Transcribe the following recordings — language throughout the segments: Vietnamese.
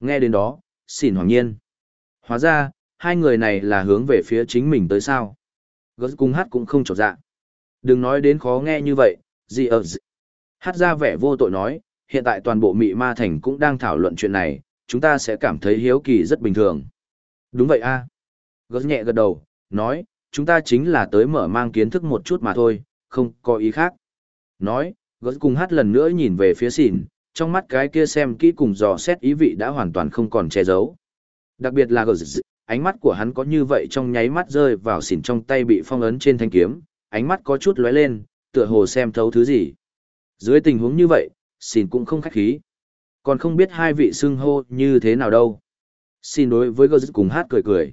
Nghe đến đó, xỉn hoàng nhiên. Hóa ra, hai người này là hướng về phía chính mình tới sao. Gớt cung hát cũng không trọt dạ. Đừng nói đến khó nghe như vậy, gì ở gì. Hát ra vẻ vô tội nói, hiện tại toàn bộ mị ma thành cũng đang thảo luận chuyện này, chúng ta sẽ cảm thấy hiếu kỳ rất bình thường. Đúng vậy a. À. Gớt nhẹ gật đầu, nói, chúng ta chính là tới mở mang kiến thức một chút mà thôi, không có ý khác. Nói, gớt cùng hát lần nữa nhìn về phía xỉn, trong mắt cái kia xem kỹ cùng dò xét ý vị đã hoàn toàn không còn che giấu. Đặc biệt là gớt ánh mắt của hắn có như vậy trong nháy mắt rơi vào xỉn trong tay bị phong ấn trên thanh kiếm, ánh mắt có chút lóe lên, tựa hồ xem thấu thứ gì. Dưới tình huống như vậy, xỉn cũng không khách khí. Còn không biết hai vị xưng hô như thế nào đâu. Xin đối với gớt cùng hát cười cười.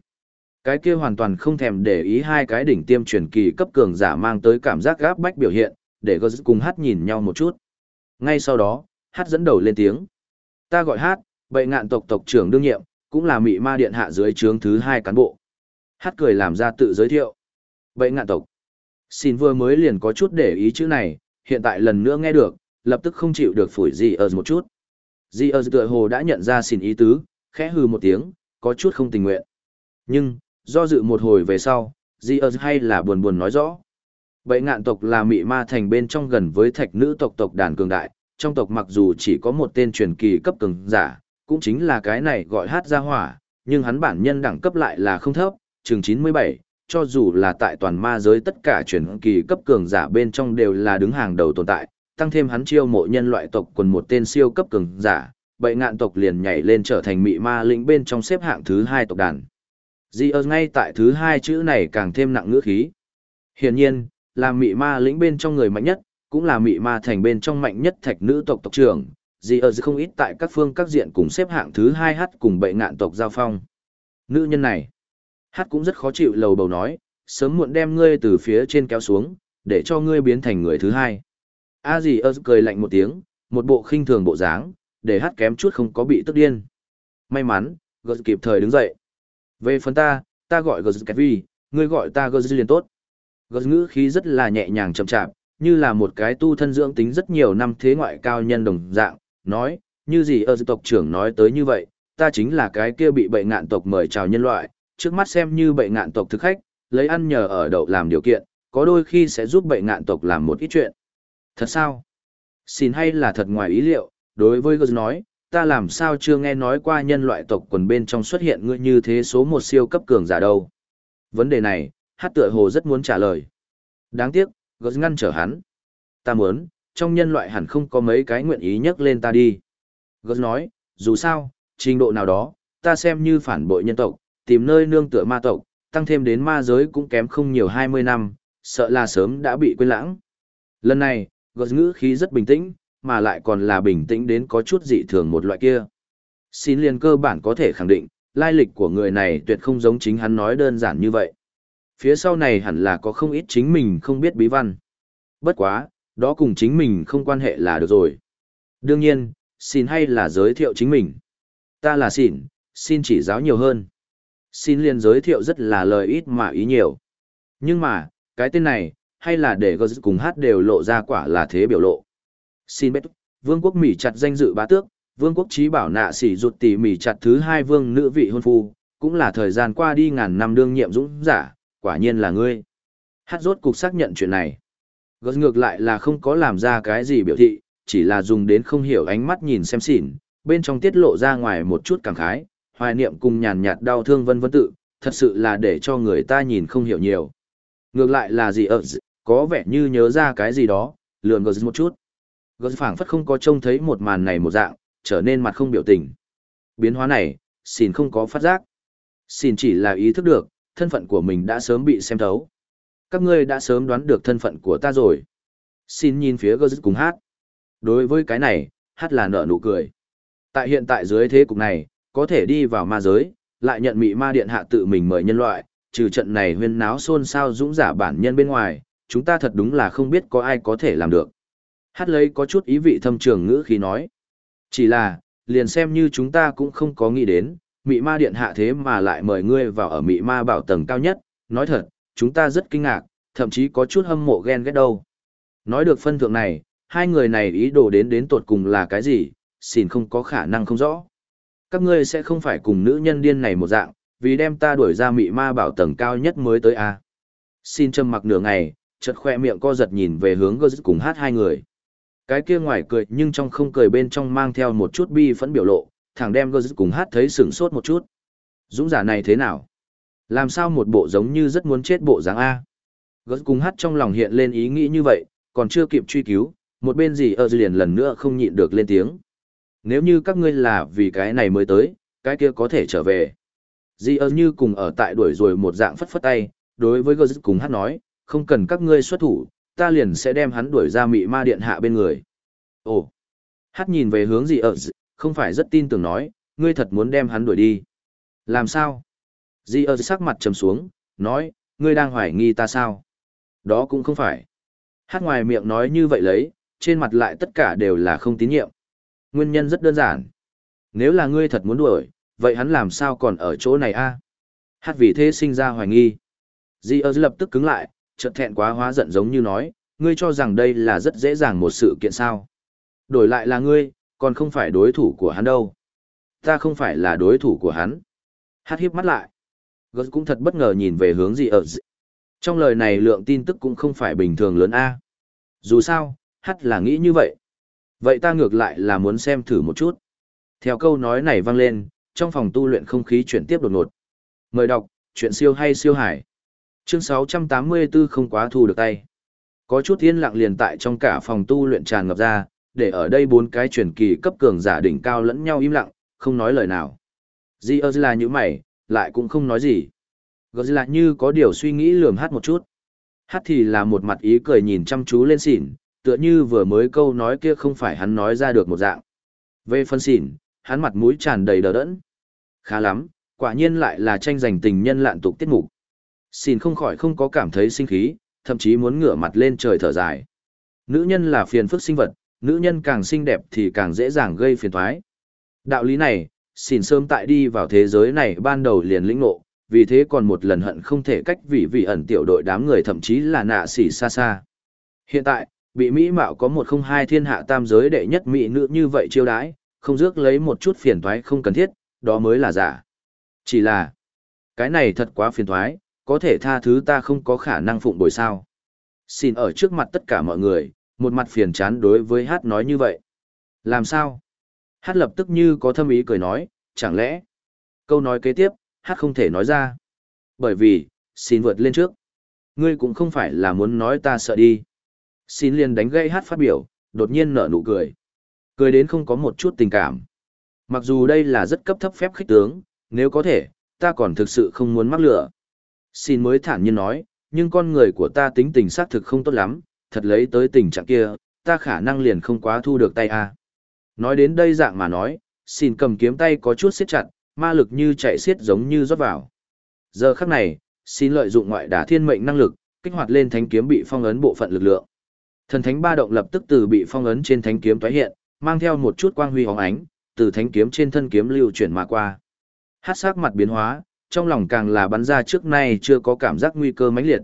Cái kia hoàn toàn không thèm để ý hai cái đỉnh tiêm truyền kỳ cấp cường giả mang tới cảm giác gáp bách biểu hiện, để gớt cùng hát nhìn nhau một chút. Ngay sau đó, hát dẫn đầu lên tiếng. Ta gọi hát, bệ ngạn tộc tộc trưởng đương nhiệm, cũng là mị ma điện hạ dưới trướng thứ hai cán bộ. Hát cười làm ra tự giới thiệu. Bệ ngạn tộc. Xin vừa mới liền có chút để ý chữ này, hiện tại lần nữa nghe được, lập tức không chịu được phủi gì ở một chút. Di ơ tựa hồ đã nhận ra xin ý tứ, khẽ hừ một tiếng, có chút không tình nguyện. Nhưng, do dự một hồi về sau, Di ơ hay là buồn buồn nói rõ. Bệ ngạn tộc là mị ma thành bên trong gần với thạch nữ tộc tộc đàn cường đại, trong tộc mặc dù chỉ có một tên truyền kỳ cấp cường giả, cũng chính là cái này gọi hát ra hỏa, nhưng hắn bản nhân đẳng cấp lại là không thấp, chừng 97, cho dù là tại toàn ma giới tất cả truyền kỳ cấp cường giả bên trong đều là đứng hàng đầu tồn tại, tăng thêm hắn chiêu mộ nhân loại tộc quần một tên siêu cấp cường giả, bậy ngạn tộc liền nhảy lên trở thành mị ma lĩnh bên trong xếp hạng thứ hai tộc đàn. Di ơ ngay tại thứ hai chữ này càng thêm nặng ngữ khí. Hiển nhiên, là mị ma lĩnh bên trong người mạnh nhất, cũng là mị ma thành bên trong mạnh nhất thạch nữ tộc tộc trưởng. Di ơ không ít tại các phương các diện cùng xếp hạng thứ hai h cùng bệ ngạn tộc giao phong. Nữ nhân này, hát cũng rất khó chịu lầu bầu nói, sớm muộn đem ngươi từ phía trên kéo xuống, để cho ngươi biến thành người thứ hai. A dì ơ cười lạnh một tiếng, một bộ khinh thường bộ dáng, để hát kém chút không có bị tức điên. May mắn, gật kịp thời đứng dậy. Về phần ta, ta gọi gật kẹt vi, ngươi gọi ta gật liền tốt. Gật ngữ khí rất là nhẹ nhàng chậm chạp, như là một cái tu thân dưỡng tính rất nhiều năm thế ngoại cao nhân đồng dạng, nói, như gì ơ tộc trưởng nói tới như vậy, ta chính là cái kia bị bệnh ngạn tộc mời chào nhân loại, trước mắt xem như bệnh ngạn tộc thực khách, lấy ăn nhờ ở đậu làm điều kiện, có đôi khi sẽ giúp bệnh ngạn tộc làm một ít chuyện. Thật sao? Xin hay là thật ngoài ý liệu, đối với Guz nói, ta làm sao chưa nghe nói qua nhân loại tộc quần bên trong xuất hiện ngươi như thế số một siêu cấp cường giả đâu. Vấn đề này, hát tựa hồ rất muốn trả lời. Đáng tiếc, gớt ngăn trở hắn. Ta muốn, trong nhân loại hẳn không có mấy cái nguyện ý nhắc lên ta đi. gớt nói, dù sao, trình độ nào đó, ta xem như phản bội nhân tộc, tìm nơi nương tựa ma tộc, tăng thêm đến ma giới cũng kém không nhiều 20 năm, sợ là sớm đã bị quên lãng. Lần này, gớt ngữ khí rất bình tĩnh, mà lại còn là bình tĩnh đến có chút dị thường một loại kia. Xin liền cơ bản có thể khẳng định, lai lịch của người này tuyệt không giống chính hắn nói đơn giản như vậy. Phía sau này hẳn là có không ít chính mình không biết bí văn. Bất quá, đó cùng chính mình không quan hệ là được rồi. Đương nhiên, xin hay là giới thiệu chính mình. Ta là xin, xin chỉ giáo nhiều hơn. Xin liền giới thiệu rất là lời ít mà ý nhiều. Nhưng mà, cái tên này, hay là để gờ cùng hát đều lộ ra quả là thế biểu lộ. Xin biết, vương quốc Mỹ chặt danh dự bá tước, vương quốc trí bảo nạ sỉ rụt tỉ Mỹ chặt thứ hai vương nữ vị hôn phu, cũng là thời gian qua đi ngàn năm đương nhiệm dũng giả, quả nhiên là ngươi. Hát rốt cục xác nhận chuyện này. Gớt ngược lại là không có làm ra cái gì biểu thị, chỉ là dùng đến không hiểu ánh mắt nhìn xem xỉn, bên trong tiết lộ ra ngoài một chút cảm khái, hoài niệm cùng nhàn nhạt đau thương vân vân tự, thật sự là để cho người ta nhìn không hiểu nhiều. Ngược lại là gì ờ, ở có vẻ như nhớ ra cái gì đó, lườn gớt một chút. Gớt phảng phất không có trông thấy một màn này một dạng, trở nên mặt không biểu tình. Biến hóa này, xỉn không có phát giác. Xin chỉ là ý thức được, thân phận của mình đã sớm bị xem thấu. Các ngươi đã sớm đoán được thân phận của ta rồi. Xin nhìn phía gờ cùng hát. Đối với cái này, hát là nở nụ cười. Tại hiện tại dưới thế cục này, có thể đi vào ma giới, lại nhận mị ma điện hạ tự mình mời nhân loại, trừ trận này huyên náo xôn xao dũng giả bản nhân bên ngoài, chúng ta thật đúng là không biết có ai có thể làm được. Hát lấy có chút ý vị thâm trường ngữ khi nói. Chỉ là, liền xem như chúng ta cũng không có nghĩ đến, mị ma điện hạ thế mà lại mời ngươi vào ở mị ma bảo tầng cao nhất, nói thật, chúng ta rất kinh ngạc, thậm chí có chút hâm mộ ghen ghét đâu. Nói được phân thượng này, hai người này ý đồ đến đến tột cùng là cái gì, xin không có khả năng không rõ. Các ngươi sẽ không phải cùng nữ nhân điên này một dạng, vì đem ta đuổi ra mị ma bảo tầng cao nhất mới tới a. À. Xin trầm mặc nửa ngày, chợt khoe miệng co giật nhìn về hướng Gơ cùng hát hai người. Cái kia ngoài cười nhưng trong không cười bên trong mang theo một chút bi phẫn biểu lộ, thằng đem Gơ cùng hát thấy sửng sốt một chút. Dũng giả này thế nào? Làm sao một bộ giống như rất muốn chết bộ dáng A? Gơ cùng hát trong lòng hiện lên ý nghĩ như vậy, còn chưa kịp truy cứu, một bên gì ở liền lần nữa không nhịn được lên tiếng. Nếu như các ngươi là vì cái này mới tới, cái kia có thể trở về. Dì ơ như cùng ở tại đuổi rồi một dạng phất phất tay, đối với Gơ cùng hát nói, không cần các ngươi xuất thủ, ta liền sẽ đem hắn đuổi ra mị ma điện hạ bên người. Ồ, hát nhìn về hướng gì ở không phải rất tin tưởng nói, ngươi thật muốn đem hắn đuổi đi. Làm sao? Di ơ sắc mặt trầm xuống, nói, ngươi đang hoài nghi ta sao? Đó cũng không phải. Hát ngoài miệng nói như vậy lấy, trên mặt lại tất cả đều là không tín nhiệm. Nguyên nhân rất đơn giản. Nếu là ngươi thật muốn đuổi, vậy hắn làm sao còn ở chỗ này a? Hát vì thế sinh ra hoài nghi. Di ơ lập tức cứng lại, chợt thẹn quá hóa giận giống như nói, ngươi cho rằng đây là rất dễ dàng một sự kiện sao. Đổi lại là ngươi, còn không phải đối thủ của hắn đâu. Ta không phải là đối thủ của hắn. Hát hiếp mắt lại. Gus cũng thật bất ngờ nhìn về hướng gì ở Trong lời này lượng tin tức cũng không phải bình thường lớn A. Dù sao, hát là nghĩ như vậy. Vậy ta ngược lại là muốn xem thử một chút. Theo câu nói này vang lên, trong phòng tu luyện không khí chuyển tiếp đột ngột. Mời đọc, chuyện siêu hay siêu hải. Chương 684 không quá thu được tay. Có chút yên lặng liền tại trong cả phòng tu luyện tràn ngập ra, để ở đây bốn cái truyền kỳ cấp cường giả đỉnh cao lẫn nhau im lặng, không nói lời nào. Di ơ là như mày, lại cũng không nói gì. Gơ là như có điều suy nghĩ lườm hát một chút. Hát thì là một mặt ý cười nhìn chăm chú lên xỉn, tựa như vừa mới câu nói kia không phải hắn nói ra được một dạng. Về phân xỉn, hắn mặt mũi tràn đầy đờ đẫn. Khá lắm, quả nhiên lại là tranh giành tình nhân lạn tục tiết mục. Xin không khỏi không có cảm thấy sinh khí, thậm chí muốn ngửa mặt lên trời thở dài. Nữ nhân là phiền phức sinh vật, nữ nhân càng xinh đẹp thì càng dễ dàng gây phiền toái. Đạo lý này, xin sớm tại đi vào thế giới này ban đầu liền lĩnh ngộ, vì thế còn một lần hận không thể cách vị vị ẩn tiểu đội đám người thậm chí là nạ xỉ xa xa. Hiện tại, bị Mỹ mạo có một không hai thiên hạ tam giới đệ nhất Mỹ nữ như vậy chiêu đãi, không rước lấy một chút phiền toái không cần thiết, đó mới là giả. Chỉ là, cái này thật quá phiền toái, có thể tha thứ ta không có khả năng phụng bồi sao. Xin ở trước mặt tất cả mọi người, một mặt phiền chán đối với hát nói như vậy. Làm sao? Hát lập tức như có thâm ý cười nói, chẳng lẽ? Câu nói kế tiếp, hát không thể nói ra. Bởi vì, xin vượt lên trước. Ngươi cũng không phải là muốn nói ta sợ đi. Xin liền đánh gây hát phát biểu, đột nhiên nở nụ cười. Cười đến không có một chút tình cảm. Mặc dù đây là rất cấp thấp phép khích tướng, nếu có thể, ta còn thực sự không muốn mắc lửa. Xin mới thản nhiên nói, nhưng con người của ta tính tình xác thực không tốt lắm, thật lấy tới tình trạng kia, ta khả năng liền không quá thu được tay a. Nói đến đây dạng mà nói, xin cầm kiếm tay có chút siết chặt, ma lực như chạy xiết giống như rót vào. Giờ khắc này, xin lợi dụng ngoại đả thiên mệnh năng lực, kích hoạt lên thánh kiếm bị phong ấn bộ phận lực lượng. Thần thánh ba động lập tức từ bị phong ấn trên thánh kiếm tái hiện, mang theo một chút quang huy hóng ánh, từ thánh kiếm trên thân kiếm lưu chuyển mà qua. Hát sắc mặt biến hóa, trong lòng càng là bắn ra trước nay chưa có cảm giác nguy cơ mãnh liệt.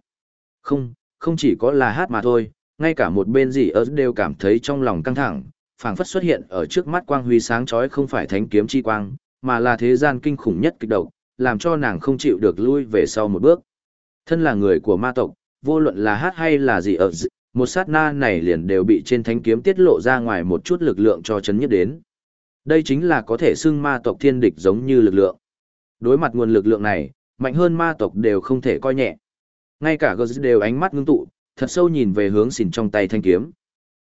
Không, không chỉ có là hát mà thôi, ngay cả một bên gì ớt đều cảm thấy trong lòng căng thẳng, phảng phất xuất hiện ở trước mắt quang huy sáng chói không phải thánh kiếm chi quang, mà là thế gian kinh khủng nhất kịch độc, làm cho nàng không chịu được lui về sau một bước. Thân là người của ma tộc, vô luận là hát hay là gì ở một sát na này liền đều bị trên thánh kiếm tiết lộ ra ngoài một chút lực lượng cho chấn nhất đến. Đây chính là có thể xưng ma tộc thiên địch giống như lực lượng. Đối mặt nguồn lực lượng này, mạnh hơn ma tộc đều không thể coi nhẹ. Ngay cả Gơ đều ánh mắt ngưng tụ, thật sâu nhìn về hướng xin trong tay thanh kiếm.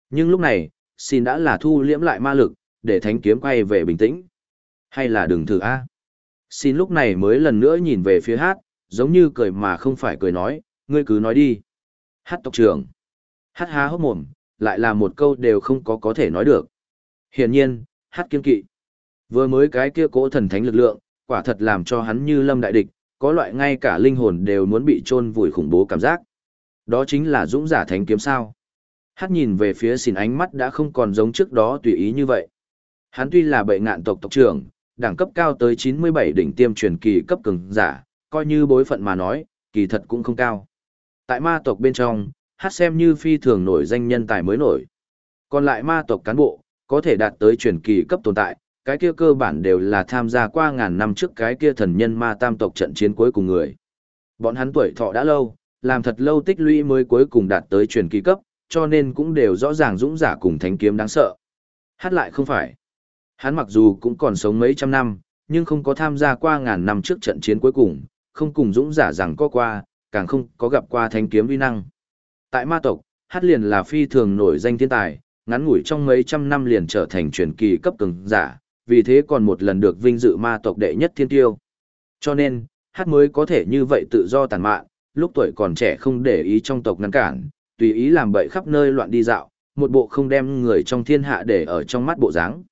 Nhưng lúc này, xin đã là thu liễm lại ma lực, để thanh kiếm quay về bình tĩnh. Hay là đừng thử a? Xin lúc này mới lần nữa nhìn về phía hát, giống như cười mà không phải cười nói, ngươi cứ nói đi. Hát tộc trưởng. Hát há hốc mồm, lại là một câu đều không có có thể nói được. Hiển nhiên, hát kiên kỵ. Vừa mới cái kia cỗ thần thánh lực lượng, quả thật làm cho hắn như lâm đại địch, có loại ngay cả linh hồn đều muốn bị chôn vùi khủng bố cảm giác. Đó chính là dũng giả thánh kiếm sao. Hát nhìn về phía xin ánh mắt đã không còn giống trước đó tùy ý như vậy. Hắn tuy là bệ ngạn tộc tộc trưởng, đẳng cấp cao tới 97 đỉnh tiêm truyền kỳ cấp cường giả, coi như bối phận mà nói, kỳ thật cũng không cao. Tại ma tộc bên trong, hát xem như phi thường nổi danh nhân tài mới nổi. Còn lại ma tộc cán bộ, có thể đạt tới truyền kỳ cấp tồn tại, cái kia cơ bản đều là tham gia qua ngàn năm trước cái kia thần nhân ma tam tộc trận chiến cuối cùng người. Bọn hắn tuổi thọ đã lâu, làm thật lâu tích lũy mới cuối cùng đạt tới truyền kỳ cấp, cho nên cũng đều rõ ràng dũng giả cùng thánh kiếm đáng sợ. Hát lại không phải. Hắn mặc dù cũng còn sống mấy trăm năm, nhưng không có tham gia qua ngàn năm trước trận chiến cuối cùng, không cùng dũng giả rằng có qua, càng không có gặp qua thánh kiếm uy năng. Tại ma tộc, hát liền là phi thường nổi danh thiên tài, ngắn ngủi trong mấy trăm năm liền trở thành truyền kỳ cấp cường giả, vì thế còn một lần được vinh dự ma tộc đệ nhất thiên tiêu. Cho nên, hát mới có thể như vậy tự do tàn mạn, lúc tuổi còn trẻ không để ý trong tộc ngăn cản, tùy ý làm bậy khắp nơi loạn đi dạo, một bộ không đem người trong thiên hạ để ở trong mắt bộ dáng.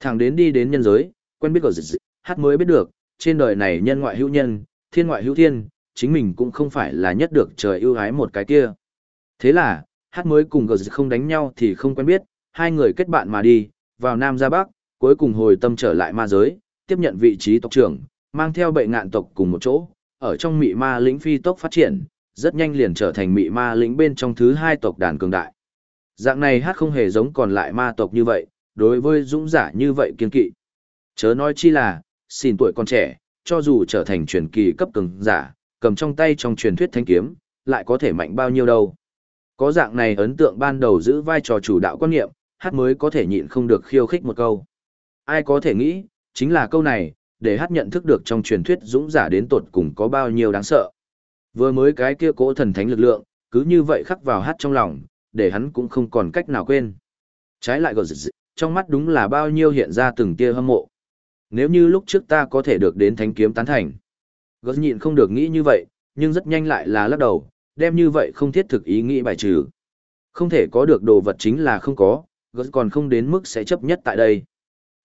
Thằng đến đi đến nhân giới, quen biết của dịch hát mới biết được, trên đời này nhân ngoại hữu nhân, thiên ngoại hữu thiên, chính mình cũng không phải là nhất được trời ưu ái một cái kia. Thế là, hát mới cùng gờ không đánh nhau thì không quen biết, hai người kết bạn mà đi, vào Nam ra Bắc, cuối cùng hồi tâm trở lại ma giới, tiếp nhận vị trí tộc trưởng, mang theo bệ ngạn tộc cùng một chỗ, ở trong mị ma lĩnh phi tốc phát triển, rất nhanh liền trở thành mị ma lĩnh bên trong thứ hai tộc đàn cường đại. Dạng này hát không hề giống còn lại ma tộc như vậy, đối với dũng giả như vậy kiên kỵ. Chớ nói chi là, xin tuổi còn trẻ, cho dù trở thành truyền kỳ cấp cường giả, cầm trong tay trong truyền thuyết thanh kiếm, lại có thể mạnh bao nhiêu đâu. Có dạng này ấn tượng ban đầu giữ vai trò chủ đạo quan niệm, hát mới có thể nhịn không được khiêu khích một câu. Ai có thể nghĩ, chính là câu này, để hát nhận thức được trong truyền thuyết dũng giả đến tột cùng có bao nhiêu đáng sợ. Vừa mới cái kia cỗ thần thánh lực lượng, cứ như vậy khắc vào hát trong lòng, để hắn cũng không còn cách nào quên. Trái lại gọt trong mắt đúng là bao nhiêu hiện ra từng tia hâm mộ. Nếu như lúc trước ta có thể được đến thánh kiếm tán thành. Gọt nhịn không được nghĩ như vậy, nhưng rất nhanh lại là lắc đầu, đem như vậy không thiết thực ý nghĩ bài trừ. Không thể có được đồ vật chính là không có, gọt còn không đến mức sẽ chấp nhất tại đây.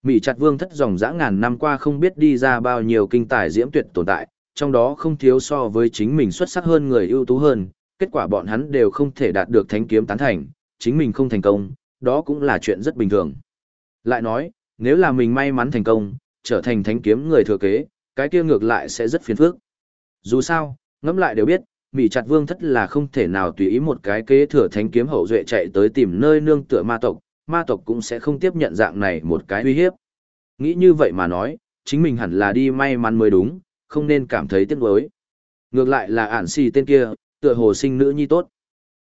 Mỹ chặt vương thất dòng dã ngàn năm qua không biết đi ra bao nhiêu kinh tài diễm tuyệt tồn tại, trong đó không thiếu so với chính mình xuất sắc hơn người ưu tú hơn, kết quả bọn hắn đều không thể đạt được thánh kiếm tán thành, chính mình không thành công, đó cũng là chuyện rất bình thường. Lại nói, nếu là mình may mắn thành công, trở thành thánh kiếm người thừa kế, cái kia ngược lại sẽ rất phiền phức. Dù sao, ngẫm lại đều biết, Mị chặt vương thất là không thể nào tùy ý một cái kế thừa thánh kiếm hậu duệ chạy tới tìm nơi nương tựa ma tộc, ma tộc cũng sẽ không tiếp nhận dạng này một cái uy hiếp. Nghĩ như vậy mà nói, chính mình hẳn là đi may mắn mới đúng, không nên cảm thấy tiếc nuối. Ngược lại là ản xì tên kia, tựa hồ sinh nữ nhi tốt.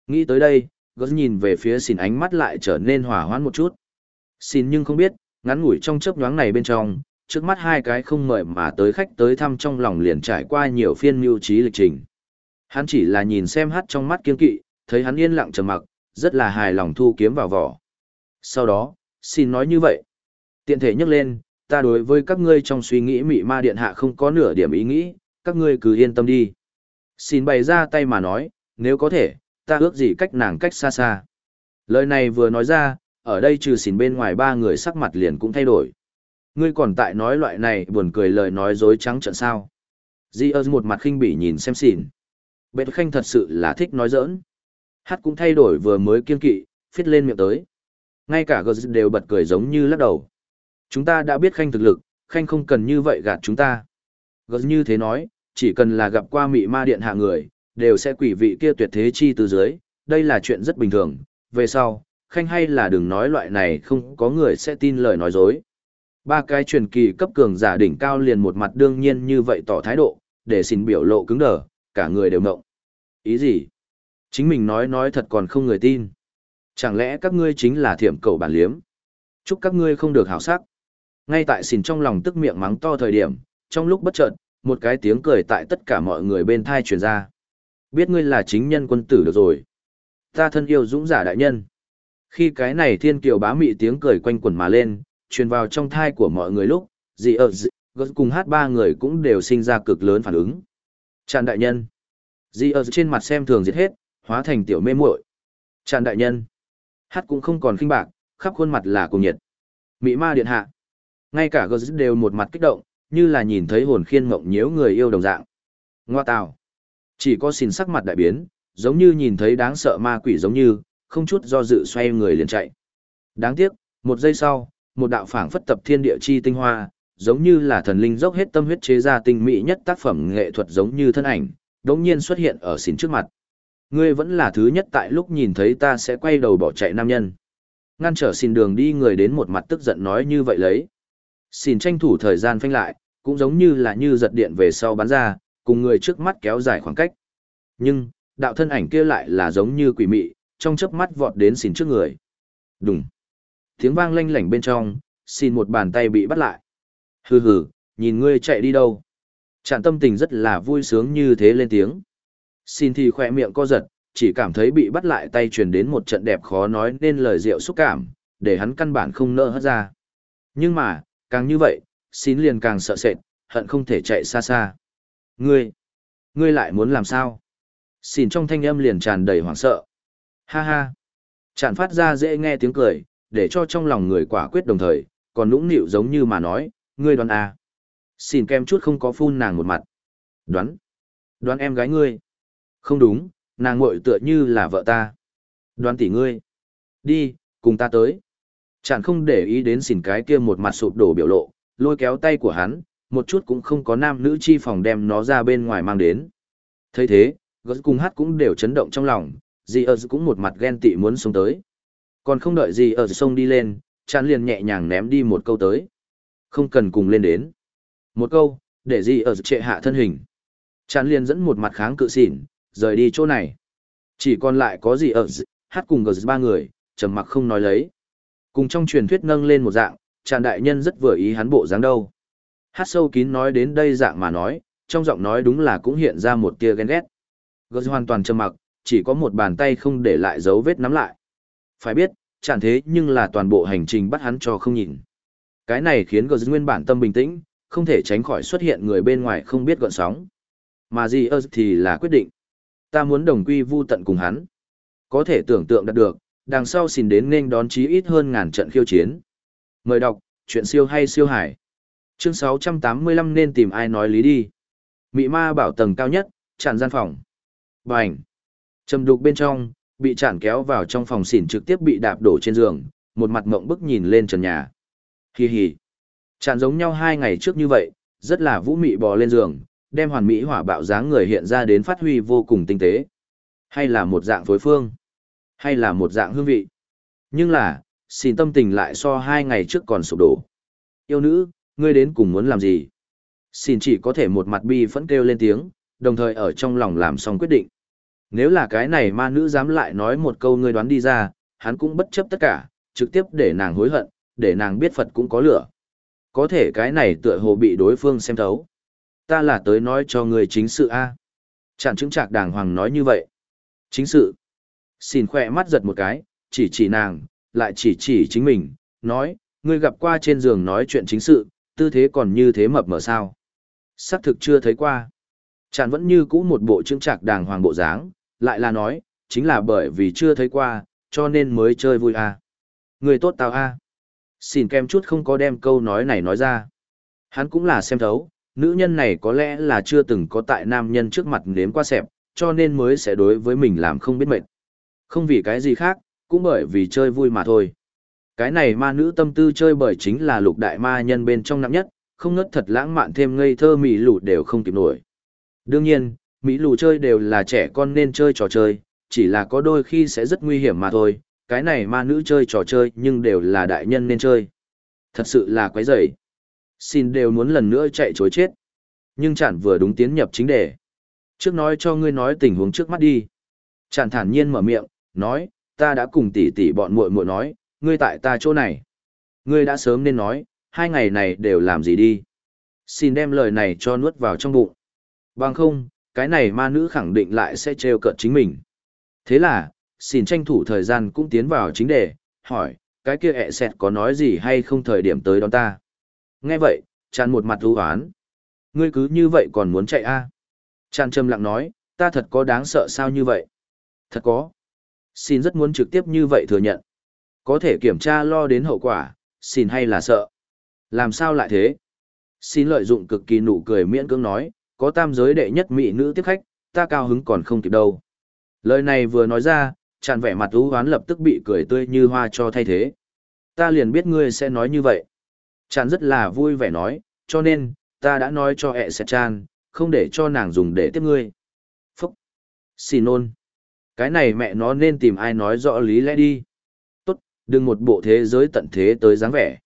Nghĩ tới đây, gớt nhìn về phía xìn ánh mắt lại trở nên hỏa hoãn một chút. Xin nhưng không biết, ngắn ngủi trong chớp nhoáng này bên trong, trước mắt hai cái không mời mà tới khách tới thăm trong lòng liền trải qua nhiều phiên mưu trí lịch trình. Hắn chỉ là nhìn xem hát trong mắt kiên kỵ, thấy hắn yên lặng trầm mặc, rất là hài lòng thu kiếm vào vỏ. Sau đó, xin nói như vậy. Tiện thể nhắc lên, ta đối với các ngươi trong suy nghĩ mị ma điện hạ không có nửa điểm ý nghĩ, các ngươi cứ yên tâm đi. Xin bày ra tay mà nói, nếu có thể, ta ước gì cách nàng cách xa xa. Lời này vừa nói ra, ở đây trừ xin bên ngoài ba người sắc mặt liền cũng thay đổi. Ngươi còn tại nói loại này buồn cười lời nói dối trắng trợn sao. Di ơ một mặt khinh bỉ nhìn xem xỉn. Bệt khanh thật sự là thích nói giỡn. Hát cũng thay đổi vừa mới kiên kỵ, phít lên miệng tới. Ngay cả gờ đều bật cười giống như lắc đầu. Chúng ta đã biết khanh thực lực, khanh không cần như vậy gạt chúng ta. Gờ như thế nói, chỉ cần là gặp qua mị ma điện hạ người, đều sẽ quỷ vị kia tuyệt thế chi từ dưới, đây là chuyện rất bình thường. Về sau, khanh hay là đừng nói loại này không có người sẽ tin lời nói dối. Ba cái truyền kỳ cấp cường giả đỉnh cao liền một mặt đương nhiên như vậy tỏ thái độ, để xin biểu lộ cứng đờ, cả người đều mộng Ý gì? Chính mình nói nói thật còn không người tin. Chẳng lẽ các ngươi chính là thiểm cầu bản liếm? Chúc các ngươi không được hảo sắc. Ngay tại xìn trong lòng tức miệng mắng to thời điểm, trong lúc bất chợt, một cái tiếng cười tại tất cả mọi người bên thai truyền ra. Biết ngươi là chính nhân quân tử được rồi. Ta thân yêu dũng giả đại nhân. Khi cái này thiên kiều bá mị tiếng cười quanh quẩn mà lên, truyền vào trong thai của mọi người lúc, gì ở dị, cùng hát ba người cũng đều sinh ra cực lớn phản ứng. Tràn đại nhân. Dì ở trên mặt xem thường diệt hết, hóa thành tiểu mê muội. Tràn đại nhân. Hát cũng không còn khinh bạc, khắp khuôn mặt là cùng nhiệt. Mỹ ma điện hạ. Ngay cả gờ đều một mặt kích động, như là nhìn thấy hồn khiên mộng nhiễu người yêu đồng dạng. Ngoa tào. Chỉ có xin sắc mặt đại biến, giống như nhìn thấy đáng sợ ma quỷ giống như, không chút do dự xoay người liền chạy. Đáng tiếc, một giây sau, một đạo phảng phất tập thiên địa chi tinh hoa, giống như là thần linh dốc hết tâm huyết chế ra tinh mỹ nhất tác phẩm nghệ thuật giống như thân ảnh, đột nhiên xuất hiện ở xỉn trước mặt. Ngươi vẫn là thứ nhất tại lúc nhìn thấy ta sẽ quay đầu bỏ chạy nam nhân. Ngăn trở xin đường đi người đến một mặt tức giận nói như vậy lấy. Xin tranh thủ thời gian phanh lại, cũng giống như là như giật điện về sau bắn ra, cùng người trước mắt kéo dài khoảng cách. Nhưng, đạo thân ảnh kia lại là giống như quỷ mị, trong chớp mắt vọt đến xin trước người. Đùng. Tiếng vang lanh lảnh bên trong, xin một bàn tay bị bắt lại. Hừ hừ, nhìn ngươi chạy đi đâu. Trạng tâm tình rất là vui sướng như thế lên tiếng. Xin thì khỏe miệng co giật, chỉ cảm thấy bị bắt lại tay truyền đến một trận đẹp khó nói nên lời rượu xúc cảm, để hắn căn bản không nỡ hất ra. Nhưng mà, càng như vậy, xin liền càng sợ sệt, hận không thể chạy xa xa. Ngươi, ngươi lại muốn làm sao? Xin trong thanh âm liền tràn đầy hoảng sợ. Ha ha. Chạn phát ra dễ nghe tiếng cười, để cho trong lòng người quả quyết đồng thời, còn nũng nịu giống như mà nói, ngươi đoán à. Xin kem chút không có phun nàng một mặt. Đoán. Đoán em gái ngươi. Không đúng, nàng muội tựa như là vợ ta. Đoán tỷ ngươi. Đi, cùng ta tới. Chẳng không để ý đến xỉn cái kia một mặt sụp đổ biểu lộ, lôi kéo tay của hắn, một chút cũng không có nam nữ chi phòng đem nó ra bên ngoài mang đến. thấy thế, gớt cùng hát cũng đều chấn động trong lòng, dì ơ cũng một mặt ghen tị muốn xuống tới. Còn không đợi dì ơ sông đi lên, chán liền nhẹ nhàng ném đi một câu tới. Không cần cùng lên đến. Một câu, để dì ơ trệ hạ thân hình. Chán liền dẫn một mặt kháng cự xỉn, rời đi chỗ này. Chỉ còn lại có gì ở hát cùng gờ ba người, trầm mặc không nói lấy. Cùng trong truyền thuyết nâng lên một dạng, tràn đại nhân rất vừa ý hắn bộ dáng đâu. Hát sâu kín nói đến đây dạng mà nói, trong giọng nói đúng là cũng hiện ra một tia ghen ghét. Gờ hoàn toàn trầm mặc, chỉ có một bàn tay không để lại dấu vết nắm lại. Phải biết, chẳng thế nhưng là toàn bộ hành trình bắt hắn cho không nhìn. Cái này khiến gờ nguyên bản tâm bình tĩnh, không thể tránh khỏi xuất hiện người bên ngoài không biết gọn sóng. Mà gì ơ thì là quyết định. Ta muốn đồng quy vu tận cùng hắn. Có thể tưởng tượng đạt được, đằng sau xin đến nên đón chí ít hơn ngàn trận khiêu chiến. Mời đọc, chuyện siêu hay siêu hải. Chương 685 nên tìm ai nói lý đi. Mị ma bảo tầng cao nhất, tràn gian phòng. Bành. Trầm đục bên trong, bị chản kéo vào trong phòng xỉn trực tiếp bị đạp đổ trên giường, một mặt mộng bức nhìn lên trần nhà. Hi hi. Chản giống nhau hai ngày trước như vậy, rất là vũ mị bò lên giường, đem hoàn mỹ hỏa bạo dáng người hiện ra đến phát huy vô cùng tinh tế. Hay là một dạng phối phương, hay là một dạng hương vị. Nhưng là, xin tâm tình lại so hai ngày trước còn sụp đổ. Yêu nữ, ngươi đến cùng muốn làm gì? Xin chỉ có thể một mặt bi phẫn kêu lên tiếng, đồng thời ở trong lòng làm xong quyết định. Nếu là cái này ma nữ dám lại nói một câu ngươi đoán đi ra, hắn cũng bất chấp tất cả, trực tiếp để nàng hối hận, để nàng biết Phật cũng có lửa. Có thể cái này tựa hồ bị đối phương xem thấu. Ta là tới nói cho người chính sự A. Chẳng chứng trạc đàng hoàng nói như vậy. Chính sự. Xin khỏe mắt giật một cái, chỉ chỉ nàng, lại chỉ chỉ chính mình, nói, ngươi gặp qua trên giường nói chuyện chính sự, tư thế còn như thế mập mờ sao. Sắc thực chưa thấy qua. Chàng vẫn như cũ một bộ chứng trạc đàng hoàng bộ dáng, lại là nói, chính là bởi vì chưa thấy qua, cho nên mới chơi vui à. Người tốt tao a Xin kem chút không có đem câu nói này nói ra. Hắn cũng là xem thấu, nữ nhân này có lẽ là chưa từng có tại nam nhân trước mặt nếm qua sẹp, cho nên mới sẽ đối với mình làm không biết mệt. Không vì cái gì khác, cũng bởi vì chơi vui mà thôi. Cái này ma nữ tâm tư chơi bởi chính là lục đại ma nhân bên trong nặng nhất, không ngất thật lãng mạn thêm ngây thơ mỹ lù đều không kịp nổi. Đương nhiên, Mỹ lù chơi đều là trẻ con nên chơi trò chơi, chỉ là có đôi khi sẽ rất nguy hiểm mà thôi, cái này ma nữ chơi trò chơi nhưng đều là đại nhân nên chơi. Thật sự là quái rầy. Xin đều muốn lần nữa chạy chối chết. Nhưng chẳng vừa đúng tiến nhập chính đề. Trước nói cho ngươi nói tình huống trước mắt đi. Chẳng thản nhiên mở miệng, nói, ta đã cùng tỷ tỷ bọn muội muội nói, ngươi tại ta chỗ này. Ngươi đã sớm nên nói, hai ngày này đều làm gì đi. Xin đem lời này cho nuốt vào trong bụng. Bằng không, cái này ma nữ khẳng định lại sẽ trêu cợt chính mình. Thế là, xin tranh thủ thời gian cũng tiến vào chính đề, hỏi, cái kia ẹ sẹt có nói gì hay không thời điểm tới đón ta. Nghe vậy, tràn một mặt ưu hoán. Ngươi cứ như vậy còn muốn chạy a à? Chàn trầm lặng nói, ta thật có đáng sợ sao như vậy? Thật có. Xin rất muốn trực tiếp như vậy thừa nhận. Có thể kiểm tra lo đến hậu quả, xin hay là sợ. Làm sao lại thế? Xin lợi dụng cực kỳ nụ cười miễn cưỡng nói, có tam giới đệ nhất mỹ nữ tiếp khách, ta cao hứng còn không kịp đâu. Lời này vừa nói ra, tràn vẻ mặt ú hoán lập tức bị cười tươi như hoa cho thay thế. Ta liền biết ngươi sẽ nói như vậy. Tràn rất là vui vẻ nói, cho nên, ta đã nói cho ẹ sẽ chan, không để cho nàng dùng để tiếp ngươi. Phúc! Xin ôn! Cái này mẹ nó nên tìm ai nói rõ lý lẽ đi. Tốt, đừng một bộ thế giới tận thế tới dáng vẻ.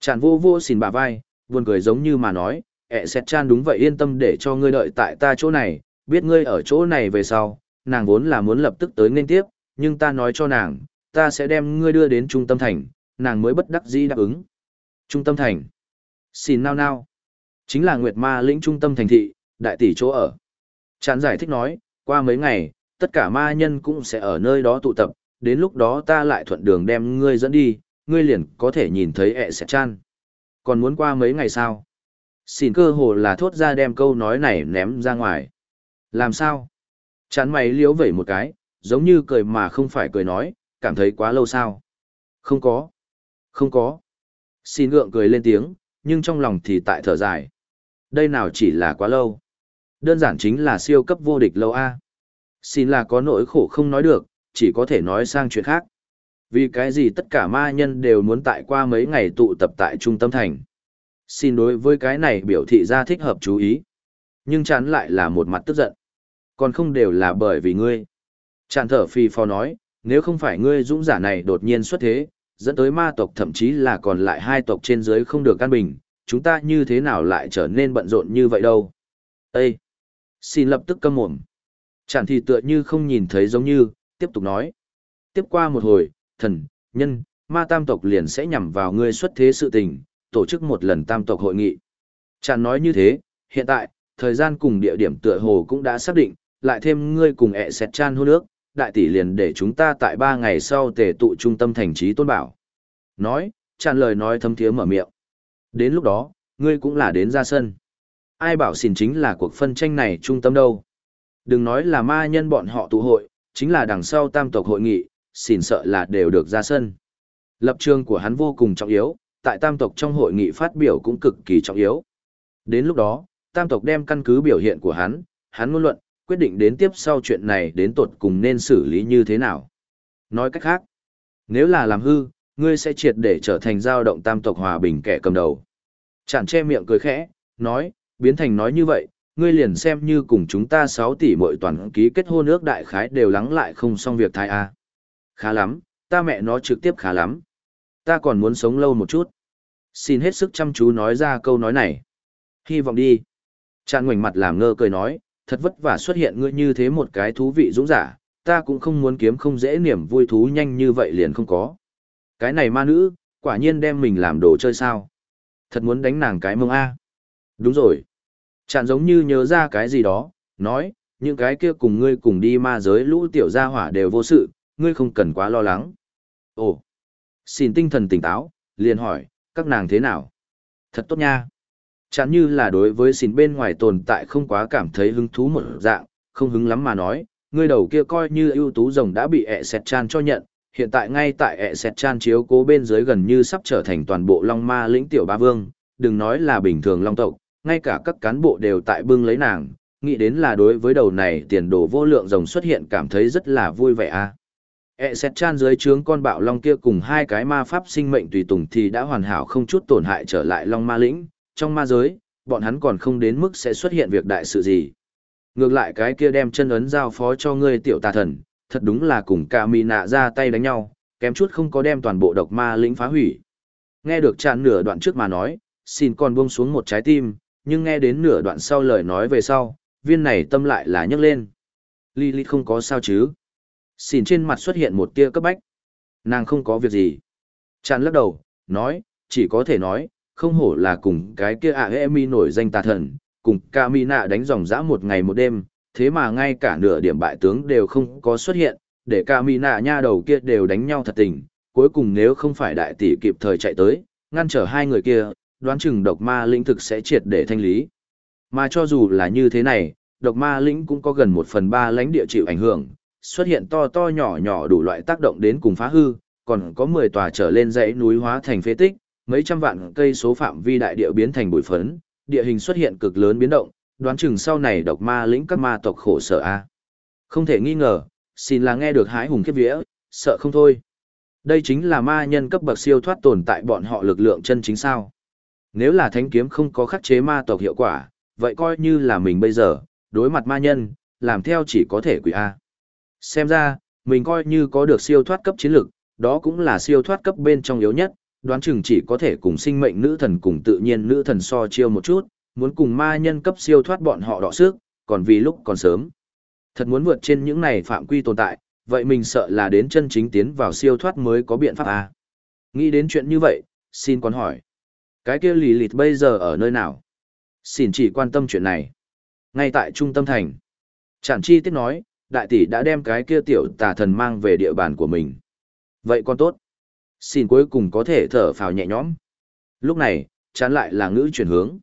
Chản vô vô xìn bà vai, buồn cười giống như mà nói, ẹ sẽ chan đúng vậy yên tâm để cho ngươi đợi tại ta chỗ này, biết ngươi ở chỗ này về sau, nàng vốn là muốn lập tức tới nên tiếp, nhưng ta nói cho nàng, ta sẽ đem ngươi đưa đến trung tâm thành, nàng mới bất đắc dĩ đáp ứng. Trung tâm thành. Xin nao nao. Chính là Nguyệt Ma lĩnh trung tâm thành thị, đại tỷ chỗ ở. Chán giải thích nói, qua mấy ngày, tất cả ma nhân cũng sẽ ở nơi đó tụ tập, đến lúc đó ta lại thuận đường đem ngươi dẫn đi, ngươi liền có thể nhìn thấy ẹ sẽ chan. Còn muốn qua mấy ngày sao? Xin cơ hồ là thốt ra đem câu nói này ném ra ngoài. Làm sao? Chán mày liếu vẩy một cái, giống như cười mà không phải cười nói, cảm thấy quá lâu sao? Không có. Không có. Xin gượng cười lên tiếng, nhưng trong lòng thì tại thở dài. Đây nào chỉ là quá lâu. Đơn giản chính là siêu cấp vô địch lâu A. Xin là có nỗi khổ không nói được, chỉ có thể nói sang chuyện khác. Vì cái gì tất cả ma nhân đều muốn tại qua mấy ngày tụ tập tại trung tâm thành. Xin đối với cái này biểu thị ra thích hợp chú ý. Nhưng chán lại là một mặt tức giận. Còn không đều là bởi vì ngươi. Chán thở phi phò nói, nếu không phải ngươi dũng giả này đột nhiên xuất thế, dẫn tới ma tộc thậm chí là còn lại hai tộc trên dưới không được căn bình, chúng ta như thế nào lại trở nên bận rộn như vậy đâu. Ê! Xin lập tức câm mồm. Chẳng thì tựa như không nhìn thấy giống như, tiếp tục nói. Tiếp qua một hồi, thần, nhân, ma tam tộc liền sẽ nhằm vào ngươi xuất thế sự tình, tổ chức một lần tam tộc hội nghị. Chẳng nói như thế, hiện tại, thời gian cùng địa điểm tựa hồ cũng đã xác định, lại thêm ngươi cùng ẹ xẹt chan hôn nước, đại tỷ liền để chúng ta tại ba ngày sau tề tụ trung tâm thành trí tôn bảo. Nói, tràn lời nói thâm thiế mở miệng. Đến lúc đó, ngươi cũng là đến ra sân. Ai bảo xin chính là cuộc phân tranh này trung tâm đâu. Đừng nói là ma nhân bọn họ tụ hội, chính là đằng sau tam tộc hội nghị, xin sợ là đều được ra sân. Lập trường của hắn vô cùng trọng yếu, tại tam tộc trong hội nghị phát biểu cũng cực kỳ trọng yếu. Đến lúc đó, tam tộc đem căn cứ biểu hiện của hắn, hắn ngôn luận, quyết định đến tiếp sau chuyện này đến tột cùng nên xử lý như thế nào. Nói cách khác, nếu là làm hư, ngươi sẽ triệt để trở thành giao động tam tộc hòa bình kẻ cầm đầu. Chản che miệng cười khẽ, nói, biến thành nói như vậy, ngươi liền xem như cùng chúng ta 6 tỷ mỗi toàn ký kết hôn ước đại khái đều lắng lại không xong việc thai a. Khá lắm, ta mẹ nó trực tiếp khá lắm. Ta còn muốn sống lâu một chút. Xin hết sức chăm chú nói ra câu nói này. Hy vọng đi. Chạn ngoảnh mặt làm ngơ cười nói, thật vất vả xuất hiện ngươi như thế một cái thú vị dũng giả, ta cũng không muốn kiếm không dễ niềm vui thú nhanh như vậy liền không có. Cái này ma nữ, quả nhiên đem mình làm đồ chơi sao. Thật muốn đánh nàng cái mông A. Đúng rồi. Chạn giống như nhớ ra cái gì đó, nói, những cái kia cùng ngươi cùng đi ma giới lũ tiểu gia hỏa đều vô sự, ngươi không cần quá lo lắng. Ồ, xin tinh thần tỉnh táo, liền hỏi, các nàng thế nào? Thật tốt nha. Chẳng như là đối với xin bên ngoài tồn tại không quá cảm thấy hứng thú một dạng, không hứng lắm mà nói, người đầu kia coi như ưu tú rồng đã bị ẹ sẹt chan cho nhận, hiện tại ngay tại ẹ sẹt chan chiếu cố bên dưới gần như sắp trở thành toàn bộ long ma lĩnh tiểu ba vương, đừng nói là bình thường long tộc, ngay cả các cán bộ đều tại bưng lấy nàng, nghĩ đến là đối với đầu này tiền đồ vô lượng rồng xuất hiện cảm thấy rất là vui vẻ a. À. E xét chan dưới trướng con bạo long kia cùng hai cái ma pháp sinh mệnh tùy tùng thì đã hoàn hảo không chút tổn hại trở lại long ma lĩnh, trong ma giới, bọn hắn còn không đến mức sẽ xuất hiện việc đại sự gì. Ngược lại cái kia đem chân ấn giao phó cho ngươi tiểu tà thần, thật đúng là cùng cả mì nạ ra tay đánh nhau, kém chút không có đem toàn bộ độc ma lĩnh phá hủy. Nghe được tràn nửa đoạn trước mà nói, xin còn buông xuống một trái tim, nhưng nghe đến nửa đoạn sau lời nói về sau, viên này tâm lại là nhấc lên. Lily không có sao chứ. Xin trên mặt xuất hiện một tia cấp bách. Nàng không có việc gì. Chàn lắc đầu, nói, chỉ có thể nói, không hổ là cùng cái kia ạ à mi nổi danh tà thần, cùng ca mi nạ đánh dòng dã một ngày một đêm, thế mà ngay cả nửa điểm bại tướng đều không có xuất hiện, để ca mi nạ nha đầu kia đều đánh nhau thật tình, cuối cùng nếu không phải đại tỷ kịp thời chạy tới, ngăn trở hai người kia, đoán chừng độc ma lĩnh thực sẽ triệt để thanh lý. Mà cho dù là như thế này, độc ma lĩnh cũng có gần một phần ba lãnh địa chịu ảnh hưởng, xuất hiện to to nhỏ nhỏ đủ loại tác động đến cùng phá hư, còn có 10 tòa trở lên dãy núi hóa thành phế tích, mấy trăm vạn cây số phạm vi đại địa biến thành bụi phấn, địa hình xuất hiện cực lớn biến động, đoán chừng sau này độc ma lĩnh các ma tộc khổ sở a. Không thể nghi ngờ, xin là nghe được hái hùng kiếp vía, sợ không thôi. Đây chính là ma nhân cấp bậc siêu thoát tồn tại bọn họ lực lượng chân chính sao. Nếu là thánh kiếm không có khắc chế ma tộc hiệu quả, vậy coi như là mình bây giờ, đối mặt ma nhân, làm theo chỉ có thể quỷ A. Xem ra, mình coi như có được siêu thoát cấp chiến lực, đó cũng là siêu thoát cấp bên trong yếu nhất, Đoán chừng chỉ có thể cùng sinh mệnh nữ thần cùng tự nhiên nữ thần so chiêu một chút, muốn cùng ma nhân cấp siêu thoát bọn họ đọ sức, còn vì lúc còn sớm. Thật muốn vượt trên những này phạm quy tồn tại, vậy mình sợ là đến chân chính tiến vào siêu thoát mới có biện pháp à. Nghĩ đến chuyện như vậy, xin còn hỏi. Cái kia lì lịt bây giờ ở nơi nào? Xin chỉ quan tâm chuyện này. Ngay tại trung tâm thành. Chẳng chi tiết nói, đại tỷ đã đem cái kia tiểu tà thần mang về địa bàn của mình. Vậy con tốt. Xin cuối cùng có thể thở phào nhẹ nhõm. Lúc này, chán lại là ngữ chuyển hướng.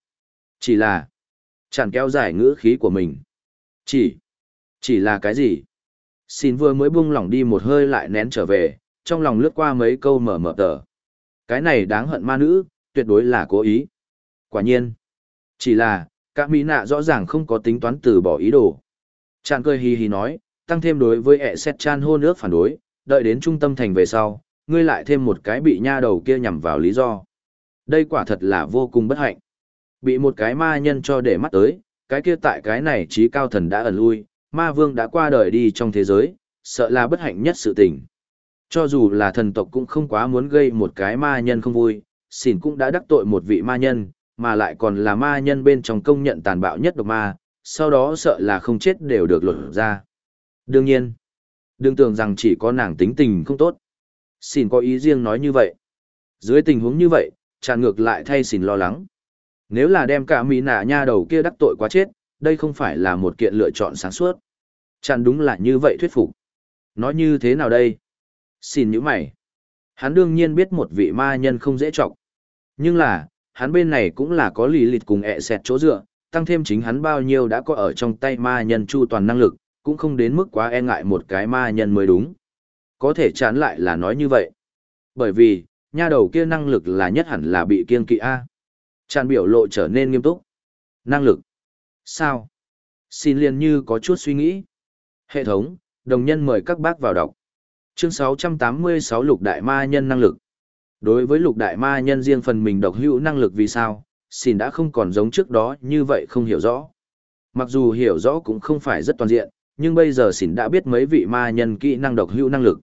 Chỉ là, chẳng kéo dài ngữ khí của mình. Chỉ, chỉ là cái gì? Xin vừa mới buông lỏng đi một hơi lại nén trở về, trong lòng lướt qua mấy câu mở mở tờ. Cái này đáng hận ma nữ, tuyệt đối là cố ý. Quả nhiên. Chỉ là, các mỹ nạ rõ ràng không có tính toán từ bỏ ý đồ. Chàng cười hì hì nói, tăng thêm đối với ẹ xét chan hôn ước phản đối, đợi đến trung tâm thành về sau, ngươi lại thêm một cái bị nha đầu kia nhằm vào lý do. Đây quả thật là vô cùng bất hạnh. Bị một cái ma nhân cho để mắt tới, cái kia tại cái này trí cao thần đã ẩn lui, ma vương đã qua đời đi trong thế giới, sợ là bất hạnh nhất sự tình. Cho dù là thần tộc cũng không quá muốn gây một cái ma nhân không vui, xỉn cũng đã đắc tội một vị ma nhân, mà lại còn là ma nhân bên trong công nhận tàn bạo nhất độc ma, sau đó sợ là không chết đều được lột ra. Đương nhiên, đừng tưởng rằng chỉ có nàng tính tình không tốt xin có ý riêng nói như vậy. Dưới tình huống như vậy, tràn ngược lại thay xin lo lắng. Nếu là đem cả mỹ nạ nha đầu kia đắc tội quá chết, đây không phải là một kiện lựa chọn sáng suốt. Tràn đúng là như vậy thuyết phục. Nói như thế nào đây? Xin những mày. Hắn đương nhiên biết một vị ma nhân không dễ chọc Nhưng là, hắn bên này cũng là có lì lịt cùng ẹ xẹt chỗ dựa, tăng thêm chính hắn bao nhiêu đã có ở trong tay ma nhân chu toàn năng lực, cũng không đến mức quá e ngại một cái ma nhân mới đúng. Có thể chán lại là nói như vậy. Bởi vì, nha đầu kia năng lực là nhất hẳn là bị kiên kỵ A. Chán biểu lộ trở nên nghiêm túc. Năng lực. Sao? Xin liền như có chút suy nghĩ. Hệ thống, đồng nhân mời các bác vào đọc. Chương 686 Lục Đại Ma Nhân năng lực. Đối với Lục Đại Ma Nhân riêng phần mình độc hữu năng lực vì sao, xin đã không còn giống trước đó như vậy không hiểu rõ. Mặc dù hiểu rõ cũng không phải rất toàn diện, nhưng bây giờ xin đã biết mấy vị ma nhân kỹ năng độc hữu năng lực.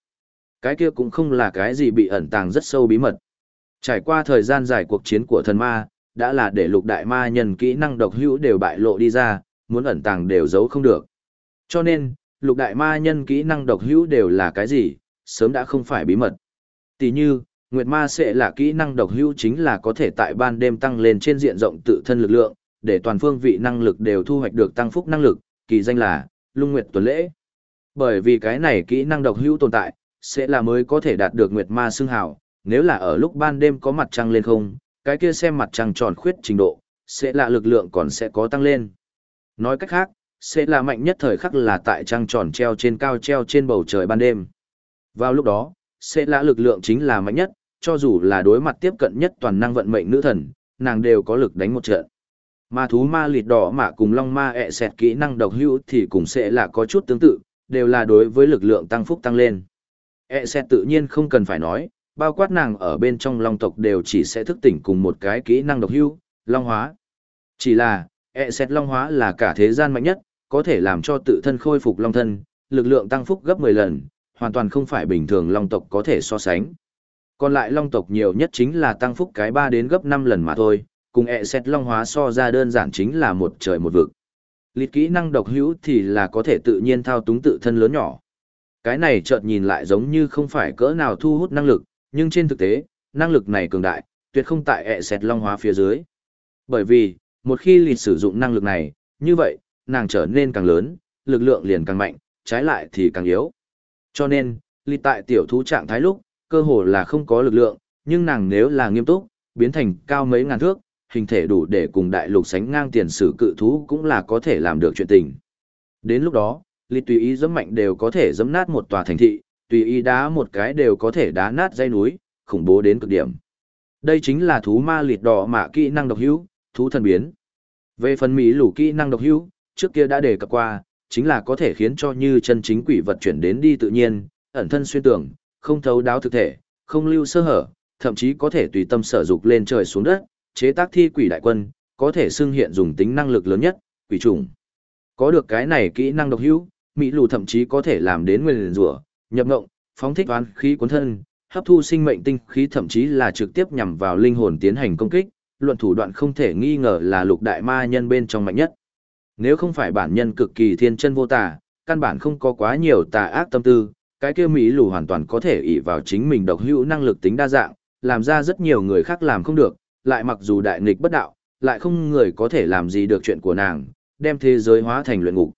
Cái kia cũng không là cái gì bị ẩn tàng rất sâu bí mật. Trải qua thời gian dài cuộc chiến của thần ma, đã là để lục đại ma nhân kỹ năng độc hữu đều bại lộ đi ra, muốn ẩn tàng đều giấu không được. Cho nên, lục đại ma nhân kỹ năng độc hữu đều là cái gì, sớm đã không phải bí mật. Tỷ như, Nguyệt Ma sẽ là kỹ năng độc hữu chính là có thể tại ban đêm tăng lên trên diện rộng tự thân lực lượng, để toàn phương vị năng lực đều thu hoạch được tăng phúc năng lực, kỳ danh là Lung Nguyệt Tuần Lễ. Bởi vì cái này kỹ năng độc hữu tồn tại, sẽ là mới có thể đạt được Nguyệt Ma xương hào, nếu là ở lúc ban đêm có mặt trăng lên không, cái kia xem mặt trăng tròn khuyết trình độ, sẽ là lực lượng còn sẽ có tăng lên. Nói cách khác, sẽ là mạnh nhất thời khắc là tại trăng tròn treo trên cao treo trên bầu trời ban đêm. Vào lúc đó, sẽ là lực lượng chính là mạnh nhất, cho dù là đối mặt tiếp cận nhất toàn năng vận mệnh nữ thần, nàng đều có lực đánh một trận. Ma thú ma lịt đỏ mà cùng long ma ẹ xẹt kỹ năng độc hữu thì cũng sẽ là có chút tương tự, đều là đối với lực lượng tăng phúc tăng lên. E sẽ tự nhiên không cần phải nói, bao quát nàng ở bên trong long tộc đều chỉ sẽ thức tỉnh cùng một cái kỹ năng độc hưu, long hóa. Chỉ là, E sẽ long hóa là cả thế gian mạnh nhất, có thể làm cho tự thân khôi phục long thân, lực lượng tăng phúc gấp 10 lần, hoàn toàn không phải bình thường long tộc có thể so sánh. Còn lại long tộc nhiều nhất chính là tăng phúc cái 3 đến gấp 5 lần mà thôi, cùng ẹ xét long hóa so ra đơn giản chính là một trời một vực. Lịt kỹ năng độc hữu thì là có thể tự nhiên thao túng tự thân lớn nhỏ. Cái này chợt nhìn lại giống như không phải cỡ nào thu hút năng lực, nhưng trên thực tế, năng lực này cường đại, tuyệt không tại ẹ xẹt long hóa phía dưới. Bởi vì, một khi lịt sử dụng năng lực này, như vậy, nàng trở nên càng lớn, lực lượng liền càng mạnh, trái lại thì càng yếu. Cho nên, lịt tại tiểu thú trạng thái lúc, cơ hồ là không có lực lượng, nhưng nàng nếu là nghiêm túc, biến thành cao mấy ngàn thước, hình thể đủ để cùng đại lục sánh ngang tiền sử cự thú cũng là có thể làm được chuyện tình. Đến lúc đó, Lý tùy ý dẫm mạnh đều có thể dẫm nát một tòa thành thị, tùy ý đá một cái đều có thể đá nát dây núi, khủng bố đến cực điểm. Đây chính là thú ma lịt đỏ mạ kỹ năng độc hữu, thú thần biến. Về phần mỹ lũ kỹ năng độc hữu, trước kia đã đề cập qua, chính là có thể khiến cho như chân chính quỷ vật chuyển đến đi tự nhiên, ẩn thân xuyên tưởng, không thấu đáo thực thể, không lưu sơ hở, thậm chí có thể tùy tâm sở dục lên trời xuống đất, chế tác thi quỷ đại quân, có thể xưng hiện dùng tính năng lực lớn nhất, quỷ trùng. Có được cái này kỹ năng độc hữu, Mỹ lù thậm chí có thể làm đến nguyền rủa, nhập ngộng, phóng thích oán khí cuốn thân, hấp thu sinh mệnh tinh khí thậm chí là trực tiếp nhằm vào linh hồn tiến hành công kích, luận thủ đoạn không thể nghi ngờ là lục đại ma nhân bên trong mạnh nhất. Nếu không phải bản nhân cực kỳ thiên chân vô tà, căn bản không có quá nhiều tà ác tâm tư, cái kia Mỹ lù hoàn toàn có thể ỷ vào chính mình độc hữu năng lực tính đa dạng, làm ra rất nhiều người khác làm không được, lại mặc dù đại nghịch bất đạo, lại không người có thể làm gì được chuyện của nàng, đem thế giới hóa thành luyện ngục.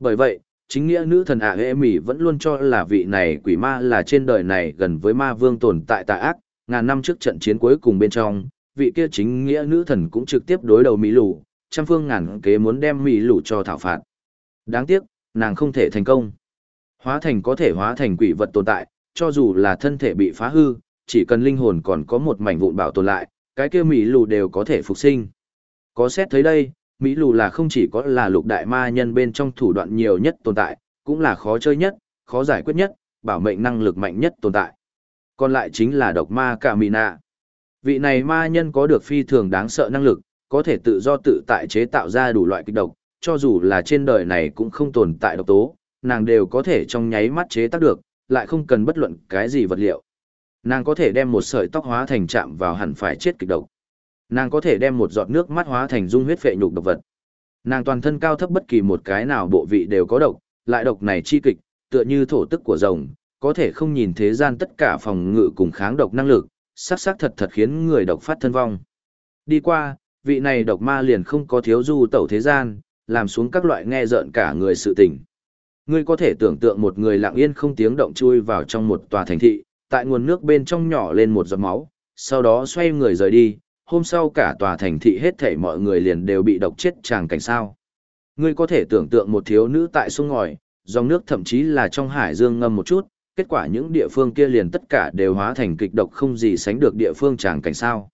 Bởi vậy, chính nghĩa nữ thần ạ hệ mỹ vẫn luôn cho là vị này quỷ ma là trên đời này gần với ma vương tồn tại tà ác, ngàn năm trước trận chiến cuối cùng bên trong, vị kia chính nghĩa nữ thần cũng trực tiếp đối đầu Mỹ lù, trăm phương ngàn kế muốn đem Mỹ lù cho thảo phạt. Đáng tiếc, nàng không thể thành công. Hóa thành có thể hóa thành quỷ vật tồn tại, cho dù là thân thể bị phá hư, chỉ cần linh hồn còn có một mảnh vụn bảo tồn lại, cái kia Mỹ lù đều có thể phục sinh. Có xét thấy đây, Mỹ lù là không chỉ có là lục đại ma nhân bên trong thủ đoạn nhiều nhất tồn tại, cũng là khó chơi nhất, khó giải quyết nhất, bảo mệnh năng lực mạnh nhất tồn tại. Còn lại chính là độc ma cả Mỹ nạ. Vị này ma nhân có được phi thường đáng sợ năng lực, có thể tự do tự tại chế tạo ra đủ loại kịch độc, cho dù là trên đời này cũng không tồn tại độc tố, nàng đều có thể trong nháy mắt chế tác được, lại không cần bất luận cái gì vật liệu. Nàng có thể đem một sợi tóc hóa thành chạm vào hẳn phải chết kịch độc. Nàng có thể đem một giọt nước mắt hóa thành dung huyết phệ nhục độc vật. Nàng toàn thân cao thấp bất kỳ một cái nào bộ vị đều có độc, lại độc này chi kịch, tựa như thổ tức của rồng, có thể không nhìn thế gian tất cả phòng ngự cùng kháng độc năng lực, sắc sắc thật thật khiến người độc phát thân vong. Đi qua, vị này độc ma liền không có thiếu du tẩu thế gian, làm xuống các loại nghe rợn cả người sự tình. Ngươi có thể tưởng tượng một người lặng yên không tiếng động chui vào trong một tòa thành thị, tại nguồn nước bên trong nhỏ lên một giọt máu, sau đó xoay người rời đi, hôm sau cả tòa thành thị hết thảy mọi người liền đều bị độc chết chàng cảnh sao. Ngươi có thể tưởng tượng một thiếu nữ tại sông ngòi, dòng nước thậm chí là trong hải dương ngâm một chút, kết quả những địa phương kia liền tất cả đều hóa thành kịch độc không gì sánh được địa phương chàng cảnh sao.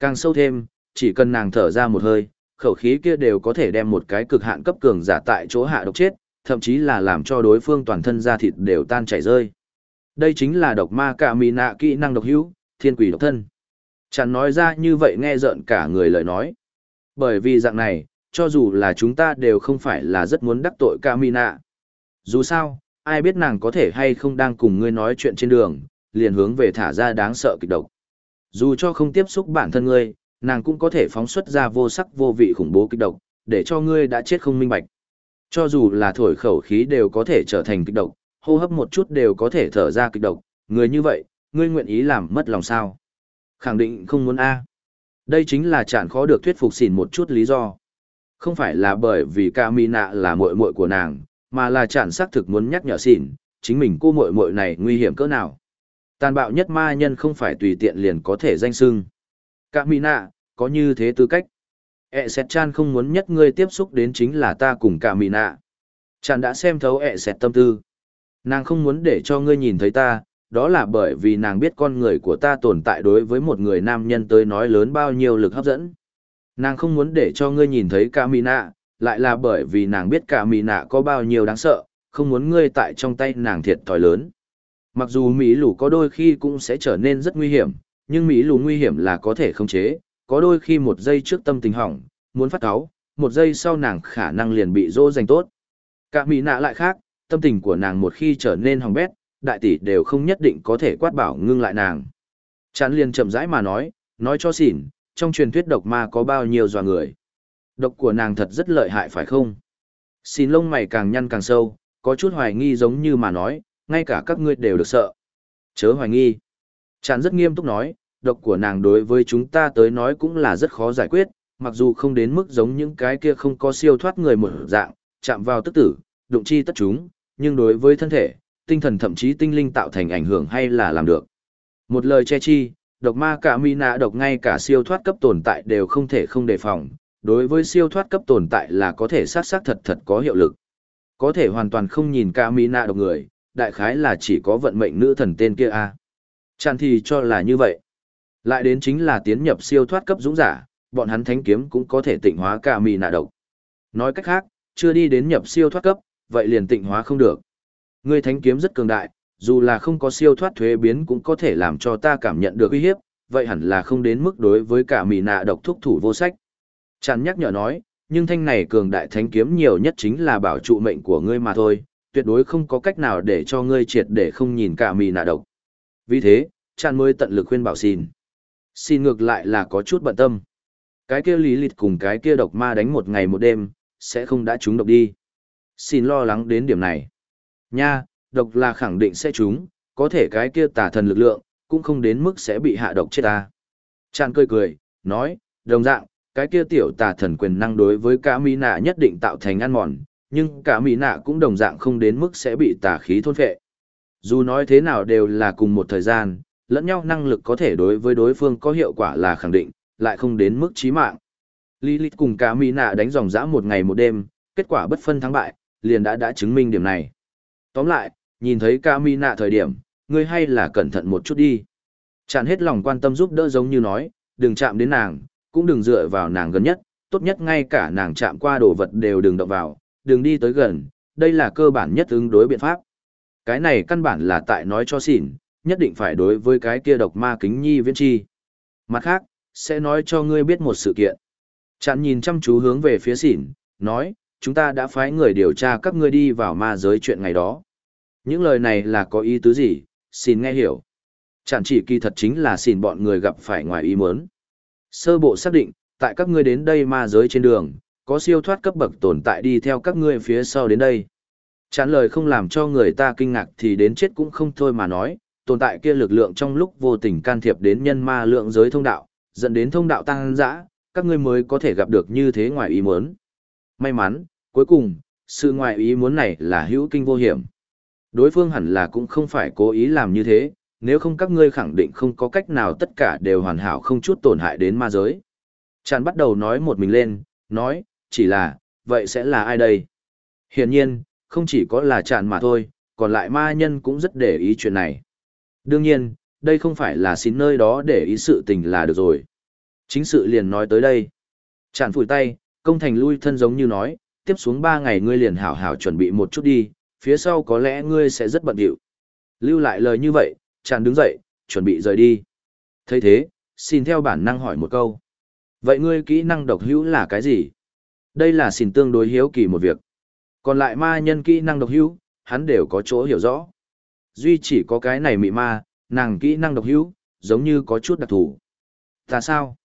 Càng sâu thêm, chỉ cần nàng thở ra một hơi, khẩu khí kia đều có thể đem một cái cực hạn cấp cường giả tại chỗ hạ độc chết, thậm chí là làm cho đối phương toàn thân da thịt đều tan chảy rơi. Đây chính là độc ma cả mì nạ kỹ năng độc hữu, thiên quỷ độc thân. Chẳng nói ra như vậy nghe giận cả người lời nói. Bởi vì dạng này, cho dù là chúng ta đều không phải là rất muốn đắc tội Camina. Dù sao, ai biết nàng có thể hay không đang cùng ngươi nói chuyện trên đường, liền hướng về thả ra đáng sợ kịch độc. Dù cho không tiếp xúc bản thân ngươi, nàng cũng có thể phóng xuất ra vô sắc vô vị khủng bố kịch độc, để cho ngươi đã chết không minh bạch. Cho dù là thổi khẩu khí đều có thể trở thành kịch độc, hô hấp một chút đều có thể thở ra kịch độc, người như vậy, ngươi nguyện ý làm mất lòng sao? Khẳng định không muốn A. Đây chính là chản khó được thuyết phục xỉn một chút lý do. Không phải là bởi vì ca mi nạ là muội muội của nàng, mà là chản xác thực muốn nhắc nhở xỉn, chính mình cô muội muội này nguy hiểm cỡ nào. Tàn bạo nhất ma nhân không phải tùy tiện liền có thể danh sưng. Ca mi nạ, có như thế tư cách. E sẹt chan không muốn nhất ngươi tiếp xúc đến chính là ta cùng ca mì nạ. Chan đã xem thấu e sẹt tâm tư. Nàng không muốn để cho ngươi nhìn thấy ta, đó là bởi vì nàng biết con người của ta tồn tại đối với một người nam nhân tới nói lớn bao nhiêu lực hấp dẫn. Nàng không muốn để cho ngươi nhìn thấy cả mì nạ, lại là bởi vì nàng biết cả mì nạ có bao nhiêu đáng sợ, không muốn ngươi tại trong tay nàng thiệt thòi lớn. Mặc dù Mỹ lù có đôi khi cũng sẽ trở nên rất nguy hiểm, nhưng Mỹ lù nguy hiểm là có thể khống chế, có đôi khi một giây trước tâm tình hỏng, muốn phát cáu, một giây sau nàng khả năng liền bị dỗ dành tốt. Cả mỹ nạ lại khác, tâm tình của nàng một khi trở nên hỏng bét, đại tỷ đều không nhất định có thể quát bảo ngưng lại nàng. Chán liền chậm rãi mà nói, nói cho xỉn, trong truyền thuyết độc ma có bao nhiêu dò người. Độc của nàng thật rất lợi hại phải không? Xin lông mày càng nhăn càng sâu, có chút hoài nghi giống như mà nói, ngay cả các ngươi đều được sợ. Chớ hoài nghi. Chán rất nghiêm túc nói, độc của nàng đối với chúng ta tới nói cũng là rất khó giải quyết, mặc dù không đến mức giống những cái kia không có siêu thoát người một dạng, chạm vào tức tử, đụng chi tất chúng, nhưng đối với thân thể, tinh thần thậm chí tinh linh tạo thành ảnh hưởng hay là làm được. Một lời che chi, độc ma cả mi nạ độc ngay cả siêu thoát cấp tồn tại đều không thể không đề phòng, đối với siêu thoát cấp tồn tại là có thể sát sát thật thật có hiệu lực. Có thể hoàn toàn không nhìn cả mi nạ độc người, đại khái là chỉ có vận mệnh nữ thần tên kia a. À. Thì cho là như vậy. Lại đến chính là tiến nhập siêu thoát cấp dũng giả, bọn hắn thánh kiếm cũng có thể tịnh hóa cả mi nạ độc. Nói cách khác, chưa đi đến nhập siêu thoát cấp, vậy liền tịnh hóa không được. Ngươi thánh kiếm rất cường đại, dù là không có siêu thoát thuế biến cũng có thể làm cho ta cảm nhận được uy hiếp, vậy hẳn là không đến mức đối với cả mì nạ độc thúc thủ vô sách. Chẳng nhắc nhở nói, nhưng thanh này cường đại thánh kiếm nhiều nhất chính là bảo trụ mệnh của ngươi mà thôi, tuyệt đối không có cách nào để cho ngươi triệt để không nhìn cả mì nạ độc. Vì thế, chàng mới tận lực khuyên bảo xin. Xin ngược lại là có chút bận tâm. Cái kia lý lịch cùng cái kia độc ma đánh một ngày một đêm, sẽ không đã trúng độc đi. Xin lo lắng đến điểm này. Nha, độc là khẳng định sẽ trúng, có thể cái kia tà thần lực lượng, cũng không đến mức sẽ bị hạ độc chết ta. Chàng cười cười, nói, đồng dạng, cái kia tiểu tà thần quyền năng đối với cả mỹ nạ nhất định tạo thành ăn mòn, nhưng cả mỹ nạ cũng đồng dạng không đến mức sẽ bị tà khí thôn phệ. Dù nói thế nào đều là cùng một thời gian, lẫn nhau năng lực có thể đối với đối phương có hiệu quả là khẳng định, lại không đến mức chí mạng. Lilith cùng cả mỹ nạ đánh dòng dã một ngày một đêm, kết quả bất phân thắng bại, liền đã đã chứng minh điểm này. Tóm lại, nhìn thấy ca mi nạ thời điểm, ngươi hay là cẩn thận một chút đi. Chạn hết lòng quan tâm giúp đỡ giống như nói, đừng chạm đến nàng, cũng đừng dựa vào nàng gần nhất, tốt nhất ngay cả nàng chạm qua đồ vật đều đừng động vào, đừng đi tới gần, đây là cơ bản nhất ứng đối biện pháp. Cái này căn bản là tại nói cho xỉn, nhất định phải đối với cái kia độc ma kính nhi viễn chi. Mặt khác, sẽ nói cho ngươi biết một sự kiện. Chặn nhìn chăm chú hướng về phía xỉn, nói, chúng ta đã phái người điều tra các ngươi đi vào ma giới chuyện ngày đó. Những lời này là có ý tứ gì, xin nghe hiểu. Chẳng chỉ kỳ thật chính là xin bọn người gặp phải ngoài ý muốn. Sơ bộ xác định, tại các ngươi đến đây ma giới trên đường, có siêu thoát cấp bậc tồn tại đi theo các ngươi phía sau đến đây. Chán lời không làm cho người ta kinh ngạc thì đến chết cũng không thôi mà nói, tồn tại kia lực lượng trong lúc vô tình can thiệp đến nhân ma lượng giới thông đạo, dẫn đến thông đạo tăng dã, các ngươi mới có thể gặp được như thế ngoài ý muốn. May mắn, cuối cùng, sự ngoại ý muốn này là hữu kinh vô hiểm. Đối phương hẳn là cũng không phải cố ý làm như thế, nếu không các ngươi khẳng định không có cách nào tất cả đều hoàn hảo không chút tổn hại đến ma giới. Chàng bắt đầu nói một mình lên, nói, chỉ là, vậy sẽ là ai đây? Hiển nhiên, không chỉ có là chạn mà thôi, còn lại ma nhân cũng rất để ý chuyện này. Đương nhiên, đây không phải là xin nơi đó để ý sự tình là được rồi. Chính sự liền nói tới đây. Chạn phủi tay, công thành lui thân giống như nói, tiếp xuống ba ngày ngươi liền hảo hảo chuẩn bị một chút đi, phía sau có lẽ ngươi sẽ rất bận rộn. Lưu lại lời như vậy, chạn đứng dậy, chuẩn bị rời đi. thấy thế, xin theo bản năng hỏi một câu. Vậy ngươi kỹ năng độc hữu là cái gì? Đây là xin tương đối hiếu kỳ một việc. Còn lại ma nhân kỹ năng độc hữu, hắn đều có chỗ hiểu rõ. Duy chỉ có cái này mị ma, nàng kỹ năng độc hữu, giống như có chút đặc thù. Ta sao?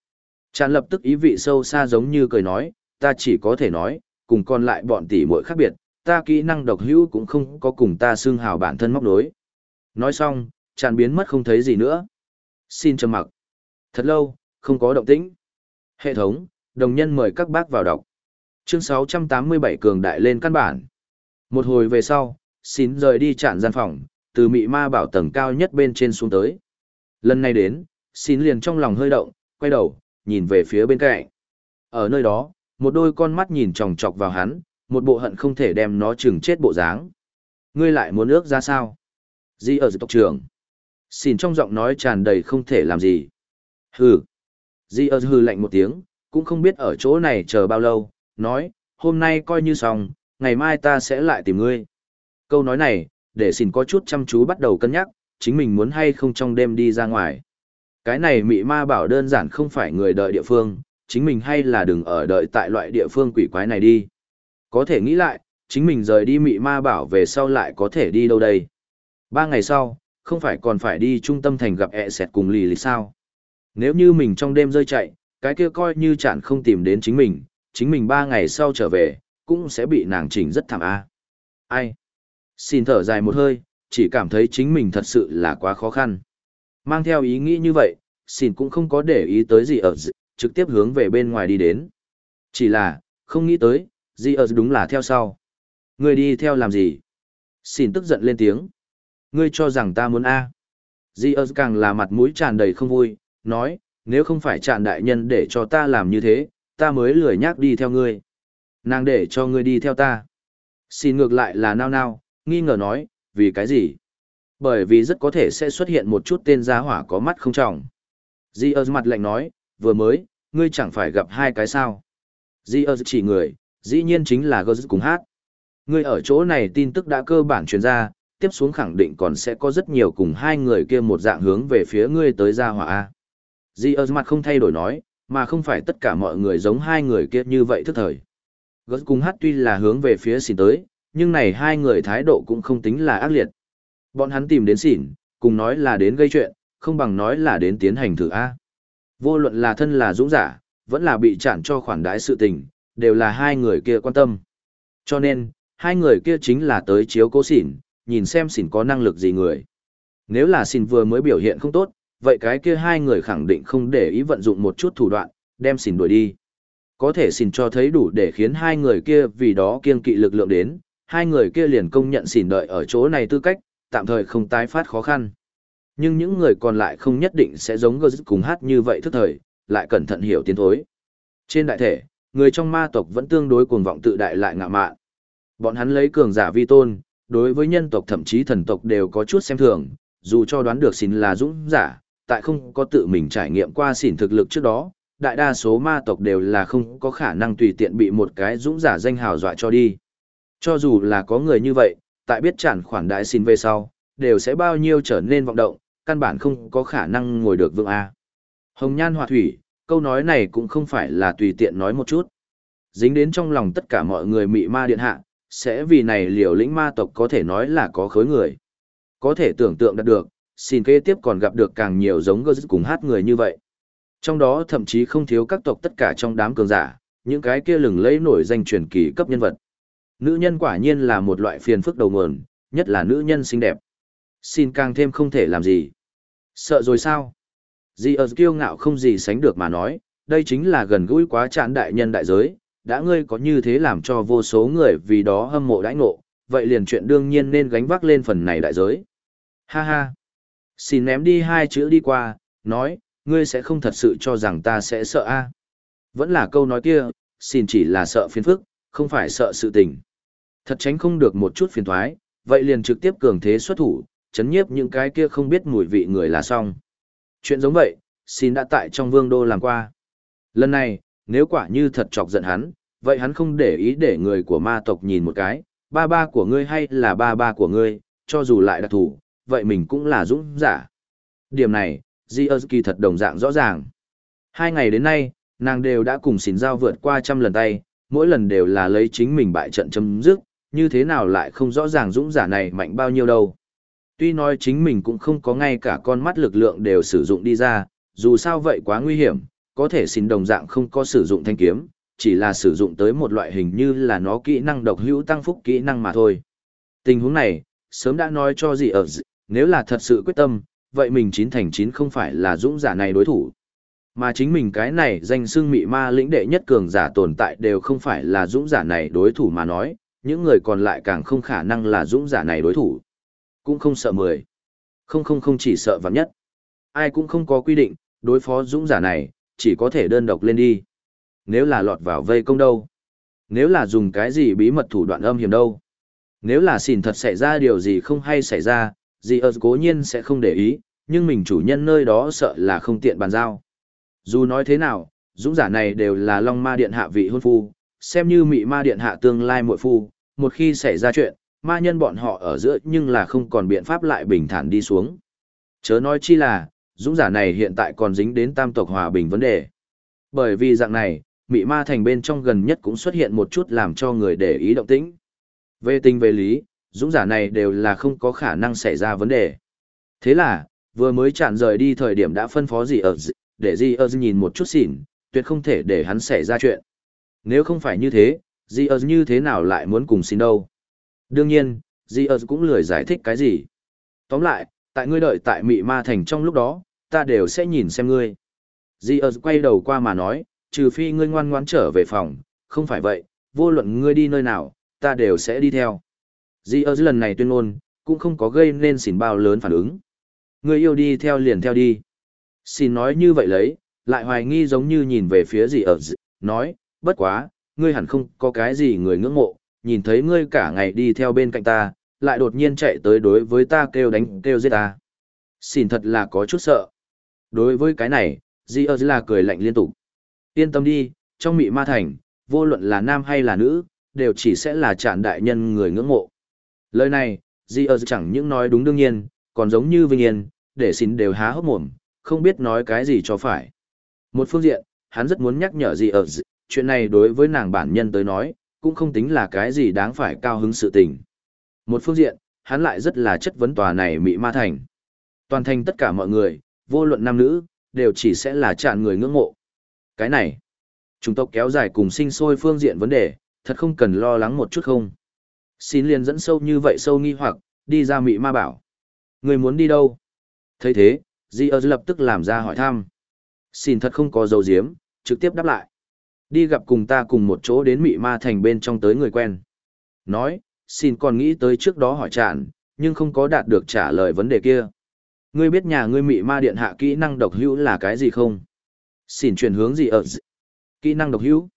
Chàng lập tức ý vị sâu xa giống như cười nói, ta chỉ có thể nói, cùng còn lại bọn tỷ muội khác biệt, ta kỹ năng độc hữu cũng không có cùng ta xương hào bản thân móc đối. Nói xong, chàng biến mất không thấy gì nữa. Xin trầm mặc. Thật lâu, không có động tĩnh. Hệ thống, đồng nhân mời các bác vào đọc. Chương 687 cường đại lên căn bản. Một hồi về sau, xin rời đi chặn gian phòng, từ mị ma bảo tầng cao nhất bên trên xuống tới. Lần này đến, xin liền trong lòng hơi động, quay đầu, nhìn về phía bên cạnh. Ở nơi đó, một đôi con mắt nhìn chòng chọc vào hắn, một bộ hận không thể đem nó chừng chết bộ dáng. Ngươi lại muốn ước ra sao? Di ở tộc trưởng. Xin trong giọng nói tràn đầy không thể làm gì. Hừ. Di ở hừ lạnh một tiếng, cũng không biết ở chỗ này chờ bao lâu, nói, hôm nay coi như xong, ngày mai ta sẽ lại tìm ngươi. Câu nói này, để xin có chút chăm chú bắt đầu cân nhắc, chính mình muốn hay không trong đêm đi ra ngoài. Cái này mị ma bảo đơn giản không phải người đợi địa phương, chính mình hay là đừng ở đợi tại loại địa phương quỷ quái này đi. Có thể nghĩ lại, chính mình rời đi mị ma bảo về sau lại có thể đi đâu đây. Ba ngày sau, không phải còn phải đi trung tâm thành gặp ẹ sẹt cùng lì lì sao. Nếu như mình trong đêm rơi chạy, cái kia coi như chẳng không tìm đến chính mình, chính mình ba ngày sau trở về, cũng sẽ bị nàng chỉnh rất thảm a. Ai? Xin thở dài một hơi, chỉ cảm thấy chính mình thật sự là quá khó khăn. Mang theo ý nghĩ như vậy, xin cũng không có để ý tới gì ở d trực tiếp hướng về bên ngoài đi đến. Chỉ là, không nghĩ tới, gì đúng là theo sau. Ngươi đi theo làm gì? Xin tức giận lên tiếng. Ngươi cho rằng ta muốn A. Di ơ càng là mặt mũi tràn đầy không vui, nói, nếu không phải tràn đại nhân để cho ta làm như thế, ta mới lười nhác đi theo ngươi. Nàng để cho ngươi đi theo ta. Xin ngược lại là nao nao, nghi ngờ nói, vì cái gì? Bởi vì rất có thể sẽ xuất hiện một chút tên giá hỏa có mắt không trọng. Di mặt lạnh nói, vừa mới, ngươi chẳng phải gặp hai cái sao. Di ơ chỉ người, dĩ nhiên chính là gơ cùng hát. Ngươi ở chỗ này tin tức đã cơ bản truyền ra, tiếp xuống khẳng định còn sẽ có rất nhiều cùng hai người kia một dạng hướng về phía ngươi tới gia hỏa A. Di ơ mặt không thay đổi nói, mà không phải tất cả mọi người giống hai người kia như vậy thức thời. Gớt cùng hát tuy là hướng về phía xỉn tới, nhưng này hai người thái độ cũng không tính là ác liệt. Bọn hắn tìm đến xỉn, cùng nói là đến gây chuyện, không bằng nói là đến tiến hành thử A. Vô luận là thân là dũng giả, vẫn là bị chặn cho khoản đái sự tình, đều là hai người kia quan tâm. Cho nên, hai người kia chính là tới chiếu cố xỉn, nhìn xem xỉn có năng lực gì người. Nếu là xỉn vừa mới biểu hiện không tốt, vậy cái kia hai người khẳng định không để ý vận dụng một chút thủ đoạn, đem xỉn đuổi đi. Có thể xỉn cho thấy đủ để khiến hai người kia vì đó kiên kỵ lực lượng đến, hai người kia liền công nhận xỉn đợi ở chỗ này tư cách, tạm thời không tái phát khó khăn. Nhưng những người còn lại không nhất định sẽ giống gơ cùng hát như vậy thức thời, lại cẩn thận hiểu tiến thối. Trên đại thể, người trong ma tộc vẫn tương đối cuồng vọng tự đại lại ngạ mạn. Bọn hắn lấy cường giả vi tôn, đối với nhân tộc thậm chí thần tộc đều có chút xem thường, dù cho đoán được xin là dũng giả, tại không có tự mình trải nghiệm qua xỉn thực lực trước đó, đại đa số ma tộc đều là không có khả năng tùy tiện bị một cái dũng giả danh hào dọa cho đi. Cho dù là có người như vậy, tại biết chản khoản đại xin về sau, đều sẽ bao nhiêu trở nên vọng động, căn bản không có khả năng ngồi được vượng A. Hồng nhan hòa thủy, câu nói này cũng không phải là tùy tiện nói một chút. Dính đến trong lòng tất cả mọi người mị ma điện hạ, sẽ vì này liều lĩnh ma tộc có thể nói là có khối người. Có thể tưởng tượng đạt được, xin kế tiếp còn gặp được càng nhiều giống gơ cùng hát người như vậy. Trong đó thậm chí không thiếu các tộc tất cả trong đám cường giả, những cái kia lừng lấy nổi danh truyền kỳ cấp nhân vật. Nữ nhân quả nhiên là một loại phiền phức đầu nguồn, nhất là nữ nhân xinh đẹp. Xin càng thêm không thể làm gì. Sợ rồi sao? Dì ơ kiêu ngạo không gì sánh được mà nói, đây chính là gần gũi quá chán đại nhân đại giới, đã ngươi có như thế làm cho vô số người vì đó hâm mộ đãi ngộ, vậy liền chuyện đương nhiên nên gánh vác lên phần này đại giới. Ha ha. Xin ném đi hai chữ đi qua, nói, ngươi sẽ không thật sự cho rằng ta sẽ sợ a Vẫn là câu nói kia, xin chỉ là sợ phiền phức, không phải sợ sự tình. Thật tránh không được một chút phiền thoái, vậy liền trực tiếp cường thế xuất thủ, chấn nhiếp những cái kia không biết mùi vị người là xong. Chuyện giống vậy, xin đã tại trong vương đô làm qua. Lần này, nếu quả như thật chọc giận hắn, vậy hắn không để ý để người của ma tộc nhìn một cái, ba ba của ngươi hay là ba ba của ngươi, cho dù lại đặc thủ, vậy mình cũng là dũng giả. Điểm này, Diazki thật đồng dạng rõ ràng. Hai ngày đến nay, nàng đều đã cùng xỉn giao vượt qua trăm lần tay, mỗi lần đều là lấy chính mình bại trận chấm dứt, như thế nào lại không rõ ràng dũng giả này mạnh bao nhiêu đâu. Tuy nói chính mình cũng không có ngay cả con mắt lực lượng đều sử dụng đi ra, dù sao vậy quá nguy hiểm, có thể xin đồng dạng không có sử dụng thanh kiếm, chỉ là sử dụng tới một loại hình như là nó kỹ năng độc hữu tăng phúc kỹ năng mà thôi. Tình huống này, sớm đã nói cho gì ở nếu là thật sự quyết tâm, vậy mình chín thành chín không phải là dũng giả này đối thủ. Mà chính mình cái này danh xưng mị ma lĩnh đệ nhất cường giả tồn tại đều không phải là dũng giả này đối thủ mà nói, những người còn lại càng không khả năng là dũng giả này đối thủ. Cũng không sợ mười. Không không không chỉ sợ vắng nhất. Ai cũng không có quy định, đối phó dũng giả này, chỉ có thể đơn độc lên đi. Nếu là lọt vào vây công đâu? Nếu là dùng cái gì bí mật thủ đoạn âm hiểm đâu? Nếu là xỉn thật xảy ra điều gì không hay xảy ra, gì ớt cố nhiên sẽ không để ý, nhưng mình chủ nhân nơi đó sợ là không tiện bàn giao. Dù nói thế nào, dũng giả này đều là Long Ma Điện hạ vị hôn phu, xem như mị ma điện hạ tương lai muội phu, một khi xảy ra chuyện, ma nhân bọn họ ở giữa nhưng là không còn biện pháp lại bình thản đi xuống. Chớ nói chi là, dũng giả này hiện tại còn dính đến tam tộc hòa bình vấn đề. Bởi vì dạng này, mị ma thành bên trong gần nhất cũng xuất hiện một chút làm cho người để ý động tĩnh. Về tình về lý, dũng giả này đều là không có khả năng xảy ra vấn đề. Thế là, vừa mới chặn rời đi thời điểm đã phân phó gì ở để gì ở nhìn một chút xỉn, tuyệt không thể để hắn xảy ra chuyện. Nếu không phải như thế, gì ở như thế nào lại muốn cùng xin đâu. Đương nhiên, gì ở cũng lười giải thích cái gì. Tóm lại, tại ngươi đợi tại mị ma thành trong lúc đó, ta đều sẽ nhìn xem ngươi. Di ơ quay đầu qua mà nói, trừ phi ngươi ngoan ngoãn trở về phòng, không phải vậy, vô luận ngươi đi nơi nào, ta đều sẽ đi theo. Di ơ lần này tuyên ngôn, cũng không có gây nên xỉn bao lớn phản ứng. Ngươi yêu đi theo liền theo đi. Xin nói như vậy lấy, lại hoài nghi giống như nhìn về phía gì ở nói, bất quá, ngươi hẳn không có cái gì người ngưỡng mộ, nhìn thấy ngươi cả ngày đi theo bên cạnh ta, lại đột nhiên chạy tới đối với ta kêu đánh kêu giết ta. Xin thật là có chút sợ. Đối với cái này, Di ơ là cười lạnh liên tục. Yên tâm đi, trong mị ma thành, vô luận là nam hay là nữ, đều chỉ sẽ là trạn đại nhân người ngưỡng mộ. Lời này, Di ơ chẳng những nói đúng đương nhiên, còn giống như vinh yên, để xin đều há hốc mồm, không biết nói cái gì cho phải. Một phương diện, hắn rất muốn nhắc nhở Di ơ chuyện này đối với nàng bản nhân tới nói, cũng không tính là cái gì đáng phải cao hứng sự tình. Một phương diện, hắn lại rất là chất vấn tòa này mị ma thành. Toàn thành tất cả mọi người, vô luận nam nữ, đều chỉ sẽ là chạn người ngưỡng mộ. Cái này, chúng tộc kéo dài cùng sinh sôi phương diện vấn đề, thật không cần lo lắng một chút không. Xin liền dẫn sâu như vậy sâu nghi hoặc, đi ra mị ma bảo. Người muốn đi đâu? thấy thế, Di ơ lập tức làm ra hỏi thăm. Xin thật không có dấu diếm, trực tiếp đáp lại. Đi gặp cùng ta cùng một chỗ đến mị ma thành bên trong tới người quen. Nói, xin còn nghĩ tới trước đó hỏi tràn, nhưng không có đạt được trả lời vấn đề kia. Ngươi biết nhà ngươi mị ma điện hạ kỹ năng độc hữu là cái gì không? Xin chuyển hướng gì ở kỹ năng độc hữu?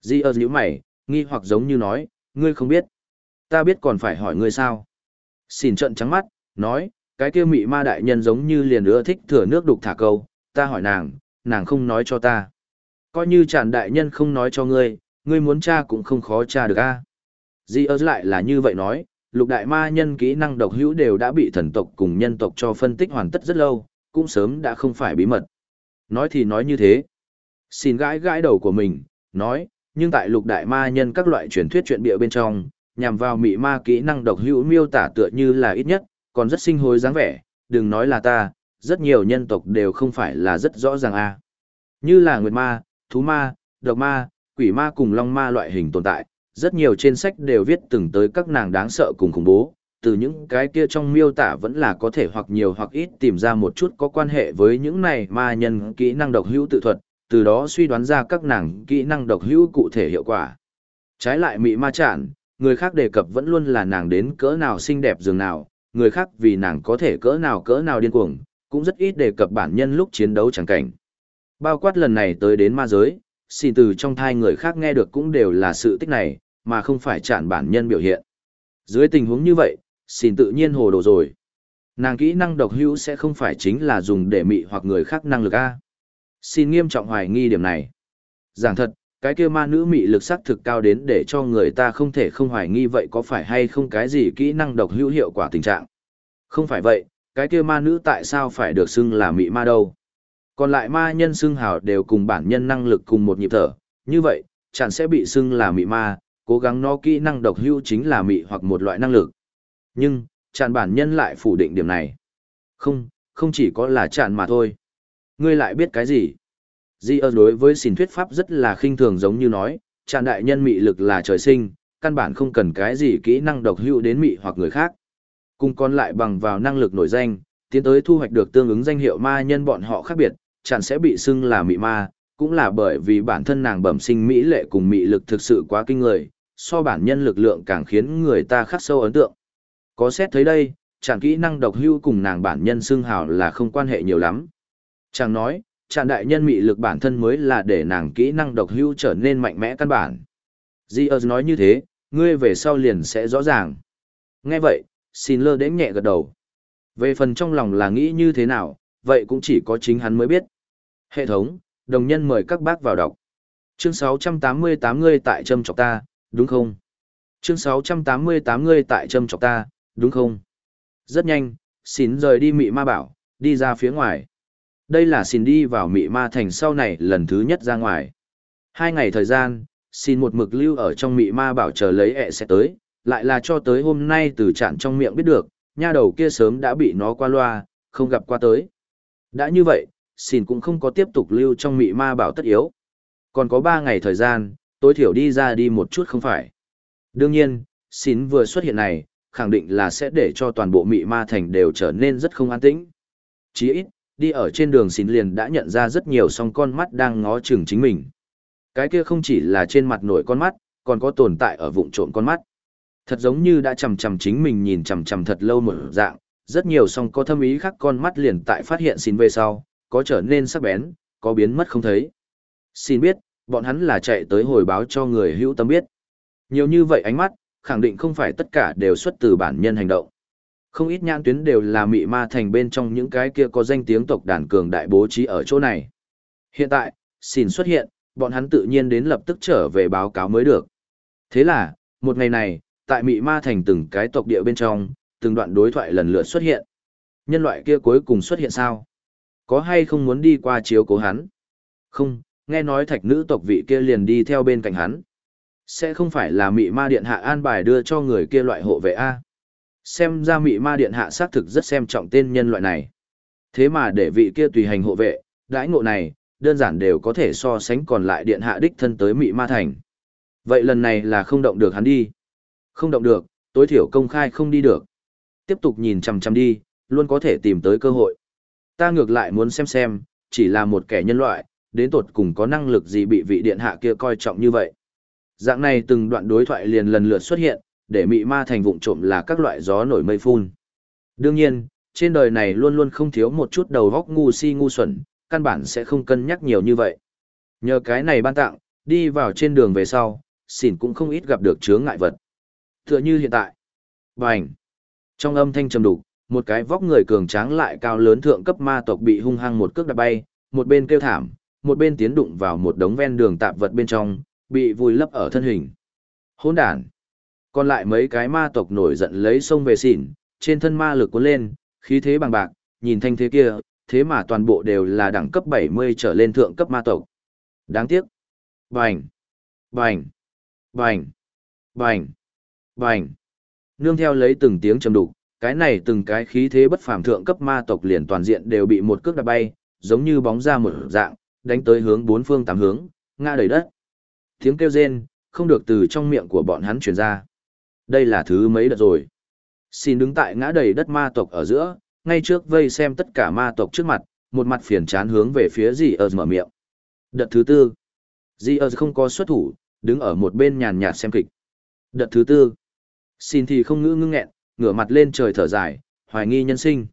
gì ở nhíu mày, nghi hoặc giống như nói, ngươi không biết. Ta biết còn phải hỏi ngươi sao? Xin trận trắng mắt, nói, cái kia mị ma đại nhân giống như liền ưa thích thừa nước đục thả câu, ta hỏi nàng, nàng không nói cho ta. Coi như tràn đại nhân không nói cho ngươi, ngươi muốn tra cũng không khó tra được a. Di ơ lại là như vậy nói, lục đại ma nhân kỹ năng độc hữu đều đã bị thần tộc cùng nhân tộc cho phân tích hoàn tất rất lâu, cũng sớm đã không phải bí mật. Nói thì nói như thế. Xin gãi gãi đầu của mình, nói, nhưng tại lục đại ma nhân các loại truyền thuyết chuyện địa bên trong, nhằm vào mị ma kỹ năng độc hữu miêu tả tựa như là ít nhất, còn rất sinh hối dáng vẻ, đừng nói là ta, rất nhiều nhân tộc đều không phải là rất rõ ràng a. Như là nguyệt ma, thú ma, độc ma, quỷ ma cùng long ma loại hình tồn tại, rất nhiều trên sách đều viết từng tới các nàng đáng sợ cùng khủng bố, từ những cái kia trong miêu tả vẫn là có thể hoặc nhiều hoặc ít tìm ra một chút có quan hệ với những này ma nhân kỹ năng độc hữu tự thuật, từ đó suy đoán ra các nàng kỹ năng độc hữu cụ thể hiệu quả. Trái lại mị ma chản, người khác đề cập vẫn luôn là nàng đến cỡ nào xinh đẹp dường nào, người khác vì nàng có thể cỡ nào cỡ nào điên cuồng, cũng rất ít đề cập bản nhân lúc chiến đấu chẳng cảnh. Bao quát lần này tới đến ma giới, xin từ trong thai người khác nghe được cũng đều là sự tích này, mà không phải chản bản nhân biểu hiện. Dưới tình huống như vậy, xin tự nhiên hồ đồ rồi. Nàng kỹ năng độc hữu sẽ không phải chính là dùng để mị hoặc người khác năng lực A. Xin nghiêm trọng hoài nghi điểm này. Giảng thật, cái kia ma nữ mị lực sắc thực cao đến để cho người ta không thể không hoài nghi vậy có phải hay không cái gì kỹ năng độc hữu hiệu quả tình trạng. Không phải vậy, cái kia ma nữ tại sao phải được xưng là mị ma đâu. Còn lại ma nhân xưng hào đều cùng bản nhân năng lực cùng một nhịp thở, như vậy, chẳng sẽ bị xưng là mị ma, cố gắng nó kỹ năng độc hữu chính là mị hoặc một loại năng lực. Nhưng, tràn bản nhân lại phủ định điểm này. Không, không chỉ có là tràn mà thôi. Ngươi lại biết cái gì? Di ơ đối với xin thuyết pháp rất là khinh thường giống như nói, tràn đại nhân mị lực là trời sinh, căn bản không cần cái gì kỹ năng độc hữu đến mị hoặc người khác. Cùng còn lại bằng vào năng lực nổi danh, tiến tới thu hoạch được tương ứng danh hiệu ma nhân bọn họ khác biệt, chẳng sẽ bị xưng là mị ma, cũng là bởi vì bản thân nàng bẩm sinh mỹ lệ cùng mị lực thực sự quá kinh người, so bản nhân lực lượng càng khiến người ta khắc sâu ấn tượng. Có xét thấy đây, chẳng kỹ năng độc hưu cùng nàng bản nhân xưng hào là không quan hệ nhiều lắm. Chàng nói, chàng đại nhân mị lực bản thân mới là để nàng kỹ năng độc hưu trở nên mạnh mẽ căn bản. Diaz nói như thế, ngươi về sau liền sẽ rõ ràng. Nghe vậy, xin lơ đến nhẹ gật đầu. Về phần trong lòng là nghĩ như thế nào, vậy cũng chỉ có chính hắn mới biết. Hệ thống, đồng nhân mời các bác vào đọc. Chương 688 ngươi tại châm chọc ta, đúng không? Chương 688 ngươi tại châm chọc ta, đúng không? Rất nhanh, xin rời đi mị ma bảo, đi ra phía ngoài. Đây là xin đi vào mị ma thành sau này lần thứ nhất ra ngoài. Hai ngày thời gian, xin một mực lưu ở trong mị ma bảo chờ lấy ẹ sẽ tới, lại là cho tới hôm nay từ chản trong miệng biết được, nha đầu kia sớm đã bị nó qua loa, không gặp qua tới. Đã như vậy, xin cũng không có tiếp tục lưu trong mị ma bảo tất yếu. Còn có ba ngày thời gian, tối thiểu đi ra đi một chút không phải. Đương nhiên, xin vừa xuất hiện này, khẳng định là sẽ để cho toàn bộ mị ma thành đều trở nên rất không an tĩnh. Chỉ ít, đi ở trên đường xin liền đã nhận ra rất nhiều song con mắt đang ngó chừng chính mình. Cái kia không chỉ là trên mặt nổi con mắt, còn có tồn tại ở vụn trộm con mắt. Thật giống như đã chầm chầm chính mình nhìn chầm chầm thật lâu một dạng, rất nhiều song có thâm ý khác con mắt liền tại phát hiện xin về sau, có trở nên sắc bén, có biến mất không thấy. Xin biết, bọn hắn là chạy tới hồi báo cho người hữu tâm biết. Nhiều như vậy ánh mắt, khẳng định không phải tất cả đều xuất từ bản nhân hành động. Không ít nhãn tuyến đều là mị ma thành bên trong những cái kia có danh tiếng tộc đàn cường đại bố trí ở chỗ này. Hiện tại, xin xuất hiện, bọn hắn tự nhiên đến lập tức trở về báo cáo mới được. Thế là, một ngày này, tại mị ma thành từng cái tộc địa bên trong, từng đoạn đối thoại lần lượt xuất hiện. Nhân loại kia cuối cùng xuất hiện sao? Có hay không muốn đi qua chiếu cố hắn? Không, nghe nói thạch nữ tộc vị kia liền đi theo bên cạnh hắn. Sẽ không phải là mị ma điện hạ an bài đưa cho người kia loại hộ vệ A. Xem ra mị ma điện hạ xác thực rất xem trọng tên nhân loại này. Thế mà để vị kia tùy hành hộ vệ, đãi ngộ này, đơn giản đều có thể so sánh còn lại điện hạ đích thân tới Mị Ma Thành. Vậy lần này là không động được hắn đi. Không động được, tối thiểu công khai không đi được. Tiếp tục nhìn chằm chằm đi, luôn có thể tìm tới cơ hội. Ta ngược lại muốn xem xem, chỉ là một kẻ nhân loại, đến tột cùng có năng lực gì bị vị điện hạ kia coi trọng như vậy. Dạng này từng đoạn đối thoại liền lần lượt xuất hiện, để mị ma thành vụn trộm là các loại gió nổi mây phun. Đương nhiên, trên đời này luôn luôn không thiếu một chút đầu góc ngu si ngu xuẩn, căn bản sẽ không cân nhắc nhiều như vậy. Nhờ cái này ban tặng, đi vào trên đường về sau, xỉn cũng không ít gặp được chướng ngại vật. Tựa như hiện tại. Bành! Trong âm thanh trầm đục, một cái vóc người cường tráng lại cao lớn thượng cấp ma tộc bị hung hăng một cước đạp bay, một bên kêu thảm, một bên tiến đụng vào một đống ven đường tạp vật bên trong, bị vùi lấp ở thân hình. Hỗn đản. Còn lại mấy cái ma tộc nổi giận lấy sông về xỉn, trên thân ma lực cuốn lên, khí thế bằng bạc, nhìn thanh thế kia, thế mà toàn bộ đều là đẳng cấp 70 trở lên thượng cấp ma tộc. Đáng tiếc. Bành. Bành. Bành. Bành. Bành. Nương theo lấy từng tiếng trầm đục, cái này từng cái khí thế bất phàm thượng cấp ma tộc liền toàn diện đều bị một cước đạp bay, giống như bóng ra một dạng, đánh tới hướng bốn phương tám hướng, ngã đầy đất. Tiếng kêu rên, không được từ trong miệng của bọn hắn truyền ra. Đây là thứ mấy đợt rồi. Xin đứng tại ngã đầy đất ma tộc ở giữa, ngay trước vây xem tất cả ma tộc trước mặt, một mặt phiền chán hướng về phía dì ơ mở miệng. Đợt thứ tư. Dì ơ không có xuất thủ, đứng ở một bên nhàn nhạt xem kịch. Đợt thứ tư. Xin thì không ngữ ngưng nghẹn, ngửa mặt lên trời thở dài, hoài nghi nhân sinh.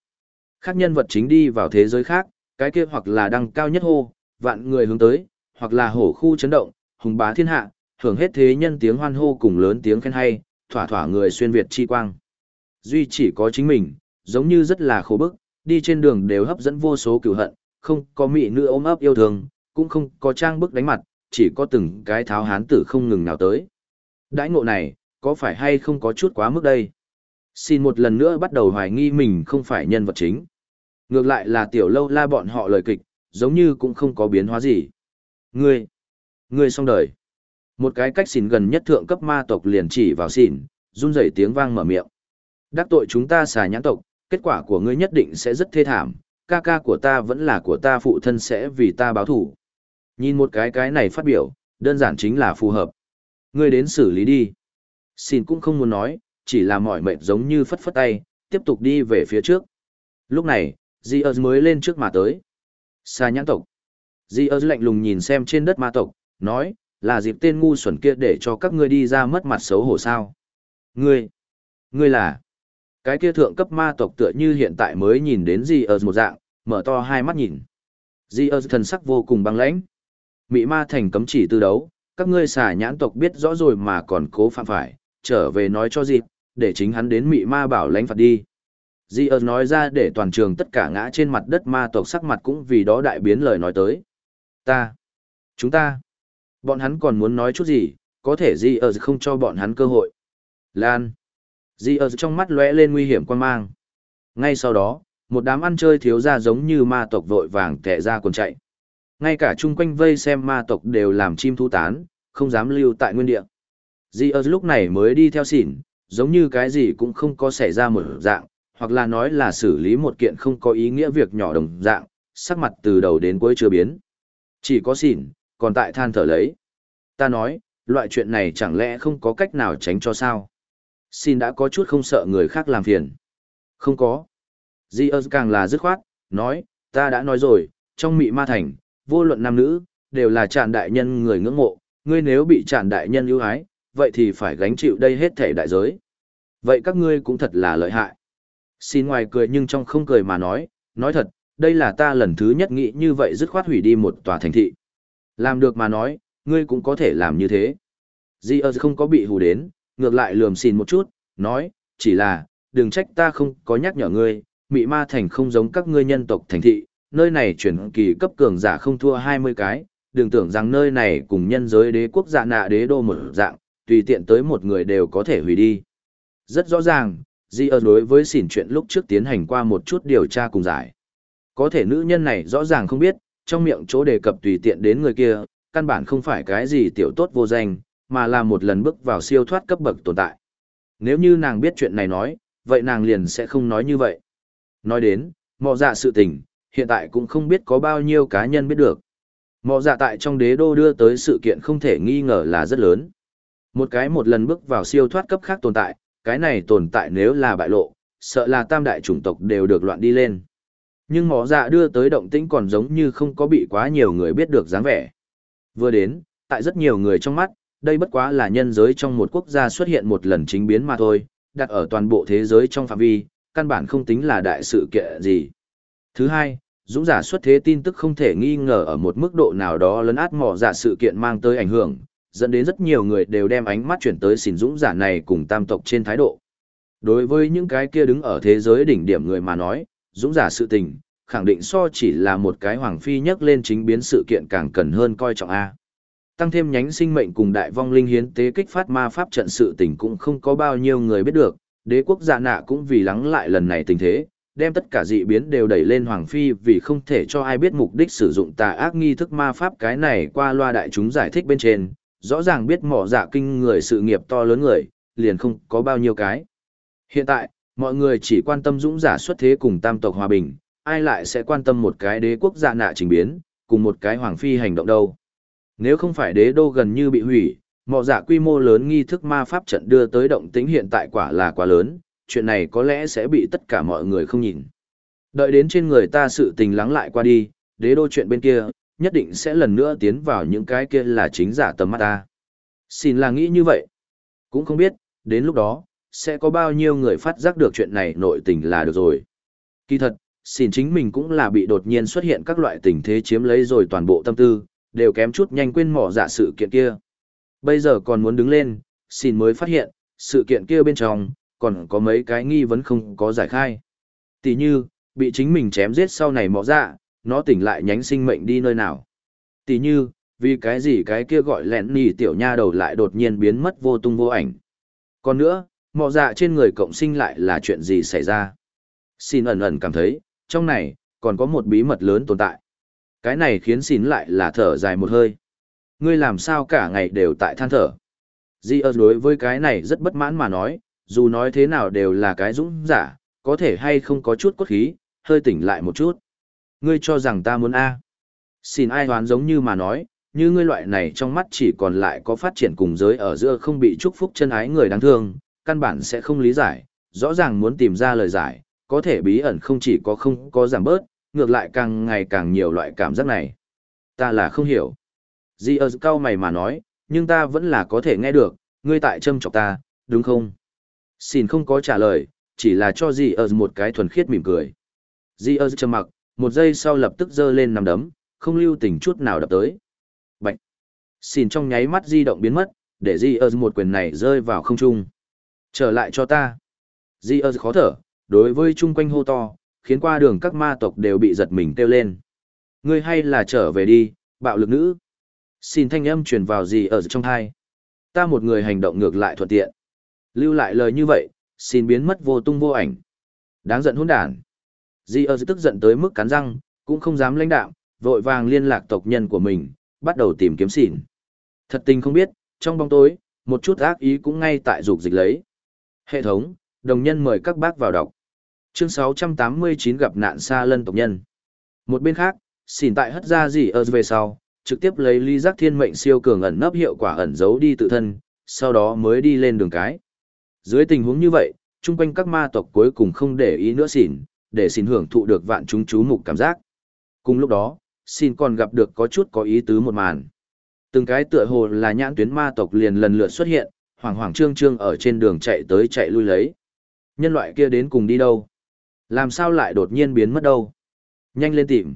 Khác nhân vật chính đi vào thế giới khác, cái kia hoặc là đăng cao nhất hô, vạn người hướng tới, hoặc là hổ khu chấn động, hùng bá thiên hạ, hưởng hết thế nhân tiếng hoan hô cùng lớn tiếng khen hay, thỏa thỏa người xuyên Việt chi quang. Duy chỉ có chính mình, giống như rất là khổ bức, đi trên đường đều hấp dẫn vô số cửu hận, không có mỹ nữ ôm ấp yêu thương, cũng không có trang bức đánh mặt, chỉ có từng cái tháo hán tử không ngừng nào tới. Đãi ngộ này, có phải hay không có chút quá mức đây? Xin một lần nữa bắt đầu hoài nghi mình không phải nhân vật chính. Ngược lại là tiểu lâu la bọn họ lời kịch, giống như cũng không có biến hóa gì. Ngươi, ngươi xong đời. Một cái cách xỉn gần nhất thượng cấp ma tộc liền chỉ vào xỉn, run rẩy tiếng vang mở miệng. Đắc tội chúng ta xà nhãn tộc, kết quả của ngươi nhất định sẽ rất thê thảm, ca ca của ta vẫn là của ta phụ thân sẽ vì ta báo thủ. Nhìn một cái cái này phát biểu, đơn giản chính là phù hợp. Ngươi đến xử lý đi. Xin cũng không muốn nói, chỉ là mỏi mệt giống như phất phất tay, tiếp tục đi về phía trước. Lúc này, Diaz mới lên trước mà tới. Xa nhãn tộc. Diaz lạnh lùng nhìn xem trên đất ma tộc, nói, là dịp tên ngu xuẩn kia để cho các ngươi đi ra mất mặt xấu hổ sao. Ngươi, ngươi là, cái kia thượng cấp ma tộc tựa như hiện tại mới nhìn đến Diaz một dạng, mở to hai mắt nhìn. Diaz thần sắc vô cùng băng lãnh. Mị ma thành cấm chỉ tư đấu, các ngươi xà nhãn tộc biết rõ rồi mà còn cố phạm phải, trở về nói cho dịp, để chính hắn đến mị ma bảo lãnh phạt đi. Di ơ nói ra để toàn trường tất cả ngã trên mặt đất ma tộc sắc mặt cũng vì đó đại biến lời nói tới. Ta, chúng ta, bọn hắn còn muốn nói chút gì, có thể Di ơ không cho bọn hắn cơ hội. Lan, Di ơ trong mắt lóe lên nguy hiểm quan mang. Ngay sau đó, một đám ăn chơi thiếu ra giống như ma tộc vội vàng kẻ ra quần chạy. Ngay cả chung quanh vây xem ma tộc đều làm chim thu tán, không dám lưu tại nguyên địa. Di ơ lúc này mới đi theo xỉn, giống như cái gì cũng không có xảy ra một dạng, hoặc là nói là xử lý một kiện không có ý nghĩa việc nhỏ đồng dạng, sắc mặt từ đầu đến cuối chưa biến. Chỉ có xỉn, còn tại than thở lấy. Ta nói, loại chuyện này chẳng lẽ không có cách nào tránh cho sao? Xin đã có chút không sợ người khác làm phiền. Không có. Di ơ càng là dứt khoát, nói, ta đã nói rồi, trong mị ma thành, vô luận nam nữ, đều là tràn đại nhân người ngưỡng mộ, ngươi nếu bị tràn đại nhân ưu ái, vậy thì phải gánh chịu đây hết thể đại giới. Vậy các ngươi cũng thật là lợi hại. Xin ngoài cười nhưng trong không cười mà nói, nói thật, đây là ta lần thứ nhất nghĩ như vậy dứt khoát hủy đi một tòa thành thị. Làm được mà nói, ngươi cũng có thể làm như thế. Di ơ không có bị hù đến, ngược lại lườm xin một chút, nói, chỉ là, đừng trách ta không có nhắc nhở ngươi, mị ma thành không giống các ngươi nhân tộc thành thị, nơi này chuyển kỳ cấp cường giả không thua 20 cái, đừng tưởng rằng nơi này cùng nhân giới đế quốc dạ nạ đế đô một dạng, tùy tiện tới một người đều có thể hủy đi. Rất rõ ràng, Di ơ đối với xỉn chuyện lúc trước tiến hành qua một chút điều tra cùng giải. Có thể nữ nhân này rõ ràng không biết, trong miệng chỗ đề cập tùy tiện đến người kia, căn bản không phải cái gì tiểu tốt vô danh, mà là một lần bước vào siêu thoát cấp bậc tồn tại. Nếu như nàng biết chuyện này nói, vậy nàng liền sẽ không nói như vậy. Nói đến, mọ dạ sự tình, hiện tại cũng không biết có bao nhiêu cá nhân biết được. Mọ dạ tại trong đế đô đưa tới sự kiện không thể nghi ngờ là rất lớn. Một cái một lần bước vào siêu thoát cấp khác tồn tại, cái này tồn tại nếu là bại lộ, sợ là tam đại chủng tộc đều được loạn đi lên. Nhưng mỏ dạ đưa tới động tĩnh còn giống như không có bị quá nhiều người biết được dáng vẻ. Vừa đến, tại rất nhiều người trong mắt, đây bất quá là nhân giới trong một quốc gia xuất hiện một lần chính biến mà thôi, đặt ở toàn bộ thế giới trong phạm vi, căn bản không tính là đại sự kiện gì. Thứ hai, dũng giả xuất thế tin tức không thể nghi ngờ ở một mức độ nào đó lấn át mỏ giả sự kiện mang tới ảnh hưởng, dẫn đến rất nhiều người đều đem ánh mắt chuyển tới xỉn dũng giả này cùng tam tộc trên thái độ. Đối với những cái kia đứng ở thế giới đỉnh điểm người mà nói, dũng giả sự tình, khẳng định so chỉ là một cái hoàng phi nhắc lên chính biến sự kiện càng cần hơn coi trọng A. Tăng thêm nhánh sinh mệnh cùng đại vong linh hiến tế kích phát ma pháp trận sự tình cũng không có bao nhiêu người biết được, đế quốc giả nạ cũng vì lắng lại lần này tình thế, đem tất cả dị biến đều đẩy lên hoàng phi vì không thể cho ai biết mục đích sử dụng tà ác nghi thức ma pháp cái này qua loa đại chúng giải thích bên trên, rõ ràng biết mỏ dạ kinh người sự nghiệp to lớn người, liền không có bao nhiêu cái. Hiện tại, mọi người chỉ quan tâm dũng giả xuất thế cùng tam tộc hòa bình, ai lại sẽ quan tâm một cái đế quốc dạ nạ trình biến, cùng một cái hoàng phi hành động đâu. Nếu không phải đế đô gần như bị hủy, mỏ dạ quy mô lớn nghi thức ma pháp trận đưa tới động tính hiện tại quả là quá lớn, chuyện này có lẽ sẽ bị tất cả mọi người không nhìn. Đợi đến trên người ta sự tình lắng lại qua đi, đế đô chuyện bên kia, nhất định sẽ lần nữa tiến vào những cái kia là chính giả tầm mắt ta. Xin là nghĩ như vậy. Cũng không biết, đến lúc đó, sẽ có bao nhiêu người phát giác được chuyện này nội tình là được rồi. Kỳ thật, xin chính mình cũng là bị đột nhiên xuất hiện các loại tình thế chiếm lấy rồi toàn bộ tâm tư, đều kém chút nhanh quên mỏ dạ sự kiện kia. Bây giờ còn muốn đứng lên, xin mới phát hiện, sự kiện kia bên trong, còn có mấy cái nghi vấn không có giải khai. Tỷ như, bị chính mình chém giết sau này mỏ dạ, nó tỉnh lại nhánh sinh mệnh đi nơi nào. Tỷ như, vì cái gì cái kia gọi lẹn nỉ tiểu nha đầu lại đột nhiên biến mất vô tung vô ảnh. Còn nữa, mọ dạ trên người cộng sinh lại là chuyện gì xảy ra. Xin ẩn ẩn cảm thấy, trong này, còn có một bí mật lớn tồn tại. Cái này khiến xin lại là thở dài một hơi. Ngươi làm sao cả ngày đều tại than thở. Di ơ đối với cái này rất bất mãn mà nói, dù nói thế nào đều là cái dũng giả, có thể hay không có chút cốt khí, hơi tỉnh lại một chút. Ngươi cho rằng ta muốn A. Xin ai hoán giống như mà nói, như ngươi loại này trong mắt chỉ còn lại có phát triển cùng giới ở giữa không bị chúc phúc chân ái người đáng thương, căn bản sẽ không lý giải, rõ ràng muốn tìm ra lời giải, có thể bí ẩn không chỉ có không có giảm bớt, ngược lại càng ngày càng nhiều loại cảm giác này. Ta là không hiểu. Di ơ cao mày mà nói, nhưng ta vẫn là có thể nghe được, ngươi tại châm chọc ta, đúng không? Xin không có trả lời, chỉ là cho Di ơ một cái thuần khiết mỉm cười. Di ơ trầm mặc, một giây sau lập tức giơ lên nằm đấm, không lưu tình chút nào đập tới. Bạch! Xin trong nháy mắt di động biến mất, để Di ơ một quyền này rơi vào không trung. Trở lại cho ta. Di ơ khó thở, đối với chung quanh hô to, khiến qua đường các ma tộc đều bị giật mình kêu lên. Ngươi hay là trở về đi, bạo lực nữ. Xin thanh âm truyền vào Di ở trong thai. Ta một người hành động ngược lại thuận tiện. Lưu lại lời như vậy, xin biến mất vô tung vô ảnh. Đáng giận hỗn đản. Di ơ tức giận tới mức cắn răng, cũng không dám lãnh đạo, vội vàng liên lạc tộc nhân của mình, bắt đầu tìm kiếm xỉn. Thật tình không biết, trong bóng tối, một chút ác ý cũng ngay tại dục dịch lấy. Hệ thống, đồng nhân mời các bác vào đọc. Chương 689 gặp nạn xa lân tộc nhân. Một bên khác, xỉn tại hất ra gì ở về sau, trực tiếp lấy ly giác thiên mệnh siêu cường ẩn nấp hiệu quả ẩn giấu đi tự thân, sau đó mới đi lên đường cái. Dưới tình huống như vậy, chung quanh các ma tộc cuối cùng không để ý nữa xỉn, để xin hưởng thụ được vạn chúng chú mục cảm giác. Cùng lúc đó, xin còn gặp được có chút có ý tứ một màn. Từng cái tựa hồ là nhãn tuyến ma tộc liền lần lượt xuất hiện, hoàng hoàng trương trương ở trên đường chạy tới chạy lui lấy. Nhân loại kia đến cùng đi đâu? Làm sao lại đột nhiên biến mất đâu? Nhanh lên tìm.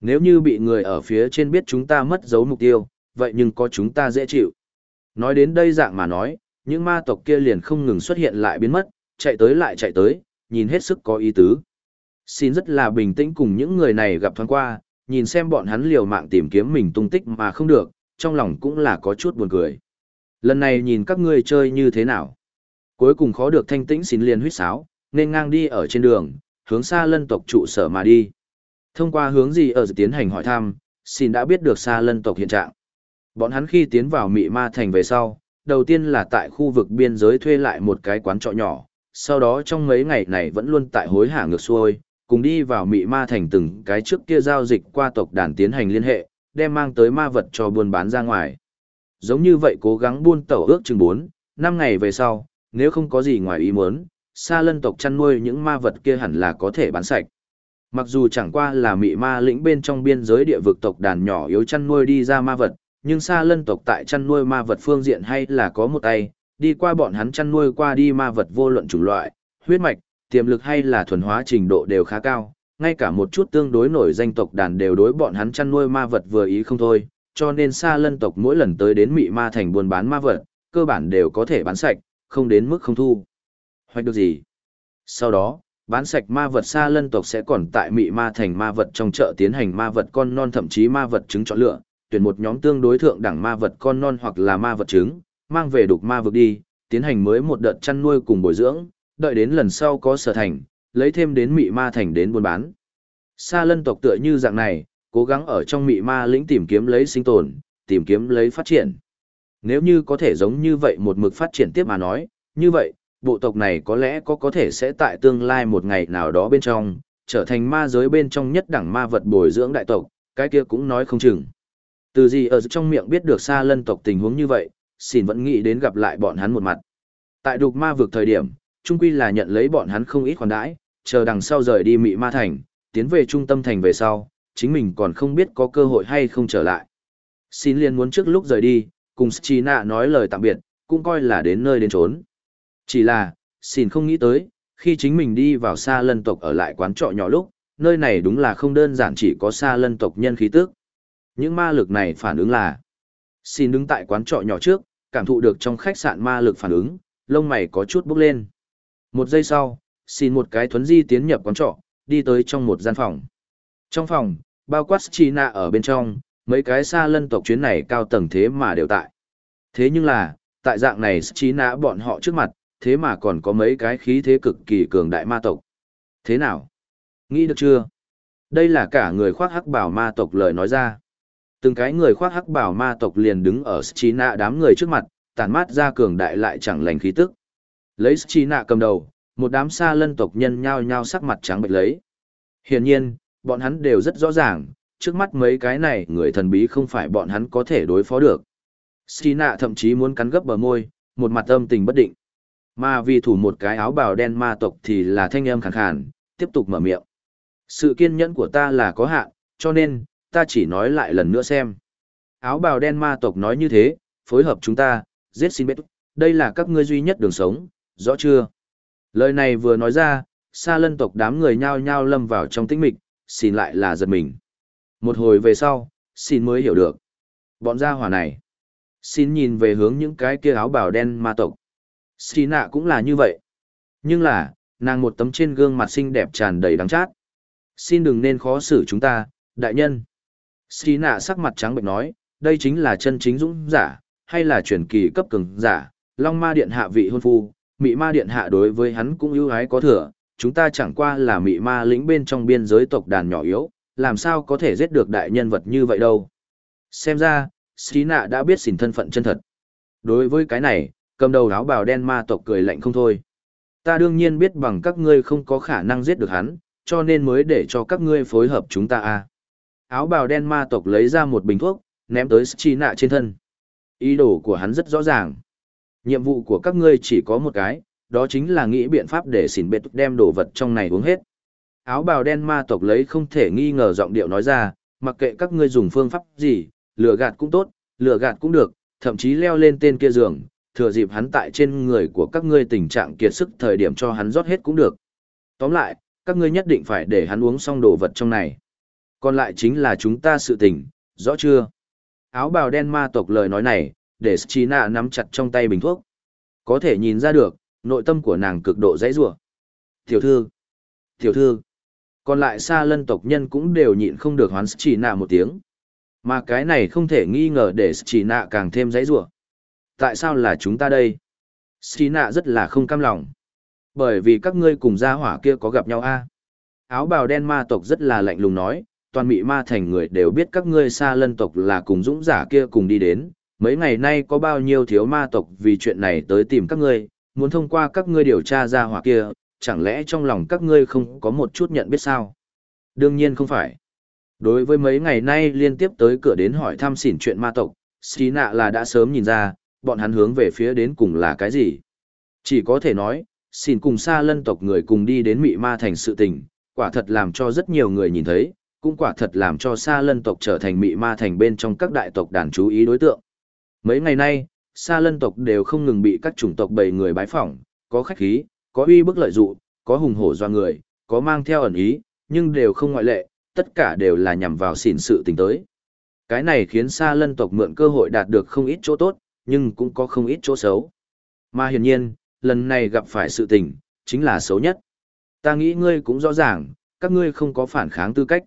Nếu như bị người ở phía trên biết chúng ta mất dấu mục tiêu, vậy nhưng có chúng ta dễ chịu. Nói đến đây dạng mà nói, những ma tộc kia liền không ngừng xuất hiện lại biến mất, chạy tới lại chạy tới, nhìn hết sức có ý tứ. Xin rất là bình tĩnh cùng những người này gặp thoáng qua, nhìn xem bọn hắn liều mạng tìm kiếm mình tung tích mà không được, trong lòng cũng là có chút buồn cười. Lần này nhìn các ngươi chơi như thế nào. Cuối cùng khó được thanh tĩnh xin liền huyết sáo, nên ngang đi ở trên đường, hướng xa lân tộc trụ sở mà đi. Thông qua hướng gì ở tiến hành hỏi thăm, xin đã biết được xa lân tộc hiện trạng. Bọn hắn khi tiến vào mị ma thành về sau, đầu tiên là tại khu vực biên giới thuê lại một cái quán trọ nhỏ, sau đó trong mấy ngày này vẫn luôn tại hối hả ngược xuôi, cùng đi vào mị ma thành từng cái trước kia giao dịch qua tộc đàn tiến hành liên hệ, đem mang tới ma vật cho buôn bán ra ngoài. Giống như vậy cố gắng buôn tẩu ước chừng 4, 5 ngày về sau, nếu không có gì ngoài ý muốn, xa lân tộc chăn nuôi những ma vật kia hẳn là có thể bán sạch. Mặc dù chẳng qua là mị ma lĩnh bên trong biên giới địa vực tộc đàn nhỏ yếu chăn nuôi đi ra ma vật, nhưng xa lân tộc tại chăn nuôi ma vật phương diện hay là có một tay, đi qua bọn hắn chăn nuôi qua đi ma vật vô luận chủng loại, huyết mạch, tiềm lực hay là thuần hóa trình độ đều khá cao, ngay cả một chút tương đối nổi danh tộc đàn đều đối bọn hắn chăn nuôi ma vật vừa ý không thôi, cho nên xa lân tộc mỗi lần tới đến mị ma thành buôn bán ma vật, cơ bản đều có thể bán sạch, không đến mức không thu. Hoạch được gì? Sau đó, bán sạch ma vật xa lân tộc sẽ còn tại mị ma thành ma vật trong chợ tiến hành ma vật con non thậm chí ma vật trứng chọn lựa, tuyển một nhóm tương đối thượng đẳng ma vật con non hoặc là ma vật trứng, mang về đục ma vực đi, tiến hành mới một đợt chăn nuôi cùng bồi dưỡng, đợi đến lần sau có sở thành, lấy thêm đến mị ma thành đến buôn bán. Sa lân tộc tựa như dạng này, cố gắng ở trong mị ma lĩnh tìm kiếm lấy sinh tồn, tìm kiếm lấy phát triển. Nếu như có thể giống như vậy một mực phát triển tiếp mà nói, như vậy, bộ tộc này có lẽ có có thể sẽ tại tương lai một ngày nào đó bên trong, trở thành ma giới bên trong nhất đẳng ma vật bồi dưỡng đại tộc, cái kia cũng nói không chừng. Từ gì ở trong miệng biết được xa lân tộc tình huống như vậy, xin vẫn nghĩ đến gặp lại bọn hắn một mặt. Tại đục ma vực thời điểm, trung quy là nhận lấy bọn hắn không ít khoản đãi, chờ đằng sau rời đi mị ma thành, tiến về trung tâm thành về sau, chính mình còn không biết có cơ hội hay không trở lại. Xin liền muốn trước lúc rời đi, cùng Sina nói lời tạm biệt, cũng coi là đến nơi đến trốn. Chỉ là, xin không nghĩ tới, khi chính mình đi vào xa lân tộc ở lại quán trọ nhỏ lúc, nơi này đúng là không đơn giản chỉ có xa lân tộc nhân khí tức. Những ma lực này phản ứng là, xin đứng tại quán trọ nhỏ trước, cảm thụ được trong khách sạn ma lực phản ứng, lông mày có chút bốc lên. Một giây sau, xin một cái thuấn di tiến nhập quán trọ, đi tới trong một gian phòng. Trong phòng, bao quát China ở bên trong, mấy cái xa lân tộc chuyến này cao tầng thế mà đều tại. Thế nhưng là, tại dạng này China bọn họ trước mặt, thế mà còn có mấy cái khí thế cực kỳ cường đại ma tộc. Thế nào? Nghĩ được chưa? Đây là cả người khoác hắc bảo ma tộc lời nói ra. Từng cái người khoác hắc bảo ma tộc liền đứng ở China đám người trước mặt, tàn mát ra cường đại lại chẳng lành khí tức. Lấy chi nạ cầm đầu, một đám xa lân tộc nhân nhao nhao sắc mặt trắng bệch lấy. Hiển nhiên, bọn hắn đều rất rõ ràng, trước mắt mấy cái này người thần bí không phải bọn hắn có thể đối phó được. Sina thậm chí muốn cắn gấp bờ môi, một mặt âm tình bất định. Mà vì thủ một cái áo bào đen ma tộc thì là thanh âm khàn khàn, tiếp tục mở miệng. Sự kiên nhẫn của ta là có hạn, cho nên, ta chỉ nói lại lần nữa xem. Áo bào đen ma tộc nói như thế, phối hợp chúng ta, giết xin bết. Đây là các ngươi duy nhất đường sống, rõ chưa? Lời này vừa nói ra, xa lân tộc đám người nhao nhao lâm vào trong tĩnh mịch, xin lại là giật mình. Một hồi về sau, xin mới hiểu được. Bọn gia hỏa này. Xin nhìn về hướng những cái kia áo bào đen ma tộc. Xin nạ cũng là như vậy. Nhưng là, nàng một tấm trên gương mặt xinh đẹp tràn đầy đắng chát. Xin đừng nên khó xử chúng ta, đại nhân. Xin nạ sắc mặt trắng bệnh nói, đây chính là chân chính dũng giả, hay là truyền kỳ cấp cường giả, Long Ma Điện hạ vị hôn phu, Mị Ma Điện hạ đối với hắn cũng ưu ái có thừa, chúng ta chẳng qua là Mị Ma lĩnh bên trong biên giới tộc đàn nhỏ yếu, làm sao có thể giết được đại nhân vật như vậy đâu. Xem ra, Sina đã biết xỉn thân phận chân thật. Đối với cái này, cầm đầu áo bào đen ma tộc cười lạnh không thôi. Ta đương nhiên biết bằng các ngươi không có khả năng giết được hắn, cho nên mới để cho các ngươi phối hợp chúng ta a. Áo bào đen ma tộc lấy ra một bình thuốc, ném tới Sina trên thân. Ý đồ của hắn rất rõ ràng. Nhiệm vụ của các ngươi chỉ có một cái, đó chính là nghĩ biện pháp để xỉn bệt đem đồ vật trong này uống hết. Áo bào đen ma tộc lấy không thể nghi ngờ giọng điệu nói ra, mặc kệ các ngươi dùng phương pháp gì, lừa gạt cũng tốt, lừa gạt cũng được, thậm chí leo lên tên kia giường, thừa dịp hắn tại trên người của các ngươi tình trạng kiệt sức thời điểm cho hắn rót hết cũng được. Tóm lại, các ngươi nhất định phải để hắn uống xong đồ vật trong này. Còn lại chính là chúng ta sự tình, rõ chưa? Áo bào đen ma tộc lời nói này, để China nắm chặt trong tay bình thuốc. Có thể nhìn ra được, nội tâm của nàng cực độ dãy rủa. Tiểu thư, tiểu thư, còn lại xa lân tộc nhân cũng đều nhịn không được hoán China một tiếng. Mà cái này không thể nghi ngờ để China càng thêm dãy rủa. Tại sao là chúng ta đây? China rất là không cam lòng. Bởi vì các ngươi cùng gia hỏa kia có gặp nhau a. Áo bào đen ma tộc rất là lạnh lùng nói, toàn mị ma thành người đều biết các ngươi xa lân tộc là cùng dũng giả kia cùng đi đến, mấy ngày nay có bao nhiêu thiếu ma tộc vì chuyện này tới tìm các ngươi, muốn thông qua các ngươi điều tra ra hỏa kia, chẳng lẽ trong lòng các ngươi không có một chút nhận biết sao? Đương nhiên không phải. Đối với mấy ngày nay liên tiếp tới cửa đến hỏi thăm xỉn chuyện ma tộc, xí nạ là đã sớm nhìn ra, bọn hắn hướng về phía đến cùng là cái gì. Chỉ có thể nói, xỉn cùng xa lân tộc người cùng đi đến mị ma thành sự tình, quả thật làm cho rất nhiều người nhìn thấy, cũng quả thật làm cho xa lân tộc trở thành mị ma thành bên trong các đại tộc đàn chú ý đối tượng. Mấy ngày nay, xa lân tộc đều không ngừng bị các chủng tộc bầy người bái phỏng, có khách khí, có uy bức lợi dụ, có hùng hổ do người, có mang theo ẩn ý, nhưng đều không ngoại lệ, tất cả đều là nhằm vào xỉn sự tình tới. Cái này khiến xa lân tộc mượn cơ hội đạt được không ít chỗ tốt, nhưng cũng có không ít chỗ xấu. Mà hiển nhiên, lần này gặp phải sự tình, chính là xấu nhất. Ta nghĩ ngươi cũng rõ ràng, các ngươi không có phản kháng tư cách.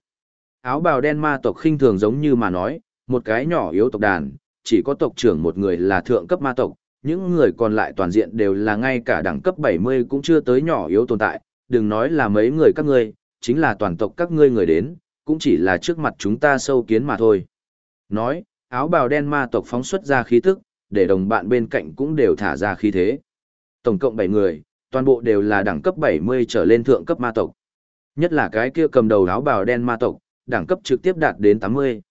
Áo bào đen ma tộc khinh thường giống như mà nói, một cái nhỏ yếu tộc đàn, chỉ có tộc trưởng một người là thượng cấp ma tộc, những người còn lại toàn diện đều là ngay cả đẳng cấp 70 cũng chưa tới nhỏ yếu tồn tại, đừng nói là mấy người các ngươi, chính là toàn tộc các ngươi người đến, cũng chỉ là trước mặt chúng ta sâu kiến mà thôi. Nói, áo bào đen ma tộc phóng xuất ra khí tức, để đồng bạn bên cạnh cũng đều thả ra khí thế. Tổng cộng 7 người, toàn bộ đều là đẳng cấp 70 trở lên thượng cấp ma tộc. Nhất là cái kia cầm đầu áo bào đen ma tộc, đẳng cấp trực tiếp đạt đến 80.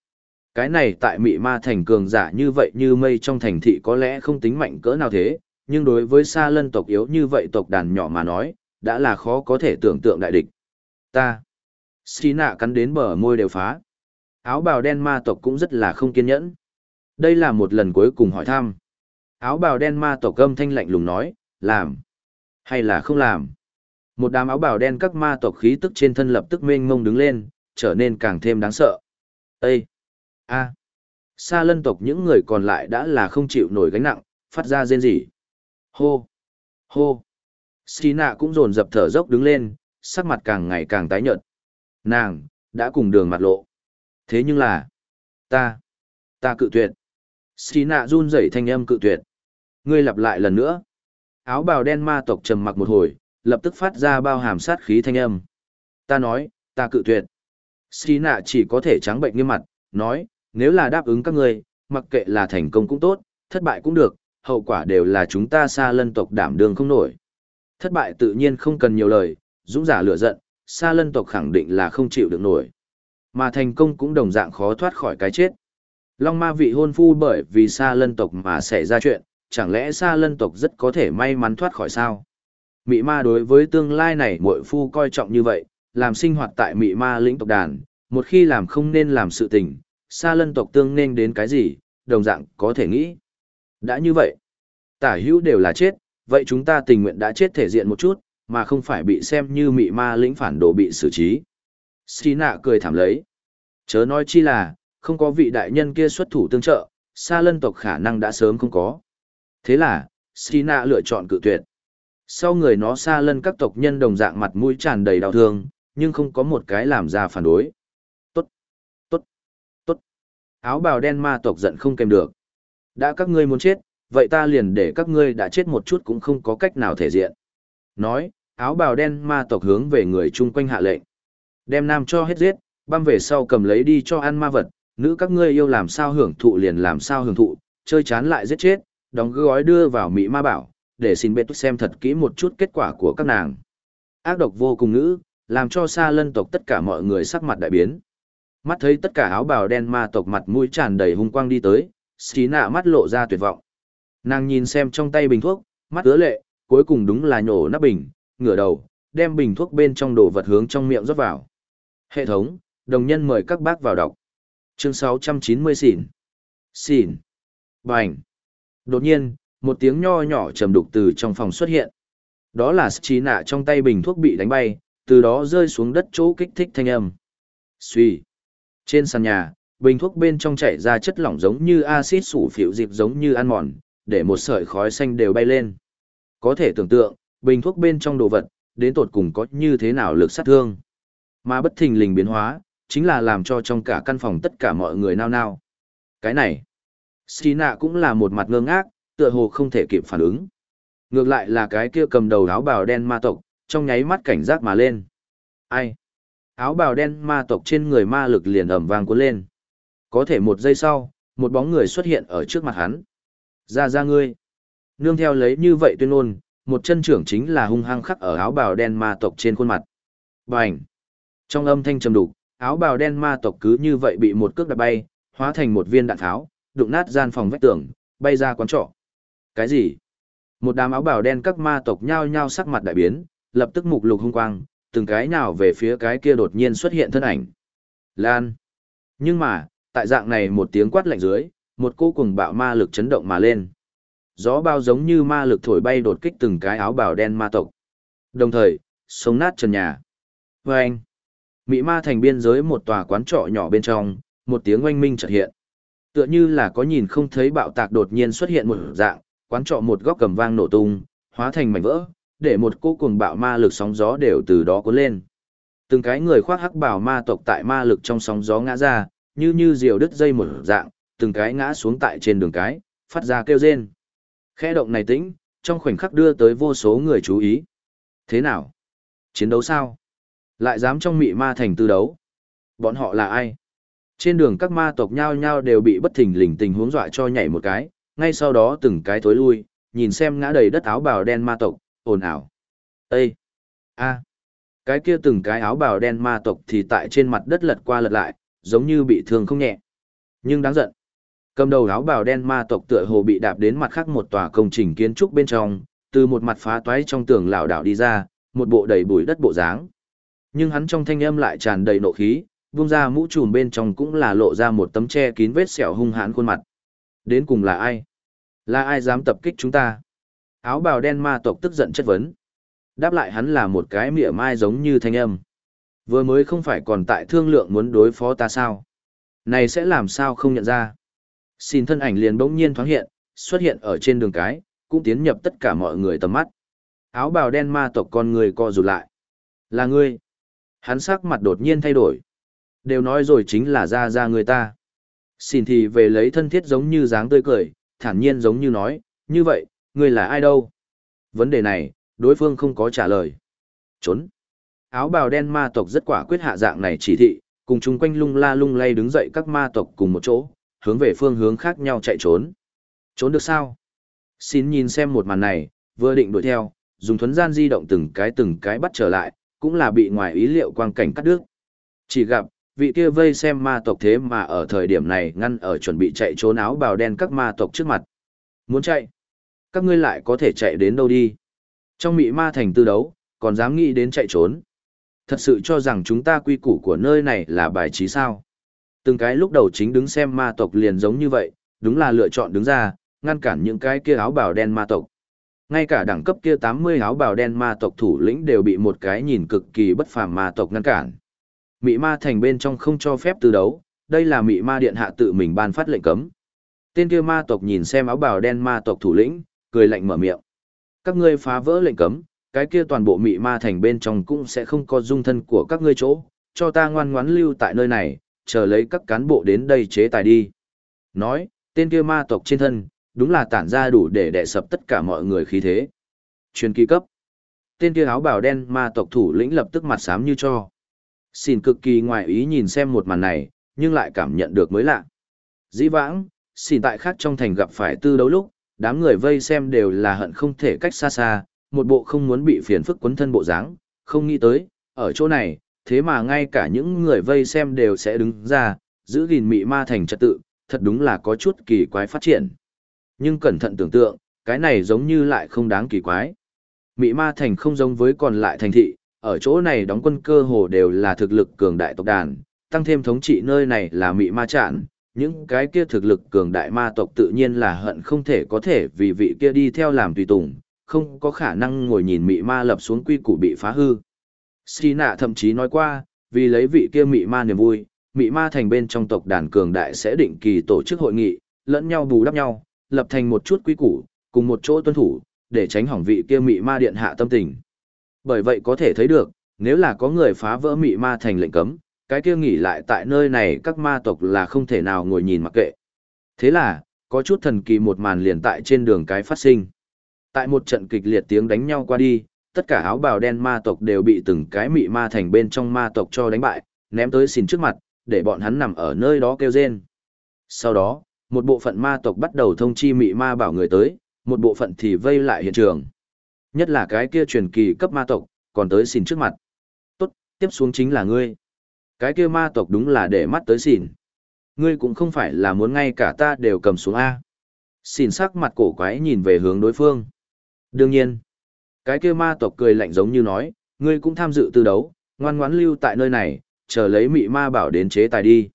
Cái này tại mị ma thành cường giả như vậy như mây trong thành thị có lẽ không tính mạnh cỡ nào thế, nhưng đối với xa lân tộc yếu như vậy tộc đàn nhỏ mà nói, đã là khó có thể tưởng tượng đại địch. Ta. Xí nạ cắn đến bờ môi đều phá. Áo bào đen ma tộc cũng rất là không kiên nhẫn. Đây là một lần cuối cùng hỏi thăm. Áo bào đen ma tộc âm thanh lạnh lùng nói, làm. Hay là không làm. Một đám áo bào đen các ma tộc khí tức trên thân lập tức mênh mông đứng lên, trở nên càng thêm đáng sợ. Ê! A à. Lân tộc những người còn lại đã là không chịu nổi gánh nặng, phát ra rên rỉ. Hô! Hô! Stina cũng dồn dập thở dốc đứng lên, sắc mặt càng ngày càng tái nhợt. Nàng, đã cùng đường mặt lộ. Thế nhưng là, ta, ta cự tuyệt. Stina run rẩy thanh âm cự tuyệt. Ngươi lặp lại lần nữa. Áo bào đen ma tộc trầm mặc một hồi, lập tức phát ra bao hàm sát khí thanh âm. Ta nói, ta cự tuyệt. Stina chỉ có thể trắng bệnh nghiêm mặt, nói, nếu là đáp ứng các ngươi, mặc kệ là thành công cũng tốt, thất bại cũng được, hậu quả đều là chúng ta xa lân tộc đảm đường không nổi. Thất bại tự nhiên không cần nhiều lời, dũng giả lửa giận, xa lân tộc khẳng định là không chịu được nổi. Mà thành công cũng đồng dạng khó thoát khỏi cái chết. Long ma vị hôn phu bởi vì xa lân tộc mà xảy ra chuyện, chẳng lẽ xa lân tộc rất có thể may mắn thoát khỏi sao? Mị ma đối với tương lai này muội phu coi trọng như vậy, làm sinh hoạt tại mị ma lĩnh tộc đàn, một khi làm không nên làm sự tình, xa lân tộc tương nên đến cái gì, đồng dạng có thể nghĩ. Đã như vậy, tả hữu đều là chết, vậy chúng ta tình nguyện đã chết thể diện một chút, mà không phải bị xem như mị ma lĩnh phản đồ bị xử trí. Sina cười thảm lấy. Chớ nói chi là, không có vị đại nhân kia xuất thủ tương trợ, xa lân tộc khả năng đã sớm không có. Thế là, Sina lựa chọn cự tuyệt. Sau người nó xa lân các tộc nhân đồng dạng mặt mũi tràn đầy đau thương, nhưng không có một cái làm ra phản đối. Áo bào đen ma tộc giận không kèm được. Đã các ngươi muốn chết, vậy ta liền để các ngươi đã chết một chút cũng không có cách nào thể diện. Nói, áo bào đen ma tộc hướng về người chung quanh hạ lệnh. Đem nam cho hết giết, băm về sau cầm lấy đi cho ăn ma vật, nữ các ngươi yêu làm sao hưởng thụ liền làm sao hưởng thụ, chơi chán lại giết chết, đóng gói đưa vào mỹ ma bảo, để xin bệ xem thật kỹ một chút kết quả của các nàng. Ác độc vô cùng ngữ, làm cho xa lân tộc tất cả mọi người sắc mặt đại biến. Mắt thấy tất cả áo bào đen ma tộc mặt mũi tràn đầy hung quang đi tới, xí nạ mắt lộ ra tuyệt vọng. Nàng nhìn xem trong tay bình thuốc, mắt ứa lệ, cuối cùng đúng là nhổ nắp bình, ngửa đầu, đem bình thuốc bên trong đồ vật hướng trong miệng rót vào. Hệ thống, đồng nhân mời các bác vào đọc. Chương 690 xỉn. Xỉn. Bành. Đột nhiên, một tiếng nho nhỏ trầm đục từ trong phòng xuất hiện. Đó là trí nạ trong tay bình thuốc bị đánh bay, từ đó rơi xuống đất chỗ kích thích thanh âm. Xuy. Trên sàn nhà, bình thuốc bên trong chảy ra chất lỏng giống như axit sủ phiểu dịp giống như ăn mòn, để một sợi khói xanh đều bay lên. Có thể tưởng tượng, bình thuốc bên trong đồ vật, đến tột cùng có như thế nào lực sát thương. Mà bất thình lình biến hóa, chính là làm cho trong cả căn phòng tất cả mọi người nao nao. Cái này, Sina cũng là một mặt ngơ ngác, tựa hồ không thể kịp phản ứng. Ngược lại là cái kia cầm đầu áo bào đen ma tộc, trong nháy mắt cảnh giác mà lên. Ai? Áo bào đen ma tộc trên người ma lực liền ầm vang cuốn lên. Có thể một giây sau, một bóng người xuất hiện ở trước mặt hắn. Ra ra ngươi. Nương theo lấy như vậy tuyên ôn, một chân trưởng chính là hung hăng khắc ở áo bào đen ma tộc trên khuôn mặt. Bành! Trong âm thanh trầm đục, áo bào đen ma tộc cứ như vậy bị một cước đạp bay, hóa thành một viên đạn tháo, đụng nát gian phòng vách tường, bay ra quán trọ. Cái gì? Một đám áo bào đen các ma tộc nhao nhao sắc mặt đại biến, lập tức mục lục hung quang, từng cái nào về phía cái kia đột nhiên xuất hiện thân ảnh. Lan! Nhưng mà, tại dạng này một tiếng quát lạnh dưới, một cô cùng bạo ma lực chấn động mà lên. Gió bao giống như ma lực thổi bay đột kích từng cái áo bào đen ma tộc. Đồng thời, sống nát trần nhà. Và anh, Mỹ ma thành biên giới một tòa quán trọ nhỏ bên trong, một tiếng oanh minh chợt hiện. Tựa như là có nhìn không thấy bạo tạc đột nhiên xuất hiện một dạng, quán trọ một góc cầm vang nổ tung, hóa thành mảnh vỡ, để một cô cuồng bạo ma lực sóng gió đều từ đó cuốn lên. Từng cái người khoác hắc bảo ma tộc tại ma lực trong sóng gió ngã ra, như như diều đứt dây một dạng, từng cái ngã xuống tại trên đường cái, phát ra kêu rên. Khe động này tĩnh, trong khoảnh khắc đưa tới vô số người chú ý. Thế nào? Chiến đấu sao? Lại dám trong mị ma thành tư đấu? Bọn họ là ai? Trên đường các ma tộc nhao nhao đều bị bất thình lình tình huống dọa cho nhảy một cái, ngay sau đó từng cái thối lui, nhìn xem ngã đầy đất áo bào đen ma tộc, ồn ào. Ê! a Cái kia từng cái áo bào đen ma tộc thì tại trên mặt đất lật qua lật lại, giống như bị thương không nhẹ. Nhưng đáng giận. Cầm đầu áo bào đen ma tộc tựa hồ bị đạp đến mặt khác một tòa công trình kiến trúc bên trong, từ một mặt phá toái trong tường lảo đảo đi ra, một bộ đầy bụi đất bộ dáng. Nhưng hắn trong thanh âm lại tràn đầy nộ khí, vung ra mũ trùm bên trong cũng là lộ ra một tấm che kín vết sẹo hung hãn khuôn mặt. Đến cùng là ai? Là ai dám tập kích chúng ta? Áo bào đen ma tộc tức giận chất vấn. Đáp lại hắn là một cái mỉa mai giống như thanh âm. Vừa mới không phải còn tại thương lượng muốn đối phó ta sao? Này sẽ làm sao không nhận ra? Xin thân ảnh liền bỗng nhiên thoáng hiện, xuất hiện ở trên đường cái, cũng tiến nhập tất cả mọi người tầm mắt. Áo bào đen ma tộc con người co rụt lại. Là ngươi. Hắn sắc mặt đột nhiên thay đổi. Đều nói rồi chính là ra ra người ta. Xin thì về lấy thân thiết giống như dáng tươi cười, thản nhiên giống như nói, như vậy, ngươi là ai đâu? Vấn đề này, đối phương không có trả lời. Trốn. Áo bào đen ma tộc rất quả quyết hạ dạng này chỉ thị, cùng chung quanh lung la lung lay đứng dậy các ma tộc cùng một chỗ, hướng về phương hướng khác nhau chạy trốn. Trốn được sao? Xin nhìn xem một màn này, vừa định đuổi theo, dùng thuấn gian di động từng cái từng cái bắt trở lại, cũng là bị ngoài ý liệu quang cảnh cắt đứt. Chỉ gặp, vị kia vây xem ma tộc thế mà ở thời điểm này ngăn ở chuẩn bị chạy trốn áo bào đen các ma tộc trước mặt. Muốn chạy? Các ngươi lại có thể chạy đến đâu đi? Trong mị ma thành tư đấu, còn dám nghĩ đến chạy trốn. Thật sự cho rằng chúng ta quy củ của nơi này là bài trí sao? Từng cái lúc đầu chính đứng xem ma tộc liền giống như vậy, đúng là lựa chọn đứng ra, ngăn cản những cái kia áo bào đen ma tộc. Ngay cả đẳng cấp kia 80 áo bào đen ma tộc thủ lĩnh đều bị một cái nhìn cực kỳ bất phàm ma tộc ngăn cản. Mị ma thành bên trong không cho phép tư đấu, đây là mị ma điện hạ tự mình ban phát lệnh cấm. Tên kia ma tộc nhìn xem áo bào đen ma tộc thủ lĩnh, cười lạnh mở miệng. Các ngươi phá vỡ lệnh cấm, cái kia toàn bộ mị ma thành bên trong cũng sẽ không có dung thân của các ngươi chỗ, cho ta ngoan ngoãn lưu tại nơi này, chờ lấy các cán bộ đến đây chế tài đi. Nói, tên kia ma tộc trên thân, đúng là tản ra đủ để đè sập tất cả mọi người khí thế. Truyền kỳ cấp. Tên kia áo bào đen ma tộc thủ lĩnh lập tức mặt xám như cho. Xin cực kỳ ngoài ý nhìn xem một màn này, nhưng lại cảm nhận được mới lạ. Dĩ vãng, xin tại khác trong thành gặp phải tư đấu lúc, đám người vây xem đều là hận không thể cách xa xa, một bộ không muốn bị phiền phức quấn thân bộ dáng, không nghĩ tới, ở chỗ này, thế mà ngay cả những người vây xem đều sẽ đứng ra, giữ gìn mị ma thành trật tự, thật đúng là có chút kỳ quái phát triển. Nhưng cẩn thận tưởng tượng, cái này giống như lại không đáng kỳ quái. Mị ma thành không giống với còn lại thành thị, ở chỗ này đóng quân cơ hồ đều là thực lực cường đại tộc đàn, tăng thêm thống trị nơi này là mị ma trạn, những cái kia thực lực cường đại ma tộc tự nhiên là hận không thể có thể vì vị kia đi theo làm tùy tùng, không có khả năng ngồi nhìn mị ma lập xuống quy củ bị phá hư. Sina thậm chí nói qua, vì lấy vị kia mị ma niềm vui, mị ma thành bên trong tộc đàn cường đại sẽ định kỳ tổ chức hội nghị, lẫn nhau bù đắp nhau, lập thành một chút quy củ, cùng một chỗ tuân thủ, để tránh hỏng vị kia mị ma điện hạ tâm tình. Bởi vậy có thể thấy được, nếu là có người phá vỡ mị ma thành lệnh cấm, cái kia nghỉ lại tại nơi này các ma tộc là không thể nào ngồi nhìn mặc kệ. Thế là, có chút thần kỳ một màn liền tại trên đường cái phát sinh. Tại một trận kịch liệt tiếng đánh nhau qua đi, tất cả áo bào đen ma tộc đều bị từng cái mị ma thành bên trong ma tộc cho đánh bại, ném tới xin trước mặt, để bọn hắn nằm ở nơi đó kêu rên. Sau đó, một bộ phận ma tộc bắt đầu thông chi mị ma bảo người tới, một bộ phận thì vây lại hiện trường. Nhất là cái kia truyền kỳ cấp ma tộc, còn tới xin trước mặt. Tốt, tiếp xuống chính là ngươi. Cái kia ma tộc đúng là để mắt tới xỉn. Ngươi cũng không phải là muốn ngay cả ta đều cầm xuống A. Xỉn sắc mặt cổ quái nhìn về hướng đối phương. Đương nhiên, cái kia ma tộc cười lạnh giống như nói, ngươi cũng tham dự tư đấu, ngoan ngoãn lưu tại nơi này, chờ lấy mị ma bảo đến chế tài đi.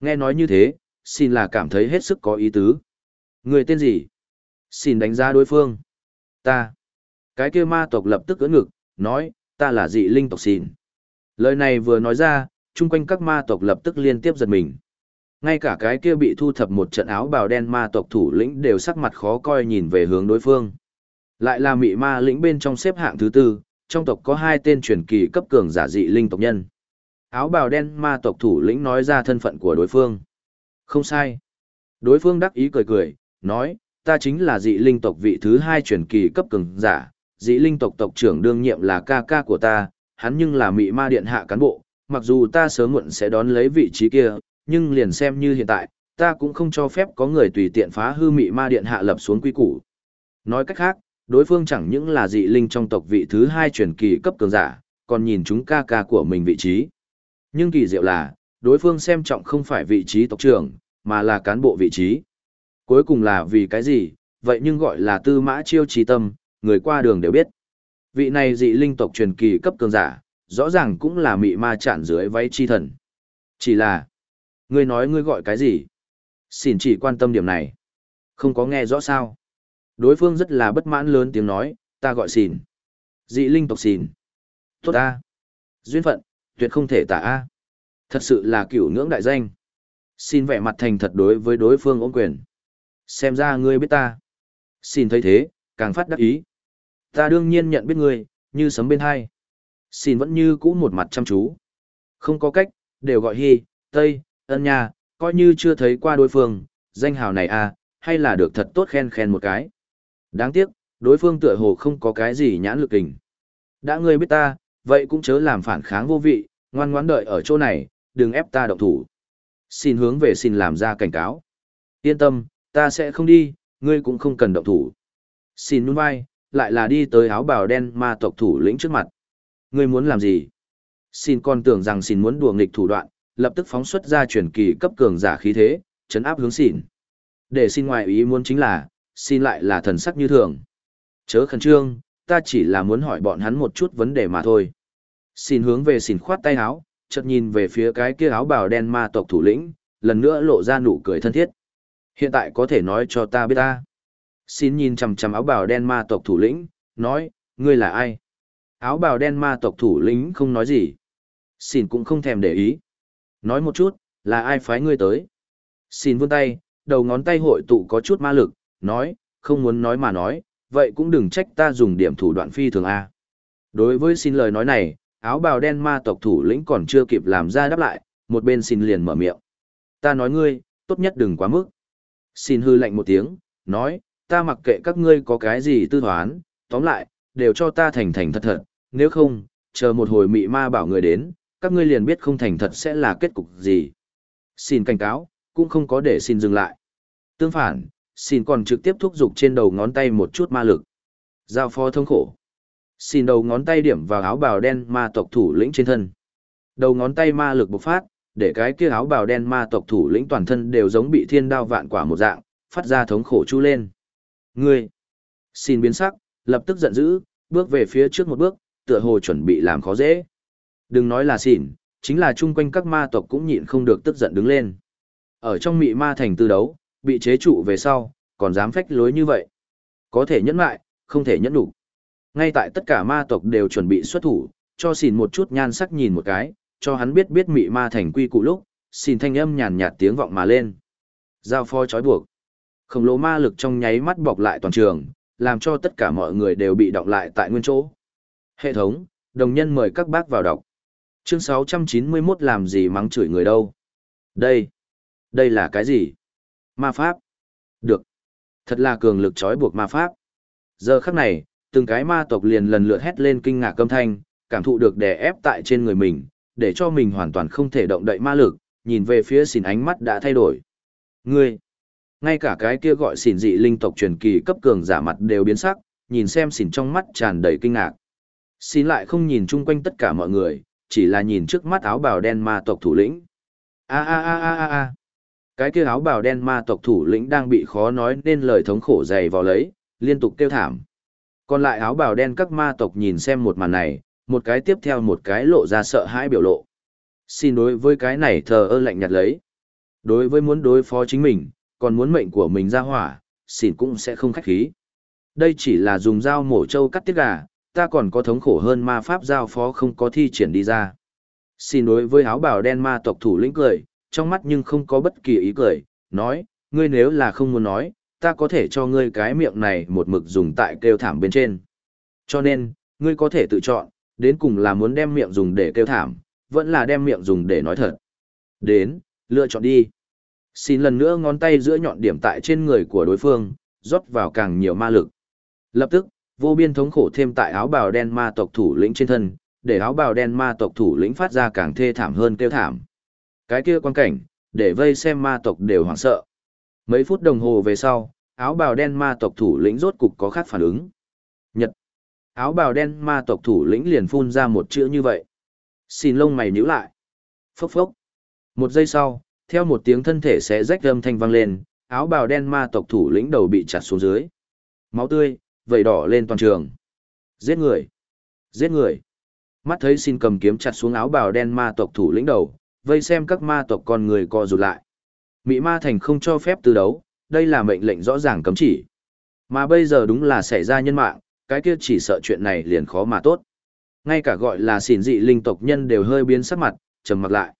Nghe nói như thế, xin là cảm thấy hết sức có ý tứ. Người tên gì? Xin đánh giá đối phương. Ta. Cái kia ma tộc lập tức ưỡn ngực, nói, ta là dị linh tộc xin. Lời này vừa nói ra, chung quanh các ma tộc lập tức liên tiếp giật mình. Ngay cả cái kia bị thu thập một trận áo bào đen ma tộc thủ lĩnh đều sắc mặt khó coi nhìn về hướng đối phương. Lại là mị ma lĩnh bên trong xếp hạng thứ tư, trong tộc có hai tên truyền kỳ cấp cường giả dị linh tộc nhân. Áo bào đen ma tộc thủ lĩnh nói ra thân phận của đối phương. Không sai. Đối phương đắc ý cười cười, nói, ta chính là dị linh tộc vị thứ hai truyền kỳ cấp cường giả, dị linh tộc tộc trưởng đương nhiệm là ca ca của ta, hắn nhưng là mị ma điện hạ cán bộ, mặc dù ta sớm muộn sẽ đón lấy vị trí kia, nhưng liền xem như hiện tại, ta cũng không cho phép có người tùy tiện phá hư mị ma điện hạ lập xuống quy củ. Nói cách khác, đối phương chẳng những là dị linh trong tộc vị thứ hai truyền kỳ cấp cường giả, còn nhìn chúng ca ca của mình vị trí. Nhưng kỳ diệu là, đối phương xem trọng không phải vị trí tộc trưởng, mà là cán bộ vị trí. Cuối cùng là vì cái gì, vậy nhưng gọi là tư mã chiêu trí tâm, người qua đường đều biết. Vị này dị linh tộc truyền kỳ cấp cường giả, rõ ràng cũng là mị ma chản dưới váy chi thần. Chỉ là, ngươi nói ngươi gọi cái gì? Xin chỉ quan tâm điểm này. Không có nghe rõ sao. Đối phương rất là bất mãn lớn tiếng nói, ta gọi xin. Dị linh tộc xin. Tốt ta. Duyên phận, tuyệt không thể tả a. Thật sự là cửu ngưỡng đại danh. Xin vẻ mặt thành thật đối với đối phương ôm quyền. Xem ra ngươi biết ta. Xin thấy thế, càng phát đắc ý. Ta đương nhiên nhận biết ngươi, như sấm bên hai. Xin vẫn như cũ một mặt chăm chú. Không có cách, đều gọi hy, tây, ân nha, coi như chưa thấy qua đối phương, danh hào này à, hay là được thật tốt khen khen một cái. Đáng tiếc, đối phương tựa hồ không có cái gì nhãn lực hình. Đã ngươi biết ta, vậy cũng chớ làm phản kháng vô vị, ngoan ngoãn đợi ở chỗ này, đừng ép ta động thủ. Xin hướng về xin làm ra cảnh cáo. Yên tâm, ta sẽ không đi, ngươi cũng không cần động thủ. Xin nhún vai, lại là đi tới áo bào đen ma tộc thủ lĩnh trước mặt. Ngươi muốn làm gì? Xin còn tưởng rằng xin muốn đùa nghịch thủ đoạn, lập tức phóng xuất ra truyền kỳ cấp cường giả khí thế, chấn áp hướng xin. Để xin ngoài ý muốn chính là, xin lại là thần sắc như thường. Chớ khẩn trương, ta chỉ là muốn hỏi bọn hắn một chút vấn đề mà thôi. Xin hướng về xin khoát tay áo, chợt nhìn về phía cái kia áo bào đen ma tộc thủ lĩnh, lần nữa lộ ra nụ cười thân thiết. Hiện tại có thể nói cho ta biết ta. Xin nhìn chằm chằm áo bào đen ma tộc thủ lĩnh, nói, ngươi là ai? Áo bào đen ma tộc thủ lĩnh không nói gì. Xin cũng không thèm để ý. Nói một chút, là ai phái ngươi tới? Xin vươn tay, đầu ngón tay hội tụ có chút ma lực, nói, không muốn nói mà nói, vậy cũng đừng trách ta dùng điểm thủ đoạn phi thường A. Đối với xin lời nói này, áo bào đen ma tộc thủ lĩnh còn chưa kịp làm ra đáp lại, một bên xin liền mở miệng. Ta nói ngươi, tốt nhất đừng quá mức. Xin hư lạnh một tiếng, nói, ta mặc kệ các ngươi có cái gì tư thoán, tóm lại, đều cho ta thành thành thật thật, nếu không, chờ một hồi mị ma bảo người đến, các ngươi liền biết không thành thật sẽ là kết cục gì. Xin cảnh cáo, cũng không có để xin dừng lại. Tương phản, xin còn trực tiếp thúc giục trên đầu ngón tay một chút ma lực. Giao phó thông khổ. Xin đầu ngón tay điểm vào áo bào đen ma tộc thủ lĩnh trên thân. Đầu ngón tay ma lực bộc phát, để cái kia áo bào đen ma tộc thủ lĩnh toàn thân đều giống bị thiên đao vạn quả một dạng, phát ra thống khổ chu lên. Ngươi! Xin biến sắc, lập tức giận dữ, bước về phía trước một bước, tựa hồ chuẩn bị làm khó dễ. Đừng nói là xỉn, chính là chung quanh các ma tộc cũng nhịn không được tức giận đứng lên. Ở trong mị ma thành tư đấu, bị chế trụ về sau, còn dám phách lối như vậy. Có thể nhẫn lại, không thể nhẫn đủ. Ngay tại tất cả ma tộc đều chuẩn bị xuất thủ, cho xỉn một chút nhan sắc nhìn một cái, cho hắn biết biết mị ma thành quy củ lúc, xỉn thanh âm nhàn nhạt tiếng vọng mà lên. Giao phó chói buộc. Khổng lồ ma lực trong nháy mắt bọc lại toàn trường, làm cho tất cả mọi người đều bị đọc lại tại nguyên chỗ. Hệ thống, đồng nhân mời các bác vào đọc. Chương 691 làm gì mắng chửi người đâu? Đây, đây là cái gì? Ma pháp. Được. Thật là cường lực trói buộc ma pháp. Giờ khắc này, từng cái ma tộc liền lần lượt hét lên kinh ngạc âm thanh, cảm thụ được đè ép tại trên người mình, để cho mình hoàn toàn không thể động đậy ma lực, nhìn về phía xỉn ánh mắt đã thay đổi. Ngươi, ngay cả cái kia gọi xỉn dị linh tộc truyền kỳ cấp cường giả mặt đều biến sắc, nhìn xem xỉn trong mắt tràn đầy kinh ngạc. Xin lại không nhìn chung quanh tất cả mọi người, chỉ là nhìn trước mắt áo bào đen ma tộc thủ lĩnh. A a a a a a. Cái kia áo bào đen ma tộc thủ lĩnh đang bị khó nói nên lời thống khổ dày vào lấy, liên tục kêu thảm. Còn lại áo bào đen các ma tộc nhìn xem một màn này, một cái tiếp theo một cái lộ ra sợ hãi biểu lộ. Xin đối với cái này thờ ơ lạnh nhạt lấy. Đối với muốn đối phó chính mình, còn muốn mệnh của mình ra hỏa, xin cũng sẽ không khách khí. Đây chỉ là dùng dao mổ trâu cắt tiết gà, ta còn có thống khổ hơn ma pháp giao phó không có thi triển đi ra. Xin đối với áo bào đen ma tộc thủ lĩnh cười, trong mắt nhưng không có bất kỳ ý cười, nói, ngươi nếu là không muốn nói, ta có thể cho ngươi cái miệng này một mực dùng tại kêu thảm bên trên. Cho nên, ngươi có thể tự chọn, đến cùng là muốn đem miệng dùng để kêu thảm, vẫn là đem miệng dùng để nói thật. Đến, lựa chọn đi. Xin lần nữa ngón tay giữa nhọn điểm tại trên người của đối phương, rót vào càng nhiều ma lực. Lập tức, vô biên thống khổ thêm tại áo bào đen ma tộc thủ lĩnh trên thân, để áo bào đen ma tộc thủ lĩnh phát ra càng thê thảm hơn kêu thảm. Cái kia quan cảnh, để vây xem ma tộc đều hoảng sợ. Mấy phút đồng hồ về sau, áo bào đen ma tộc thủ lĩnh rốt cục có khác phản ứng. Nhật. Áo bào đen ma tộc thủ lĩnh liền phun ra một chữ như vậy. Xin lông mày nhíu lại. Phốc phốc. Một giây sau, theo một tiếng thân thể sẽ rách âm thanh vang lên, áo bào đen ma tộc thủ lĩnh đầu bị chặt xuống dưới. Máu tươi, vẩy đỏ lên toàn trường. Giết người! Giết người! Mắt thấy xin cầm kiếm chặt xuống áo bào đen ma tộc thủ lĩnh đầu, vây xem các ma tộc con người co rụt lại. Mỹ ma thành không cho phép từ đấu, đây là mệnh lệnh rõ ràng cấm chỉ. Mà bây giờ đúng là xảy ra nhân mạng, cái kia chỉ sợ chuyện này liền khó mà tốt. Ngay cả gọi là xỉn dị linh tộc nhân đều hơi biến sắc mặt, trầm mặt lại.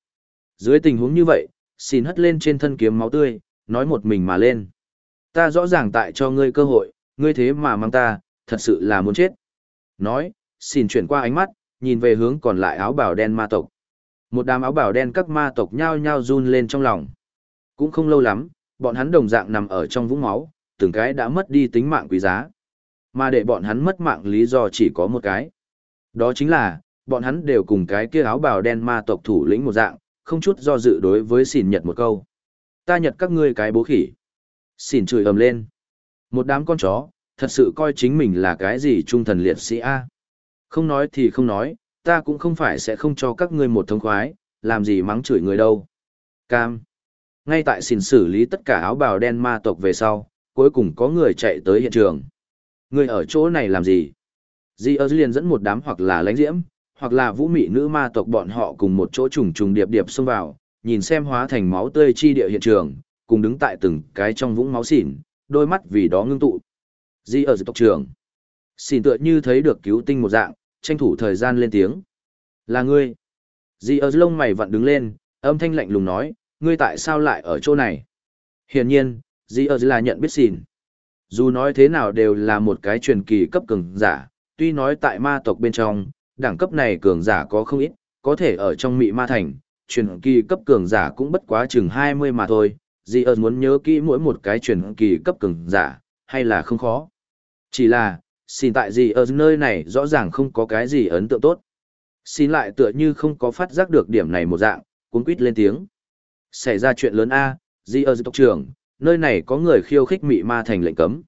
Dưới tình huống như vậy, xin hất lên trên thân kiếm máu tươi, nói một mình mà lên. Ta rõ ràng tại cho ngươi cơ hội, ngươi thế mà mang ta, thật sự là muốn chết. Nói, xin chuyển qua ánh mắt, nhìn về hướng còn lại áo bào đen ma tộc. Một đám áo bào đen các ma tộc nhao nhao run lên trong lòng. Cũng không lâu lắm, bọn hắn đồng dạng nằm ở trong vũng máu, từng cái đã mất đi tính mạng quý giá. Mà để bọn hắn mất mạng lý do chỉ có một cái. Đó chính là, bọn hắn đều cùng cái kia áo bào đen ma tộc thủ lĩnh một dạng, không chút do dự đối với xỉn nhật một câu. Ta nhật các ngươi cái bố khỉ. Xỉn chửi ầm lên. Một đám con chó, thật sự coi chính mình là cái gì trung thần liệt sĩ A. Không nói thì không nói, ta cũng không phải sẽ không cho các ngươi một thông khoái, làm gì mắng chửi người đâu. Cam. Ngay tại xin xử lý tất cả áo bào đen ma tộc về sau, cuối cùng có người chạy tới hiện trường. Người ở chỗ này làm gì? Di ơ liền dẫn một đám hoặc là lãnh diễm, hoặc là vũ mị nữ ma tộc bọn họ cùng một chỗ trùng trùng điệp điệp xông vào, nhìn xem hóa thành máu tươi chi địa hiện trường, cùng đứng tại từng cái trong vũng máu xỉn, đôi mắt vì đó ngưng tụ. Di ở tộc trưởng. Xỉn tựa như thấy được cứu tinh một dạng, tranh thủ thời gian lên tiếng. Là ngươi. Di ở lông mày vặn đứng lên, âm thanh lạnh lùng nói, ngươi tại sao lại ở chỗ này? Hiển nhiên, Di ở là nhận biết xỉn. Dù nói thế nào đều là một cái truyền kỳ cấp cường giả, tuy nói tại ma tộc bên trong, đẳng cấp này cường giả có không ít, có thể ở trong mị ma thành, truyền kỳ cấp cường giả cũng bất quá chừng 20 mà thôi, Di ơn muốn nhớ kỹ mỗi một cái truyền kỳ cấp cường giả, hay là không khó. Chỉ là, xin tại Di ơn nơi này rõ ràng không có cái gì ấn tượng tốt. Xin lại tựa như không có phát giác được điểm này một dạng, cuốn quýt lên tiếng. Xảy ra chuyện lớn A, Di ơn tộc trưởng, nơi này có người khiêu khích mị ma thành lệnh cấm.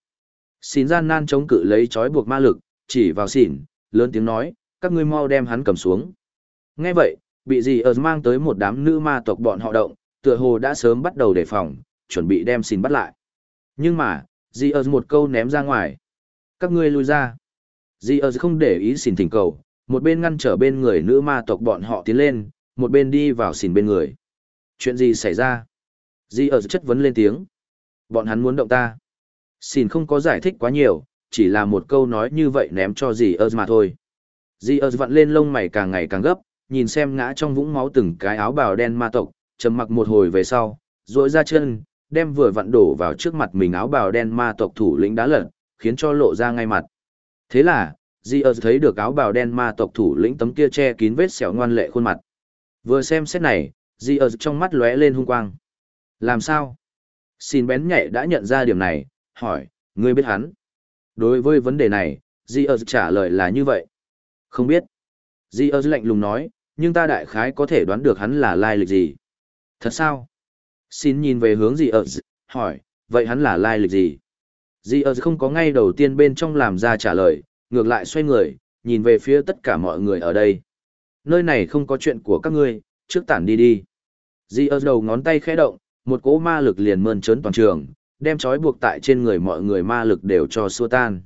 Xin gian nan chống cự lấy trói buộc ma lực, chỉ vào xỉn, lớn tiếng nói, các ngươi mau đem hắn cầm xuống. Nghe vậy, bị gì ở mang tới một đám nữ ma tộc bọn họ động, tựa hồ đã sớm bắt đầu đề phòng, chuẩn bị đem xin bắt lại. Nhưng mà, gì một câu ném ra ngoài. Các ngươi lui ra. Dì không để ý xin thỉnh cầu, một bên ngăn trở bên người nữ ma tộc bọn họ tiến lên, một bên đi vào xin bên người. Chuyện gì xảy ra? Dì chất vấn lên tiếng. Bọn hắn muốn động ta. Xin không có giải thích quá nhiều, chỉ là một câu nói như vậy ném cho dì mà thôi. Dì vặn lên lông mày càng ngày càng gấp, nhìn xem ngã trong vũng máu từng cái áo bào đen ma tộc, trầm mặc một hồi về sau, rỗi ra chân, đem vừa vặn đổ vào trước mặt mình áo bào đen ma tộc thủ lĩnh đá lật, khiến cho lộ ra ngay mặt. Thế là, Di thấy được áo bào đen ma tộc thủ lĩnh tấm kia che kín vết sẹo ngoan lệ khuôn mặt. Vừa xem xét này, Di trong mắt lóe lên hung quang. Làm sao? Xin bén nhạy đã nhận ra điểm này, hỏi, ngươi biết hắn? Đối với vấn đề này, Di trả lời là như vậy. Không biết. Di lạnh lùng nói, nhưng ta đại khái có thể đoán được hắn là lai lịch gì. Thật sao? Xin nhìn về hướng gì ơ, hỏi, vậy hắn là lai lịch gì? Di ơ không có ngay đầu tiên bên trong làm ra trả lời, ngược lại xoay người, nhìn về phía tất cả mọi người ở đây. Nơi này không có chuyện của các ngươi, trước tản đi đi. Di ơ đầu ngón tay khẽ động, một cỗ ma lực liền mơn trớn toàn trường, đem trói buộc tại trên người mọi người ma lực đều cho xua tan.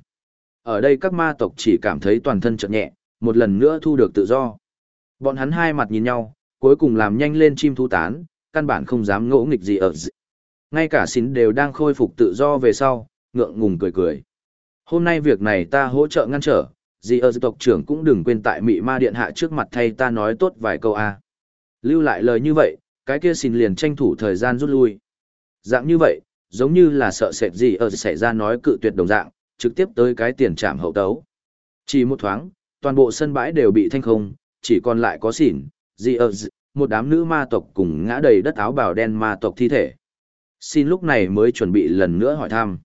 Ở đây các ma tộc chỉ cảm thấy toàn thân chợt nhẹ, một lần nữa thu được tự do. Bọn hắn hai mặt nhìn nhau, cuối cùng làm nhanh lên chim thu tán, căn bản không dám ngỗ nghịch gì ở dị. Ngay cả xín đều đang khôi phục tự do về sau, ngượng ngùng cười cười. Hôm nay việc này ta hỗ trợ ngăn trở, gì ở tộc trưởng cũng đừng quên tại mị ma điện hạ trước mặt thay ta nói tốt vài câu a. Lưu lại lời như vậy, cái kia xin liền tranh thủ thời gian rút lui. Dạng như vậy, giống như là sợ sệt gì ở xảy ra nói cự tuyệt đồng dạng, trực tiếp tới cái tiền trảm hậu tấu. Chỉ một thoáng, toàn bộ sân bãi đều bị thanh không, chỉ còn lại có xỉn, gì ở một đám nữ ma tộc cùng ngã đầy đất áo bào đen ma tộc thi thể. Xin lúc này mới chuẩn bị lần nữa hỏi thăm.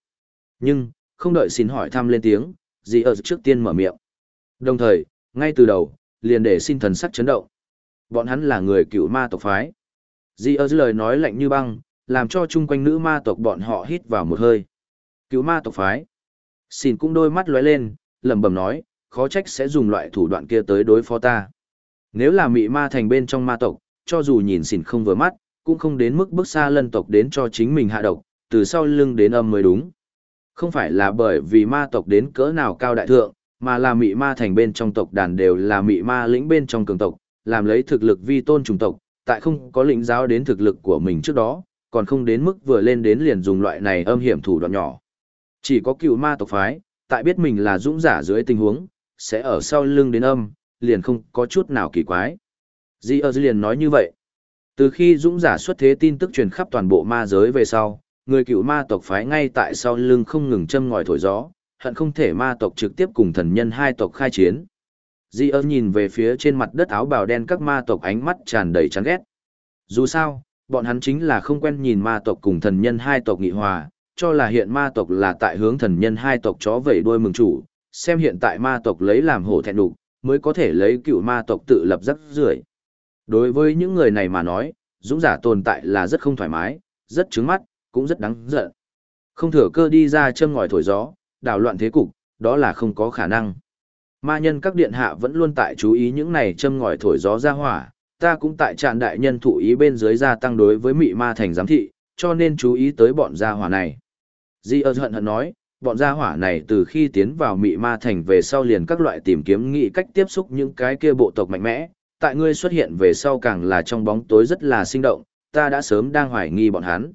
Nhưng, không đợi xin hỏi thăm lên tiếng, gì ở trước tiên mở miệng. Đồng thời, ngay từ đầu, liền để xin thần sắc chấn động. Bọn hắn là người cựu ma tộc phái. Di ơ lời nói lạnh như băng, làm cho chung quanh nữ ma tộc bọn họ hít vào một hơi. cựu ma tộc phái. Xin cũng đôi mắt lóe lên, lẩm bẩm nói, khó trách sẽ dùng loại thủ đoạn kia tới đối phó ta. Nếu là mị ma thành bên trong ma tộc, cho dù nhìn xỉn không vừa mắt, cũng không đến mức bước xa lân tộc đến cho chính mình hạ độc, từ sau lưng đến âm mới đúng. Không phải là bởi vì ma tộc đến cỡ nào cao đại thượng, mà là mị ma thành bên trong tộc đàn đều là mị ma lĩnh bên trong cường tộc, làm lấy thực lực vi tôn trùng tộc, tại không có lĩnh giáo đến thực lực của mình trước đó, còn không đến mức vừa lên đến liền dùng loại này âm hiểm thủ đoạn nhỏ. Chỉ có cựu ma tộc phái, tại biết mình là dũng giả dưới tình huống, sẽ ở sau lưng đến âm, liền không có chút nào kỳ quái. Di ơ liền nói như vậy. Từ khi dũng giả xuất thế tin tức truyền khắp toàn bộ ma giới về sau, người cựu ma tộc phái ngay tại sau lưng không ngừng châm ngòi thổi gió, hận không thể ma tộc trực tiếp cùng thần nhân hai tộc khai chiến. Di ơ nhìn về phía trên mặt đất áo bào đen các ma tộc ánh mắt tràn đầy chán ghét. Dù sao, bọn hắn chính là không quen nhìn ma tộc cùng thần nhân hai tộc nghị hòa, cho là hiện ma tộc là tại hướng thần nhân hai tộc chó vẩy đuôi mừng chủ, xem hiện tại ma tộc lấy làm hổ thẹn đục, mới có thể lấy cựu ma tộc tự lập rắc rưởi. Đối với những người này mà nói, dũng giả tồn tại là rất không thoải mái, rất trướng mắt, cũng rất đáng giận. Không thừa cơ đi ra châm ngòi thổi gió, đảo loạn thế cục, đó là không có khả năng. Ma nhân các điện hạ vẫn luôn tại chú ý những này châm ngòi thổi gió ra hỏa, ta cũng tại trạm đại nhân thụ ý bên dưới gia tăng đối với mị ma thành giám thị, cho nên chú ý tới bọn gia hỏa này. Di ơ hận hận nói, bọn gia hỏa này từ khi tiến vào mị ma thành về sau liền các loại tìm kiếm nghị cách tiếp xúc những cái kia bộ tộc mạnh mẽ, tại ngươi xuất hiện về sau càng là trong bóng tối rất là sinh động, ta đã sớm đang hoài nghi bọn hắn.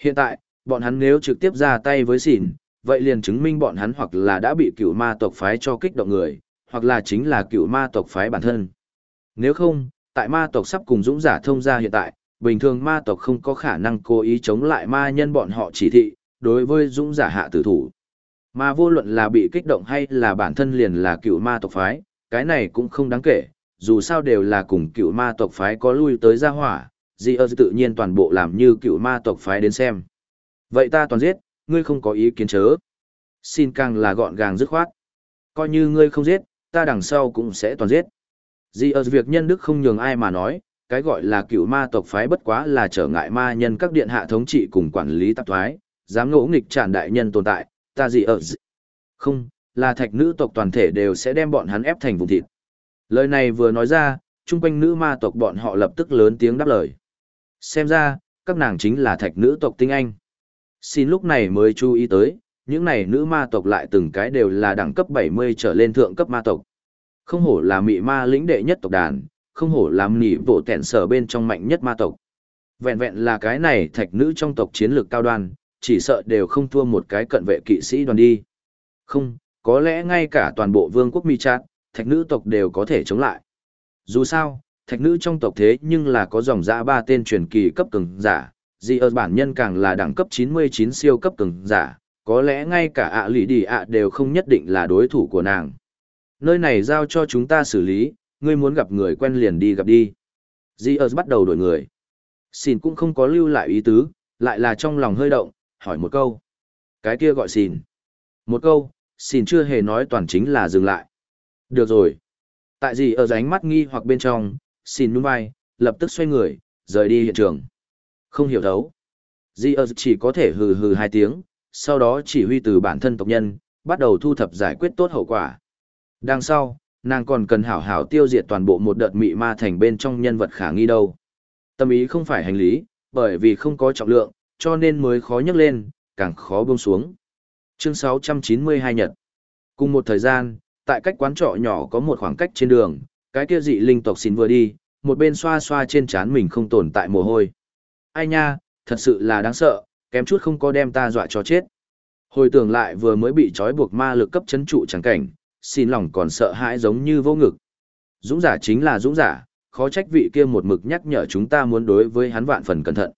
Hiện tại, bọn hắn nếu trực tiếp ra tay với xỉn, vậy liền chứng minh bọn hắn hoặc là đã bị cựu ma tộc phái cho kích động người, hoặc là chính là cựu ma tộc phái bản thân. Nếu không, tại ma tộc sắp cùng dũng giả thông ra hiện tại, bình thường ma tộc không có khả năng cố ý chống lại ma nhân bọn họ chỉ thị, đối với dũng giả hạ tử thủ. Mà vô luận là bị kích động hay là bản thân liền là cựu ma tộc phái, cái này cũng không đáng kể, dù sao đều là cùng cựu ma tộc phái có lui tới gia hỏa, di ơ tự nhiên toàn bộ làm như cựu ma tộc phái đến xem. Vậy ta toàn giết, ngươi không có ý kiến chớ. Xin càng là gọn gàng dứt khoát. Coi như ngươi không giết, ta đằng sau cũng sẽ toàn giết. Di ở việc nhân đức không nhường ai mà nói, cái gọi là cựu ma tộc phái bất quá là trở ngại ma nhân các điện hạ thống trị cùng quản lý tạp thoái, dám ngỗ nghịch tràn đại nhân tồn tại, ta gì ở Không, là thạch nữ tộc toàn thể đều sẽ đem bọn hắn ép thành vùng thịt. Lời này vừa nói ra, chung quanh nữ ma tộc bọn họ lập tức lớn tiếng đáp lời. Xem ra, các nàng chính là thạch nữ tộc tinh anh. Xin lúc này mới chú ý tới, những này nữ ma tộc lại từng cái đều là đẳng cấp 70 trở lên thượng cấp ma tộc. Không hổ là mị ma lĩnh đệ nhất tộc đàn, không hổ làm nỉ bộ tẹn sở bên trong mạnh nhất ma tộc. Vẹn vẹn là cái này thạch nữ trong tộc chiến lược cao đoan, chỉ sợ đều không thua một cái cận vệ kỵ sĩ đoàn đi. Không, có lẽ ngay cả toàn bộ vương quốc mi chát, thạch nữ tộc đều có thể chống lại. Dù sao, thạch nữ trong tộc thế nhưng là có dòng dã ba tên truyền kỳ cấp cường giả, gì ở bản nhân càng là đẳng cấp 99 siêu cấp cường giả, có lẽ ngay cả ạ lì đi ạ đều không nhất định là đối thủ của nàng. Nơi này giao cho chúng ta xử lý, ngươi muốn gặp người quen liền đi gặp đi. Di ơ bắt đầu đổi người. Xin cũng không có lưu lại ý tứ, lại là trong lòng hơi động, hỏi một câu. Cái kia gọi xin. Một câu, xin chưa hề nói toàn chính là dừng lại. Được rồi. Tại gì ở ránh mắt nghi hoặc bên trong, xin nhún vai, lập tức xoay người, rời đi hiện trường. Không hiểu thấu. Di ơ chỉ có thể hừ hừ hai tiếng, sau đó chỉ huy từ bản thân tộc nhân, bắt đầu thu thập giải quyết tốt hậu quả. Đằng sau, nàng còn cần hảo hảo tiêu diệt toàn bộ một đợt mị ma thành bên trong nhân vật khả nghi đâu. Tâm ý không phải hành lý, bởi vì không có trọng lượng, cho nên mới khó nhấc lên, càng khó buông xuống. Chương 692 Nhật Cùng một thời gian, tại cách quán trọ nhỏ có một khoảng cách trên đường, cái kia dị linh tộc xin vừa đi, một bên xoa xoa trên trán mình không tồn tại mồ hôi. Ai nha, thật sự là đáng sợ, kém chút không có đem ta dọa cho chết. Hồi tưởng lại vừa mới bị trói buộc ma lực cấp chấn trụ chẳng cảnh, xin lòng còn sợ hãi giống như vô ngực. Dũng giả chính là dũng giả, khó trách vị kia một mực nhắc nhở chúng ta muốn đối với hắn vạn phần cẩn thận.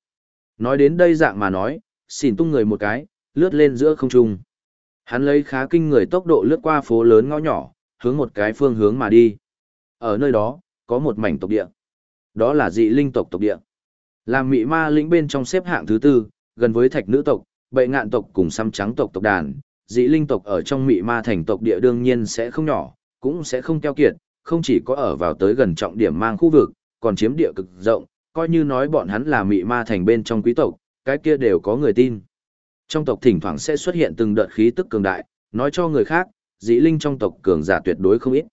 Nói đến đây dạng mà nói, xin tung người một cái, lướt lên giữa không trung. Hắn lấy khá kinh người tốc độ lướt qua phố lớn ngõ nhỏ, hướng một cái phương hướng mà đi. Ở nơi đó, có một mảnh tộc địa. Đó là dị linh tộc tộc địa. Làm mị ma lĩnh bên trong xếp hạng thứ tư, gần với thạch nữ tộc, bệ ngạn tộc cùng xăm trắng tộc tộc đàn, dị linh tộc ở trong mị ma thành tộc địa đương nhiên sẽ không nhỏ, cũng sẽ không keo kiệt, không chỉ có ở vào tới gần trọng điểm mang khu vực, còn chiếm địa cực rộng, coi như nói bọn hắn là mị ma thành bên trong quý tộc, cái kia đều có người tin. Trong tộc thỉnh thoảng sẽ xuất hiện từng đợt khí tức cường đại, nói cho người khác, dị linh trong tộc cường giả tuyệt đối không ít.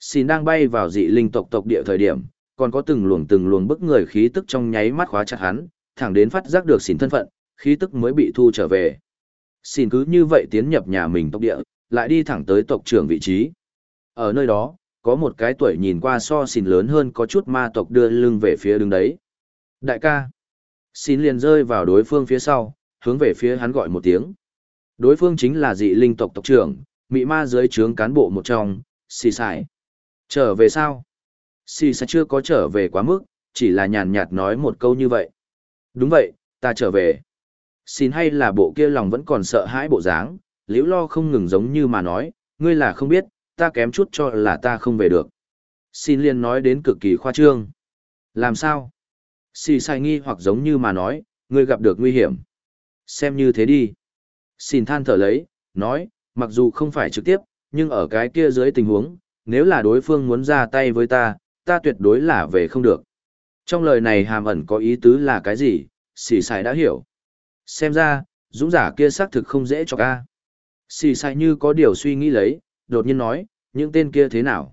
Xin đang bay vào dị linh tộc tộc địa thời điểm, còn có từng luồng từng luồng bức người khí tức trong nháy mắt khóa chặt hắn, thẳng đến phát giác được xin thân phận, khí tức mới bị thu trở về. Xin cứ như vậy tiến nhập nhà mình tộc địa, lại đi thẳng tới tộc trưởng vị trí. Ở nơi đó, có một cái tuổi nhìn qua so xin lớn hơn có chút ma tộc đưa lưng về phía đứng đấy. Đại ca. Xin liền rơi vào đối phương phía sau, hướng về phía hắn gọi một tiếng. Đối phương chính là dị linh tộc tộc trưởng, mị ma dưới trướng cán bộ một trong, xì xài. Trở về sao? Xì xài chưa có trở về quá mức, chỉ là nhàn nhạt nói một câu như vậy. Đúng vậy, ta trở về. Xin hay là bộ kia lòng vẫn còn sợ hãi bộ dáng, liễu lo không ngừng giống như mà nói, ngươi là không biết, ta kém chút cho là ta không về được. Xin liền nói đến cực kỳ khoa trương. Làm sao? Xì sai nghi hoặc giống như mà nói, ngươi gặp được nguy hiểm. Xem như thế đi. Xin than thở lấy, nói, mặc dù không phải trực tiếp, nhưng ở cái kia dưới tình huống, nếu là đối phương muốn ra tay với ta, ta tuyệt đối là về không được. Trong lời này hàm ẩn có ý tứ là cái gì, xì xài đã hiểu. Xem ra, dũng giả kia xác thực không dễ cho ca. Xì xài như có điều suy nghĩ lấy, đột nhiên nói, những tên kia thế nào?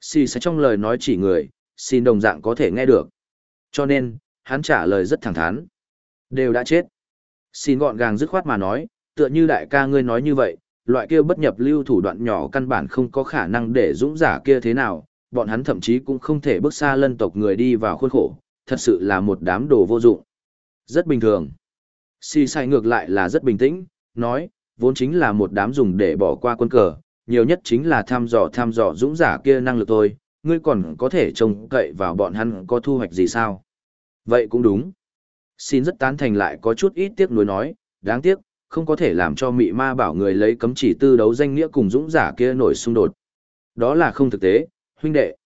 Xì xài trong lời nói chỉ người, xin đồng dạng có thể nghe được. Cho nên, hắn trả lời rất thẳng thắn. Đều đã chết. Xin gọn gàng dứt khoát mà nói, tựa như đại ca ngươi nói như vậy, loại kia bất nhập lưu thủ đoạn nhỏ căn bản không có khả năng để dũng giả kia thế nào, bọn hắn thậm chí cũng không thể bước xa lân tộc người đi vào khuôn khổ, thật sự là một đám đồ vô dụng. Rất bình thường. Si sai ngược lại là rất bình tĩnh, nói, vốn chính là một đám dùng để bỏ qua quân cờ, nhiều nhất chính là thăm dò thăm dò dũng giả kia năng lực thôi, ngươi còn có thể trông cậy vào bọn hắn có thu hoạch gì sao? Vậy cũng đúng. Xin rất tán thành lại có chút ít tiếc nuối nói, đáng tiếc, không có thể làm cho mị ma bảo người lấy cấm chỉ tư đấu danh nghĩa cùng dũng giả kia nổi xung đột. Đó là không thực tế, huynh đệ.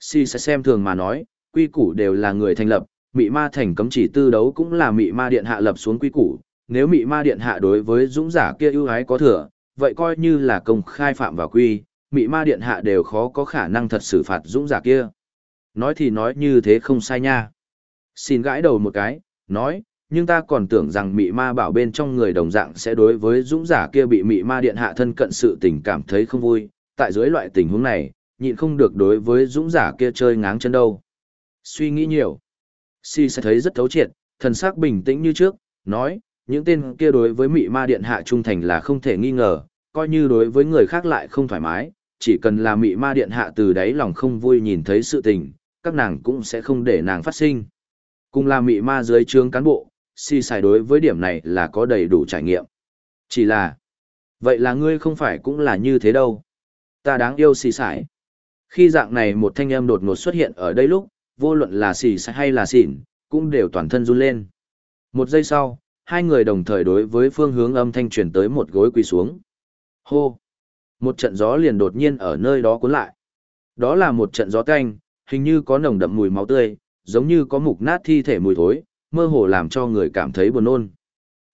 Si sẽ xem thường mà nói, quy củ đều là người thành lập, mị ma thành cấm chỉ tư đấu cũng là mị ma điện hạ lập xuống quy củ. Nếu mị ma điện hạ đối với dũng giả kia ưu ái có thừa, vậy coi như là công khai phạm vào quy, mị ma điện hạ đều khó có khả năng thật xử phạt dũng giả kia. Nói thì nói như thế không sai nha. Xin gãi đầu một cái, nói, nhưng ta còn tưởng rằng mị ma bảo bên trong người đồng dạng sẽ đối với dũng giả kia bị mị ma điện hạ thân cận sự tình cảm thấy không vui, tại dưới loại tình huống này, nhịn không được đối với dũng giả kia chơi ngáng chân đâu. Suy nghĩ nhiều. Si sẽ thấy rất thấu triệt, thần sắc bình tĩnh như trước, nói, những tên kia đối với mị ma điện hạ trung thành là không thể nghi ngờ, coi như đối với người khác lại không thoải mái, chỉ cần là mị ma điện hạ từ đáy lòng không vui nhìn thấy sự tình, các nàng cũng sẽ không để nàng phát sinh. Cùng là mị ma dưới trướng cán bộ, si xài đối với điểm này là có đầy đủ trải nghiệm. Chỉ là, vậy là ngươi không phải cũng là như thế đâu. Ta đáng yêu si xài. Khi dạng này một thanh âm đột ngột xuất hiện ở đây lúc, vô luận là xì xài hay là xỉn, cũng đều toàn thân run lên. Một giây sau, hai người đồng thời đối với phương hướng âm thanh truyền tới một gối quỳ xuống. Hô! Một trận gió liền đột nhiên ở nơi đó cuốn lại. Đó là một trận gió canh, hình như có nồng đậm mùi máu tươi, giống như có mục nát thi thể mùi thối, mơ hồ làm cho người cảm thấy buồn nôn.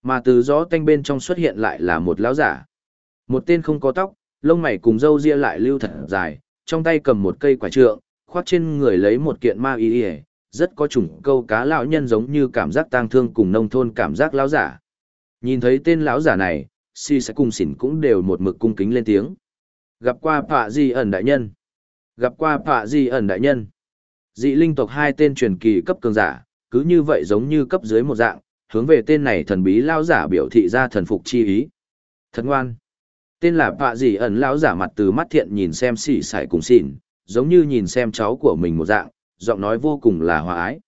Mà từ gió tanh bên trong xuất hiện lại là một lão giả. Một tên không có tóc, lông mày cùng râu ria lại lưu thật dài, trong tay cầm một cây quả trượng, khoác trên người lấy một kiện ma y y, rất có chủng câu cá lão nhân giống như cảm giác tang thương cùng nông thôn cảm giác lão giả. Nhìn thấy tên lão giả này, si sẽ cùng xỉn cũng đều một mực cung kính lên tiếng. Gặp qua Phạ Di ẩn đại nhân. Gặp qua Phạ Di ẩn đại nhân. Dị linh tộc hai tên truyền kỳ cấp cường giả, cứ như vậy giống như cấp dưới một dạng, hướng về tên này thần bí lão giả biểu thị ra thần phục chi ý. Thật ngoan. Tên là Phạ dị ẩn lão giả mặt từ mắt thiện nhìn xem xỉ sải cùng xỉn, giống như nhìn xem cháu của mình một dạng, giọng nói vô cùng là hòa ái.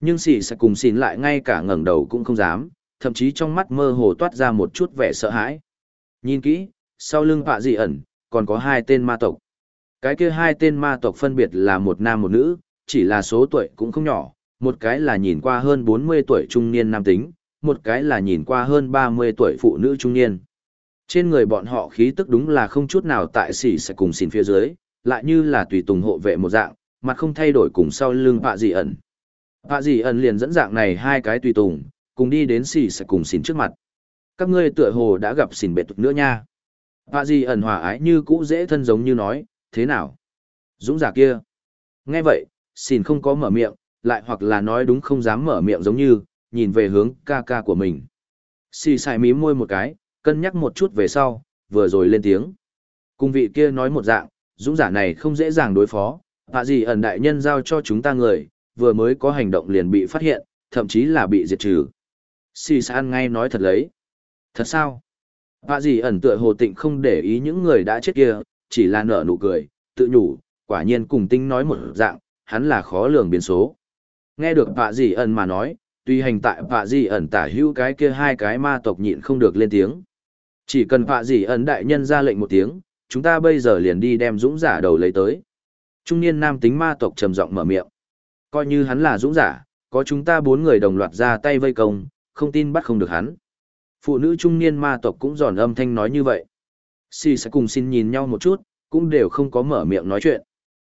Nhưng xỉ sải cùng xỉn lại ngay cả ngẩng đầu cũng không dám, thậm chí trong mắt mơ hồ toát ra một chút vẻ sợ hãi. Nhìn kỹ, sau lưng Phạ dị ẩn, còn có hai tên ma tộc. Cái kia hai tên ma tộc phân biệt là một nam một nữ, chỉ là số tuổi cũng không nhỏ, một cái là nhìn qua hơn 40 tuổi trung niên nam tính, một cái là nhìn qua hơn 30 tuổi phụ nữ trung niên. Trên người bọn họ khí tức đúng là không chút nào tại xỉ sẽ cùng xỉn phía dưới, lại như là tùy tùng hộ vệ một dạng, mặt không thay đổi cùng sau lưng bạ dị ẩn. Bạ dị ẩn liền dẫn dạng này hai cái tùy tùng, cùng đi đến xỉ sẽ cùng xỉn trước mặt. Các ngươi tựa hồ đã gặp xỉn bệt nữa nha. Bạ dị ẩn hòa ái như cũ dễ thân giống như nói, thế nào? Dũng giả kia. Nghe vậy, xin không có mở miệng, lại hoặc là nói đúng không dám mở miệng giống như, nhìn về hướng ca ca của mình. Xì xài mí môi một cái, cân nhắc một chút về sau, vừa rồi lên tiếng. Cung vị kia nói một dạng, dũng giả này không dễ dàng đối phó, hạ gì ẩn đại nhân giao cho chúng ta người, vừa mới có hành động liền bị phát hiện, thậm chí là bị diệt trừ. Xì ăn ngay nói thật lấy. Thật sao? Hạ gì ẩn tựa hồ tịnh không để ý những người đã chết kia, chỉ là nở nụ cười, tự nhủ, quả nhiên cùng tinh nói một dạng, hắn là khó lường biến số. Nghe được Hạ gì ẩn mà nói, tuy hành tại Hạ gì ẩn tả hữu cái kia hai cái ma tộc nhịn không được lên tiếng. Chỉ cần Hạ gì ẩn đại nhân ra lệnh một tiếng, chúng ta bây giờ liền đi đem dũng giả đầu lấy tới. Trung niên nam tính ma tộc trầm giọng mở miệng. Coi như hắn là dũng giả, có chúng ta bốn người đồng loạt ra tay vây công, không tin bắt không được hắn. Phụ nữ trung niên ma tộc cũng giòn âm thanh nói như vậy. Si sẽ cùng xin nhìn nhau một chút, cũng đều không có mở miệng nói chuyện.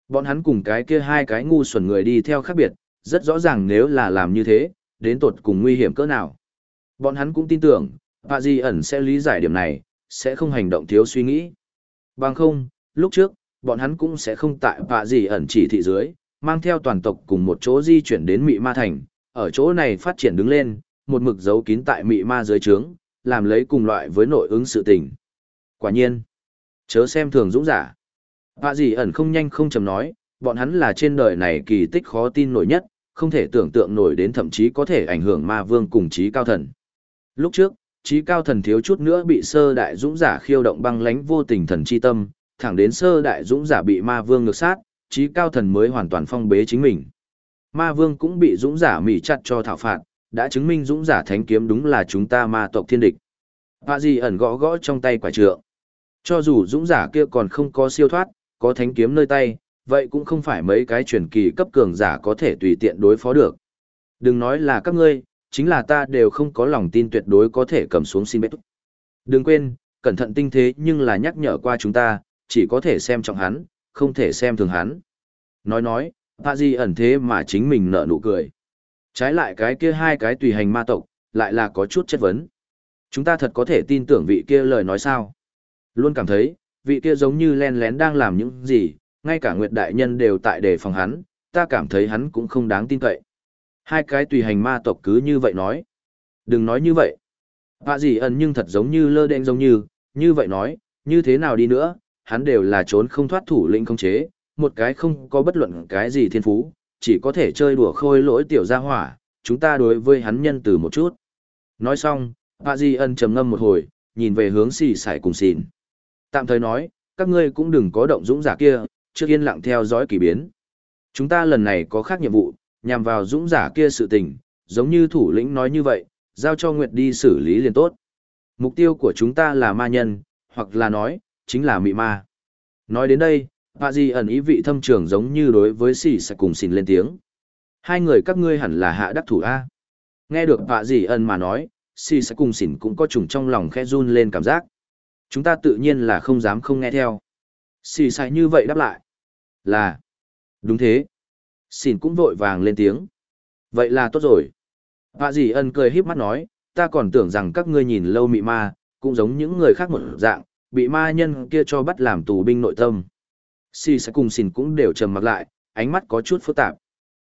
Bọn hắn cùng cái kia hai cái ngu xuẩn người đi theo khác biệt, rất rõ ràng nếu là làm như thế, đến tột cùng nguy hiểm cỡ nào. Bọn hắn cũng tin tưởng, Bà Di ẩn sẽ lý giải điểm này, sẽ không hành động thiếu suy nghĩ. Bằng không, lúc trước, bọn hắn cũng sẽ không tại Bà Di ẩn chỉ thị dưới, mang theo toàn tộc cùng một chỗ di chuyển đến Mị Ma Thành, ở chỗ này phát triển đứng lên, một mực giấu kín tại Mị Ma dưới trướng, làm lấy cùng loại với nội ứng sự tình. Quả nhiên, chớ xem thường dũng giả. Bà gì ẩn không nhanh không chầm nói, bọn hắn là trên đời này kỳ tích khó tin nổi nhất, không thể tưởng tượng nổi đến thậm chí có thể ảnh hưởng ma vương cùng trí cao thần. Lúc trước, trí cao thần thiếu chút nữa bị sơ đại dũng giả khiêu động băng lánh vô tình thần chi tâm, thẳng đến sơ đại dũng giả bị ma vương ngược sát, trí cao thần mới hoàn toàn phong bế chính mình. Ma vương cũng bị dũng giả mỉ chặt cho thảo phạt, đã chứng minh dũng giả thánh kiếm đúng là chúng ta ma tộc thiên địch. Bà gì ẩn gõ gõ trong tay quả trượng. Cho dù dũng giả kia còn không có siêu thoát, có thánh kiếm nơi tay, vậy cũng không phải mấy cái truyền kỳ cấp cường giả có thể tùy tiện đối phó được. Đừng nói là các ngươi, chính là ta đều không có lòng tin tuyệt đối có thể cầm xuống xin bếp. Đừng quên, cẩn thận tinh thế nhưng là nhắc nhở qua chúng ta, chỉ có thể xem trọng hắn, không thể xem thường hắn. Nói nói, Hạ Di ẩn thế mà chính mình nở nụ cười. Trái lại cái kia hai cái tùy hành ma tộc, lại là có chút chất vấn. Chúng ta thật có thể tin tưởng vị kia lời nói sao? Luôn cảm thấy, vị kia giống như len lén đang làm những gì, ngay cả Nguyệt Đại Nhân đều tại đề phòng hắn, ta cảm thấy hắn cũng không đáng tin cậy. Hai cái tùy hành ma tộc cứ như vậy nói. Đừng nói như vậy. Hạ gì ẩn nhưng thật giống như lơ đen giống như, như vậy nói, như thế nào đi nữa, hắn đều là trốn không thoát thủ lĩnh không chế, một cái không có bất luận cái gì thiên phú, chỉ có thể chơi đùa khôi lỗi tiểu gia hỏa, chúng ta đối với hắn nhân từ một chút. Nói xong, Hạ gì ân trầm ngâm một hồi, nhìn về hướng xì xài cùng xìn. Tạm thời nói, các ngươi cũng đừng có động dũng giả kia, trước yên lặng theo dõi kỳ biến. Chúng ta lần này có khác nhiệm vụ, nhằm vào dũng giả kia sự tình, giống như thủ lĩnh nói như vậy, giao cho Nguyệt đi xử lý liền tốt. Mục tiêu của chúng ta là ma nhân, hoặc là nói, chính là mị ma. Nói đến đây, Bà Di ẩn ý vị thâm trường giống như đối với Sì sẽ cùng xin lên tiếng. Hai người các ngươi hẳn là hạ đắc thủ A. Nghe được Bà Di ẩn mà nói, Sì sẽ cùng xỉn cũng có trùng trong lòng khe run lên cảm giác. Chúng ta tự nhiên là không dám không nghe theo. Xì xài như vậy đáp lại. Là. Đúng thế. Xin cũng vội vàng lên tiếng. Vậy là tốt rồi. Bà dì ân cười híp mắt nói, ta còn tưởng rằng các ngươi nhìn lâu mị ma, cũng giống những người khác một dạng, bị ma nhân kia cho bắt làm tù binh nội tâm. Xì xài cùng xin cũng đều trầm mặc lại, ánh mắt có chút phức tạp.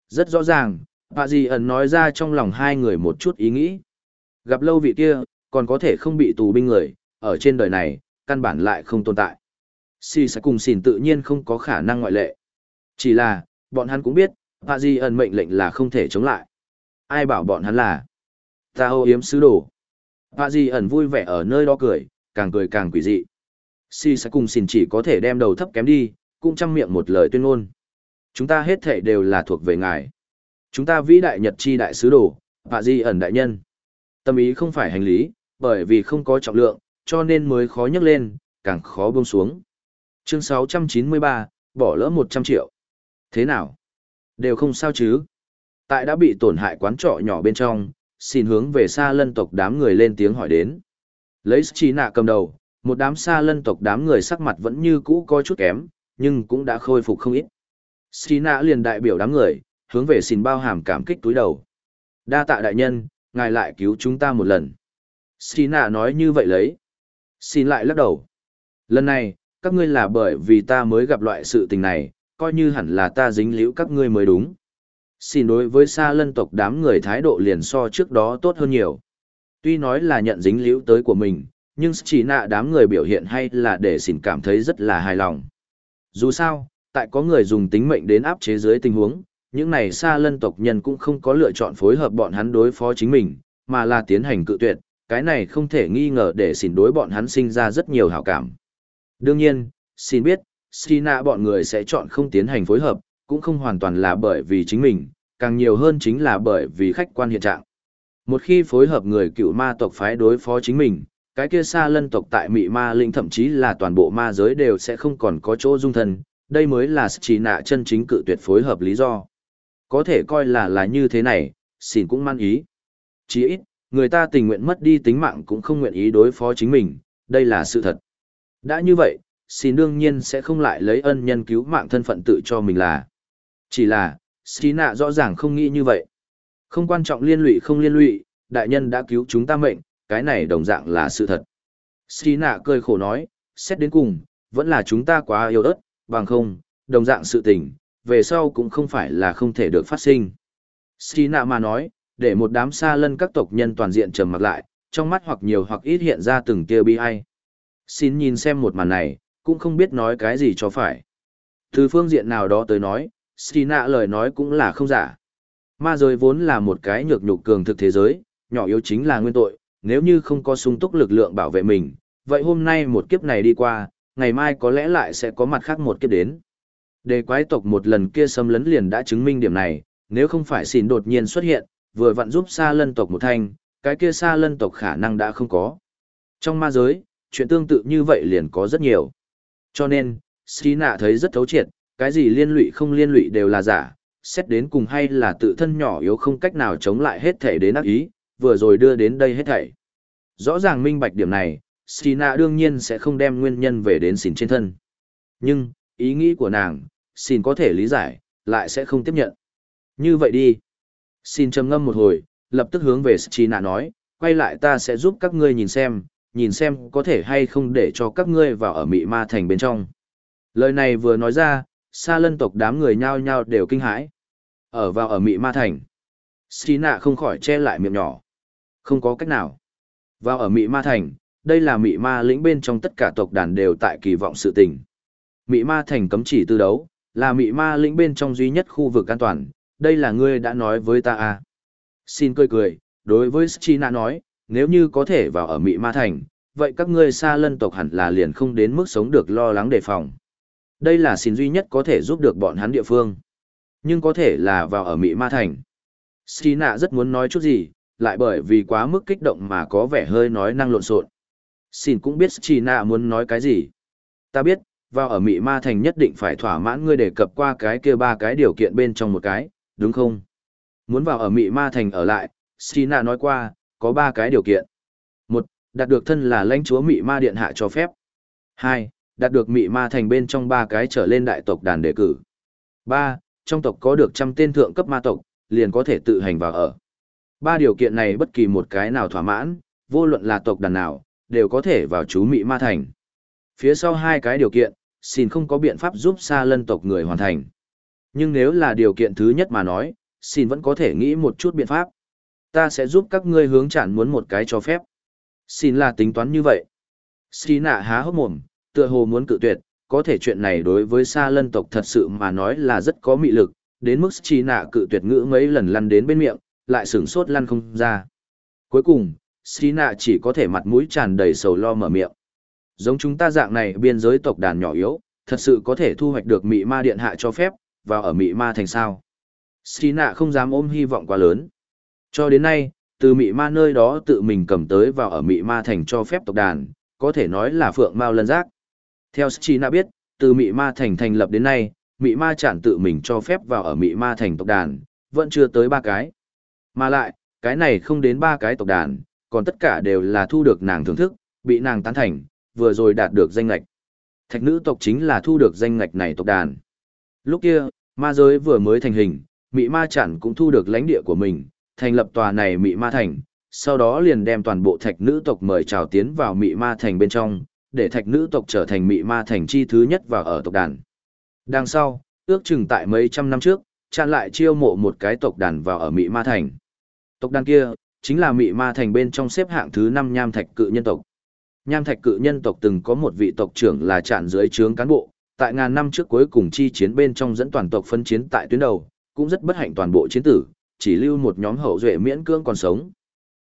Rất rõ ràng, bà dì ẩn nói ra trong lòng hai người một chút ý nghĩ. Gặp lâu vị kia, còn có thể không bị tù binh người, ở trên đời này, căn bản lại không tồn tại. Si sẽ cùng xỉn tự nhiên không có khả năng ngoại lệ. Chỉ là, bọn hắn cũng biết, Hạ Di ẩn mệnh lệnh là không thể chống lại. Ai bảo bọn hắn là ta ô yếm sứ đồ. Hạ Di ẩn vui vẻ ở nơi đó cười, càng cười càng quỷ dị. Si sẽ cùng xỉn chỉ có thể đem đầu thấp kém đi, cũng chăm miệng một lời tuyên ngôn. Chúng ta hết thể đều là thuộc về ngài. Chúng ta vĩ đại nhật chi đại sứ đồ, Hạ Di ẩn đại nhân. Tâm ý không phải hành lý, bởi vì không có trọng lượng, cho nên mới khó nhấc lên, càng khó buông xuống. Chương 693, bỏ lỡ 100 triệu. Thế nào? Đều không sao chứ? Tại đã bị tổn hại quán trọ nhỏ bên trong, xin hướng về xa lân tộc đám người lên tiếng hỏi đến. Lấy trí nạ cầm đầu, một đám xa lân tộc đám người sắc mặt vẫn như cũ có chút kém, nhưng cũng đã khôi phục không ít. Xí nạ liền đại biểu đám người, hướng về xin bao hàm cảm kích túi đầu. Đa tạ đại nhân, ngài lại cứu chúng ta một lần. Xí nạ nói như vậy lấy. Xin lại lắc đầu. Lần này, các ngươi là bởi vì ta mới gặp loại sự tình này, coi như hẳn là ta dính liễu các ngươi mới đúng. Xin đối với xa lân tộc đám người thái độ liền so trước đó tốt hơn nhiều. Tuy nói là nhận dính liễu tới của mình, nhưng chỉ nạ đám người biểu hiện hay là để xin cảm thấy rất là hài lòng. Dù sao, tại có người dùng tính mệnh đến áp chế dưới tình huống, những này xa lân tộc nhân cũng không có lựa chọn phối hợp bọn hắn đối phó chính mình, mà là tiến hành cự tuyệt, cái này không thể nghi ngờ để xin đối bọn hắn sinh ra rất nhiều hảo cảm. Đương nhiên, xin biết, Sina bọn người sẽ chọn không tiến hành phối hợp, cũng không hoàn toàn là bởi vì chính mình, càng nhiều hơn chính là bởi vì khách quan hiện trạng. Một khi phối hợp người cựu ma tộc phái đối phó chính mình, cái kia xa lân tộc tại mị ma linh thậm chí là toàn bộ ma giới đều sẽ không còn có chỗ dung thân, đây mới là chỉ nạ chân chính cự tuyệt phối hợp lý do. Có thể coi là là như thế này, xin cũng mang ý. Chỉ ít, người ta tình nguyện mất đi tính mạng cũng không nguyện ý đối phó chính mình, đây là sự thật. Đã như vậy, xin đương nhiên sẽ không lại lấy ân nhân cứu mạng thân phận tự cho mình là. Chỉ là, Sina rõ ràng không nghĩ như vậy. Không quan trọng liên lụy không liên lụy, đại nhân đã cứu chúng ta mệnh, cái này đồng dạng là sự thật. Sina cười khổ nói, xét đến cùng, vẫn là chúng ta quá yêu ớt, bằng không, đồng dạng sự tình, về sau cũng không phải là không thể được phát sinh. Sina mà nói, để một đám xa lân các tộc nhân toàn diện trầm mặt lại, trong mắt hoặc nhiều hoặc ít hiện ra từng tia bi ai. Xin nhìn xem một màn này, cũng không biết nói cái gì cho phải. Từ phương diện nào đó tới nói, Sina lời nói cũng là không giả. Ma giới vốn là một cái nhược nhục cường thực thế giới, nhỏ yếu chính là nguyên tội, nếu như không có sung túc lực lượng bảo vệ mình, vậy hôm nay một kiếp này đi qua, ngày mai có lẽ lại sẽ có mặt khác một kiếp đến. Đề quái tộc một lần kia xâm lấn liền đã chứng minh điểm này, nếu không phải xin đột nhiên xuất hiện, vừa vặn giúp xa lân tộc một thanh, cái kia xa lân tộc khả năng đã không có. Trong ma giới, chuyện tương tự như vậy liền có rất nhiều. Cho nên, Sina thấy rất thấu triệt, cái gì liên lụy không liên lụy đều là giả, xét đến cùng hay là tự thân nhỏ yếu không cách nào chống lại hết thể đến ác ý, vừa rồi đưa đến đây hết thảy. Rõ ràng minh bạch điểm này, Sina đương nhiên sẽ không đem nguyên nhân về đến xỉn trên thân. Nhưng, ý nghĩ của nàng, xin có thể lý giải, lại sẽ không tiếp nhận. Như vậy đi. Xin trầm ngâm một hồi, lập tức hướng về Sina nói, quay lại ta sẽ giúp các ngươi nhìn xem, nhìn xem có thể hay không để cho các ngươi vào ở mị ma thành bên trong. Lời này vừa nói ra, xa lân tộc đám người nhao nhao đều kinh hãi. Ở vào ở mị ma thành. Sina không khỏi che lại miệng nhỏ. Không có cách nào. Vào ở mị ma thành, đây là mị ma lĩnh bên trong tất cả tộc đàn đều tại kỳ vọng sự tình. Mị ma thành cấm chỉ tư đấu, là mị ma lĩnh bên trong duy nhất khu vực an toàn, đây là ngươi đã nói với ta à. Xin cười cười, đối với China nói, nếu như có thể vào ở Mị Ma Thành, vậy các ngươi xa lân tộc hẳn là liền không đến mức sống được lo lắng đề phòng. Đây là xin duy nhất có thể giúp được bọn hắn địa phương. Nhưng có thể là vào ở Mị Ma Thành. Sina rất muốn nói chút gì, lại bởi vì quá mức kích động mà có vẻ hơi nói năng lộn xộn. Xin cũng biết Sina muốn nói cái gì. Ta biết, vào ở Mị Ma Thành nhất định phải thỏa mãn ngươi đề cập qua cái kia ba cái điều kiện bên trong một cái, đúng không? Muốn vào ở Mị Ma Thành ở lại, Sina nói qua, có ba cái điều kiện. Một, đạt được thân là lãnh chúa Mị Ma Điện hạ cho phép. Hai, đạt được Mị Ma Thành bên trong ba cái trở lên đại tộc đàn đề cử. Ba, trong tộc có được trăm tên thượng cấp ma tộc, liền có thể tự hành vào ở. Ba điều kiện này bất kỳ một cái nào thỏa mãn, vô luận là tộc đàn nào, đều có thể vào chú Mị Ma Thành. Phía sau hai cái điều kiện, xin không có biện pháp giúp xa lân tộc người hoàn thành. Nhưng nếu là điều kiện thứ nhất mà nói, xin vẫn có thể nghĩ một chút biện pháp. Ta sẽ giúp các ngươi hướng chản muốn một cái cho phép. Xin là tính toán như vậy. Xí nạ há hốc mồm, tựa hồ muốn cự tuyệt, có thể chuyện này đối với xa lân tộc thật sự mà nói là rất có mị lực, đến mức chi nạ cự tuyệt ngữ mấy lần lăn đến bên miệng, lại sửng sốt lăn không ra. Cuối cùng, chi nạ chỉ có thể mặt mũi tràn đầy sầu lo mở miệng. Giống chúng ta dạng này biên giới tộc đàn nhỏ yếu, thật sự có thể thu hoạch được mị ma điện hạ cho phép, vào ở mị ma thành sao. Chi nạ không dám ôm hy vọng quá lớn. Cho đến nay, từ mị ma nơi đó tự mình cầm tới vào ở mị ma thành cho phép tộc đàn, có thể nói là phượng mao lân giác. Theo China biết, từ Mị Ma Thành thành lập đến nay, Mị Ma chản tự mình cho phép vào ở Mị Ma Thành tộc đàn, vẫn chưa tới ba cái. Mà lại, cái này không đến ba cái tộc đàn, còn tất cả đều là thu được nàng thưởng thức, bị nàng tán thành, vừa rồi đạt được danh ngạch. Thạch nữ tộc chính là thu được danh ngạch này tộc đàn. Lúc kia, ma giới vừa mới thành hình, Mị Ma chản cũng thu được lãnh địa của mình, thành lập tòa này Mị Ma Thành, sau đó liền đem toàn bộ thạch nữ tộc mời chào tiến vào Mị Ma Thành bên trong, để thạch nữ tộc trở thành mị ma thành chi thứ nhất và ở tộc đàn. Đằng sau, ước chừng tại mấy trăm năm trước, chặn lại chiêu mộ một cái tộc đàn vào ở mị ma thành. Tộc đàn kia, chính là mị ma thành bên trong xếp hạng thứ năm nham thạch cự nhân tộc. Nham thạch cự nhân tộc từng có một vị tộc trưởng là chặn dưới trướng cán bộ, tại ngàn năm trước cuối cùng chi chiến bên trong dẫn toàn tộc phân chiến tại tuyến đầu, cũng rất bất hạnh toàn bộ chiến tử, chỉ lưu một nhóm hậu duệ miễn cưỡng còn sống.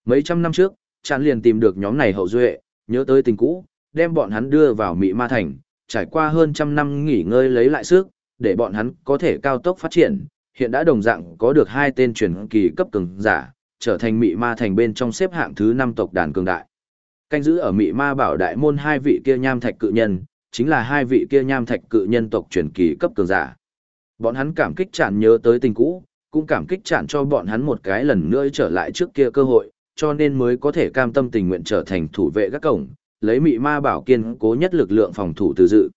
Mấy trăm năm trước, chặn liền tìm được nhóm này hậu duệ, nhớ tới tình cũ, đem bọn hắn đưa vào Mị Ma Thành, trải qua hơn trăm năm nghỉ ngơi lấy lại sức, để bọn hắn có thể cao tốc phát triển, hiện đã đồng dạng có được hai tên truyền kỳ cấp cường giả, trở thành Mị Ma Thành bên trong xếp hạng thứ năm tộc đàn cường đại. Canh giữ ở Mị Ma Bảo Đại môn hai vị kia nham thạch cự nhân, chính là hai vị kia nham thạch cự nhân tộc truyền kỳ cấp cường giả. Bọn hắn cảm kích tràn nhớ tới tình cũ, cũng cảm kích tràn cho bọn hắn một cái lần nữa trở lại trước kia cơ hội, cho nên mới có thể cam tâm tình nguyện trở thành thủ vệ các cổng, lấy mị ma bảo kiên cố nhất lực lượng phòng thủ từ dự.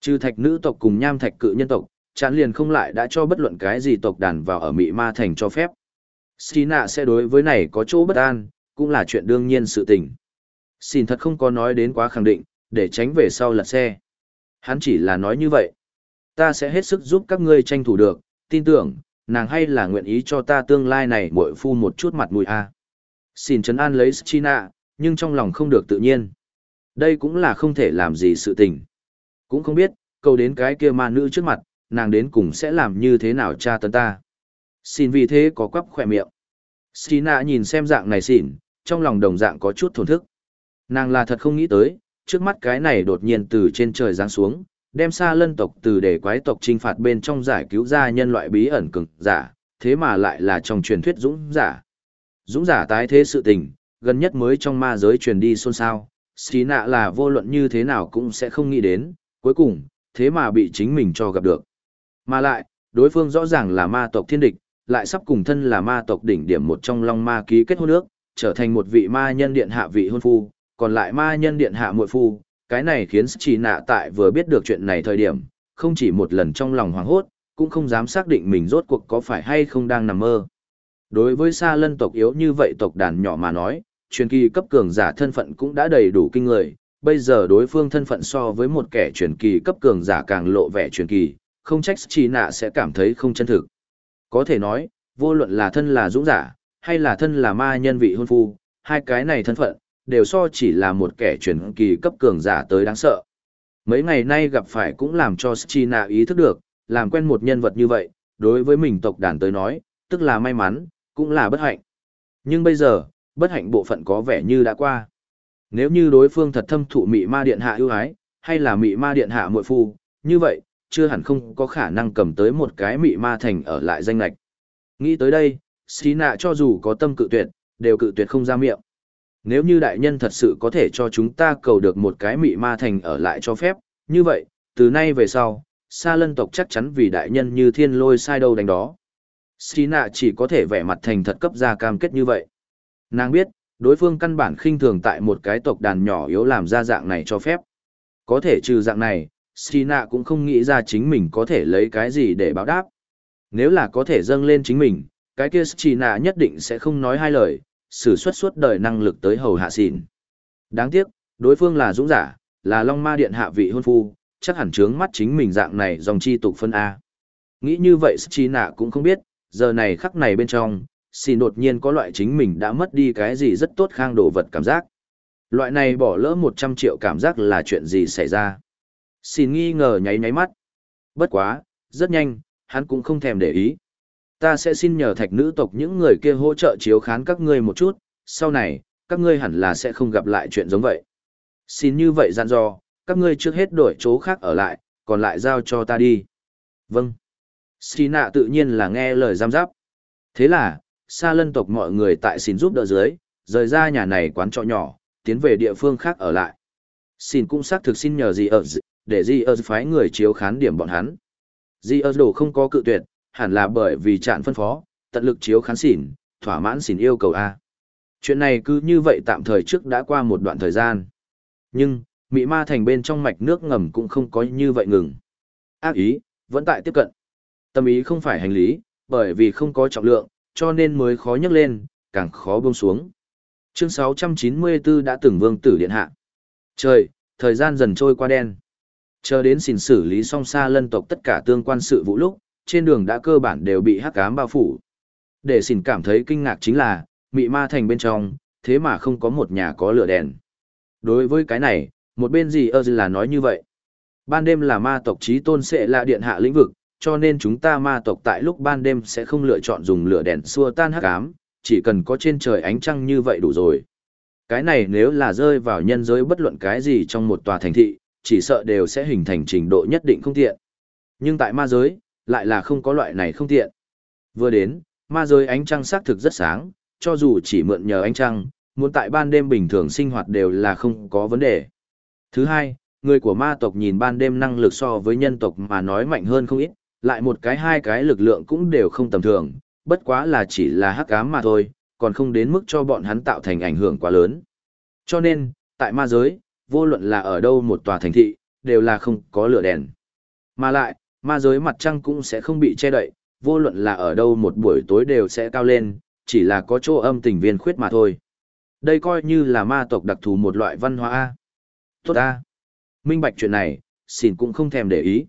Trừ thạch nữ tộc cùng nham thạch cự nhân tộc, chán liền không lại đã cho bất luận cái gì tộc đàn vào ở mị ma thành cho phép. Sina sẽ đối với này có chỗ bất an, cũng là chuyện đương nhiên sự tình. Xin thật không có nói đến quá khẳng định, để tránh về sau lật xe. Hắn chỉ là nói như vậy. Ta sẽ hết sức giúp các ngươi tranh thủ được, tin tưởng, nàng hay là nguyện ý cho ta tương lai này muội phu một chút mặt mũi a. Xin trấn an lấy Sina, nhưng trong lòng không được tự nhiên. Đây cũng là không thể làm gì sự tình. Cũng không biết, câu đến cái kia ma nữ trước mặt, nàng đến cùng sẽ làm như thế nào cha tấn ta. Xin vì thế có quắp khỏe miệng. Sina nhìn xem dạng này xỉn, trong lòng đồng dạng có chút thổn thức. Nàng là thật không nghĩ tới, trước mắt cái này đột nhiên từ trên trời giáng xuống, đem xa lân tộc từ để quái tộc trinh phạt bên trong giải cứu ra nhân loại bí ẩn cực giả, thế mà lại là trong truyền thuyết dũng giả. Dũng giả tái thế sự tình, gần nhất mới trong ma giới truyền đi xôn xao, xí nạ là vô luận như thế nào cũng sẽ không nghĩ đến, cuối cùng, thế mà bị chính mình cho gặp được. Mà lại, đối phương rõ ràng là ma tộc thiên địch, lại sắp cùng thân là ma tộc đỉnh điểm một trong long ma ký kết hôn ước, trở thành một vị ma nhân điện hạ vị hôn phu, còn lại ma nhân điện hạ muội phu, cái này khiến chỉ nạ tại vừa biết được chuyện này thời điểm, không chỉ một lần trong lòng hoảng hốt, cũng không dám xác định mình rốt cuộc có phải hay không đang nằm mơ. Đối với xa lân tộc yếu như vậy tộc đàn nhỏ mà nói, truyền kỳ cấp cường giả thân phận cũng đã đầy đủ kinh người, bây giờ đối phương thân phận so với một kẻ truyền kỳ cấp cường giả càng lộ vẻ truyền kỳ, không trách chỉ nạ sẽ cảm thấy không chân thực. Có thể nói, vô luận là thân là dũng giả, hay là thân là ma nhân vị hôn phu, hai cái này thân phận, đều so chỉ là một kẻ truyền kỳ cấp cường giả tới đáng sợ. Mấy ngày nay gặp phải cũng làm cho Sina ý thức được, làm quen một nhân vật như vậy, đối với mình tộc đàn tới nói, tức là may mắn, cũng là bất hạnh. Nhưng bây giờ, bất hạnh bộ phận có vẻ như đã qua. Nếu như đối phương thật thâm thụ mị ma điện hạ ưu ái, hay là mị ma điện hạ muội phu, như vậy, chưa hẳn không có khả năng cầm tới một cái mị ma thành ở lại danh lạch. Nghĩ tới đây, xí nạ cho dù có tâm cự tuyệt, đều cự tuyệt không ra miệng. Nếu như đại nhân thật sự có thể cho chúng ta cầu được một cái mị ma thành ở lại cho phép, như vậy, từ nay về sau, Sa lân tộc chắc chắn vì đại nhân như thiên lôi sai đâu đánh đó. Sina nạ chỉ có thể vẻ mặt thành thật cấp ra cam kết như vậy. Nàng biết, đối phương căn bản khinh thường tại một cái tộc đàn nhỏ yếu làm ra dạng này cho phép. Có thể trừ dạng này, Sina cũng không nghĩ ra chính mình có thể lấy cái gì để báo đáp. Nếu là có thể dâng lên chính mình, cái kia Sina nhất định sẽ không nói hai lời, sử xuất suốt đời năng lực tới hầu hạ xỉn. Đáng tiếc, đối phương là dũng giả, là Long Ma Điện hạ vị hôn phu, chắc hẳn trướng mắt chính mình dạng này dòng chi tục phân A. Nghĩ như vậy chi nạ cũng không biết, giờ này khắc này bên trong, xỉn đột nhiên có loại chính mình đã mất đi cái gì rất tốt khang đồ vật cảm giác. Loại này bỏ lỡ 100 triệu cảm giác là chuyện gì xảy ra. Xin nghi ngờ nháy nháy mắt. Bất quá, rất nhanh, hắn cũng không thèm để ý. Ta sẽ xin nhờ thạch nữ tộc những người kia hỗ trợ chiếu khán các ngươi một chút, sau này, các ngươi hẳn là sẽ không gặp lại chuyện giống vậy. Xin như vậy dặn dò, các ngươi trước hết đổi chỗ khác ở lại, còn lại giao cho ta đi. Vâng. Sina tự nhiên là nghe lời giam giáp. Thế là, xa lân tộc mọi người tại xin giúp đỡ dưới, rời ra nhà này quán trọ nhỏ, tiến về địa phương khác ở lại. Xin cũng xác thực xin nhờ gì ở để gì ở phái người chiếu khán điểm bọn hắn. Di ở đồ không có cự tuyệt, hẳn là bởi vì trạn phân phó, tận lực chiếu khán xỉn, thỏa mãn xỉn yêu cầu A. Chuyện này cứ như vậy tạm thời trước đã qua một đoạn thời gian. Nhưng, mỹ Ma Thành bên trong mạch nước ngầm cũng không có như vậy ngừng. Ác ý, vẫn tại tiếp cận. Tâm ý không phải hành lý, bởi vì không có trọng lượng, cho nên mới khó nhấc lên, càng khó buông xuống. Chương 694 đã từng vương tử điện hạ. Trời, thời gian dần trôi qua đen. Chờ đến xin xử lý xong xa lân tộc tất cả tương quan sự vụ lúc, trên đường đã cơ bản đều bị hắc ám bao phủ. Để xỉn cảm thấy kinh ngạc chính là, mị ma thành bên trong, thế mà không có một nhà có lửa đèn. Đối với cái này, một bên gì ơ là nói như vậy. Ban đêm là ma tộc trí tôn sẽ là điện hạ lĩnh vực, cho nên chúng ta ma tộc tại lúc ban đêm sẽ không lựa chọn dùng lửa đèn xua tan hắc ám, chỉ cần có trên trời ánh trăng như vậy đủ rồi. Cái này nếu là rơi vào nhân giới bất luận cái gì trong một tòa thành thị, chỉ sợ đều sẽ hình thành trình độ nhất định không tiện. Nhưng tại ma giới, lại là không có loại này không tiện. Vừa đến, ma giới ánh trăng xác thực rất sáng, cho dù chỉ mượn nhờ ánh trăng, muốn tại ban đêm bình thường sinh hoạt đều là không có vấn đề. Thứ hai, người của ma tộc nhìn ban đêm năng lực so với nhân tộc mà nói mạnh hơn không ít, lại một cái hai cái lực lượng cũng đều không tầm thường, bất quá là chỉ là hắc ám mà thôi, còn không đến mức cho bọn hắn tạo thành ảnh hưởng quá lớn. Cho nên, tại ma giới, vô luận là ở đâu một tòa thành thị, đều là không có lửa đèn. Mà lại, ma giới mặt trăng cũng sẽ không bị che đậy, vô luận là ở đâu một buổi tối đều sẽ cao lên, chỉ là có chỗ âm tình viên khuyết mà thôi. Đây coi như là ma tộc đặc thù một loại văn hóa A. Tốt A. Minh bạch chuyện này, xin cũng không thèm để ý.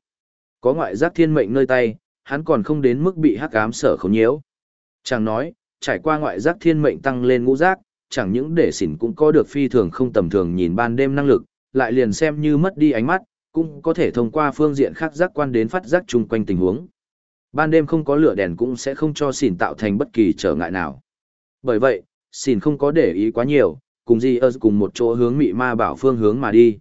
Có ngoại giác thiên mệnh nơi tay, hắn còn không đến mức bị hắc ám sở khống nhiễu. Chẳng nói, trải qua ngoại giác thiên mệnh tăng lên ngũ giác, chẳng những để xỉn cũng có được phi thường không tầm thường nhìn ban đêm năng lực, lại liền xem như mất đi ánh mắt, cũng có thể thông qua phương diện khác giác quan đến phát giác chung quanh tình huống. Ban đêm không có lửa đèn cũng sẽ không cho xỉn tạo thành bất kỳ trở ngại nào. Bởi vậy, xỉn không có để ý quá nhiều, cùng gì ơ cùng một chỗ hướng mị ma bảo phương hướng mà đi.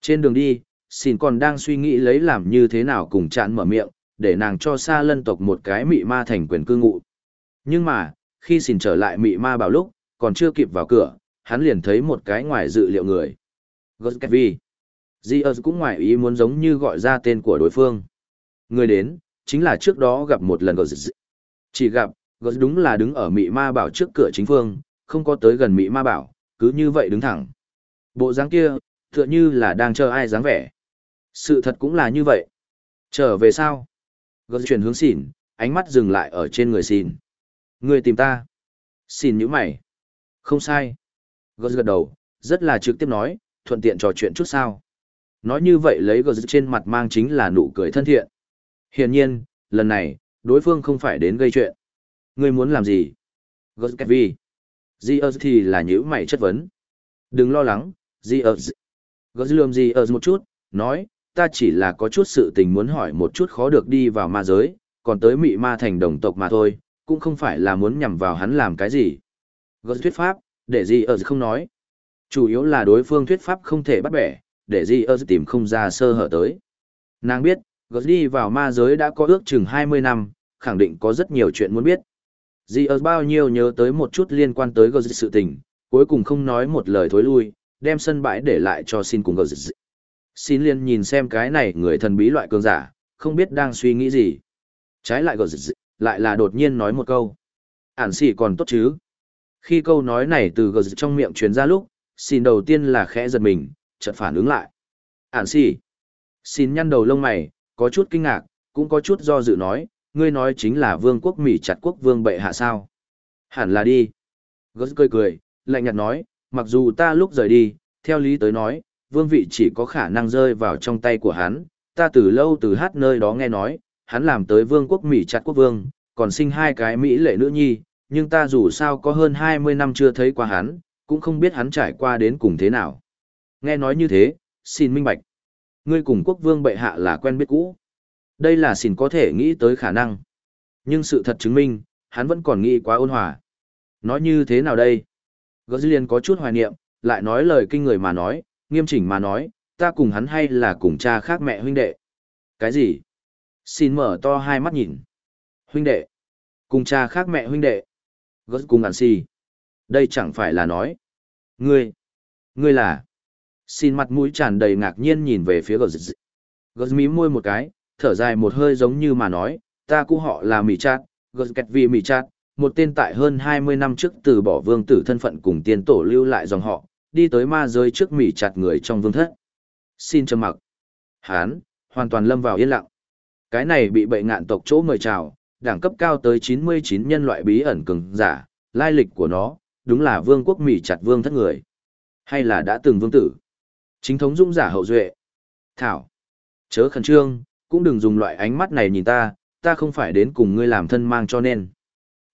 Trên đường đi, xỉn còn đang suy nghĩ lấy làm như thế nào cùng chạn mở miệng, để nàng cho xa lân tộc một cái mị ma thành quyền cư ngụ. Nhưng mà, khi xỉn trở lại mị ma bảo lúc, còn chưa kịp vào cửa, hắn liền thấy một cái ngoài dự liệu người. Goskevi. Diaz cũng ngoài ý muốn giống như gọi ra tên của đối phương. Người đến, chính là trước đó gặp một lần Gos. Chỉ gặp, Gos đúng là đứng ở Mị Ma Bảo trước cửa chính phương, không có tới gần Mị Ma Bảo, cứ như vậy đứng thẳng. Bộ dáng kia, tựa như là đang chờ ai dáng vẻ. Sự thật cũng là như vậy. Trở về sao? Gos chuyển hướng xỉn, ánh mắt dừng lại ở trên người xỉn. Người tìm ta. Xỉn nhíu mày. Không sai. Gos gật đầu, rất là trực tiếp nói, thuận tiện trò chuyện chút sao. Nói như vậy lấy Gos trên mặt mang chính là nụ cười thân thiện. Hiển nhiên, lần này, đối phương không phải đến gây chuyện. Ngươi muốn làm gì? Gos Kevi. Gears thì là nhữ mày chất vấn. Đừng lo lắng, Gears. Gos lườm Gears một chút, nói, ta chỉ là có chút sự tình muốn hỏi một chút khó được đi vào ma giới, còn tới mị ma thành đồng tộc mà thôi, cũng không phải là muốn nhằm vào hắn làm cái gì. Gớt thuyết pháp, để gì ở không nói. Chủ yếu là đối phương thuyết pháp không thể bắt bẻ, để di ơ tìm không ra sơ hở tới. Nàng biết, Gớt đi vào ma giới đã có ước chừng 20 năm, khẳng định có rất nhiều chuyện muốn biết. di ơ bao nhiêu nhớ tới một chút liên quan tới Gớt sự tình, cuối cùng không nói một lời thối lui, đem sân bãi để lại cho xin cùng Gớt. Xin liên nhìn xem cái này người thần bí loại cường giả, không biết đang suy nghĩ gì. Trái lại Gớt lại là đột nhiên nói một câu. Ản xỉ còn tốt chứ. Khi câu nói này từ gờ trong miệng truyền ra lúc, xin đầu tiên là khẽ giật mình, chợt phản ứng lại. Ản xì. Xin nhăn đầu lông mày, có chút kinh ngạc, cũng có chút do dự nói, ngươi nói chính là vương quốc Mỹ chặt quốc vương bệ hạ sao. Hẳn là đi. Gớt cười cười, lạnh nhạt nói, mặc dù ta lúc rời đi, theo lý tới nói, vương vị chỉ có khả năng rơi vào trong tay của hắn, ta từ lâu từ hát nơi đó nghe nói, hắn làm tới vương quốc Mỹ chặt quốc vương, còn sinh hai cái Mỹ lệ nữ nhi, nhưng ta dù sao có hơn 20 năm chưa thấy qua hắn, cũng không biết hắn trải qua đến cùng thế nào. Nghe nói như thế, xin minh bạch. Ngươi cùng quốc vương bệ hạ là quen biết cũ. Đây là xin có thể nghĩ tới khả năng. Nhưng sự thật chứng minh, hắn vẫn còn nghĩ quá ôn hòa. Nói như thế nào đây? Gozilian có chút hoài niệm, lại nói lời kinh người mà nói, nghiêm chỉnh mà nói, ta cùng hắn hay là cùng cha khác mẹ huynh đệ. Cái gì? Xin mở to hai mắt nhìn. Huynh đệ. Cùng cha khác mẹ huynh đệ. Gớt cùng ản si. Đây chẳng phải là nói. Ngươi. Ngươi là. Xin mặt mũi tràn đầy ngạc nhiên nhìn về phía Gớt. Gớt mí môi một cái, thở dài một hơi giống như mà nói, ta cũ họ là Mì Chát, Gớt kẹt vì Mì Chát, một tên tại hơn 20 năm trước từ bỏ vương tử thân phận cùng tiên tổ lưu lại dòng họ, đi tới ma giới trước Mì chặt người trong vương thất. Xin trầm mặc. Hán, hoàn toàn lâm vào yên lặng. Cái này bị bệ ngạn tộc chỗ mời chào, đẳng cấp cao tới 99 nhân loại bí ẩn cường giả, lai lịch của nó, đúng là vương quốc Mỹ chặt vương thất người. Hay là đã từng vương tử. Chính thống dung giả hậu duệ. Thảo. Chớ khẩn trương, cũng đừng dùng loại ánh mắt này nhìn ta, ta không phải đến cùng ngươi làm thân mang cho nên.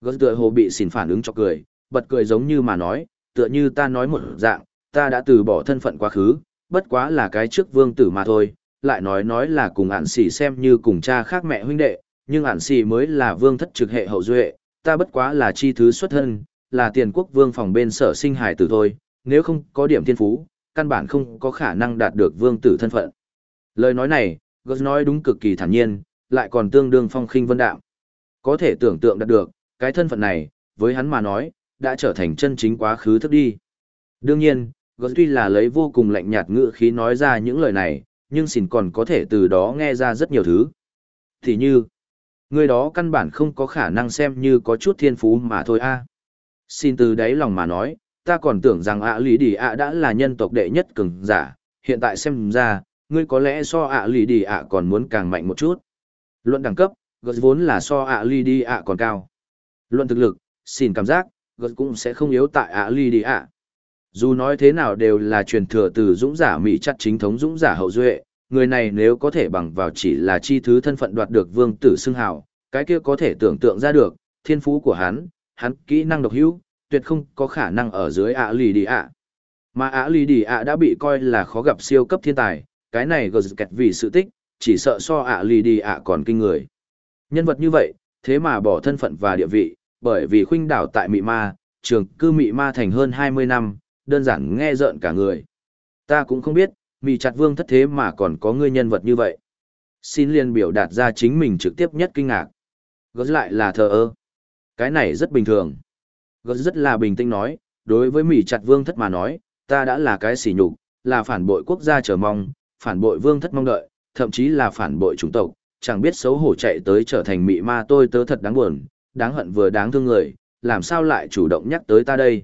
Gớt tựa hồ bị xỉn phản ứng cho cười, bật cười giống như mà nói, tựa như ta nói một dạng, ta đã từ bỏ thân phận quá khứ, bất quá là cái trước vương tử mà thôi, lại nói nói là cùng ản xỉ xem như cùng cha khác mẹ huynh đệ, nhưng ản xỉ mới là vương thất trực hệ hậu duệ, ta bất quá là chi thứ xuất thân, là tiền quốc vương phòng bên sở sinh hải tử thôi, nếu không có điểm thiên phú, căn bản không có khả năng đạt được vương tử thân phận. Lời nói này, Gus nói đúng cực kỳ thản nhiên, lại còn tương đương phong khinh vân đạm. Có thể tưởng tượng đạt được, cái thân phận này, với hắn mà nói, đã trở thành chân chính quá khứ thức đi. Đương nhiên, Gus tuy là lấy vô cùng lạnh nhạt ngữ khí nói ra những lời này, nhưng xin còn có thể từ đó nghe ra rất nhiều thứ. Thì như, người đó căn bản không có khả năng xem như có chút thiên phú mà thôi a. Xin từ đáy lòng mà nói, ta còn tưởng rằng ạ lì đi ạ đã là nhân tộc đệ nhất cường giả, hiện tại xem ra, ngươi có lẽ so ạ lì đi ạ còn muốn càng mạnh một chút. Luận đẳng cấp, gật vốn là so ạ lì đi ạ còn cao. Luận thực lực, xin cảm giác, gật cũng sẽ không yếu tại ạ lì đi ạ. Dù nói thế nào đều là truyền thừa từ dũng giả Mỹ chắc chính thống dũng giả hậu duệ, người này nếu có thể bằng vào chỉ là chi thứ thân phận đoạt được vương tử xưng hào, cái kia có thể tưởng tượng ra được, thiên phú của hắn, hắn kỹ năng độc hữu, tuyệt không có khả năng ở dưới ạ lì đi ạ. Mà ạ lì đi ạ đã bị coi là khó gặp siêu cấp thiên tài, cái này gờ kẹt vì sự tích, chỉ sợ so ạ lì đi ạ còn kinh người. Nhân vật như vậy, thế mà bỏ thân phận và địa vị, bởi vì khuynh đảo tại Mị Ma, trường cư Mị Ma thành hơn 20 năm, đơn giản nghe rợn cả người. Ta cũng không biết, Mị chặt vương thất thế mà còn có ngươi nhân vật như vậy. Xin liên biểu đạt ra chính mình trực tiếp nhất kinh ngạc. Gớt lại là thờ ơ. Cái này rất bình thường. Gớt rất là bình tĩnh nói, đối với mỹ chặt vương thất mà nói, ta đã là cái sỉ nhục, là phản bội quốc gia chờ mong, phản bội vương thất mong đợi, thậm chí là phản bội chủng tộc, chẳng biết xấu hổ chạy tới trở thành mị ma tôi tớ thật đáng buồn, đáng hận vừa đáng thương người, làm sao lại chủ động nhắc tới ta đây.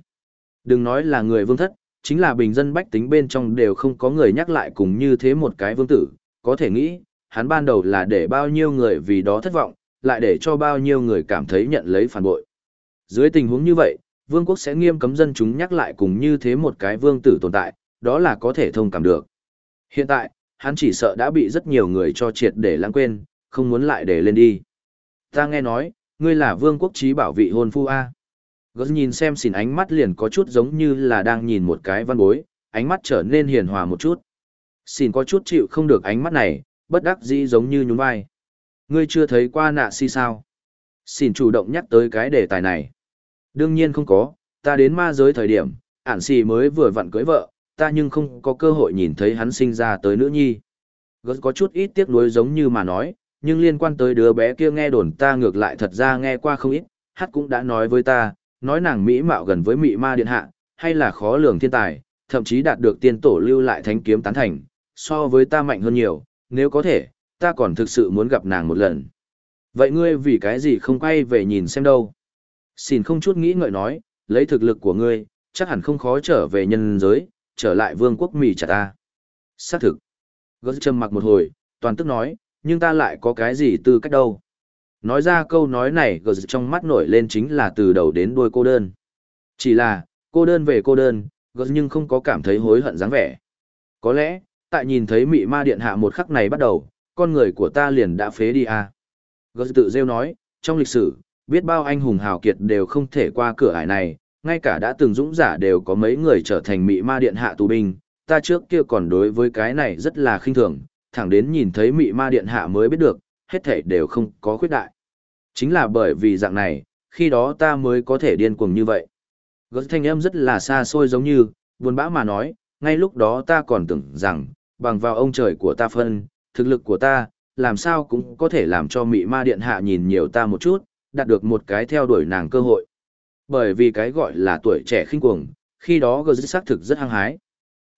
Đừng nói là người vương thất, chính là bình dân bách tính bên trong đều không có người nhắc lại cùng như thế một cái vương tử, có thể nghĩ, hắn ban đầu là để bao nhiêu người vì đó thất vọng, lại để cho bao nhiêu người cảm thấy nhận lấy phản bội. Dưới tình huống như vậy, vương quốc sẽ nghiêm cấm dân chúng nhắc lại cùng như thế một cái vương tử tồn tại, đó là có thể thông cảm được. Hiện tại, hắn chỉ sợ đã bị rất nhiều người cho triệt để lãng quên, không muốn lại để lên đi. Ta nghe nói, ngươi là vương quốc trí bảo vị hôn phu A. Gớt nhìn xem xỉn ánh mắt liền có chút giống như là đang nhìn một cái văn bối, ánh mắt trở nên hiền hòa một chút. Xỉn có chút chịu không được ánh mắt này, bất đắc dĩ giống như nhún vai. Ngươi chưa thấy qua nạ si sao? Xỉn chủ động nhắc tới cái đề tài này. Đương nhiên không có, ta đến ma giới thời điểm, ản xì mới vừa vặn cưới vợ, ta nhưng không có cơ hội nhìn thấy hắn sinh ra tới nữ nhi. Gớt có chút ít tiếc nuối giống như mà nói, nhưng liên quan tới đứa bé kia nghe đồn ta ngược lại thật ra nghe qua không ít, hát cũng đã nói với ta, nói nàng mỹ mạo gần với mỹ ma điện hạ, hay là khó lường thiên tài, thậm chí đạt được tiên tổ lưu lại thánh kiếm tán thành, so với ta mạnh hơn nhiều, nếu có thể, ta còn thực sự muốn gặp nàng một lần. Vậy ngươi vì cái gì không quay về nhìn xem đâu? Xin không chút nghĩ ngợi nói, lấy thực lực của ngươi, chắc hẳn không khó trở về nhân giới, trở lại vương quốc mì chả ta. Xác thực. Gớt trầm mặc một hồi, toàn tức nói, nhưng ta lại có cái gì tư cách đâu. Nói ra câu nói này gờ trong mắt nổi lên chính là từ đầu đến đuôi cô đơn. Chỉ là, cô đơn về cô đơn, gờ nhưng không có cảm thấy hối hận dáng vẻ. Có lẽ, tại nhìn thấy mị ma điện hạ một khắc này bắt đầu, con người của ta liền đã phế đi à. Gờ tự rêu nói, trong lịch sử, biết bao anh hùng hào kiệt đều không thể qua cửa ải này, ngay cả đã từng dũng giả đều có mấy người trở thành mị ma điện hạ tù binh, ta trước kia còn đối với cái này rất là khinh thường, thẳng đến nhìn thấy mị ma điện hạ mới biết được, hết thảy đều không có khuyết đại. Chính là bởi vì dạng này, khi đó ta mới có thể điên cuồng như vậy. Gớt thanh âm rất là xa xôi giống như, buồn bã mà nói, ngay lúc đó ta còn tưởng rằng, bằng vào ông trời của ta phân, thực lực của ta, làm sao cũng có thể làm cho mị ma điện hạ nhìn nhiều ta một chút, đạt được một cái theo đuổi nàng cơ hội. Bởi vì cái gọi là tuổi trẻ khinh cuồng, khi đó gờ xác thực rất hăng hái.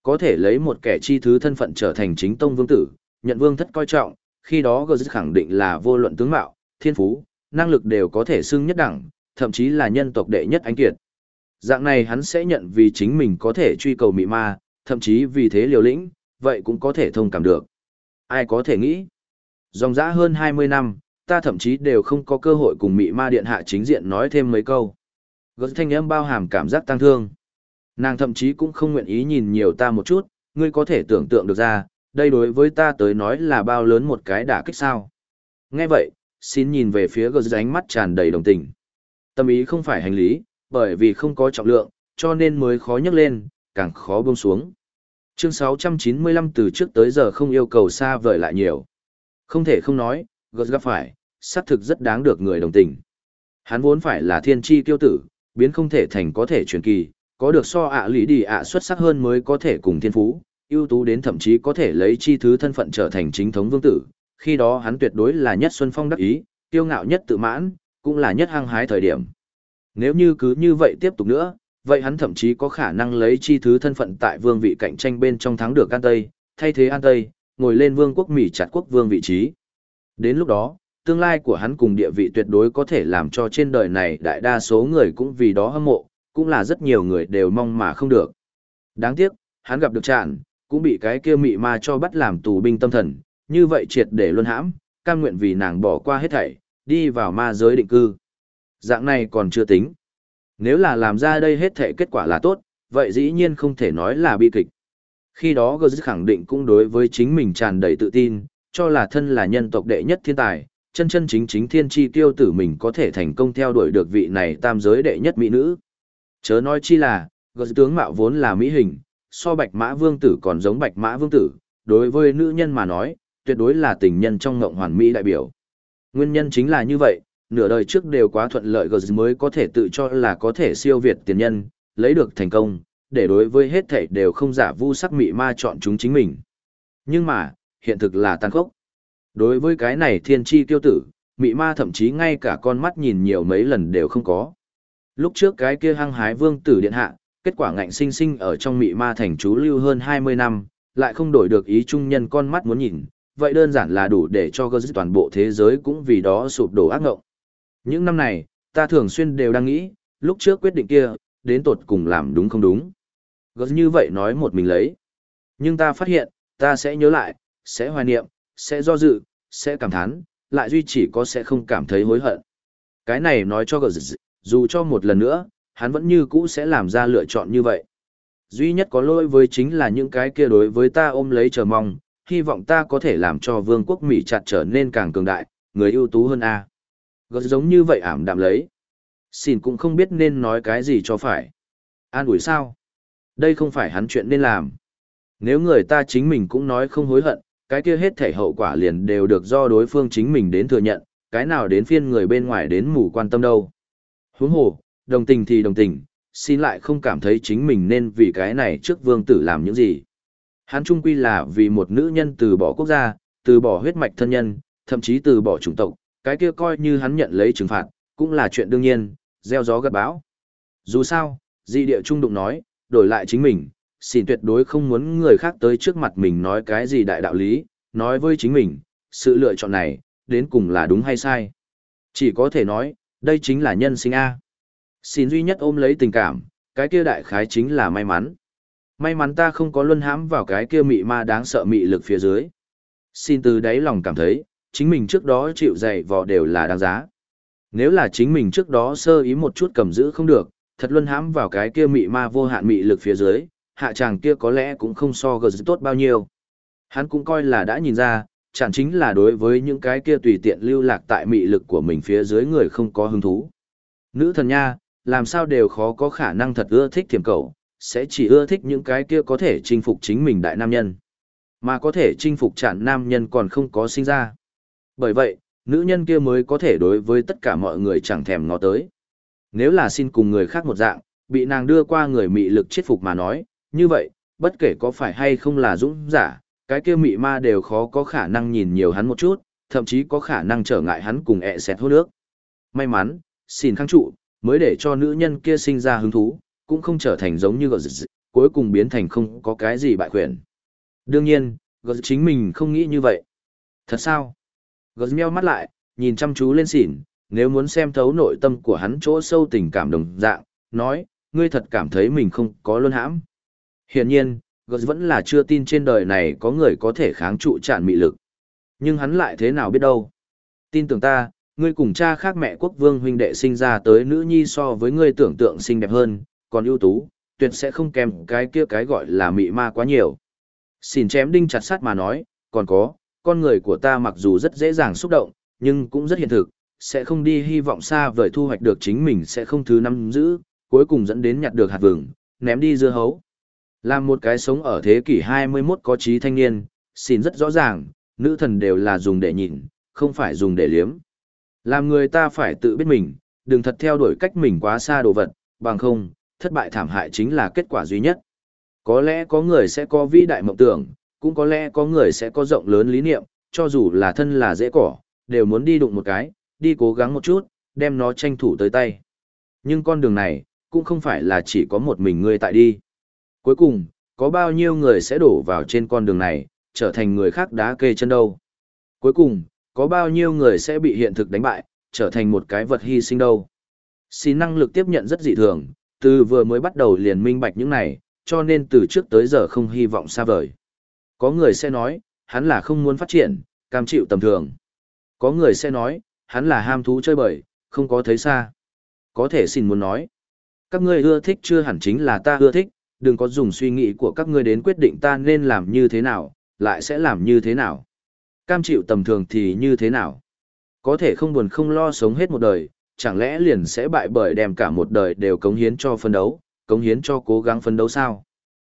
Có thể lấy một kẻ chi thứ thân phận trở thành chính tông vương tử, nhận vương thất coi trọng, khi đó gờ khẳng định là vô luận tướng mạo, thiên phú, năng lực đều có thể xưng nhất đẳng, thậm chí là nhân tộc đệ nhất anh kiệt. Dạng này hắn sẽ nhận vì chính mình có thể truy cầu mị ma, thậm chí vì thế liều lĩnh, vậy cũng có thể thông cảm được. Ai có thể nghĩ? Dòng dã hơn 20 năm, ta thậm chí đều không có cơ hội cùng mị ma điện hạ chính diện nói thêm mấy câu. Gớt thanh âm bao hàm cảm giác tăng thương. Nàng thậm chí cũng không nguyện ý nhìn nhiều ta một chút, ngươi có thể tưởng tượng được ra, đây đối với ta tới nói là bao lớn một cái đả kích sao. Nghe vậy, xin nhìn về phía gớt ánh mắt tràn đầy đồng tình. Tâm ý không phải hành lý, bởi vì không có trọng lượng, cho nên mới khó nhấc lên, càng khó buông xuống. Chương 695 từ trước tới giờ không yêu cầu xa vời lại nhiều. Không thể không nói, gớt gặp phải, xác thực rất đáng được người đồng tình. Hắn vốn phải là thiên tri tiêu tử, biến không thể thành có thể truyền kỳ, có được so ạ lý đi ạ xuất sắc hơn mới có thể cùng thiên phú, ưu tú đến thậm chí có thể lấy chi thứ thân phận trở thành chính thống vương tử, khi đó hắn tuyệt đối là nhất xuân phong đắc ý, kiêu ngạo nhất tự mãn, cũng là nhất hăng hái thời điểm. Nếu như cứ như vậy tiếp tục nữa, vậy hắn thậm chí có khả năng lấy chi thứ thân phận tại vương vị cạnh tranh bên trong thắng được An Tây, thay thế An Tây, ngồi lên vương quốc Mỹ chặt quốc vương vị trí. Đến lúc đó, tương lai của hắn cùng địa vị tuyệt đối có thể làm cho trên đời này đại đa số người cũng vì đó hâm mộ, cũng là rất nhiều người đều mong mà không được. Đáng tiếc, hắn gặp được trạn, cũng bị cái kia mị ma cho bắt làm tù binh tâm thần, như vậy triệt để luân hãm, cam nguyện vì nàng bỏ qua hết thảy, đi vào ma giới định cư. Dạng này còn chưa tính. Nếu là làm ra đây hết thảy kết quả là tốt, vậy dĩ nhiên không thể nói là bi kịch. Khi đó Gơ khẳng định cũng đối với chính mình tràn đầy tự tin, cho là thân là nhân tộc đệ nhất thiên tài, chân chân chính chính thiên chi tiêu tử mình có thể thành công theo đuổi được vị này tam giới đệ nhất mỹ nữ. Chớ nói chi là, Gơ tướng mạo vốn là mỹ hình, so bạch mã vương tử còn giống bạch mã vương tử, đối với nữ nhân mà nói, tuyệt đối là tình nhân trong ngộng hoàn mỹ đại biểu. Nguyên nhân chính là như vậy, nửa đời trước đều quá thuận lợi Gơ mới có thể tự cho là có thể siêu việt tiền nhân, lấy được thành công, để đối với hết thảy đều không giả vu sắc mị ma chọn chúng chính mình. Nhưng mà, hiện thực là tàn khốc. Đối với cái này thiên chi tiêu tử, mị ma thậm chí ngay cả con mắt nhìn nhiều mấy lần đều không có. Lúc trước cái kia hăng hái vương tử điện hạ, kết quả ngạnh sinh sinh ở trong mị ma thành chú lưu hơn 20 năm, lại không đổi được ý trung nhân con mắt muốn nhìn, vậy đơn giản là đủ để cho gơ dứt toàn bộ thế giới cũng vì đó sụp đổ ác ngộng. Những năm này, ta thường xuyên đều đang nghĩ, lúc trước quyết định kia, đến tột cùng làm đúng không đúng. Gớt như vậy nói một mình lấy. Nhưng ta phát hiện, ta sẽ nhớ lại, sẽ hoài niệm, sẽ do dự, sẽ cảm thán, lại duy chỉ có sẽ không cảm thấy hối hận. Cái này nói cho gớt dù cho một lần nữa, hắn vẫn như cũ sẽ làm ra lựa chọn như vậy. Duy nhất có lỗi với chính là những cái kia đối với ta ôm lấy chờ mong, hy vọng ta có thể làm cho vương quốc Mỹ chặt trở nên càng cường đại, người ưu tú hơn A. gật giống như vậy ảm đạm lấy. Xin cũng không biết nên nói cái gì cho phải. An ủi sao? Đây không phải hắn chuyện nên làm. Nếu người ta chính mình cũng nói không hối hận, cái kia hết thể hậu quả liền đều được do đối phương chính mình đến thừa nhận, cái nào đến phiên người bên ngoài đến mù quan tâm đâu. Huống hồ, đồng tình thì đồng tình, xin lại không cảm thấy chính mình nên vì cái này trước vương tử làm những gì. Hắn trung quy là vì một nữ nhân từ bỏ quốc gia, từ bỏ huyết mạch thân nhân, thậm chí từ bỏ chủng tộc, cái kia coi như hắn nhận lấy trừng phạt, cũng là chuyện đương nhiên, gieo gió gặt bão. Dù sao, di địa trung đụng nói, đổi lại chính mình, xin tuyệt đối không muốn người khác tới trước mặt mình nói cái gì đại đạo lý, nói với chính mình, sự lựa chọn này, đến cùng là đúng hay sai. Chỉ có thể nói, đây chính là nhân sinh A. Xin duy nhất ôm lấy tình cảm, cái kia đại khái chính là may mắn. May mắn ta không có luân hãm vào cái kia mị ma đáng sợ mị lực phía dưới. Xin từ đáy lòng cảm thấy, chính mình trước đó chịu dày vò đều là đáng giá. Nếu là chính mình trước đó sơ ý một chút cầm giữ không được, thật luân hãm vào cái kia mị ma vô hạn mị lực phía dưới, hạ chàng kia có lẽ cũng không so gờ tốt bao nhiêu. Hắn cũng coi là đã nhìn ra, chẳng chính là đối với những cái kia tùy tiện lưu lạc tại mị lực của mình phía dưới người không có hứng thú. Nữ thần nha, làm sao đều khó có khả năng thật ưa thích thiểm cầu, sẽ chỉ ưa thích những cái kia có thể chinh phục chính mình đại nam nhân. Mà có thể chinh phục chản nam nhân còn không có sinh ra. Bởi vậy, nữ nhân kia mới có thể đối với tất cả mọi người chẳng thèm ngó tới. Nếu là xin cùng người khác một dạng, bị nàng đưa qua người mị lực chết phục mà nói, như vậy, bất kể có phải hay không là dũng giả, cái kia mị ma đều khó có khả năng nhìn nhiều hắn một chút, thậm chí có khả năng trở ngại hắn cùng ẹ xẹt hô nước. May mắn, xin kháng trụ, mới để cho nữ nhân kia sinh ra hứng thú, cũng không trở thành giống như gọt cuối cùng biến thành không có cái gì bại quyền. Đương nhiên, gọt chính mình không nghĩ như vậy. Thật sao? Gọt meo mắt lại, nhìn chăm chú lên xỉn, nếu muốn xem thấu nội tâm của hắn chỗ sâu tình cảm đồng dạng, nói, ngươi thật cảm thấy mình không có luân hãm. Hiển nhiên, gọt vẫn là chưa tin trên đời này có người có thể kháng trụ tràn mị lực. Nhưng hắn lại thế nào biết đâu. Tin tưởng ta, ngươi cùng cha khác mẹ quốc vương huynh đệ sinh ra tới nữ nhi so với ngươi tưởng tượng xinh đẹp hơn, còn ưu tú, tuyệt sẽ không kèm cái kia cái gọi là mị ma quá nhiều. Xin chém đinh chặt sắt mà nói, còn có, con người của ta mặc dù rất dễ dàng xúc động, nhưng cũng rất hiện thực, sẽ không đi hy vọng xa vời thu hoạch được chính mình sẽ không thứ năm giữ, cuối cùng dẫn đến nhặt được hạt vừng, ném đi dưa hấu. Làm một cái sống ở thế kỷ 21 có trí thanh niên, xin rất rõ ràng, nữ thần đều là dùng để nhìn, không phải dùng để liếm. Làm người ta phải tự biết mình, đừng thật theo đuổi cách mình quá xa đồ vật, bằng không, thất bại thảm hại chính là kết quả duy nhất. Có lẽ có người sẽ có vĩ đại mộng tưởng, cũng có lẽ có người sẽ có rộng lớn lý niệm, cho dù là thân là dễ cỏ, đều muốn đi đụng một cái, đi cố gắng một chút, đem nó tranh thủ tới tay. Nhưng con đường này, cũng không phải là chỉ có một mình ngươi tại đi. Cuối cùng, có bao nhiêu người sẽ đổ vào trên con đường này, trở thành người khác đá kê chân đâu. Cuối cùng, có bao nhiêu người sẽ bị hiện thực đánh bại, trở thành một cái vật hy sinh đâu. Xin năng lực tiếp nhận rất dị thường, từ vừa mới bắt đầu liền minh bạch những này, cho nên từ trước tới giờ không hy vọng xa vời. Có người sẽ nói, hắn là không muốn phát triển, cam chịu tầm thường. Có người sẽ nói, hắn là ham thú chơi bời, không có thấy xa. Có thể xin muốn nói, các ngươi ưa thích chưa hẳn chính là ta ưa thích, đừng có dùng suy nghĩ của các ngươi đến quyết định ta nên làm như thế nào, lại sẽ làm như thế nào. Cam chịu tầm thường thì như thế nào? Có thể không buồn không lo sống hết một đời, chẳng lẽ liền sẽ bại bởi đem cả một đời đều cống hiến cho phân đấu, cống hiến cho cố gắng phân đấu sao?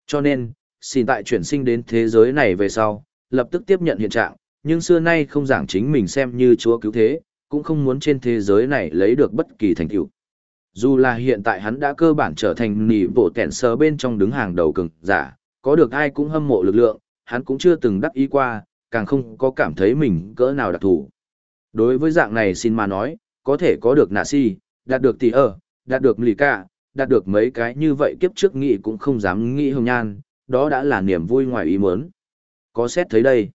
Cho nên, xin tại chuyển sinh đến thế giới này về sau, lập tức tiếp nhận hiện trạng, nhưng xưa nay không giảng chính mình xem như chúa cứu thế, cũng không muốn trên thế giới này lấy được bất kỳ thành tựu. Dù là hiện tại hắn đã cơ bản trở thành nỉ bộ kẹn sờ bên trong đứng hàng đầu cường giả, có được ai cũng hâm mộ lực lượng, hắn cũng chưa từng đắc ý qua, càng không có cảm thấy mình cỡ nào đặc thù. Đối với dạng này xin mà nói, có thể có được nạ si, đạt được tỷ ở, đạt được lì cả, đạt được mấy cái như vậy kiếp trước nghĩ cũng không dám nghĩ hồng nhan, đó đã là niềm vui ngoài ý muốn. Có xét thấy đây,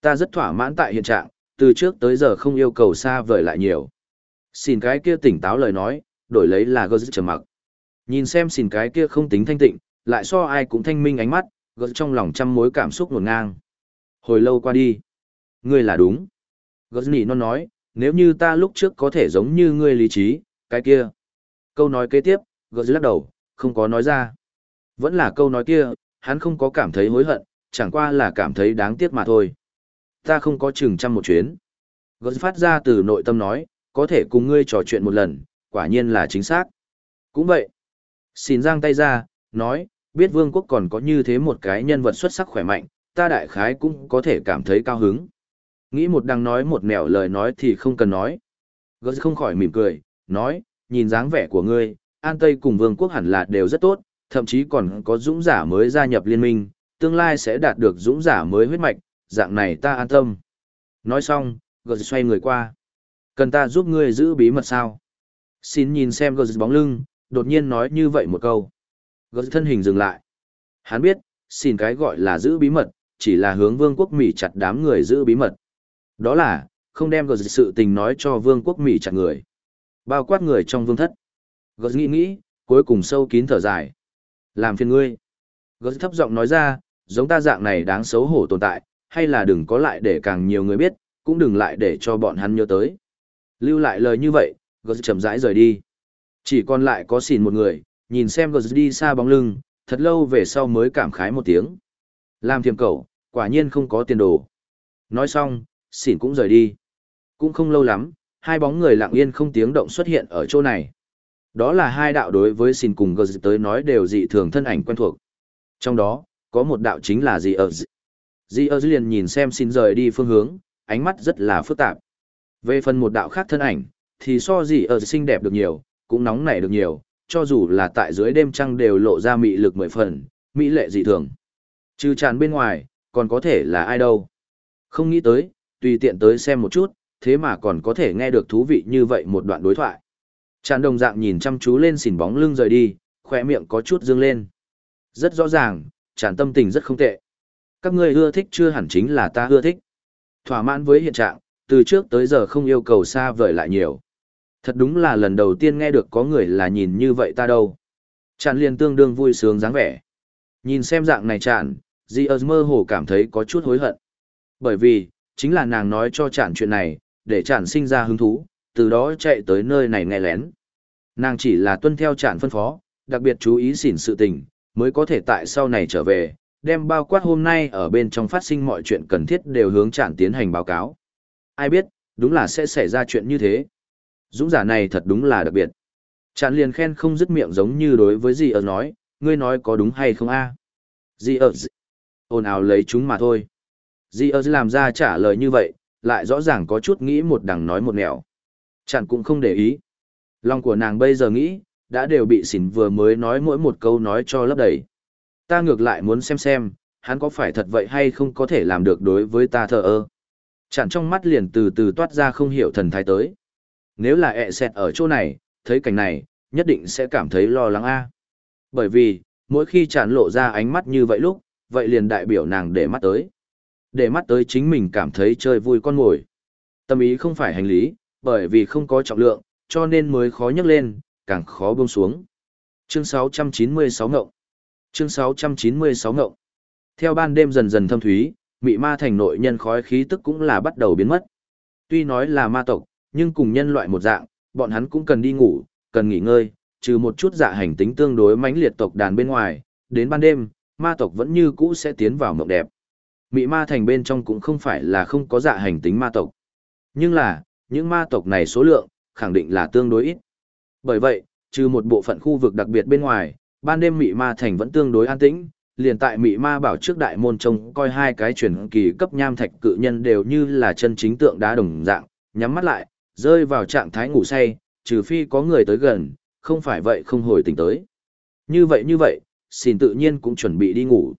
ta rất thỏa mãn tại hiện trạng, từ trước tới giờ không yêu cầu xa vời lại nhiều. Xin cái kia tỉnh táo lời nói, đổi lấy là gớt trầm mặc. Nhìn xem xìn cái kia không tính thanh tịnh, lại so ai cũng thanh minh ánh mắt, gớt trong lòng trăm mối cảm xúc ngổn ngang. Hồi lâu qua đi. Ngươi là đúng. Gosni nó nói, nếu như ta lúc trước có thể giống như ngươi lý trí, cái kia. Câu nói kế tiếp, gớt lắc đầu, không có nói ra. Vẫn là câu nói kia, hắn không có cảm thấy hối hận, chẳng qua là cảm thấy đáng tiếc mà thôi. Ta không có chừng trăm một chuyến. gớt phát ra từ nội tâm nói, có thể cùng ngươi trò chuyện một lần, quả nhiên là chính xác. Cũng vậy. Xin giang tay ra, nói, biết vương quốc còn có như thế một cái nhân vật xuất sắc khỏe mạnh, ta đại khái cũng có thể cảm thấy cao hứng. Nghĩ một đằng nói một nẻo lời nói thì không cần nói. Gớt không khỏi mỉm cười, nói, nhìn dáng vẻ của ngươi, An Tây cùng Vương quốc hẳn là đều rất tốt, thậm chí còn có dũng giả mới gia nhập liên minh, tương lai sẽ đạt được dũng giả mới huyết mạch, dạng này ta an tâm. Nói xong, Gớt xoay người qua. Cần ta giúp ngươi giữ bí mật sao? Xin nhìn xem gờ bóng lưng, đột nhiên nói như vậy một câu. Gờ thân hình dừng lại. Hắn biết, xin cái gọi là giữ bí mật, chỉ là hướng vương quốc Mỹ chặt đám người giữ bí mật. Đó là, không đem gờ sự tình nói cho vương quốc Mỹ chặt người. Bao quát người trong vương thất. Gờ nghĩ nghĩ, cuối cùng sâu kín thở dài. Làm phiền ngươi. Gờ thấp giọng nói ra, giống ta dạng này đáng xấu hổ tồn tại, hay là đừng có lại để càng nhiều người biết, cũng đừng lại để cho bọn hắn nhớ tới. Lưu lại lời như vậy, gờ chậm rãi rời đi. Chỉ còn lại có xỉn một người, nhìn xem gờ đi xa bóng lưng, thật lâu về sau mới cảm khái một tiếng. Làm thiềm cầu, quả nhiên không có tiền đồ. Nói xong, xỉn cũng rời đi. Cũng không lâu lắm, hai bóng người lặng yên không tiếng động xuất hiện ở chỗ này. Đó là hai đạo đối với xin cùng gờ tới nói đều dị thường thân ảnh quen thuộc. Trong đó, có một đạo chính là dị ở dị ở liền nhìn xem xin rời đi phương hướng, ánh mắt rất là phức tạp. Về phần một đạo khác thân ảnh, thì so gì ở xinh đẹp được nhiều, cũng nóng nảy được nhiều, cho dù là tại dưới đêm trăng đều lộ ra mị lực mười phần, mỹ lệ dị thường. Trừ tràn bên ngoài, còn có thể là ai đâu. Không nghĩ tới, tùy tiện tới xem một chút, thế mà còn có thể nghe được thú vị như vậy một đoạn đối thoại. Tràn đồng dạng nhìn chăm chú lên xỉn bóng lưng rời đi, khỏe miệng có chút dương lên. Rất rõ ràng, tràn tâm tình rất không tệ. Các ngươi ưa thích chưa hẳn chính là ta ưa thích. Thỏa mãn với hiện trạng, từ trước tới giờ không yêu cầu xa vời lại nhiều. Thật đúng là lần đầu tiên nghe được có người là nhìn như vậy ta đâu. Chạn liền tương đương vui sướng dáng vẻ. Nhìn xem dạng này tràn, Di mơ hồ cảm thấy có chút hối hận. Bởi vì, chính là nàng nói cho chạn chuyện này, để chạn sinh ra hứng thú, từ đó chạy tới nơi này nghe lén. Nàng chỉ là tuân theo chạn phân phó, đặc biệt chú ý xỉn sự tình, mới có thể tại sau này trở về, đem bao quát hôm nay ở bên trong phát sinh mọi chuyện cần thiết đều hướng chạn tiến hành báo cáo. Ai biết, đúng là sẽ xảy ra chuyện như thế. Dũng giả này thật đúng là đặc biệt. Tràn liền khen không dứt miệng giống như đối với gì ở nói, ngươi nói có đúng hay không a? Gì ở ồn ào lấy chúng mà thôi. Di ơ làm ra trả lời như vậy, lại rõ ràng có chút nghĩ một đằng nói một nẻo. Chẳng cũng không để ý. Lòng của nàng bây giờ nghĩ, đã đều bị xỉn vừa mới nói mỗi một câu nói cho lấp đầy. Ta ngược lại muốn xem xem, hắn có phải thật vậy hay không có thể làm được đối với ta thờ ơ. Chẳng trong mắt liền từ từ toát ra không hiểu thần thái tới. Nếu là ẹ xẹt ở chỗ này, thấy cảnh này, nhất định sẽ cảm thấy lo lắng a. Bởi vì, mỗi khi tràn lộ ra ánh mắt như vậy lúc, vậy liền đại biểu nàng để mắt tới. Để mắt tới chính mình cảm thấy chơi vui con mồi. Tâm ý không phải hành lý, bởi vì không có trọng lượng, cho nên mới khó nhấc lên, càng khó buông xuống. Chương 696 ngộng. Chương 696 ngộng. Theo ban đêm dần dần thâm thúy, mị ma thành nội nhân khói khí tức cũng là bắt đầu biến mất. Tuy nói là ma tộc, nhưng cùng nhân loại một dạng, bọn hắn cũng cần đi ngủ, cần nghỉ ngơi, trừ một chút dạ hành tính tương đối mãnh liệt tộc đàn bên ngoài, đến ban đêm, ma tộc vẫn như cũ sẽ tiến vào mộng đẹp. Mị ma thành bên trong cũng không phải là không có dạ hành tính ma tộc. Nhưng là, những ma tộc này số lượng, khẳng định là tương đối ít. Bởi vậy, trừ một bộ phận khu vực đặc biệt bên ngoài, ban đêm mị ma thành vẫn tương đối an tĩnh, liền tại mị ma bảo trước đại môn trông coi hai cái truyền kỳ cấp nham thạch cự nhân đều như là chân chính tượng đá đồng dạng, nhắm mắt lại, rơi vào trạng thái ngủ say, trừ phi có người tới gần, không phải vậy không hồi tỉnh tới. Như vậy như vậy, xin tự nhiên cũng chuẩn bị đi ngủ.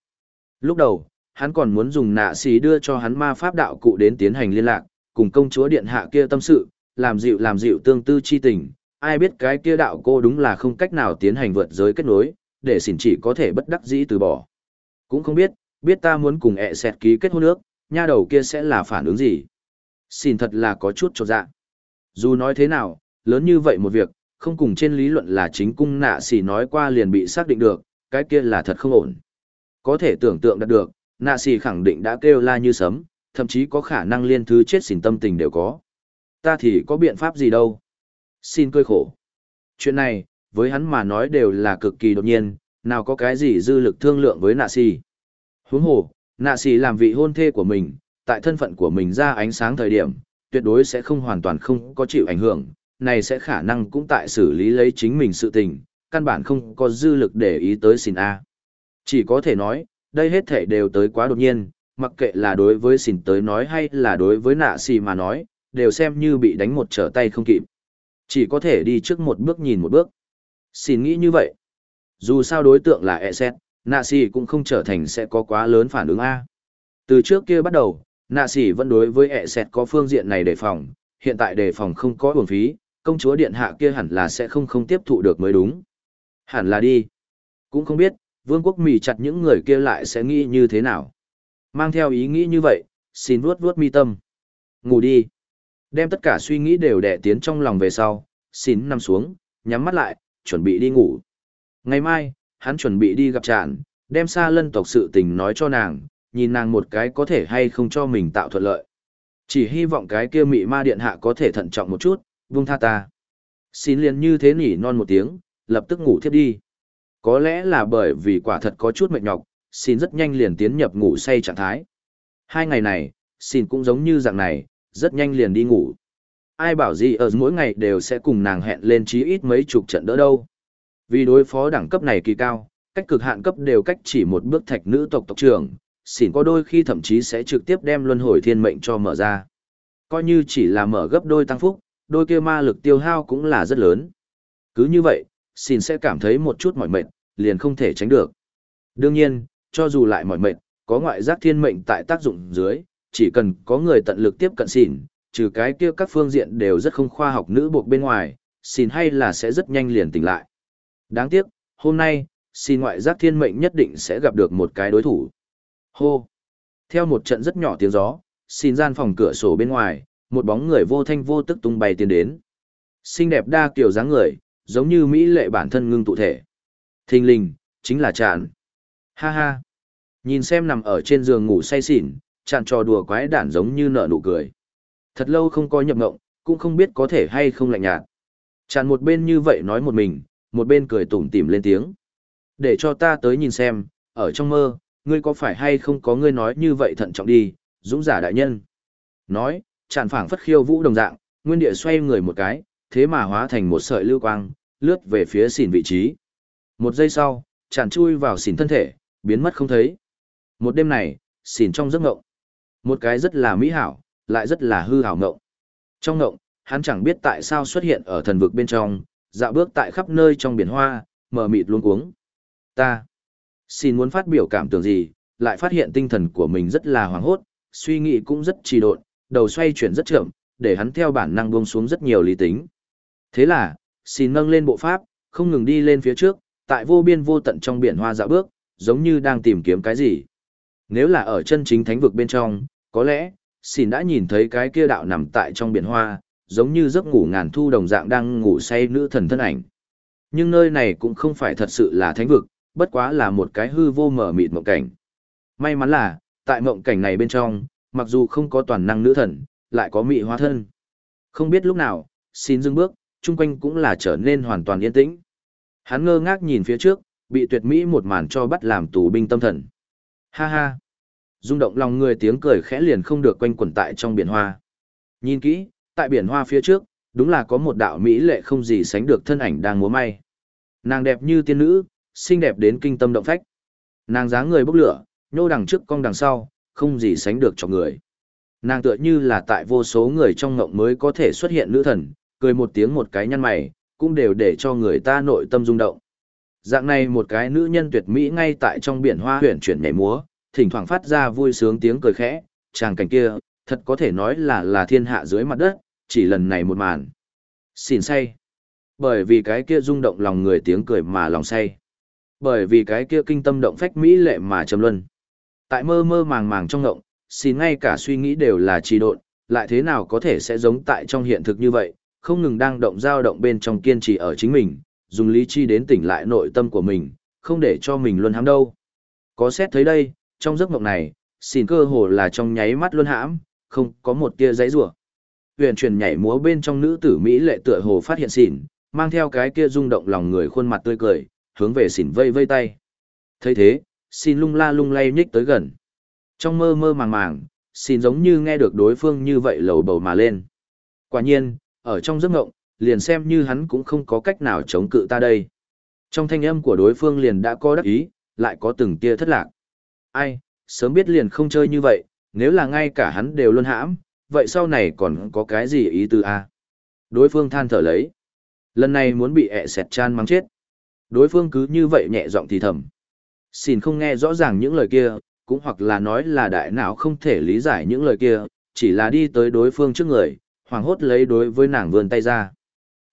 Lúc đầu, hắn còn muốn dùng nạ xì đưa cho hắn ma pháp đạo cụ đến tiến hành liên lạc, cùng công chúa điện hạ kia tâm sự, làm dịu làm dịu tương tư chi tình. Ai biết cái kia đạo cô đúng là không cách nào tiến hành vượt giới kết nối, để xỉn chỉ có thể bất đắc dĩ từ bỏ. Cũng không biết, biết ta muốn cùng ẹ xẹt ký kết hôn ước, nha đầu kia sẽ là phản ứng gì. Xin thật là có chút cho dạ. Dù nói thế nào, lớn như vậy một việc, không cùng trên lý luận là chính cung nạ xỉ nói qua liền bị xác định được, cái kia là thật không ổn. Có thể tưởng tượng đạt được, nạ xỉ khẳng định đã kêu la như sấm, thậm chí có khả năng liên thứ chết xỉn tâm tình đều có. Ta thì có biện pháp gì đâu. Xin cơi khổ. Chuyện này, với hắn mà nói đều là cực kỳ đột nhiên, nào có cái gì dư lực thương lượng với nạ xỉ. Huống hồ, nạ xỉ làm vị hôn thê của mình, tại thân phận của mình ra ánh sáng thời điểm, tuyệt đối sẽ không hoàn toàn không có chịu ảnh hưởng, này sẽ khả năng cũng tại xử lý lấy chính mình sự tình, căn bản không có dư lực để ý tới xin A. Chỉ có thể nói, đây hết thể đều tới quá đột nhiên, mặc kệ là đối với xin tới nói hay là đối với nạ xì mà nói, đều xem như bị đánh một trở tay không kịp. Chỉ có thể đi trước một bước nhìn một bước. Xin nghĩ như vậy. Dù sao đối tượng là e xét, nạ xì cũng không trở thành sẽ có quá lớn phản ứng A. Từ trước kia bắt đầu, nạ sĩ vẫn đối với ẹ sẹt có phương diện này đề phòng, hiện tại đề phòng không có uổng phí, công chúa điện hạ kia hẳn là sẽ không không tiếp thụ được mới đúng. Hẳn là đi. Cũng không biết, vương quốc mì chặt những người kia lại sẽ nghĩ như thế nào. Mang theo ý nghĩ như vậy, xin vuốt vuốt mi tâm. Ngủ đi. Đem tất cả suy nghĩ đều đẻ tiến trong lòng về sau, xin nằm xuống, nhắm mắt lại, chuẩn bị đi ngủ. Ngày mai, hắn chuẩn bị đi gặp tràn, đem xa lân tộc sự tình nói cho nàng, nhìn nàng một cái có thể hay không cho mình tạo thuận lợi. Chỉ hy vọng cái kia mị ma điện hạ có thể thận trọng một chút, vung tha ta. Xin liền như thế nỉ non một tiếng, lập tức ngủ thiếp đi. Có lẽ là bởi vì quả thật có chút mệt nhọc, xin rất nhanh liền tiến nhập ngủ say trạng thái. Hai ngày này, xin cũng giống như dạng này, rất nhanh liền đi ngủ. ai bảo gì ở mỗi ngày đều sẽ cùng nàng hẹn lên chí ít mấy chục trận đỡ đâu. Vì đối phó đẳng cấp này kỳ cao, cách cực hạn cấp đều cách chỉ một bước thạch nữ tộc tộc trưởng, xỉn có đôi khi thậm chí sẽ trực tiếp đem luân hồi thiên mệnh cho mở ra. Coi như chỉ là mở gấp đôi tăng phúc, đôi kia ma lực tiêu hao cũng là rất lớn. Cứ như vậy, xỉn sẽ cảm thấy một chút mỏi mệt, liền không thể tránh được. Đương nhiên, cho dù lại mỏi mệt, có ngoại giác thiên mệnh tại tác dụng dưới, chỉ cần có người tận lực tiếp cận xỉn, trừ cái kia các phương diện đều rất không khoa học nữ buộc bên ngoài, xỉn hay là sẽ rất nhanh liền tỉnh lại. Đáng tiếc, hôm nay, xin ngoại giác thiên mệnh nhất định sẽ gặp được một cái đối thủ. Hô! Theo một trận rất nhỏ tiếng gió, xin gian phòng cửa sổ bên ngoài, một bóng người vô thanh vô tức tung bay tiến đến. Xinh đẹp đa kiểu dáng người, giống như Mỹ lệ bản thân ngưng tụ thể. Thình lình chính là chạn. Ha ha! Nhìn xem nằm ở trên giường ngủ say xỉn, chạn trò đùa quái đản giống như nở nụ cười. Thật lâu không có nhập ngộng, cũng không biết có thể hay không lạnh nhạt. Chạn một bên như vậy nói một mình, một bên cười tủm tỉm lên tiếng. Để cho ta tới nhìn xem, ở trong mơ, ngươi có phải hay không có ngươi nói như vậy thận trọng đi, dũng giả đại nhân. Nói, tràn phảng phất khiêu vũ đồng dạng, nguyên địa xoay người một cái, thế mà hóa thành một sợi lưu quang, lướt về phía xỉn vị trí. Một giây sau, tràn chui vào xỉn thân thể, biến mất không thấy. Một đêm này, xỉn trong giấc ngộng. Một cái rất là mỹ hảo, lại rất là hư hảo ngộng. Trong ngộng, hắn chẳng biết tại sao xuất hiện ở thần vực bên trong, dạo bước tại khắp nơi trong biển hoa, mờ mịt luống cuống. Ta xin muốn phát biểu cảm tưởng gì, lại phát hiện tinh thần của mình rất là hoảng hốt, suy nghĩ cũng rất trì độn, đầu xoay chuyển rất chậm, để hắn theo bản năng buông xuống rất nhiều lý tính. Thế là, xin nâng lên bộ pháp, không ngừng đi lên phía trước, tại vô biên vô tận trong biển hoa dạo bước, giống như đang tìm kiếm cái gì. Nếu là ở chân chính thánh vực bên trong, có lẽ, xin đã nhìn thấy cái kia đạo nằm tại trong biển hoa, giống như giấc ngủ ngàn thu đồng dạng đang ngủ say nữ thần thân ảnh. Nhưng nơi này cũng không phải thật sự là thánh vực, bất quá là một cái hư vô mở mịt mộng cảnh. May mắn là, tại mộng cảnh này bên trong, mặc dù không có toàn năng nữ thần, lại có mị hóa thân. Không biết lúc nào, xin dừng bước, chung quanh cũng là trở nên hoàn toàn yên tĩnh. Hắn ngơ ngác nhìn phía trước, bị tuyệt mỹ một màn cho bắt làm tù binh tâm thần. Ha ha! rung động lòng người tiếng cười khẽ liền không được quanh quẩn tại trong biển hoa. Nhìn kỹ, tại biển hoa phía trước, đúng là có một đạo mỹ lệ không gì sánh được thân ảnh đang múa may. Nàng đẹp như tiên nữ, xinh đẹp đến kinh tâm động phách. Nàng dáng người bốc lửa, nhô đằng trước cong đằng sau, không gì sánh được cho người. Nàng tựa như là tại vô số người trong ngộng mới có thể xuất hiện nữ thần, cười một tiếng một cái nhăn mày, cũng đều để cho người ta nội tâm rung động. Dạng này một cái nữ nhân tuyệt mỹ ngay tại trong biển hoa huyền chuyển nhảy múa, thỉnh thoảng phát ra vui sướng tiếng cười khẽ, chàng cảnh kia, thật có thể nói là là thiên hạ dưới mặt đất, chỉ lần này một màn. Xin say. Bởi vì cái kia rung động lòng người tiếng cười mà lòng say. Bởi vì cái kia kinh tâm động phách mỹ lệ mà trầm luân. Tại mơ mơ màng màng trong ngộng, xin ngay cả suy nghĩ đều là trì độn, lại thế nào có thể sẽ giống tại trong hiện thực như vậy, không ngừng đang động dao động bên trong kiên trì ở chính mình, dùng lý chi đến tỉnh lại nội tâm của mình, không để cho mình luân hãm đâu. Có xét thấy đây, trong giấc mộng này, xin cơ hồ là trong nháy mắt luân hãm, không có một tia giấy rủa huyền truyền nhảy múa bên trong nữ tử mỹ lệ tựa hồ phát hiện xỉn mang theo cái kia rung động lòng người khuôn mặt tươi cười hướng về xỉn vây vây tay. Thấy thế xin lung la lung lay nhích tới gần. Trong mơ mơ màng màng xin giống như nghe được đối phương như vậy lầu bầu mà lên. Quả nhiên, ở trong giấc ngộng, liền xem như hắn cũng không có cách nào chống cự ta đây. Trong thanh âm của đối phương liền đã có đắc ý, lại có từng tia thất lạc. Ai, sớm biết liền không chơi như vậy, nếu là ngay cả hắn đều luôn hãm, vậy sau này còn có cái gì ý tư a? Đối phương than thở lấy. Lần này muốn bị ẹ sẹt chan mắng chết đối phương cứ như vậy nhẹ giọng thì thầm. Xin không nghe rõ ràng những lời kia cũng hoặc là nói là đại não không thể lý giải những lời kia chỉ là đi tới đối phương trước người hoảng hốt lấy đối với nàng vươn tay ra.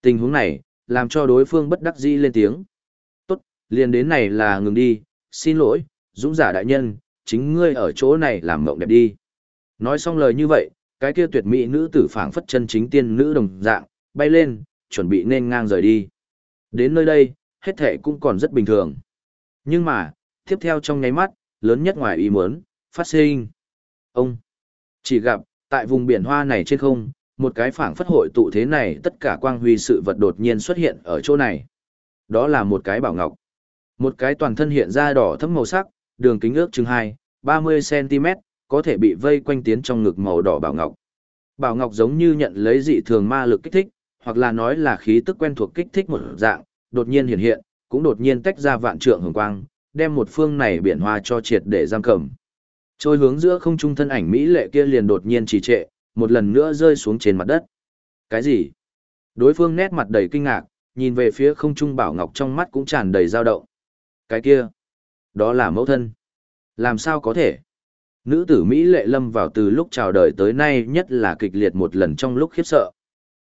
Tình huống này làm cho đối phương bất đắc dĩ lên tiếng. Tốt liền đến này là ngừng đi xin lỗi dũng giả đại nhân chính ngươi ở chỗ này làm mộng đẹp đi. Nói xong lời như vậy cái kia tuyệt mỹ nữ tử phảng phất chân chính tiên nữ đồng dạng, bay lên, chuẩn bị nên ngang rời đi. Đến nơi đây, hết thể cũng còn rất bình thường. Nhưng mà, tiếp theo trong nháy mắt, lớn nhất ngoài ý muốn, phát sinh. Ông chỉ gặp, tại vùng biển hoa này trên không, một cái phảng phất hội tụ thế này tất cả quang huy sự vật đột nhiên xuất hiện ở chỗ này. Đó là một cái bảo ngọc. Một cái toàn thân hiện ra đỏ thẫm màu sắc, đường kính ước chừng 2, 30 cm, có thể bị vây quanh tiến trong ngực màu đỏ bảo ngọc. Bảo Ngọc giống như nhận lấy dị thường ma lực kích thích, hoặc là nói là khí tức quen thuộc kích thích một dạng, đột nhiên hiện hiện, cũng đột nhiên tách ra vạn trượng hồng quang, đem một phương này biển hoa cho triệt để giam cầm. Trôi hướng giữa không trung thân ảnh mỹ lệ kia liền đột nhiên trì trệ, một lần nữa rơi xuống trên mặt đất. Cái gì? Đối phương nét mặt đầy kinh ngạc, nhìn về phía không trung bảo ngọc trong mắt cũng tràn đầy dao động. Cái kia, đó là mẫu thân. Làm sao có thể? Nữ tử Mỹ lệ lâm vào từ lúc chào đời tới nay nhất là kịch liệt một lần trong lúc khiếp sợ.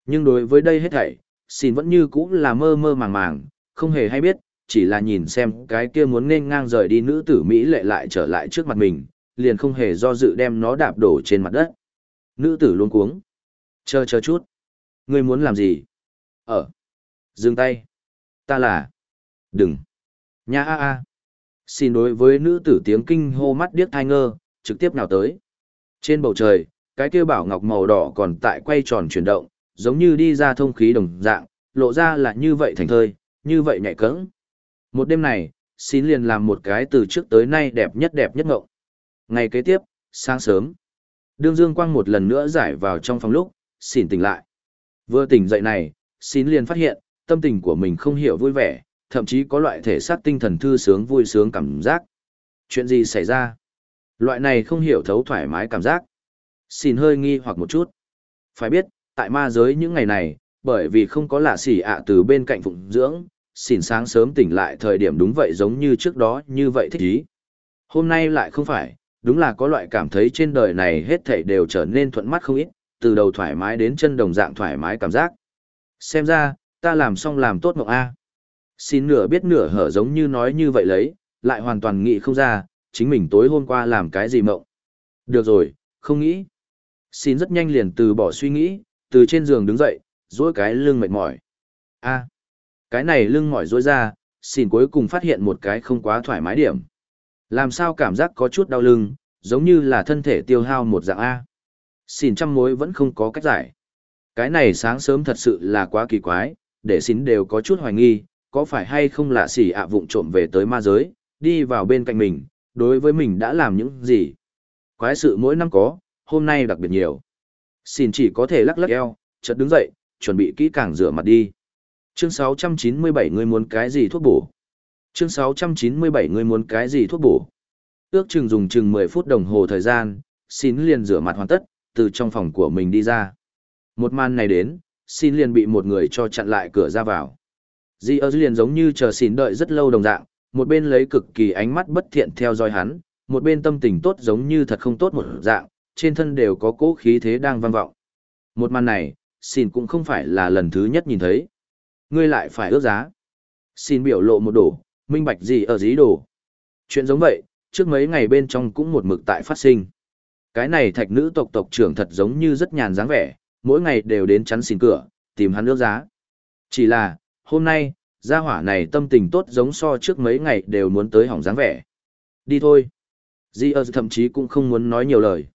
Nhưng đối với đây hết thảy, xin vẫn như cũ là mơ mơ màng màng, không hề hay biết, chỉ là nhìn xem cái kia muốn nên ngang rời đi nữ tử Mỹ lệ lại trở lại trước mặt mình, liền không hề do dự đem nó đạp đổ trên mặt đất. Nữ tử luôn cuống. Chờ chờ chút. Ngươi muốn làm gì? Ở. Dừng tay. Ta là. Đừng. Nha a a. Xin đối với nữ tử tiếng kinh hô mắt điếc thai ngơ, trực tiếp nào tới. Trên bầu trời, cái kia bảo ngọc màu đỏ còn tại quay tròn chuyển động, giống như đi ra thông khí đồng dạng, lộ ra là như vậy thành thơi, như vậy nhạy cẫng. Một đêm này, xin liền làm một cái từ trước tới nay đẹp nhất đẹp nhất ngộng. Ngày kế tiếp, sáng sớm, đương dương quang một lần nữa giải vào trong phòng lúc, xin tỉnh lại. Vừa tỉnh dậy này, xin liền phát hiện, tâm tình của mình không hiểu vui vẻ, thậm chí có loại thể xác tinh thần thư sướng vui sướng cảm giác. Chuyện gì xảy ra? Loại này không hiểu thấu thoải mái cảm giác. Xin hơi nghi hoặc một chút. Phải biết, tại ma giới những ngày này, bởi vì không có lạ xỉ ạ từ bên cạnh phụng dưỡng, xin sáng sớm tỉnh lại thời điểm đúng vậy giống như trước đó như vậy thích ý. Hôm nay lại không phải, đúng là có loại cảm thấy trên đời này hết thảy đều trở nên thuận mắt không ít, từ đầu thoải mái đến chân đồng dạng thoải mái cảm giác. Xem ra, ta làm xong làm tốt mộng A. Xin nửa biết nửa hở giống như nói như vậy lấy, lại hoàn toàn nghĩ không ra, chính mình tối hôm qua làm cái gì mộng. Được rồi, không nghĩ. Xin rất nhanh liền từ bỏ suy nghĩ, từ trên giường đứng dậy, dỗi cái lưng mệt mỏi. A, cái này lưng mỏi dỗi ra, xin cuối cùng phát hiện một cái không quá thoải mái điểm. Làm sao cảm giác có chút đau lưng, giống như là thân thể tiêu hao một dạng A. Xin trăm mối vẫn không có cách giải. Cái này sáng sớm thật sự là quá kỳ quái, để xin đều có chút hoài nghi, có phải hay không là xỉ ạ vụng trộm về tới ma giới, đi vào bên cạnh mình, đối với mình đã làm những gì. Quái sự mỗi năm có, hôm nay đặc biệt nhiều. Xin chỉ có thể lắc lắc eo, chợt đứng dậy, chuẩn bị kỹ càng rửa mặt đi. Chương 697 người muốn cái gì thuốc bổ? Chương 697 người muốn cái gì thuốc bổ? Ước chừng dùng chừng 10 phút đồng hồ thời gian, xin liền rửa mặt hoàn tất, từ trong phòng của mình đi ra. Một màn này đến, xin liền bị một người cho chặn lại cửa ra vào. Di ơ liền giống như chờ xin đợi rất lâu đồng dạng, một bên lấy cực kỳ ánh mắt bất thiện theo dõi hắn, một bên tâm tình tốt giống như thật không tốt một dạng, trên thân đều có cỗ khí thế đang vang vọng. Một màn này, xin cũng không phải là lần thứ nhất nhìn thấy. Ngươi lại phải ước giá. Xin biểu lộ một đổ, minh bạch gì ở dí đồ. Chuyện giống vậy, trước mấy ngày bên trong cũng một mực tại phát sinh. Cái này thạch nữ tộc tộc trưởng thật giống như rất nhàn dáng vẻ, mỗi ngày đều đến chắn xin cửa, tìm hắn ước giá. Chỉ là, hôm nay, gia hỏa này tâm tình tốt giống so trước mấy ngày đều muốn tới hỏng dáng vẻ. Đi thôi. Di ơ thậm chí cũng không muốn nói nhiều lời.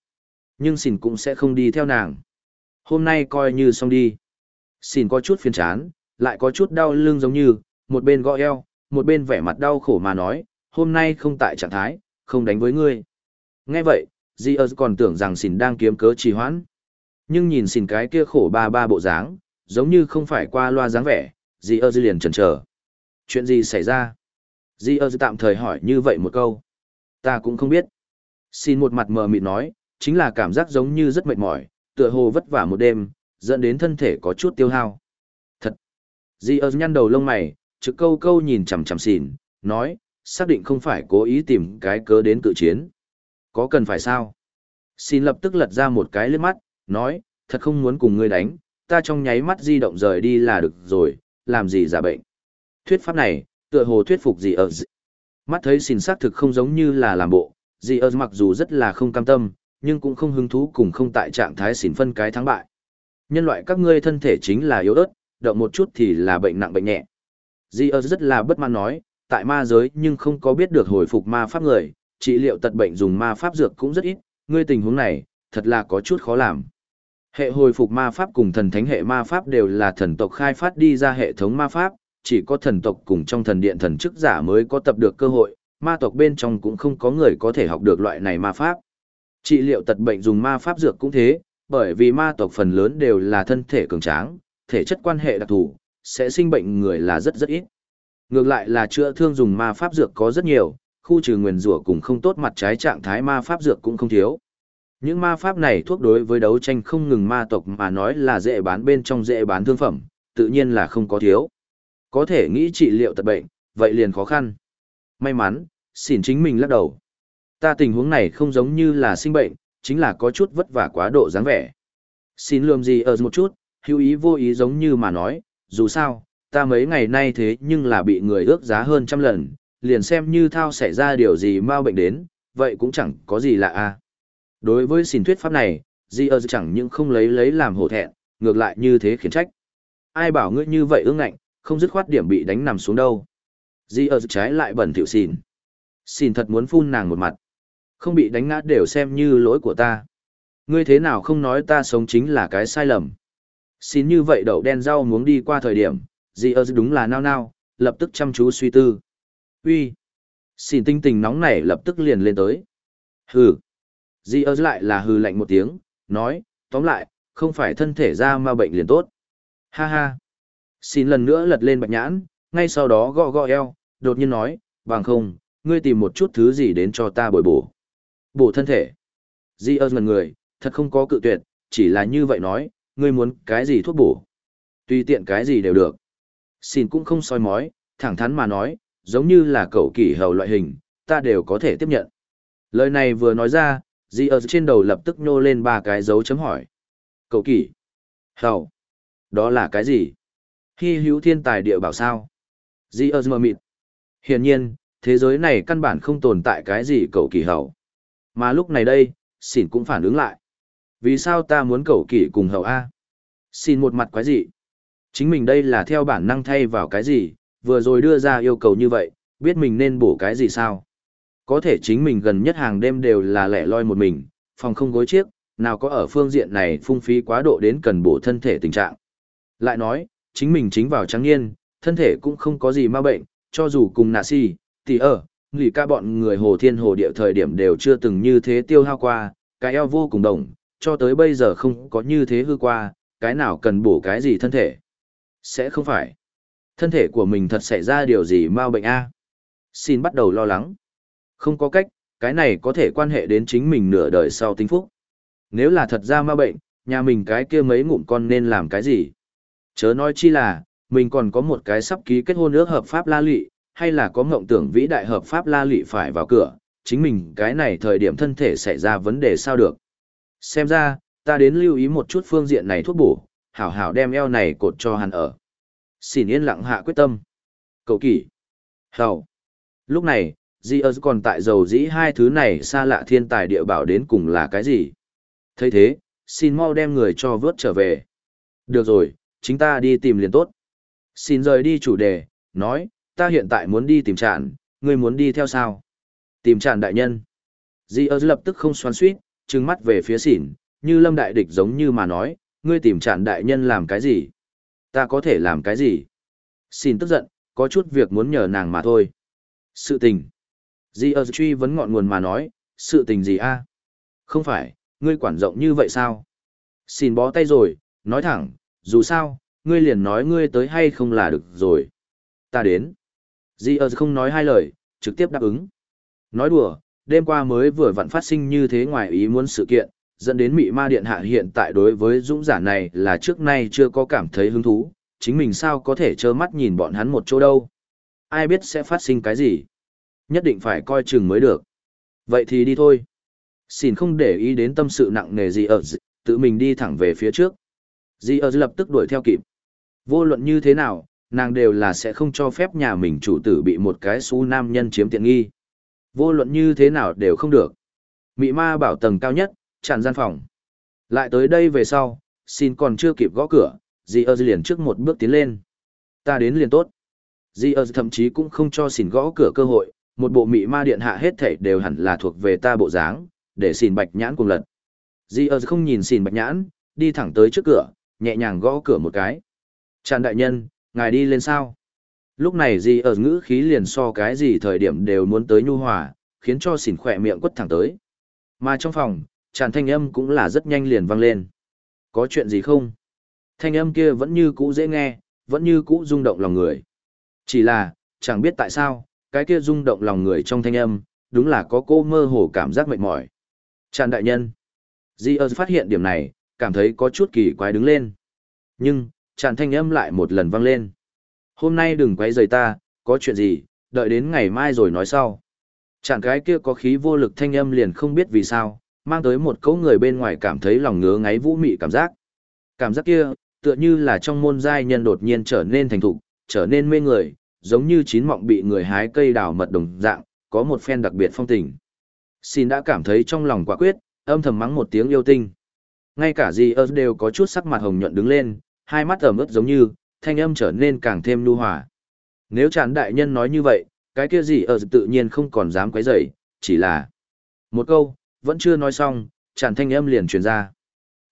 Nhưng xin cũng sẽ không đi theo nàng. Hôm nay coi như xong đi. Xin có chút phiền chán, lại có chút đau lưng giống như, một bên gõ eo, một bên vẻ mặt đau khổ mà nói, hôm nay không tại trạng thái, không đánh với ngươi. Nghe vậy, Di còn tưởng rằng xin đang kiếm cớ trì hoãn. Nhưng nhìn xin cái kia khổ ba ba bộ dáng, giống như không phải qua loa dáng vẻ, Di liền chần chờ. Chuyện gì xảy ra? Di tạm thời hỏi như vậy một câu. Ta cũng không biết. Xin một mặt mờ mịt nói, chính là cảm giác giống như rất mệt mỏi, tựa hồ vất vả một đêm, dẫn đến thân thể có chút tiêu hao. Thật. Di ơ nhăn đầu lông mày, trực câu câu nhìn chằm chằm xỉn, nói, xác định không phải cố ý tìm cái cớ đến cự chiến. Có cần phải sao? Xin lập tức lật ra một cái lướt mắt, nói, thật không muốn cùng ngươi đánh, ta trong nháy mắt di động rời đi là được rồi, làm gì giả bệnh. Thuyết pháp này, tựa hồ thuyết phục gì ở Mắt thấy xin xác thực không giống như là làm bộ, gì ở mặc dù rất là không cam tâm, nhưng cũng không hứng thú cùng không tại trạng thái xỉn phân cái thắng bại. Nhân loại các ngươi thân thể chính là yếu ớt, động một chút thì là bệnh nặng bệnh nhẹ. Di rất là bất mãn nói, tại ma giới nhưng không có biết được hồi phục ma pháp người, trị liệu tật bệnh dùng ma pháp dược cũng rất ít, ngươi tình huống này, thật là có chút khó làm. Hệ hồi phục ma pháp cùng thần thánh hệ ma pháp đều là thần tộc khai phát đi ra hệ thống ma pháp, chỉ có thần tộc cùng trong thần điện thần chức giả mới có tập được cơ hội, ma tộc bên trong cũng không có người có thể học được loại này ma pháp. Trị liệu tật bệnh dùng ma pháp dược cũng thế, bởi vì ma tộc phần lớn đều là thân thể cường tráng, thể chất quan hệ đặc thù, sẽ sinh bệnh người là rất rất ít. Ngược lại là chữa thương dùng ma pháp dược có rất nhiều, khu trừ nguyền rủa cùng không tốt mặt trái trạng thái ma pháp dược cũng không thiếu. Những ma pháp này thuốc đối với đấu tranh không ngừng ma tộc mà nói là dễ bán bên trong dễ bán thương phẩm, tự nhiên là không có thiếu. Có thể nghĩ trị liệu tật bệnh, vậy liền khó khăn. May mắn, xỉn chính mình lắc đầu. Ta tình huống này không giống như là sinh bệnh, chính là có chút vất vả quá độ dáng vẻ. Xin lườm gì ở một chút, hữu ý vô ý giống như mà nói, dù sao, ta mấy ngày nay thế nhưng là bị người ước giá hơn trăm lần, liền xem như thao xảy ra điều gì mau bệnh đến, vậy cũng chẳng có gì lạ a. Đối với xin thuyết pháp này, Di ơ chẳng những không lấy lấy làm hổ thẹn, ngược lại như thế khiển trách. Ai bảo ngươi như vậy ương ngạnh, không dứt khoát điểm bị đánh nằm xuống đâu. Di ơ trái lại bẩn thỉu xin. Xin thật muốn phun nàng một mặt. Không bị đánh ngã đều xem như lỗi của ta. Ngươi thế nào không nói ta sống chính là cái sai lầm. Xin như vậy đậu đen rau muống đi qua thời điểm, Di ơ đúng là nao nao, lập tức chăm chú suy tư. Uy, Xin tinh tình nóng nảy lập tức liền lên tới. Hừ. Di ơ lại là hừ lạnh một tiếng, nói, tóm lại, không phải thân thể ra mà bệnh liền tốt. Ha ha. Xin lần nữa lật lên bạch nhãn, ngay sau đó gõ gõ eo, đột nhiên nói, bằng không, ngươi tìm một chút thứ gì đến cho ta bồi bổ. Bổ thân thể. Di ơ ngần người, thật không có cự tuyệt, chỉ là như vậy nói, ngươi muốn cái gì thuốc bổ. Tùy tiện cái gì đều được. Xin cũng không soi mói, thẳng thắn mà nói, giống như là cậu kỷ hầu loại hình, ta đều có thể tiếp nhận. Lời này vừa nói ra, Di ở trên đầu lập tức nhô lên ba cái dấu chấm hỏi. Cậu kỷ. Hầu. Đó là cái gì? Hy hữu thiên tài địa bảo sao? Di ở mờ mịt. Hiển nhiên, thế giới này căn bản không tồn tại cái gì cậu kỳ hầu. Mà lúc này đây, xỉn cũng phản ứng lại. Vì sao ta muốn cầu kỷ cùng hầu A? Xin một mặt quái gì? Chính mình đây là theo bản năng thay vào cái gì, vừa rồi đưa ra yêu cầu như vậy, biết mình nên bổ cái gì sao? Có thể chính mình gần nhất hàng đêm đều là lẻ loi một mình, phòng không gối chiếc, nào có ở phương diện này phung phí quá độ đến cần bổ thân thể tình trạng. Lại nói, chính mình chính vào trắng niên, thân thể cũng không có gì ma bệnh, cho dù cùng nạ si, tỷ ở, nghỉ ca bọn người hồ thiên hồ địa thời điểm đều chưa từng như thế tiêu hao qua, cái eo vô cùng đồng, cho tới bây giờ không có như thế hư qua, cái nào cần bổ cái gì thân thể. Sẽ không phải. Thân thể của mình thật xảy ra điều gì mau bệnh a Xin bắt đầu lo lắng. Không có cách, cái này có thể quan hệ đến chính mình nửa đời sau tính phúc. Nếu là thật ra ma bệnh, nhà mình cái kia mấy ngụm con nên làm cái gì? Chớ nói chi là, mình còn có một cái sắp ký kết hôn ước hợp pháp la lị, hay là có mộng tưởng vĩ đại hợp pháp la lị phải vào cửa, chính mình cái này thời điểm thân thể xảy ra vấn đề sao được. Xem ra, ta đến lưu ý một chút phương diện này thuốc bổ, hảo hảo đem eo này cột cho hắn ở. Xin yên lặng hạ quyết tâm. Cầu kỷ. Hầu. Lúc này, Diaz còn tại dầu dĩ hai thứ này xa lạ thiên tài địa bảo đến cùng là cái gì. thấy thế, xin mau đem người cho vớt trở về. Được rồi, chính ta đi tìm liền tốt. Xin rời đi chủ đề, nói, ta hiện tại muốn đi tìm tràn, ngươi muốn đi theo sao? Tìm tràn đại nhân. Diaz lập tức không xoắn suýt, trừng mắt về phía xỉn, như lâm đại địch giống như mà nói, ngươi tìm tràn đại nhân làm cái gì? Ta có thể làm cái gì? Xin tức giận, có chút việc muốn nhờ nàng mà thôi. Sự tình. Di ơ truy vấn ngọn nguồn mà nói, sự tình gì a? Không phải, ngươi quản rộng như vậy sao? Xin bó tay rồi, nói thẳng, dù sao, ngươi liền nói ngươi tới hay không là được rồi. Ta đến. Di ơ không nói hai lời, trực tiếp đáp ứng. Nói đùa, đêm qua mới vừa vặn phát sinh như thế ngoài ý muốn sự kiện, dẫn đến mị ma điện hạ hiện tại đối với dũng giả này là trước nay chưa có cảm thấy hứng thú, chính mình sao có thể trơ mắt nhìn bọn hắn một chỗ đâu. Ai biết sẽ phát sinh cái gì. Nhất định phải coi chừng mới được. Vậy thì đi thôi. Xin không để ý đến tâm sự nặng nề gì ở tự mình đi thẳng về phía trước. Di ở lập tức đuổi theo kịp. Vô luận như thế nào, nàng đều là sẽ không cho phép nhà mình chủ tử bị một cái xú nam nhân chiếm tiện nghi. Vô luận như thế nào đều không được. Mị ma bảo tầng cao nhất, tràn gian phòng. Lại tới đây về sau, xin còn chưa kịp gõ cửa, Di ơ liền trước một bước tiến lên. Ta đến liền tốt. Di ơ thậm chí cũng không cho xin gõ cửa cơ hội, một bộ mị ma điện hạ hết thảy đều hẳn là thuộc về ta bộ dáng, để xin bạch nhãn cùng lật. Di ơ không nhìn xin bạch nhãn, đi thẳng tới trước cửa, nhẹ nhàng gõ cửa một cái. Tràn đại nhân, ngài đi lên sao? Lúc này Di ở ngữ khí liền so cái gì thời điểm đều muốn tới nhu hòa, khiến cho xỉn khỏe miệng quất thẳng tới. Mà trong phòng, tràn thanh âm cũng là rất nhanh liền vang lên. Có chuyện gì không? Thanh âm kia vẫn như cũ dễ nghe, vẫn như cũ rung động lòng người. Chỉ là, chẳng biết tại sao, cái kia rung động lòng người trong thanh âm, đúng là có cô mơ hồ cảm giác mệt mỏi. Tràn đại nhân. Di ơ phát hiện điểm này, cảm thấy có chút kỳ quái đứng lên. Nhưng, Chặn thanh âm lại một lần vang lên. Hôm nay đừng quấy rầy ta, có chuyện gì, đợi đến ngày mai rồi nói sau. Chặn cái kia có khí vô lực thanh âm liền không biết vì sao, mang tới một cấu người bên ngoài cảm thấy lòng ngứa ngáy vũ mị cảm giác. Cảm giác kia, tựa như là trong môn giai nhân đột nhiên trở nên thành thục, trở nên mê người, giống như chín mọng bị người hái cây đào mật đồng dạng, có một phen đặc biệt phong tình. Xin đã cảm thấy trong lòng quả quyết, âm thầm mắng một tiếng yêu tinh. Ngay cả gì ơ đều có chút sắc mặt hồng nhuận đứng lên, hai mắt ẩm ướt giống như, thanh âm trở nên càng thêm nhu hòa. Nếu chán đại nhân nói như vậy, cái kia gì ở tự nhiên không còn dám quấy rầy, chỉ là một câu, vẫn chưa nói xong, chản thanh âm liền truyền ra.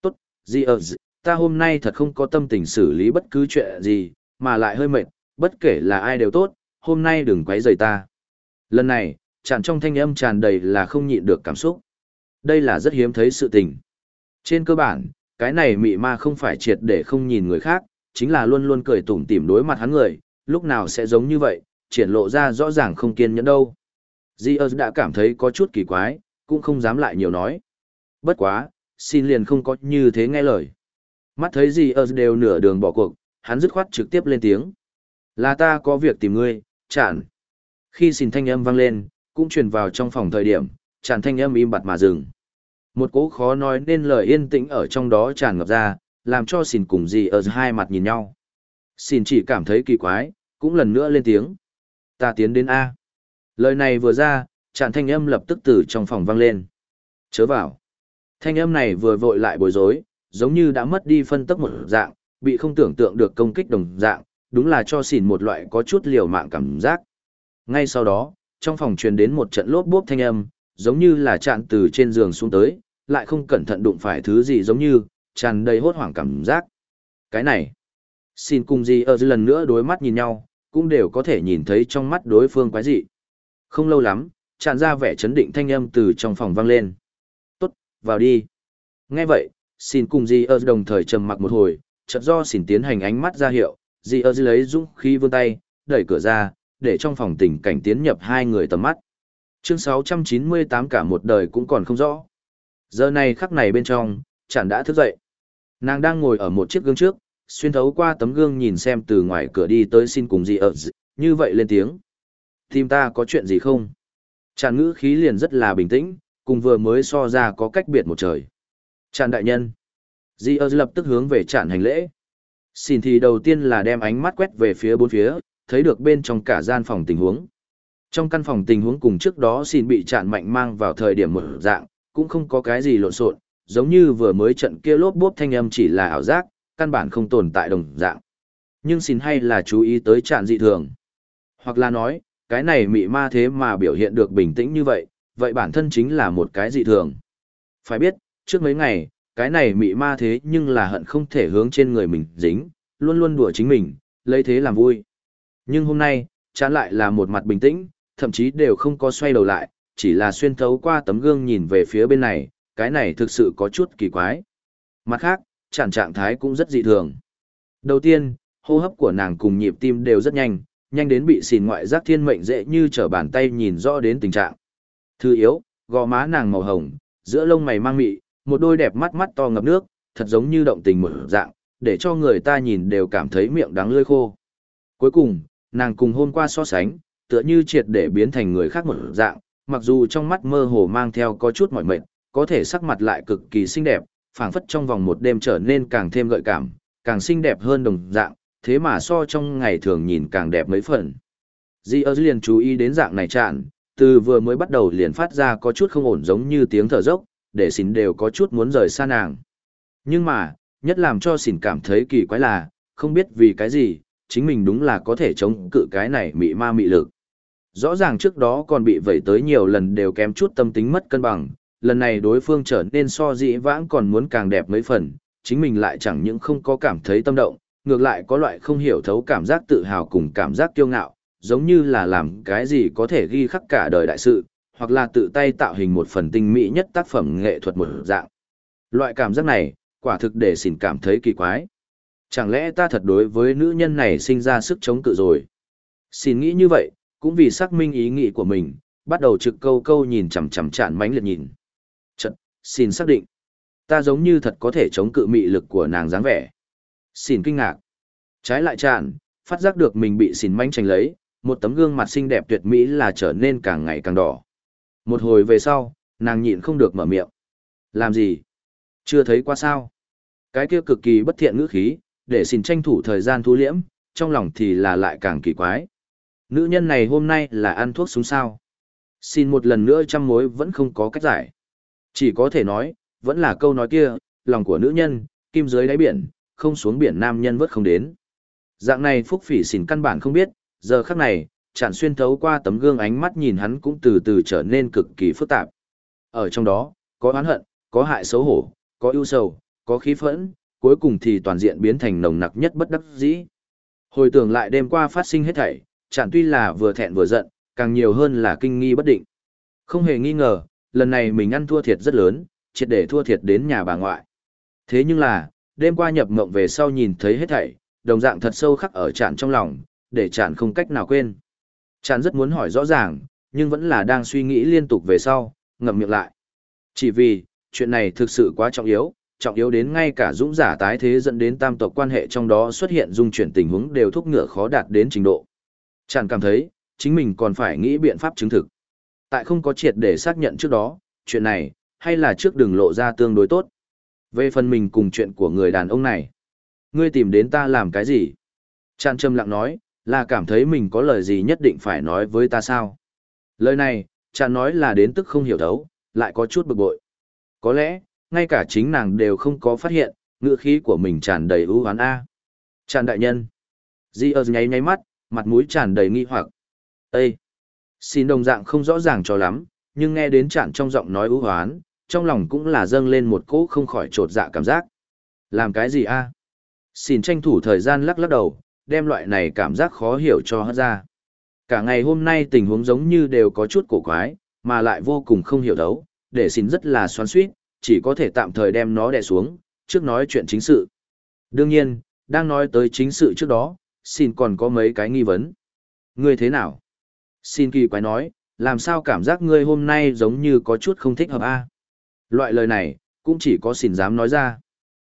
Tốt, gì ở ta hôm nay thật không có tâm tình xử lý bất cứ chuyện gì, mà lại hơi mệt, bất kể là ai đều tốt, hôm nay đừng quấy rầy ta. Lần này, chản trong thanh âm tràn đầy là không nhịn được cảm xúc. Đây là rất hiếm thấy sự tình. Trên cơ bản, cái này mị ma không phải triệt để không nhìn người khác, chính là luôn luôn cười tủm tỉm đối mặt hắn người, lúc nào sẽ giống như vậy, triển lộ ra rõ ràng không kiên nhẫn đâu. Zeus đã cảm thấy có chút kỳ quái, cũng không dám lại nhiều nói. Bất quá, xin liền không có như thế nghe lời. Mắt thấy Zeus đều nửa đường bỏ cuộc, hắn dứt khoát trực tiếp lên tiếng. Là ta có việc tìm ngươi, chản. Khi xin thanh âm vang lên, cũng truyền vào trong phòng thời điểm, chản thanh âm im bặt mà dừng. Một cố khó nói nên lời yên tĩnh ở trong đó tràn ngập ra, làm cho xin cùng gì ở hai mặt nhìn nhau. Xin chỉ cảm thấy kỳ quái, cũng lần nữa lên tiếng. Ta tiến đến A. Lời này vừa ra, tràn thanh âm lập tức từ trong phòng vang lên. Chớ vào. Thanh âm này vừa vội lại bối rối, giống như đã mất đi phân tức một dạng, bị không tưởng tượng được công kích đồng dạng, đúng là cho xỉn một loại có chút liều mạng cảm giác. Ngay sau đó, trong phòng truyền đến một trận lốp bốp thanh âm, giống như là chạn từ trên giường xuống tới, lại không cẩn thận đụng phải thứ gì giống như, tràn đầy hốt hoảng cảm giác. Cái này, xin cùng gì ở lần nữa đối mắt nhìn nhau, cũng đều có thể nhìn thấy trong mắt đối phương quái dị. Không lâu lắm, tràn ra vẻ chấn định thanh âm từ trong phòng vang lên. Tốt, vào đi. Nghe vậy, xin cùng gì ở đồng thời trầm mặc một hồi, chợt do xin tiến hành ánh mắt ra hiệu, gì ở lấy dũng khí vươn tay, đẩy cửa ra, để trong phòng tình cảnh tiến nhập hai người tầm mắt. Chương 698 cả một đời cũng còn không rõ. Giờ này khắc này bên trong, chẳng đã thức dậy. Nàng đang ngồi ở một chiếc gương trước, xuyên thấu qua tấm gương nhìn xem từ ngoài cửa đi tới xin cùng gì ở như vậy lên tiếng. Tìm ta có chuyện gì không? Tràn ngữ khí liền rất là bình tĩnh, cùng vừa mới so ra có cách biệt một trời. Tràn đại nhân. Di ơ lập tức hướng về tràn hành lễ. Xin thì đầu tiên là đem ánh mắt quét về phía bốn phía, thấy được bên trong cả gian phòng tình huống. Trong căn phòng tình huống cùng trước đó xin bị tràn mạnh mang vào thời điểm một dạng, cũng không có cái gì lộn xộn, giống như vừa mới trận kia lốp bốp thanh âm chỉ là ảo giác, căn bản không tồn tại đồng dạng. Nhưng xin hay là chú ý tới tràn dị thường. Hoặc là nói, cái này mị ma thế mà biểu hiện được bình tĩnh như vậy, vậy bản thân chính là một cái dị thường. Phải biết, trước mấy ngày, cái này mị ma thế nhưng là hận không thể hướng trên người mình dính, luôn luôn đùa chính mình, lấy thế làm vui. Nhưng hôm nay, chán lại là một mặt bình tĩnh, thậm chí đều không có xoay đầu lại, chỉ là xuyên thấu qua tấm gương nhìn về phía bên này, cái này thực sự có chút kỳ quái. Mặt khác, trạng trạng thái cũng rất dị thường. Đầu tiên, hô hấp của nàng cùng nhịp tim đều rất nhanh, nhanh đến bị xìn ngoại giác thiên mệnh dễ như trở bàn tay nhìn rõ đến tình trạng. Thứ yếu, gò má nàng màu hồng, giữa lông mày mang mị, một đôi đẹp mắt mắt to ngập nước, thật giống như động tình một dạng, để cho người ta nhìn đều cảm thấy miệng đắng lưỡi khô. Cuối cùng, nàng cùng hôm qua so sánh, tựa như triệt để biến thành người khác một dạng, mặc dù trong mắt mơ hồ mang theo có chút mỏi mệt, có thể sắc mặt lại cực kỳ xinh đẹp, phảng phất trong vòng một đêm trở nên càng thêm gợi cảm, càng xinh đẹp hơn đồng dạng, thế mà so trong ngày thường nhìn càng đẹp mấy phần. Di ơ liền chú ý đến dạng này chạn, từ vừa mới bắt đầu liền phát ra có chút không ổn giống như tiếng thở dốc, để xỉn đều có chút muốn rời xa nàng. Nhưng mà, nhất làm cho xỉn cảm thấy kỳ quái là, không biết vì cái gì, chính mình đúng là có thể chống cự cái này mị ma mị lực. Rõ ràng trước đó còn bị vẩy tới nhiều lần đều kém chút tâm tính mất cân bằng, lần này đối phương trở nên so dĩ vãng còn muốn càng đẹp mấy phần, chính mình lại chẳng những không có cảm thấy tâm động, ngược lại có loại không hiểu thấu cảm giác tự hào cùng cảm giác kiêu ngạo, giống như là làm cái gì có thể ghi khắc cả đời đại sự, hoặc là tự tay tạo hình một phần tinh mỹ nhất tác phẩm nghệ thuật một dạng. Loại cảm giác này, quả thực để xỉn cảm thấy kỳ quái. Chẳng lẽ ta thật đối với nữ nhân này sinh ra sức chống cự rồi? Xin nghĩ như vậy, cũng vì xác minh ý nghĩ của mình, bắt đầu trực câu câu nhìn chằm chằm chạn mánh liệt nhìn. Chật, xin xác định. Ta giống như thật có thể chống cự mị lực của nàng dáng vẻ. Xin kinh ngạc. Trái lại chạn, phát giác được mình bị xin mánh tranh lấy, một tấm gương mặt xinh đẹp tuyệt mỹ là trở nên càng ngày càng đỏ. Một hồi về sau, nàng nhịn không được mở miệng. Làm gì? Chưa thấy qua sao? Cái kia cực kỳ bất thiện ngữ khí, để xin tranh thủ thời gian thu liễm, trong lòng thì là lại càng kỳ quái. Nữ nhân này hôm nay là ăn thuốc súng sao. Xin một lần nữa trăm mối vẫn không có cách giải. Chỉ có thể nói, vẫn là câu nói kia, lòng của nữ nhân, kim dưới đáy biển, không xuống biển nam nhân vớt không đến. Dạng này phúc phỉ xỉn căn bản không biết, giờ khắc này, chản xuyên thấu qua tấm gương ánh mắt nhìn hắn cũng từ từ trở nên cực kỳ phức tạp. Ở trong đó, có oán hận, có hại xấu hổ, có ưu sầu, có khí phẫn, cuối cùng thì toàn diện biến thành nồng nặc nhất bất đắc dĩ. Hồi tưởng lại đêm qua phát sinh hết thảy, chẳng tuy là vừa thẹn vừa giận, càng nhiều hơn là kinh nghi bất định. Không hề nghi ngờ, lần này mình ăn thua thiệt rất lớn, triệt để thua thiệt đến nhà bà ngoại. Thế nhưng là, đêm qua nhập mộng về sau nhìn thấy hết thảy, đồng dạng thật sâu khắc ở chản trong lòng, để chản không cách nào quên. Chản rất muốn hỏi rõ ràng, nhưng vẫn là đang suy nghĩ liên tục về sau, ngậm miệng lại. Chỉ vì, chuyện này thực sự quá trọng yếu, trọng yếu đến ngay cả dũng giả tái thế dẫn đến tam tộc quan hệ trong đó xuất hiện dung chuyển tình huống đều thúc ngựa khó đạt đến trình độ. Chẳng cảm thấy, chính mình còn phải nghĩ biện pháp chứng thực. Tại không có triệt để xác nhận trước đó, chuyện này, hay là trước đừng lộ ra tương đối tốt. Về phần mình cùng chuyện của người đàn ông này, ngươi tìm đến ta làm cái gì? Chàng trầm lặng nói, là cảm thấy mình có lời gì nhất định phải nói với ta sao? Lời này, chàng nói là đến tức không hiểu thấu, lại có chút bực bội. Có lẽ, ngay cả chính nàng đều không có phát hiện, ngựa khí của mình tràn đầy ưu hoán A. Tràn đại nhân. Di ơ nháy nháy mắt, mặt mũi tràn đầy nghi hoặc. Ê! Xin đồng dạng không rõ ràng cho lắm, nhưng nghe đến tràn trong giọng nói ưu hoán, trong lòng cũng là dâng lên một cỗ không khỏi trột dạ cảm giác. Làm cái gì a? Xin tranh thủ thời gian lắc lắc đầu, đem loại này cảm giác khó hiểu cho hết ra. Cả ngày hôm nay tình huống giống như đều có chút cổ quái, mà lại vô cùng không hiểu đấu, để xin rất là xoắn suýt, chỉ có thể tạm thời đem nó đè xuống, trước nói chuyện chính sự. Đương nhiên, đang nói tới chính sự trước đó, xin còn có mấy cái nghi vấn. Ngươi thế nào? Xin kỳ quái nói, làm sao cảm giác ngươi hôm nay giống như có chút không thích hợp a? Loại lời này, cũng chỉ có xin dám nói ra.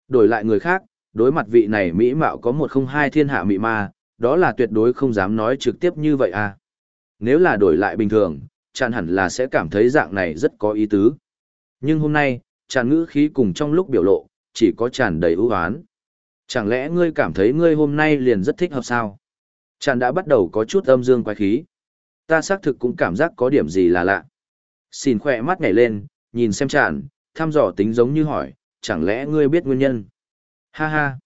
Đổi lại người khác, đối mặt vị này mỹ mạo có một không hai thiên hạ mỹ ma, đó là tuyệt đối không dám nói trực tiếp như vậy a. Nếu là đổi lại bình thường, chàng hẳn là sẽ cảm thấy dạng này rất có ý tứ. Nhưng hôm nay, tràn ngữ khí cùng trong lúc biểu lộ, chỉ có tràn đầy ưu án. Chẳng lẽ ngươi cảm thấy ngươi hôm nay liền rất thích hợp sao? Tràn đã bắt đầu có chút âm dương quái khí. Ta xác thực cũng cảm giác có điểm gì là lạ. Xin khỏe mắt nhảy lên, nhìn xem tràn, thăm dò tính giống như hỏi, chẳng lẽ ngươi biết nguyên nhân? Ha ha!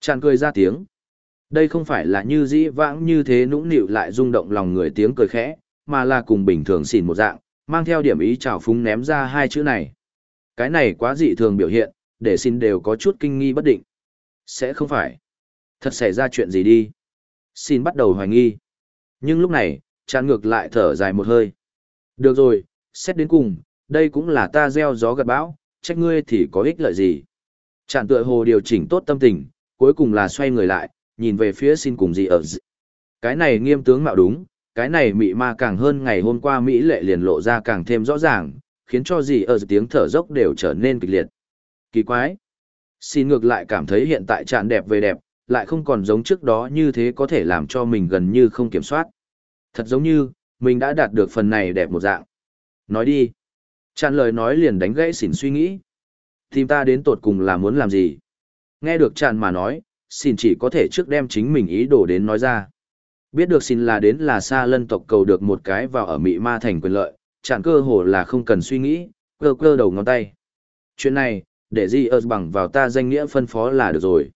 Tràn cười ra tiếng. Đây không phải là như dĩ vãng như thế nũng nịu lại rung động lòng người tiếng cười khẽ, mà là cùng bình thường xỉn một dạng, mang theo điểm ý trào phúng ném ra hai chữ này. Cái này quá dị thường biểu hiện, để xin đều có chút kinh nghi bất định. Sẽ không phải. Thật xảy ra chuyện gì đi. Xin bắt đầu hoài nghi. Nhưng lúc này, tràn ngược lại thở dài một hơi. Được rồi, xét đến cùng, đây cũng là ta gieo gió gặt bão, trách ngươi thì có ích lợi gì. tràn tựa hồ điều chỉnh tốt tâm tình, cuối cùng là xoay người lại, nhìn về phía xin cùng gì ở d... Cái này nghiêm tướng mạo đúng, cái này mị ma càng hơn ngày hôm qua Mỹ lệ liền lộ ra càng thêm rõ ràng, khiến cho gì ở tiếng thở dốc đều trở nên kịch liệt. Kỳ quái. Xin ngược lại cảm thấy hiện tại tràn đẹp về đẹp, lại không còn giống trước đó như thế có thể làm cho mình gần như không kiểm soát. Thật giống như, mình đã đạt được phần này đẹp một dạng. Nói đi. Tràn lời nói liền đánh gãy xỉn suy nghĩ. Tìm ta đến tột cùng là muốn làm gì? Nghe được tràn mà nói, xin chỉ có thể trước đem chính mình ý đồ đến nói ra. Biết được xin là đến là xa lân tộc cầu được một cái vào ở Mỹ Ma thành quyền lợi, tràn cơ hồ là không cần suy nghĩ, cơ cơ đầu ngón tay. Chuyện này, để Di ơ bằng vào ta danh nghĩa phân phó là được rồi.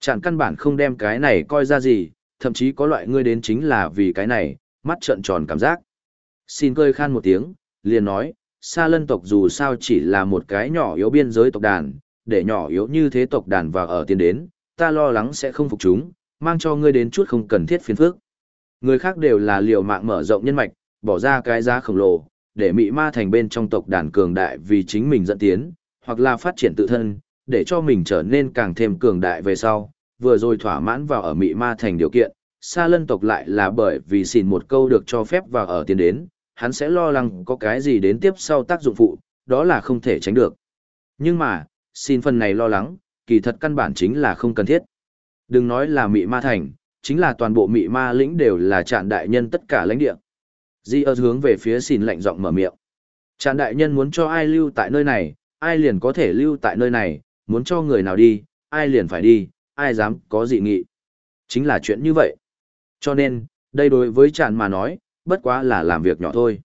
Chẳng căn bản không đem cái này coi ra gì, thậm chí có loại ngươi đến chính là vì cái này, mắt trợn tròn cảm giác. Xin cơi khan một tiếng, liền nói, xa lân tộc dù sao chỉ là một cái nhỏ yếu biên giới tộc đàn, để nhỏ yếu như thế tộc đàn vào ở tiền đến, ta lo lắng sẽ không phục chúng, mang cho ngươi đến chút không cần thiết phiền phức. Người khác đều là liều mạng mở rộng nhân mạch, bỏ ra cái giá khổng lồ, để mị ma thành bên trong tộc đàn cường đại vì chính mình dẫn tiến, hoặc là phát triển tự thân, để cho mình trở nên càng thêm cường đại về sau, vừa rồi thỏa mãn vào ở Mị Ma thành điều kiện, xa lân tộc lại là bởi vì xin một câu được cho phép vào ở tiền đến, hắn sẽ lo lắng có cái gì đến tiếp sau tác dụng phụ, đó là không thể tránh được. Nhưng mà, xin phần này lo lắng, kỳ thật căn bản chính là không cần thiết. Đừng nói là Mị Ma thành, chính là toàn bộ Mị Ma lĩnh đều là trạn đại nhân tất cả lãnh địa. Di ơ hướng về phía xin lạnh giọng mở miệng. Trạn đại nhân muốn cho ai lưu tại nơi này, ai liền có thể lưu tại nơi này, muốn cho người nào đi, ai liền phải đi, ai dám có dị nghị. Chính là chuyện như vậy. Cho nên, đây đối với trạn mà nói, bất quá là làm việc nhỏ thôi.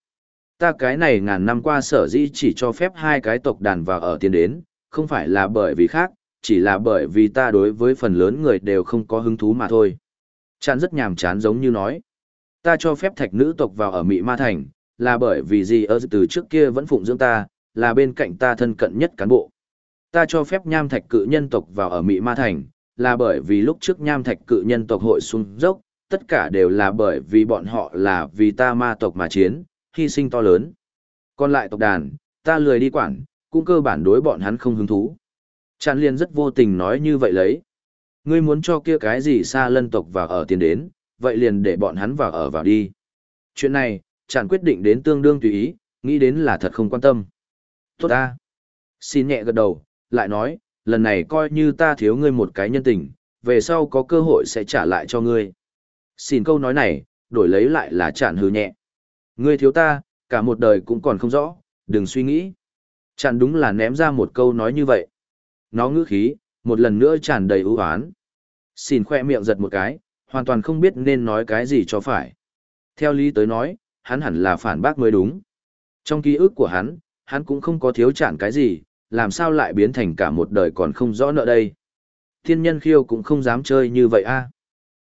Ta cái này ngàn năm qua sở dĩ chỉ cho phép hai cái tộc đàn vào ở tiền đến, không phải là bởi vì khác, chỉ là bởi vì ta đối với phần lớn người đều không có hứng thú mà thôi. Trạn rất nhàm chán giống như nói. Ta cho phép thạch nữ tộc vào ở mỹ Ma Thành, là bởi vì gì ở từ trước kia vẫn phụng dưỡng ta, là bên cạnh ta thân cận nhất cán bộ. Ta cho phép nham thạch cự nhân tộc vào ở Mị Ma Thành, là bởi vì lúc trước nham thạch cự nhân tộc hội xuống dốc, tất cả đều là bởi vì bọn họ là vì ta ma tộc mà chiến, hy sinh to lớn. Còn lại tộc đàn, ta lười đi quản, cũng cơ bản đối bọn hắn không hứng thú. Tràn liên rất vô tình nói như vậy lấy. Ngươi muốn cho kia cái gì xa lân tộc vào ở tiền đến, vậy liền để bọn hắn vào ở vào đi. Chuyện này, chàng quyết định đến tương đương tùy ý, nghĩ đến là thật không quan tâm. Tốt ta. Xin nhẹ gật đầu, lại nói, lần này coi như ta thiếu ngươi một cái nhân tình, về sau có cơ hội sẽ trả lại cho ngươi. Xin câu nói này, đổi lấy lại là chản hừ nhẹ. Ngươi thiếu ta, cả một đời cũng còn không rõ, đừng suy nghĩ. Chản đúng là ném ra một câu nói như vậy. Nó ngữ khí, một lần nữa tràn đầy ưu hoán. Xin khoe miệng giật một cái, hoàn toàn không biết nên nói cái gì cho phải. Theo lý tới nói, hắn hẳn là phản bác mới đúng. Trong ký ức của hắn, hắn cũng không có thiếu chản cái gì, làm sao lại biến thành cả một đời còn không rõ nợ đây. Thiên nhân khiêu cũng không dám chơi như vậy a.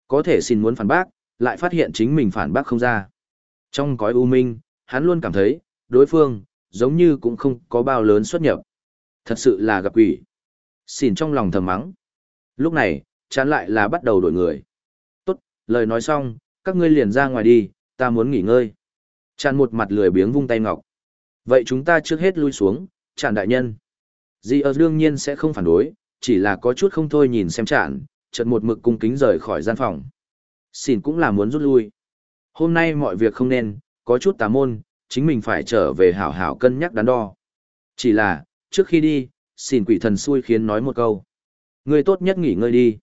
Có thể xin muốn phản bác, lại phát hiện chính mình phản bác không ra. Trong cõi u minh, hắn luôn cảm thấy, đối phương, giống như cũng không có bao lớn xuất nhập. Thật sự là gặp quỷ. Xin trong lòng thầm mắng. Lúc này, chán lại là bắt đầu đổi người. Tốt, lời nói xong, các ngươi liền ra ngoài đi, ta muốn nghỉ ngơi. Chán một mặt lười biếng vung tay ngọc. Vậy chúng ta trước hết lui xuống, chản đại nhân. Di ơ đương nhiên sẽ không phản đối, chỉ là có chút không thôi nhìn xem chản, chợt một mực cung kính rời khỏi gian phòng. Xin cũng là muốn rút lui. Hôm nay mọi việc không nên, có chút tà môn, chính mình phải trở về hảo hảo cân nhắc đắn đo. Chỉ là, trước khi đi, xin quỷ thần xui khiến nói một câu. Ngươi tốt nhất nghỉ ngơi đi.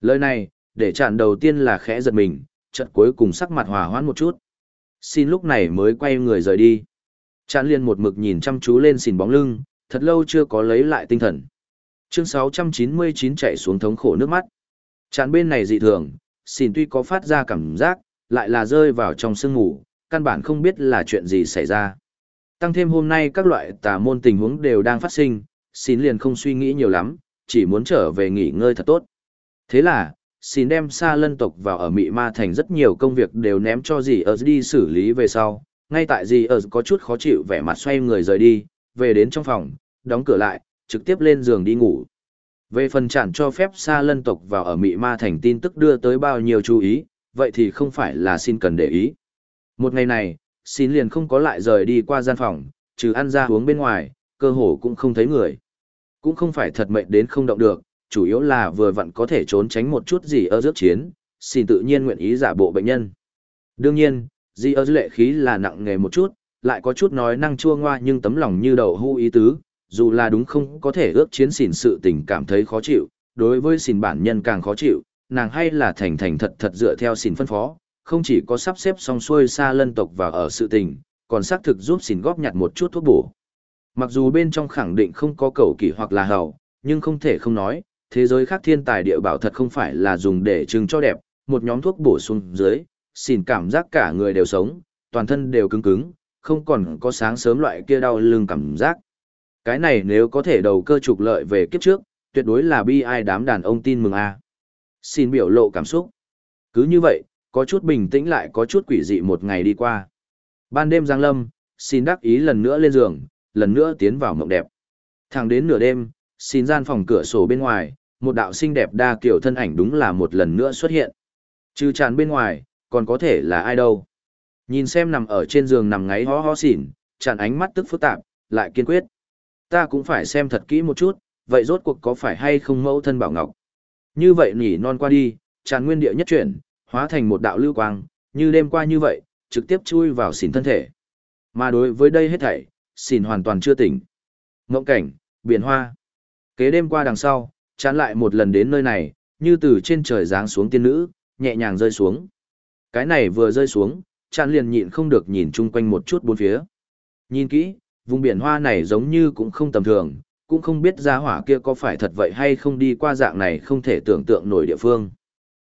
Lời này, để chặn đầu tiên là khẽ giật mình, chợt cuối cùng sắc mặt hòa hoãn một chút. Xin lúc này mới quay người rời đi. Chặn liên một mực nhìn chăm chú lên xìn bóng lưng, thật lâu chưa có lấy lại tinh thần. Chương 699 chạy xuống thống khổ nước mắt. Chặn bên này dị thường, xìn tuy có phát ra cảm giác, lại là rơi vào trong sương ngủ, căn bản không biết là chuyện gì xảy ra. Tăng thêm hôm nay các loại tà môn tình huống đều đang phát sinh, xin liền không suy nghĩ nhiều lắm, chỉ muốn trở về nghỉ ngơi thật tốt. Thế là, xin đem xa lân tộc vào ở Mị Ma Thành rất nhiều công việc đều ném cho dì ở đi xử lý về sau, ngay tại gì ở có chút khó chịu vẻ mặt xoay người rời đi, về đến trong phòng, đóng cửa lại, trực tiếp lên giường đi ngủ. Về phần chẳng cho phép xa lân tộc vào ở Mị Ma Thành tin tức đưa tới bao nhiêu chú ý, vậy thì không phải là xin cần để ý. Một ngày này, xin liền không có lại rời đi qua gian phòng, trừ ăn ra uống bên ngoài, cơ hồ cũng không thấy người. Cũng không phải thật mệnh đến không động được, chủ yếu là vừa vặn có thể trốn tránh một chút gì ở rước chiến, xin tự nhiên nguyện ý giả bộ bệnh nhân. Đương nhiên, di ơ lệ khí là nặng nghề một chút, lại có chút nói năng chua ngoa nhưng tấm lòng như đầu hưu ý tứ, dù là đúng không có thể ước chiến xỉn sự tình cảm thấy khó chịu, đối với xỉn bản nhân càng khó chịu, nàng hay là thành thành thật thật dựa theo xỉn phân phó, không chỉ có sắp xếp xong xuôi xa lân tộc và ở sự tình, còn xác thực giúp xỉn góp nhặt một chút thuốc bổ. Mặc dù bên trong khẳng định không có cầu kỳ hoặc là hầu, nhưng không thể không nói, thế giới khác thiên tài địa bảo thật không phải là dùng để trưng cho đẹp, một nhóm thuốc bổ sung dưới, xin cảm giác cả người đều sống, toàn thân đều cứng cứng, không còn có sáng sớm loại kia đau lưng cảm giác. Cái này nếu có thể đầu cơ trục lợi về kiếp trước, tuyệt đối là bi ai đám đàn ông tin mừng a. Xin biểu lộ cảm xúc. Cứ như vậy, có chút bình tĩnh lại có chút quỷ dị một ngày đi qua. Ban đêm giang lâm, xin đắc ý lần nữa lên giường, lần nữa tiến vào mộng đẹp. Thẳng đến nửa đêm, xin gian phòng cửa sổ bên ngoài, một đạo xinh đẹp đa kiểu thân ảnh đúng là một lần nữa xuất hiện. Trừ tràn bên ngoài, còn có thể là ai đâu. Nhìn xem nằm ở trên giường nằm ngáy ho ho xỉn, chặn ánh mắt tức phức tạp, lại kiên quyết. Ta cũng phải xem thật kỹ một chút, vậy rốt cuộc có phải hay không mẫu thân bảo ngọc? Như vậy nhỉ non qua đi, tràn nguyên địa nhất chuyển, hóa thành một đạo lưu quang, như đêm qua như vậy, trực tiếp chui vào xỉn thân thể. Mà đối với đây hết thảy, xỉn hoàn toàn chưa tỉnh. Ngộng cảnh, biển hoa. Kế đêm qua đằng sau, chán lại một lần đến nơi này, như từ trên trời giáng xuống tiên nữ, nhẹ nhàng rơi xuống. Cái này vừa rơi xuống, tràn liền nhịn không được nhìn chung quanh một chút bốn phía. Nhìn kỹ, vùng biển hoa này giống như cũng không tầm thường, cũng không biết ra hỏa kia có phải thật vậy hay không đi qua dạng này không thể tưởng tượng nổi địa phương.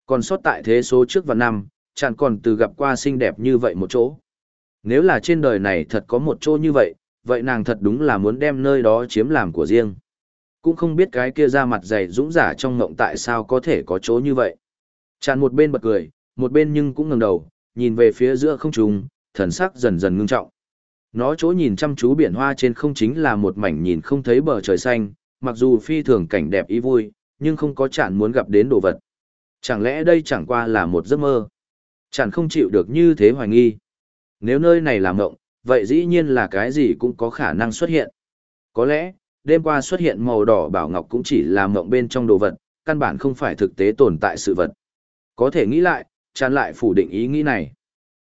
Còn sót tại thế số trước và năm, tràn còn từ gặp qua xinh đẹp như vậy một chỗ. Nếu là trên đời này thật có một chỗ như vậy, vậy nàng thật đúng là muốn đem nơi đó chiếm làm của riêng. Cũng không biết cái kia ra mặt dày dũng giả trong ngộng tại sao có thể có chỗ như vậy. tràn một bên bật cười, một bên nhưng cũng ngẩng đầu, nhìn về phía giữa không trung, thần sắc dần dần ngưng trọng. Nó chỗ nhìn chăm chú biển hoa trên không chính là một mảnh nhìn không thấy bờ trời xanh, mặc dù phi thường cảnh đẹp ý vui, nhưng không có chản muốn gặp đến đồ vật. Chẳng lẽ đây chẳng qua là một giấc mơ? Chản không chịu được như thế hoài nghi. Nếu nơi này là mộng, vậy dĩ nhiên là cái gì cũng có khả năng xuất hiện. Có lẽ, đêm qua xuất hiện màu đỏ bảo ngọc cũng chỉ là mộng bên trong đồ vật, căn bản không phải thực tế tồn tại sự vật. Có thể nghĩ lại, chán lại phủ định ý nghĩ này.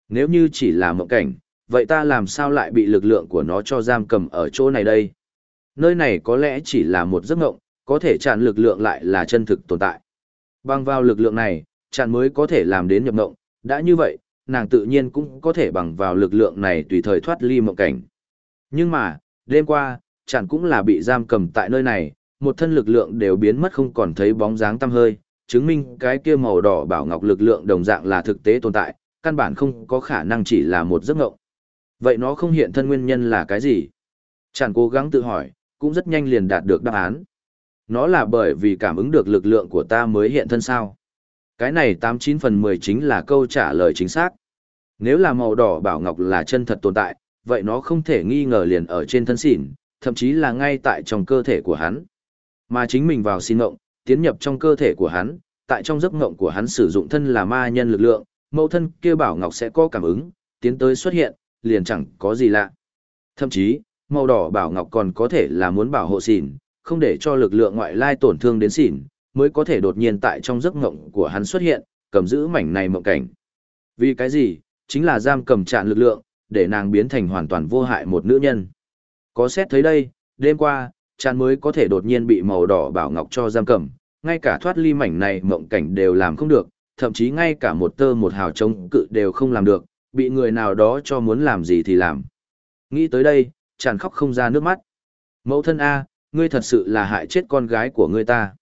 Nếu như chỉ là mộng cảnh, vậy ta làm sao lại bị lực lượng của nó cho giam cầm ở chỗ này đây? Nơi này có lẽ chỉ là một giấc mộng, có thể chán lực lượng lại là chân thực tồn tại. Bằng vào lực lượng này, chán mới có thể làm đến nhập mộng, đã như vậy, nàng tự nhiên cũng có thể bằng vào lực lượng này tùy thời thoát ly mộng cảnh. Nhưng mà, đêm qua, chản cũng là bị giam cầm tại nơi này, một thân lực lượng đều biến mất không còn thấy bóng dáng tăm hơi, chứng minh cái kia màu đỏ bảo ngọc lực lượng đồng dạng là thực tế tồn tại, căn bản không có khả năng chỉ là một giấc mộng. Vậy nó không hiện thân nguyên nhân là cái gì? Chàng cố gắng tự hỏi, cũng rất nhanh liền đạt được đáp án. Nó là bởi vì cảm ứng được lực lượng của ta mới hiện thân sao. Cái này 89 phần 10 chính là câu trả lời chính xác. Nếu là màu đỏ bảo ngọc là chân thật tồn tại, vậy nó không thể nghi ngờ liền ở trên thân xỉn, thậm chí là ngay tại trong cơ thể của hắn. Mà chính mình vào xin ngộng, tiến nhập trong cơ thể của hắn, tại trong giấc ngộng của hắn sử dụng thân là ma nhân lực lượng, mẫu thân kia bảo ngọc sẽ có cảm ứng, tiến tới xuất hiện, liền chẳng có gì lạ. Thậm chí, màu đỏ bảo ngọc còn có thể là muốn bảo hộ xỉn, không để cho lực lượng ngoại lai tổn thương đến xỉn, mới có thể đột nhiên tại trong giấc ngộng của hắn xuất hiện, cầm giữ mảnh này mộng cảnh. Vì cái gì? Chính là giam cầm trạn lực lượng, để nàng biến thành hoàn toàn vô hại một nữ nhân. Có xét thấy đây, đêm qua, chán mới có thể đột nhiên bị màu đỏ bảo ngọc cho giam cầm, ngay cả thoát ly mảnh này mộng cảnh đều làm không được, thậm chí ngay cả một tơ một hào chống cự đều không làm được, bị người nào đó cho muốn làm gì thì làm. Nghĩ tới đây, chàng khóc không ra nước mắt. Mẫu thân A, ngươi thật sự là hại chết con gái của ngươi ta.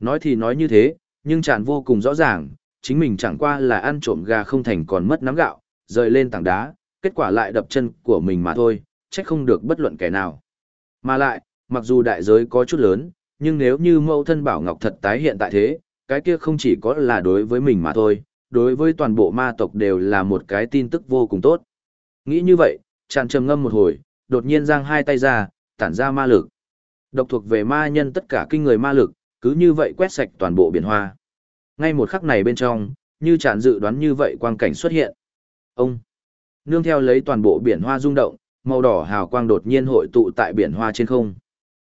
Nói thì nói như thế, nhưng chàng vô cùng rõ ràng, chính mình chẳng qua là ăn trộm gà không thành còn mất nắm gạo, rời lên tảng đá, kết quả lại đập chân của mình mà thôi, trách không được bất luận kẻ nào. Mà lại, mặc dù đại giới có chút lớn, nhưng nếu như mẫu thân bảo ngọc thật tái hiện tại thế, cái kia không chỉ có là đối với mình mà thôi, đối với toàn bộ ma tộc đều là một cái tin tức vô cùng tốt. Nghĩ như vậy, chàng trầm ngâm một hồi, đột nhiên giang hai tay ra, tản ra ma lực. Độc thuộc về ma nhân tất cả kinh người ma lực, cứ như vậy quét sạch toàn bộ biển hoa. Ngay một khắc này bên trong, như chàng dự đoán như vậy quang cảnh xuất hiện. Ông, nương theo lấy toàn bộ biển hoa rung động, màu đỏ hào quang đột nhiên hội tụ tại biển hoa trên không.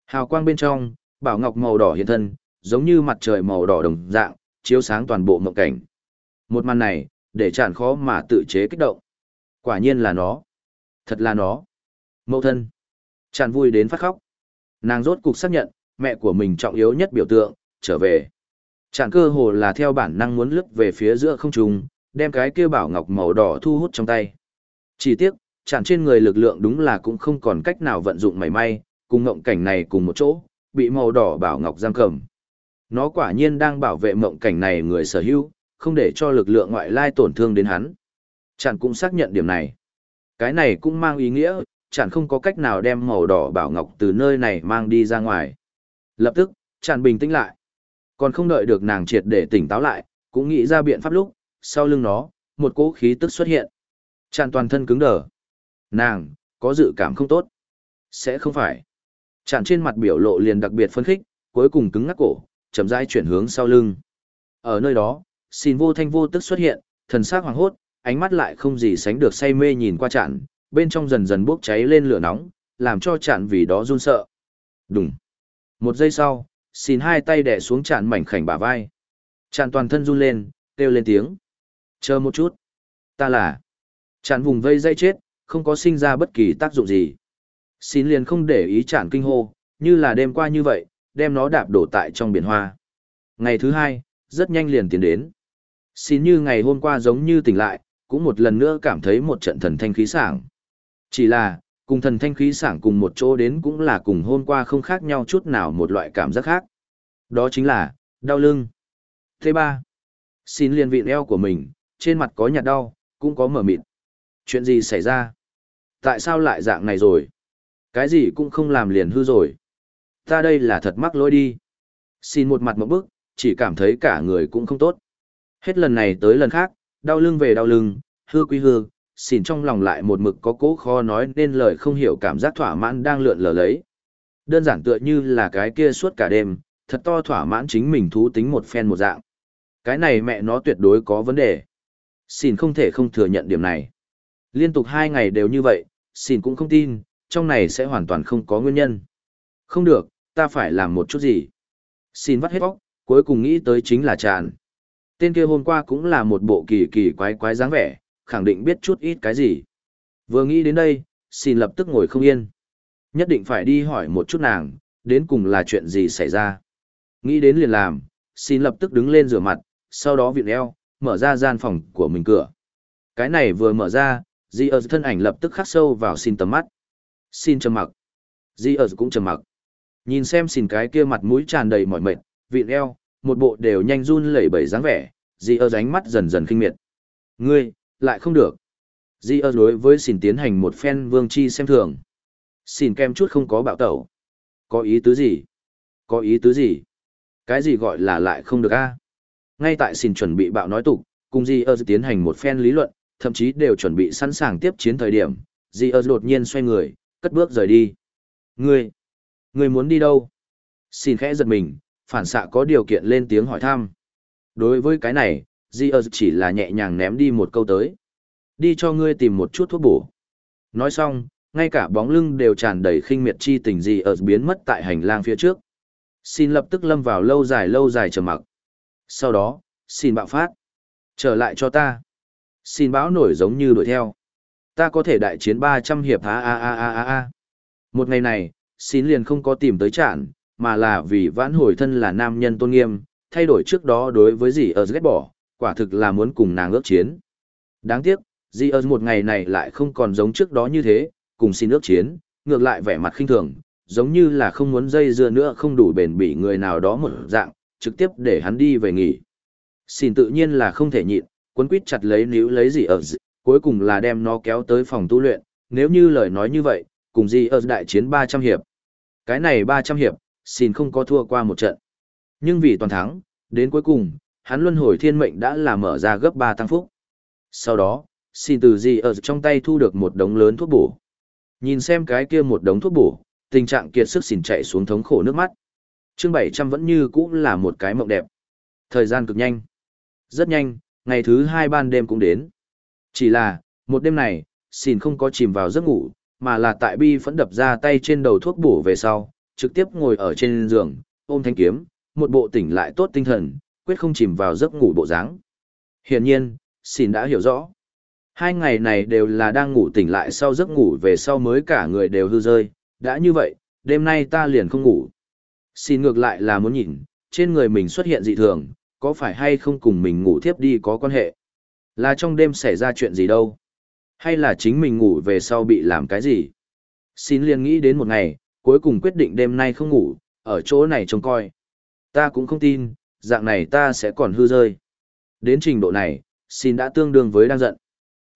Hào quang bên trong, bảo ngọc màu đỏ hiện thân, giống như mặt trời màu đỏ đồng dạng, chiếu sáng toàn bộ mộng cảnh. Một màn này, để chản khó mà tự chế kích động. Quả nhiên là nó. Thật là nó. Mẫu thân. Chản vui đến phát khóc. Nàng rốt cục xác nhận, mẹ của mình trọng yếu nhất biểu tượng, trở về. Chản cơ hồ là theo bản năng muốn lướt về phía giữa không trung, đem cái kia bảo ngọc màu đỏ thu hút trong tay. Chỉ tiếc, chản trên người lực lượng đúng là cũng không còn cách nào vận dụng mảy may, cùng ngộng cảnh này cùng một chỗ, bị màu đỏ bảo ngọc giam cầm. Nó quả nhiên đang bảo vệ mộng cảnh này người sở hữu, không để cho lực lượng ngoại lai tổn thương đến hắn. Chẳng cũng xác nhận điểm này. Cái này cũng mang ý nghĩa, chẳng không có cách nào đem màu đỏ bảo ngọc từ nơi này mang đi ra ngoài. Lập tức, chẳng bình tĩnh lại. Còn không đợi được nàng triệt để tỉnh táo lại, cũng nghĩ ra biện pháp lúc, sau lưng nó, một cỗ khí tức xuất hiện. Chẳng toàn thân cứng đờ. Nàng, có dự cảm không tốt. Sẽ không phải chạm trên mặt biểu lộ liền đặc biệt phân khích, cuối cùng cứng ngắc cổ, chậm rãi chuyển hướng sau lưng. Ở nơi đó, xin vô thanh vô tức xuất hiện, thần sắc hoàng hốt, ánh mắt lại không gì sánh được say mê nhìn qua chạn, bên trong dần dần bốc cháy lên lửa nóng, làm cho chạn vì đó run sợ. Đùng. Một giây sau, xin hai tay đè xuống chạn mảnh khảnh bả vai. Chạn toàn thân run lên, kêu lên tiếng. Chờ một chút. Ta là. Chạn vùng vây dây chết, không có sinh ra bất kỳ tác dụng gì. Xin liền không để ý chản kinh hô, như là đêm qua như vậy, đem nó đạp đổ tại trong biển hoa. Ngày thứ hai, rất nhanh liền tiến đến. Xin như ngày hôm qua giống như tỉnh lại, cũng một lần nữa cảm thấy một trận thần thanh khí sảng. Chỉ là, cùng thần thanh khí sảng cùng một chỗ đến cũng là cùng hôm qua không khác nhau chút nào một loại cảm giác khác. Đó chính là, đau lưng. Thứ ba, xin liền vị eo của mình, trên mặt có nhạt đau, cũng có mở mịt. Chuyện gì xảy ra? Tại sao lại dạng này rồi? Cái gì cũng không làm liền hư rồi. Ta đây là thật mắc lỗi đi. Xin một mặt một bức, chỉ cảm thấy cả người cũng không tốt. Hết lần này tới lần khác, đau lưng về đau lưng, hư quý hư, xin trong lòng lại một mực có cố khó nói nên lời không hiểu cảm giác thỏa mãn đang lượn lờ lấy. Đơn giản tựa như là cái kia suốt cả đêm, thật to thỏa mãn chính mình thú tính một phen một dạng. Cái này mẹ nó tuyệt đối có vấn đề. Xin không thể không thừa nhận điểm này. Liên tục hai ngày đều như vậy, xin cũng không tin, trong này sẽ hoàn toàn không có nguyên nhân. Không được, ta phải làm một chút gì. Xin vắt hết bóc, cuối cùng nghĩ tới chính là tràn. Tên kia hôm qua cũng là một bộ kỳ kỳ quái quái dáng vẻ, khẳng định biết chút ít cái gì. Vừa nghĩ đến đây, xin lập tức ngồi không yên. Nhất định phải đi hỏi một chút nàng, đến cùng là chuyện gì xảy ra. Nghĩ đến liền làm, xin lập tức đứng lên rửa mặt, sau đó viện eo, mở ra gian phòng của mình cửa. Cái này vừa mở ra, Di ơ thân ảnh lập tức khắc sâu vào xin tầm mắt. Xin trầm mặc. Di ở cũng trầm mặc. Nhìn xem xin cái kia mặt mũi tràn đầy mỏi mệt, vịn eo, một bộ đều nhanh run lẩy bẩy dáng vẻ, Di ở ránh mắt dần dần kinh miệt. Ngươi, lại không được. Di ở đối với xin tiến hành một phen vương chi xem thường. Xin kem chút không có bạo tẩu. Có ý tứ gì? Có ý tứ gì? Cái gì gọi là lại không được a? Ngay tại xin chuẩn bị bạo nói tục, cùng Di ơ tiến hành một phen lý luận, thậm chí đều chuẩn bị sẵn sàng tiếp chiến thời điểm, Di ơ đột nhiên xoay người, cất bước rời đi. Ngươi, ngươi muốn đi đâu? Xin khẽ giật mình, phản xạ có điều kiện lên tiếng hỏi thăm. Đối với cái này, Di chỉ là nhẹ nhàng ném đi một câu tới. Đi cho ngươi tìm một chút thuốc bổ. Nói xong, ngay cả bóng lưng đều tràn đầy khinh miệt chi tình Di biến mất tại hành lang phía trước. Xin lập tức lâm vào lâu dài lâu dài trầm mặc. Sau đó, xin bạo phát. Trở lại cho ta. Xin báo nổi giống như đuổi theo. Ta có thể đại chiến 300 hiệp a a a a a a. Một ngày này, xin liền không có tìm tới trạn, mà là vì vãn hồi thân là nam nhân tôn nghiêm, thay đổi trước đó đối với dì ở ghét bỏ, quả thực là muốn cùng nàng ước chiến. Đáng tiếc, dì ở một ngày này lại không còn giống trước đó như thế, cùng xin ước chiến, ngược lại vẻ mặt khinh thường, giống như là không muốn dây dưa nữa không đủ bền bỉ người nào đó một dạng, trực tiếp để hắn đi về nghỉ. Xin tự nhiên là không thể nhịn, quấn quýt chặt lấy níu lấy gì ở dị, cuối cùng là đem nó kéo tới phòng tu luyện, nếu như lời nói như vậy, cùng gì ở đại chiến 300 hiệp. Cái này 300 hiệp, xin không có thua qua một trận. Nhưng vì toàn thắng, đến cuối cùng, hắn luân hồi thiên mệnh đã là mở ra gấp 3 tăng phúc. Sau đó, xin từ gì ở trong tay thu được một đống lớn thuốc bổ. Nhìn xem cái kia một đống thuốc bổ, tình trạng kiệt sức xỉn chạy xuống thống khổ nước mắt. Chương 700 vẫn như cũ là một cái mộng đẹp. Thời gian cực nhanh. Rất nhanh, ngày thứ hai ban đêm cũng đến. Chỉ là, một đêm này, xin không có chìm vào giấc ngủ, mà là tại bi phẫn đập ra tay trên đầu thuốc bổ về sau, trực tiếp ngồi ở trên giường, ôm thanh kiếm, một bộ tỉnh lại tốt tinh thần, quyết không chìm vào giấc ngủ bộ dáng. Hiển nhiên, xin đã hiểu rõ. Hai ngày này đều là đang ngủ tỉnh lại sau giấc ngủ về sau mới cả người đều hư rơi, đã như vậy, đêm nay ta liền không ngủ. Xin ngược lại là muốn nhìn, trên người mình xuất hiện dị thường, có phải hay không cùng mình ngủ thiếp đi có quan hệ? Là trong đêm xảy ra chuyện gì đâu? Hay là chính mình ngủ về sau bị làm cái gì? Xin liền nghĩ đến một ngày, cuối cùng quyết định đêm nay không ngủ, ở chỗ này trông coi. Ta cũng không tin, dạng này ta sẽ còn hư rơi. Đến trình độ này, xin đã tương đương với đang giận.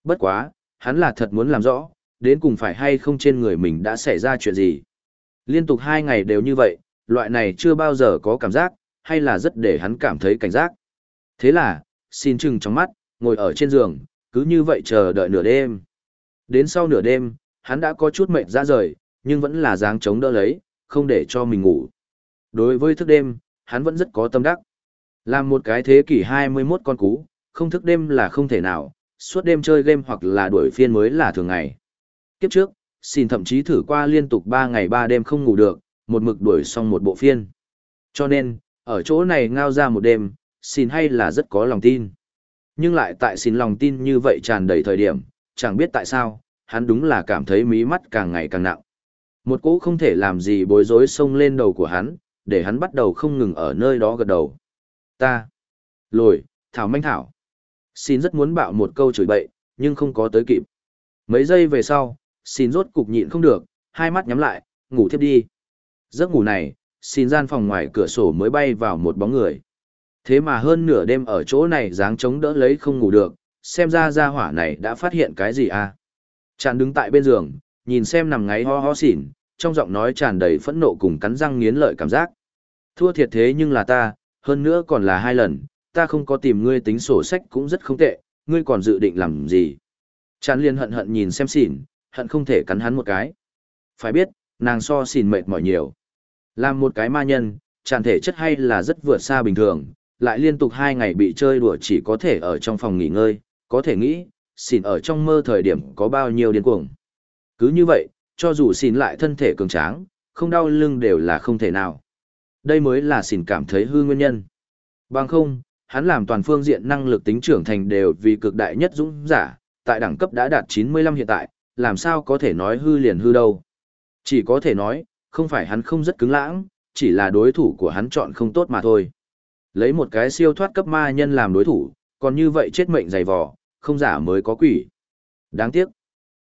Bất quá, hắn là thật muốn làm rõ, đến cùng phải hay không trên người mình đã xảy ra chuyện gì. Liên tục hai ngày đều như vậy, loại này chưa bao giờ có cảm giác, hay là rất để hắn cảm thấy cảnh giác. Thế là, xin chừng trong mắt, ngồi ở trên giường, cứ như vậy chờ đợi nửa đêm. Đến sau nửa đêm, hắn đã có chút mệt ra rời, nhưng vẫn là dáng chống đỡ lấy, không để cho mình ngủ. Đối với thức đêm, hắn vẫn rất có tâm đắc. Làm một cái thế kỷ 21 con cú, không thức đêm là không thể nào, suốt đêm chơi game hoặc là đuổi phiên mới là thường ngày. Kiếp trước, xin thậm chí thử qua liên tục 3 ngày 3 đêm không ngủ được, một mực đuổi xong một bộ phiên. Cho nên, ở chỗ này ngao ra một đêm, xin hay là rất có lòng tin. Nhưng lại tại xin lòng tin như vậy tràn đầy thời điểm, chẳng biết tại sao, hắn đúng là cảm thấy mí mắt càng ngày càng nặng. Một cỗ không thể làm gì bối rối xông lên đầu của hắn, để hắn bắt đầu không ngừng ở nơi đó gật đầu. Ta, lồi, thảo manh thảo. Xin rất muốn bạo một câu chửi bậy, nhưng không có tới kịp. Mấy giây về sau, xin rốt cục nhịn không được, hai mắt nhắm lại, ngủ thiếp đi. Giấc ngủ này, xin gian phòng ngoài cửa sổ mới bay vào một bóng người. Thế mà hơn nửa đêm ở chỗ này dáng chống đỡ lấy không ngủ được, xem ra gia hỏa này đã phát hiện cái gì à. Chàng đứng tại bên giường, nhìn xem nằm ngáy ho ho xỉn, trong giọng nói tràn đầy phẫn nộ cùng cắn răng nghiến lợi cảm giác. Thua thiệt thế nhưng là ta, hơn nữa còn là hai lần, ta không có tìm ngươi tính sổ sách cũng rất không tệ, ngươi còn dự định làm gì. Chàng liên hận hận nhìn xem xỉn, hận không thể cắn hắn một cái. Phải biết, nàng so xỉn mệt mỏi nhiều. Làm một cái ma nhân, tràn thể chất hay là rất vượt xa bình thường, lại liên tục hai ngày bị chơi đùa chỉ có thể ở trong phòng nghỉ ngơi, có thể nghĩ, xỉn ở trong mơ thời điểm có bao nhiêu điên cuồng. Cứ như vậy, cho dù xỉn lại thân thể cường tráng, không đau lưng đều là không thể nào. Đây mới là xỉn cảm thấy hư nguyên nhân. Bằng không, hắn làm toàn phương diện năng lực tính trưởng thành đều vì cực đại nhất dũng giả, tại đẳng cấp đã đạt 95 hiện tại, làm sao có thể nói hư liền hư đâu. Chỉ có thể nói, không phải hắn không rất cứng lãng, chỉ là đối thủ của hắn chọn không tốt mà thôi. Lấy một cái siêu thoát cấp ma nhân làm đối thủ, còn như vậy chết mệnh dày vò, không giả mới có quỷ. Đáng tiếc.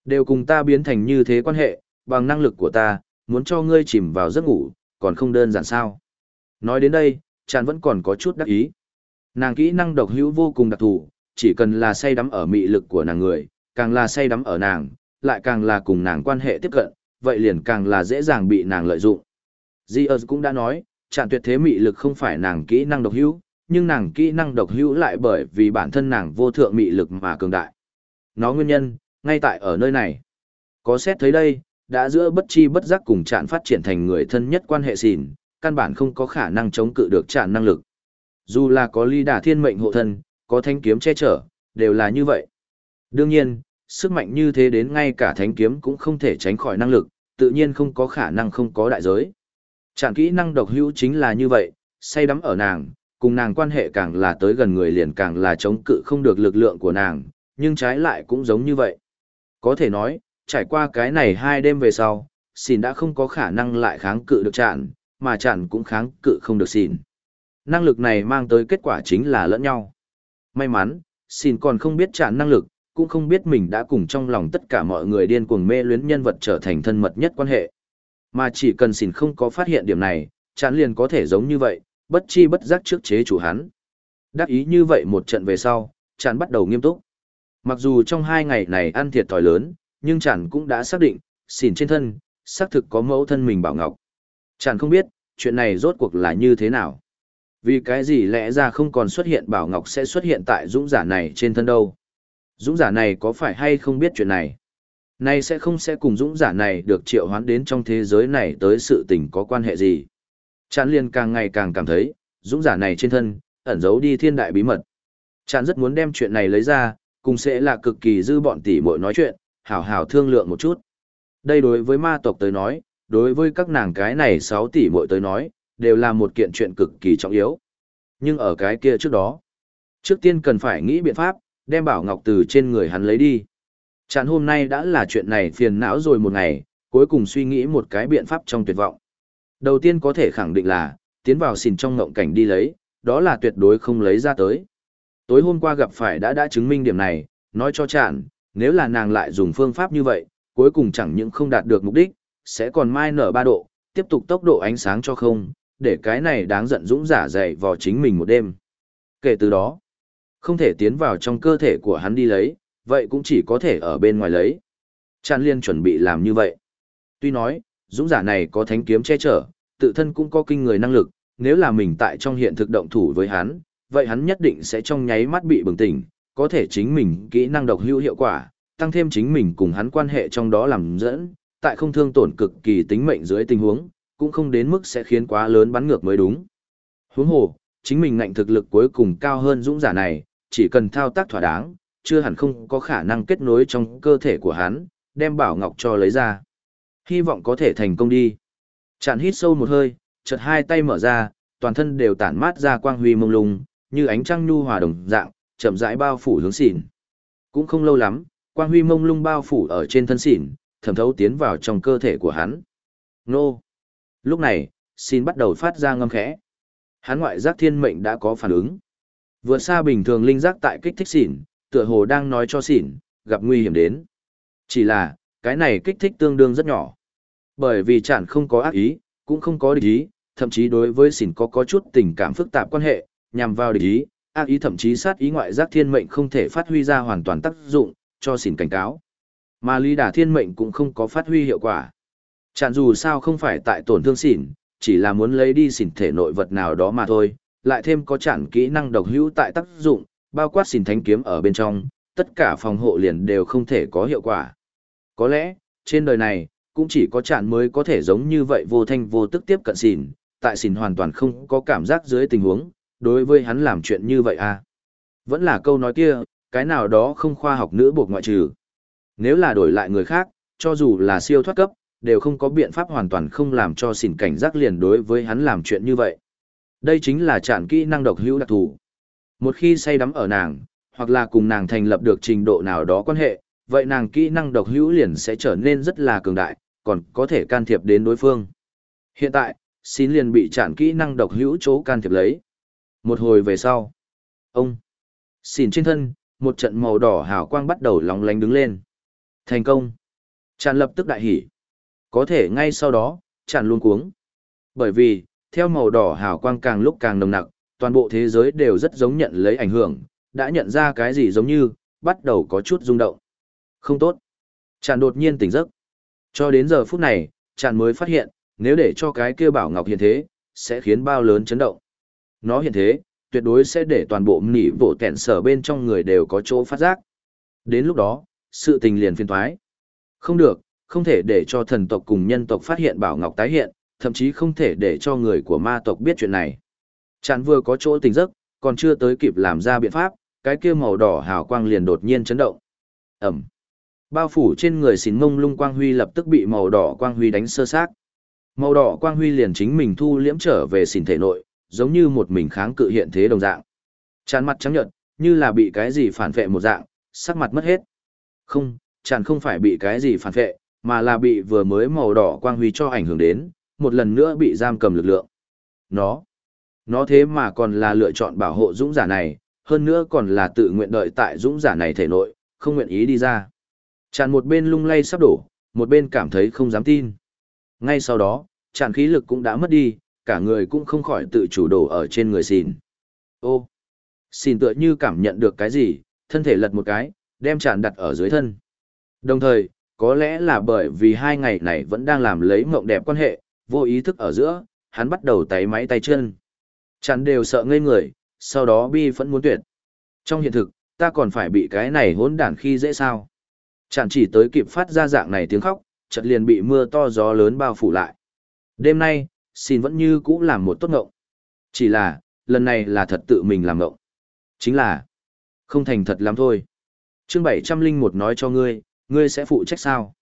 Đều cùng ta biến thành như thế quan hệ, bằng năng lực của ta, muốn cho ngươi chìm vào giấc ngủ, còn không đơn giản sao. Nói đến đây, chàng vẫn còn có chút đắc ý. Nàng kỹ năng độc hữu vô cùng đặc thù, chỉ cần là say đắm ở mị lực của nàng người, càng là say đắm ở nàng, lại càng là cùng nàng quan hệ tiếp cận, vậy liền càng là dễ dàng bị nàng lợi dụng. Diaz cũng đã nói, trạng tuyệt thế mị lực không phải nàng kỹ năng độc hữu, nhưng nàng kỹ năng độc hữu lại bởi vì bản thân nàng vô thượng mị lực mà cường đại. Nó nguyên nhân, ngay tại ở nơi này. Có xét thấy đây, đã giữa bất chi bất giác cùng trạng phát triển thành người thân nhất quan hệ xỉn, căn bản không có khả năng chống cự được trạng năng lực. Dù là có ly đà thiên mệnh hộ thân, có thanh kiếm che chở, đều là như vậy. Đương nhiên, sức mạnh như thế đến ngay cả thánh kiếm cũng không thể tránh khỏi năng lực, tự nhiên không có khả năng không có đại giới. Trạng kỹ năng độc hữu chính là như vậy, say đắm ở nàng, cùng nàng quan hệ càng là tới gần người liền càng là chống cự không được lực lượng của nàng, nhưng trái lại cũng giống như vậy. Có thể nói, trải qua cái này hai đêm về sau, xìn đã không có khả năng lại kháng cự được chạn, mà chạn cũng kháng cự không được xìn. Năng lực này mang tới kết quả chính là lẫn nhau. May mắn, xìn còn không biết chạn năng lực, cũng không biết mình đã cùng trong lòng tất cả mọi người điên cuồng mê luyến nhân vật trở thành thân mật nhất quan hệ. Mà chỉ cần xỉn không có phát hiện điểm này, chán liền có thể giống như vậy, bất chi bất giác trước chế chủ hắn. Đắc ý như vậy một trận về sau, chán bắt đầu nghiêm túc. Mặc dù trong hai ngày này ăn thiệt thòi lớn, nhưng chản cũng đã xác định, xỉn trên thân, xác thực có mẫu thân mình bảo ngọc. Chản không biết, chuyện này rốt cuộc là như thế nào. Vì cái gì lẽ ra không còn xuất hiện bảo ngọc sẽ xuất hiện tại dũng giả này trên thân đâu. Dũng giả này có phải hay không biết chuyện này? Nay sẽ không sẽ cùng dũng giả này được triệu hoán đến trong thế giới này tới sự tình có quan hệ gì. Chán liền càng ngày càng cảm thấy, dũng giả này trên thân, ẩn giấu đi thiên đại bí mật. Chán rất muốn đem chuyện này lấy ra, cùng sẽ là cực kỳ dư bọn tỷ muội nói chuyện, hảo hảo thương lượng một chút. Đây đối với ma tộc tới nói, đối với các nàng cái này 6 tỷ muội tới nói, đều là một kiện chuyện cực kỳ trọng yếu. Nhưng ở cái kia trước đó, trước tiên cần phải nghĩ biện pháp, đem bảo ngọc từ trên người hắn lấy đi. Chẳng hôm nay đã là chuyện này phiền não rồi một ngày, cuối cùng suy nghĩ một cái biện pháp trong tuyệt vọng. Đầu tiên có thể khẳng định là, tiến vào xìn trong ngộng cảnh đi lấy, đó là tuyệt đối không lấy ra tới. Tối hôm qua gặp phải đã đã chứng minh điểm này, nói cho chạn, nếu là nàng lại dùng phương pháp như vậy, cuối cùng chẳng những không đạt được mục đích, sẽ còn mai nở ba độ, tiếp tục tốc độ ánh sáng cho không, để cái này đáng giận dũng giả dày vào chính mình một đêm. Kể từ đó, không thể tiến vào trong cơ thể của hắn đi lấy, vậy cũng chỉ có thể ở bên ngoài lấy. Chan liên chuẩn bị làm như vậy. Tuy nói, dũng giả này có thánh kiếm che chở, tự thân cũng có kinh người năng lực, nếu là mình tại trong hiện thực động thủ với hắn, vậy hắn nhất định sẽ trong nháy mắt bị bừng tỉnh, có thể chính mình kỹ năng độc hữu hiệu quả, tăng thêm chính mình cùng hắn quan hệ trong đó làm dẫn, tại không thương tổn cực kỳ tính mệnh dưới tình huống, cũng không đến mức sẽ khiến quá lớn bắn ngược mới đúng. Huống hồ, chính mình ngạnh thực lực cuối cùng cao hơn dũng giả này, chỉ cần thao tác thỏa đáng, chưa hẳn không có khả năng kết nối trong cơ thể của hắn, đem bảo ngọc cho lấy ra. Hy vọng có thể thành công đi. Chạn hít sâu một hơi, chợt hai tay mở ra, toàn thân đều tản mát ra quang huy mông lung, như ánh trăng nhu hòa đồng dạng, chậm rãi bao phủ hướng xỉn. Cũng không lâu lắm, quang huy mông lung bao phủ ở trên thân xỉn, thẩm thấu tiến vào trong cơ thể của hắn. Nô! Lúc này, xin bắt đầu phát ra ngâm khẽ. Hắn ngoại giác thiên mệnh đã có phản ứng. Vượt xa bình thường linh giác tại kích thích xỉn, tựa hồ đang nói cho xỉn, gặp nguy hiểm đến. Chỉ là, cái này kích thích tương đương rất nhỏ. Bởi vì chẳng không có ác ý, cũng không có địch ý, thậm chí đối với xỉn có có chút tình cảm phức tạp quan hệ, nhằm vào địch ý, ác ý thậm chí sát ý ngoại giác thiên mệnh không thể phát huy ra hoàn toàn tác dụng, cho xỉn cảnh cáo. Mà lý đả thiên mệnh cũng không có phát huy hiệu quả. Chẳng dù sao không phải tại tổn thương xỉn, chỉ là muốn lấy đi xỉn thể nội vật nào đó mà thôi, lại thêm có chẳng kỹ năng độc hữu tại tác dụng, bao quát xin thánh kiếm ở bên trong, tất cả phòng hộ liền đều không thể có hiệu quả. Có lẽ, trên đời này, cũng chỉ có chản mới có thể giống như vậy vô thanh vô tức tiếp cận xỉn, tại xỉn hoàn toàn không có cảm giác dưới tình huống, đối với hắn làm chuyện như vậy à. Vẫn là câu nói kia, cái nào đó không khoa học nữ buộc ngoại trừ. Nếu là đổi lại người khác, cho dù là siêu thoát cấp, đều không có biện pháp hoàn toàn không làm cho xỉn cảnh giác liền đối với hắn làm chuyện như vậy. Đây chính là trạng kỹ năng độc hữu đặc thù. Một khi say đắm ở nàng, hoặc là cùng nàng thành lập được trình độ nào đó quan hệ, vậy nàng kỹ năng độc hữu liền sẽ trở nên rất là cường đại, còn có thể can thiệp đến đối phương. Hiện tại, xin liền bị chặn kỹ năng độc hữu chỗ can thiệp lấy. Một hồi về sau, ông, xin trên thân, một trận màu đỏ hào quang bắt đầu lóng lánh đứng lên. Thành công. Chặn lập tức đại hỉ. Có thể ngay sau đó, chặn luôn cuống. Bởi vì, theo màu đỏ hào quang càng lúc càng nồng nặc, toàn bộ thế giới đều rất giống nhận lấy ảnh hưởng, đã nhận ra cái gì giống như, bắt đầu có chút rung động. Không tốt. Chàng đột nhiên tỉnh giấc. Cho đến giờ phút này, chàng mới phát hiện, nếu để cho cái kia bảo ngọc hiện thế, sẽ khiến bao lớn chấn động. Nó hiện thế, tuyệt đối sẽ để toàn bộ nỉ bộ kẹn sở bên trong người đều có chỗ phát giác. Đến lúc đó, sự tình liền phiền thoái. Không được, không thể để cho thần tộc cùng nhân tộc phát hiện bảo ngọc tái hiện, thậm chí không thể để cho người của ma tộc biết chuyện này. Chán vừa có chỗ tỉnh giấc, còn chưa tới kịp làm ra biện pháp, cái kia màu đỏ hào quang liền đột nhiên chấn động. Ẩm. Bao phủ trên người xín mông lung quang huy lập tức bị màu đỏ quang huy đánh sơ xác. Màu đỏ quang huy liền chính mình thu liễm trở về xỉn thể nội, giống như một mình kháng cự hiện thế đồng dạng. Chán mặt trắng nhợt, như là bị cái gì phản vệ một dạng, sắc mặt mất hết. Không, chán không phải bị cái gì phản vệ, mà là bị vừa mới màu đỏ quang huy cho ảnh hưởng đến, một lần nữa bị giam cầm lực lượng. Nó, nó thế mà còn là lựa chọn bảo hộ dũng giả này, hơn nữa còn là tự nguyện đợi tại dũng giả này thể nội, không nguyện ý đi ra. Chàn một bên lung lay sắp đổ, một bên cảm thấy không dám tin. Ngay sau đó, tràn khí lực cũng đã mất đi, cả người cũng không khỏi tự chủ đổ ở trên người xìn. Ô! Xìn tựa như cảm nhận được cái gì, thân thể lật một cái, đem tràn đặt ở dưới thân. Đồng thời, có lẽ là bởi vì hai ngày này vẫn đang làm lấy mộng đẹp quan hệ, vô ý thức ở giữa, hắn bắt đầu tay máy tay chân. Chắn đều sợ ngây người, sau đó bi vẫn muốn tuyệt. Trong hiện thực, ta còn phải bị cái này hỗn đản khi dễ sao. Chẳng chỉ tới kịp phát ra dạng này tiếng khóc, chợt liền bị mưa to gió lớn bao phủ lại. Đêm nay, xin vẫn như cũ làm một tốt ngộng. Chỉ là, lần này là thật tự mình làm ngộng. Chính là, không thành thật lắm thôi. Chương bảy trăm linh một nói cho ngươi, ngươi sẽ phụ trách sao?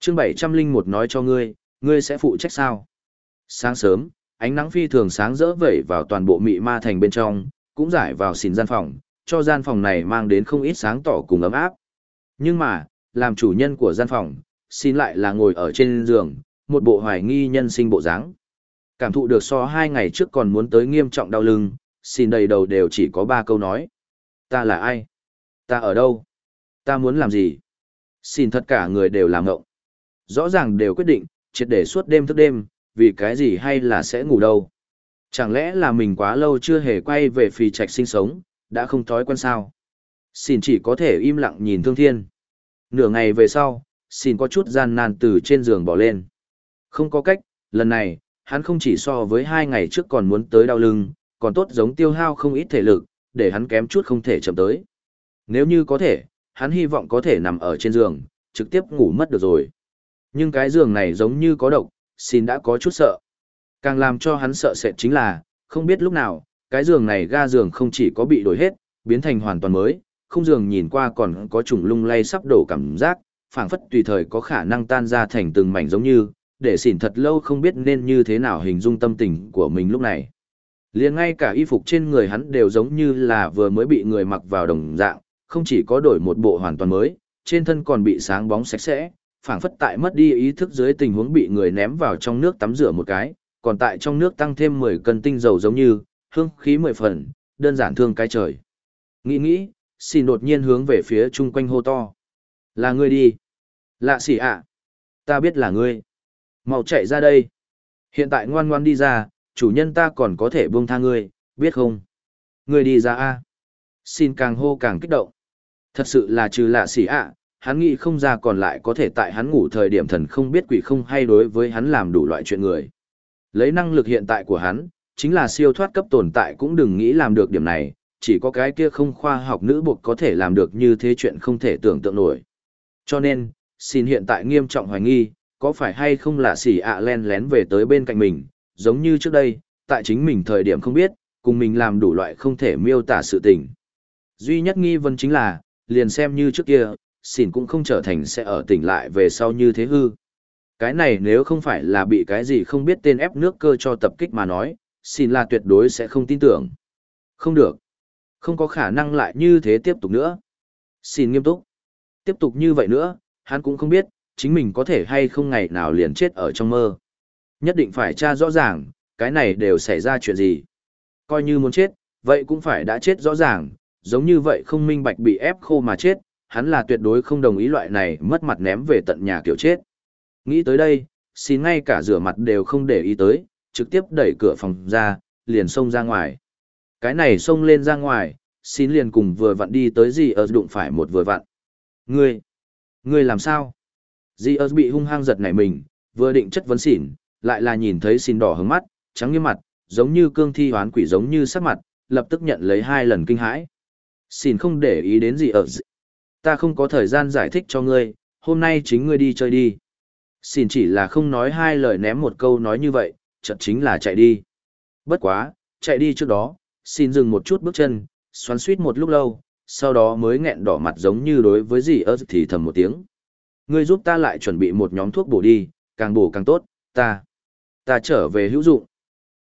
Chương bảy trăm linh một nói cho ngươi, ngươi sẽ phụ trách sao? Sáng sớm, ánh nắng phi thường sáng rỡ vẩy vào toàn bộ mị ma thành bên trong, cũng giải vào xìn gian phòng, cho gian phòng này mang đến không ít sáng tỏ cùng ấm áp. Nhưng mà, làm chủ nhân của gian phòng, xin lại là ngồi ở trên giường, một bộ hoài nghi nhân sinh bộ dáng. Cảm thụ được so hai ngày trước còn muốn tới nghiêm trọng đau lưng, xin đầy đầu đều chỉ có ba câu nói. Ta là ai? Ta ở đâu? Ta muốn làm gì? Xin tất cả người đều làm ngộng. Rõ ràng đều quyết định, triệt để suốt đêm thức đêm, vì cái gì hay là sẽ ngủ đâu. Chẳng lẽ là mình quá lâu chưa hề quay về phì trạch sinh sống, đã không thói quen sao? Xin chỉ có thể im lặng nhìn thương thiên. Nửa ngày về sau, xin có chút gian nan từ trên giường bỏ lên. Không có cách, lần này, hắn không chỉ so với hai ngày trước còn muốn tới đau lưng, còn tốt giống tiêu hao không ít thể lực, để hắn kém chút không thể chậm tới. Nếu như có thể, hắn hy vọng có thể nằm ở trên giường, trực tiếp ngủ mất được rồi. Nhưng cái giường này giống như có độc, xin đã có chút sợ. Càng làm cho hắn sợ sệt chính là, không biết lúc nào, cái giường này ga giường không chỉ có bị đổi hết, biến thành hoàn toàn mới, không giường nhìn qua còn có trùng lung lay sắp đổ cảm giác, phảng phất tùy thời có khả năng tan ra thành từng mảnh giống như, để xỉn thật lâu không biết nên như thế nào hình dung tâm tình của mình lúc này. liền ngay cả y phục trên người hắn đều giống như là vừa mới bị người mặc vào đồng dạng, không chỉ có đổi một bộ hoàn toàn mới, trên thân còn bị sáng bóng sạch sẽ, phảng phất tại mất đi ý thức dưới tình huống bị người ném vào trong nước tắm rửa một cái, còn tại trong nước tăng thêm 10 cân tinh dầu giống như, hương khí 10 phần, đơn giản thương cái trời. Nghĩ nghĩ, xin đột nhiên hướng về phía chung quanh hô to. Là ngươi đi. Lạ xỉ ạ. Ta biết là ngươi. Mau chạy ra đây. Hiện tại ngoan ngoan đi ra, chủ nhân ta còn có thể buông tha ngươi, biết không? Ngươi đi ra a. Xin càng hô càng kích động. Thật sự là trừ lạ xỉ ạ, hắn nghĩ không ra còn lại có thể tại hắn ngủ thời điểm thần không biết quỷ không hay đối với hắn làm đủ loại chuyện người. Lấy năng lực hiện tại của hắn, chính là siêu thoát cấp tồn tại cũng đừng nghĩ làm được điểm này, chỉ có cái kia không khoa học nữ buộc có thể làm được như thế chuyện không thể tưởng tượng nổi. Cho nên, xin hiện tại nghiêm trọng hoài nghi, có phải hay không là xỉ ạ len lén về tới bên cạnh mình, giống như trước đây, tại chính mình thời điểm không biết, cùng mình làm đủ loại không thể miêu tả sự tình. Duy nhất nghi vấn chính là, liền xem như trước kia, xỉn cũng không trở thành sẽ ở tỉnh lại về sau như thế hư. Cái này nếu không phải là bị cái gì không biết tên ép nước cơ cho tập kích mà nói, xỉn là tuyệt đối sẽ không tin tưởng. Không được. Không có khả năng lại như thế tiếp tục nữa. Xỉn nghiêm túc. Tiếp tục như vậy nữa, hắn cũng không biết, chính mình có thể hay không ngày nào liền chết ở trong mơ. Nhất định phải tra rõ ràng, cái này đều xảy ra chuyện gì. Coi như muốn chết, vậy cũng phải đã chết rõ ràng, giống như vậy không minh bạch bị ép khô mà chết, hắn là tuyệt đối không đồng ý loại này mất mặt ném về tận nhà kiểu chết. Nghĩ tới đây, xin ngay cả rửa mặt đều không để ý tới, trực tiếp đẩy cửa phòng ra, liền xông ra ngoài. Cái này xông lên ra ngoài, xin liền cùng vừa vặn đi tới gì ở đụng phải một vừa vặn. Ngươi, ngươi làm sao? Di ớt bị hung hăng giật nảy mình, vừa định chất vấn xỉn, lại là nhìn thấy xin đỏ hứng mắt, trắng như mặt, giống như cương thi hoán quỷ giống như sắc mặt, lập tức nhận lấy hai lần kinh hãi. Xin không để ý đến gì ở ta không có thời gian giải thích cho ngươi, hôm nay chính ngươi đi chơi đi. Xin chỉ là không nói hai lời ném một câu nói như vậy, chật chính là chạy đi. Bất quá, chạy đi trước đó, xin dừng một chút bước chân, xoắn suýt một lúc lâu, sau đó mới nghẹn đỏ mặt giống như đối với gì ớt thì thầm một tiếng. Ngươi giúp ta lại chuẩn bị một nhóm thuốc bổ đi, càng bổ càng tốt, ta, ta trở về hữu dụng.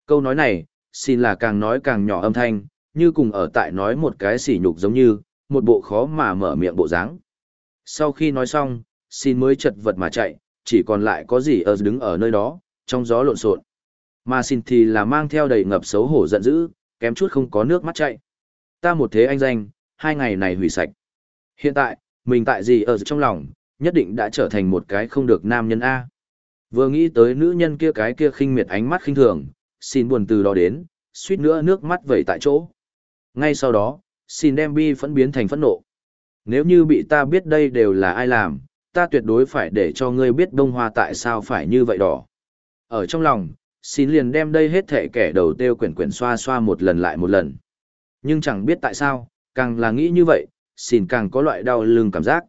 Câu nói này, xin là càng nói càng nhỏ âm thanh, như cùng ở tại nói một cái sỉ nhục giống như, một bộ khó mà mở miệng bộ dáng. Sau khi nói xong, xin mới chật vật mà chạy, chỉ còn lại có gì ở đứng ở nơi đó, trong gió lộn xộn. Mà xin thì là mang theo đầy ngập xấu hổ giận dữ, kém chút không có nước mắt chạy. Ta một thế anh danh, hai ngày này hủy sạch. Hiện tại, mình tại gì ở trong lòng, nhất định đã trở thành một cái không được nam nhân A. Vừa nghĩ tới nữ nhân kia cái kia khinh miệt ánh mắt khinh thường, xin buồn từ đó đến, suýt nữa nước mắt vẩy tại chỗ. Ngay sau đó, xin đem bi phẫn biến thành phẫn nộ. Nếu như bị ta biết đây đều là ai làm, ta tuyệt đối phải để cho ngươi biết đông hoa tại sao phải như vậy đỏ. Ở trong lòng, xin liền đem đây hết thể kẻ đầu tiêu quyển quyển xoa xoa một lần lại một lần. Nhưng chẳng biết tại sao, càng là nghĩ như vậy, xin càng có loại đau lưng cảm giác.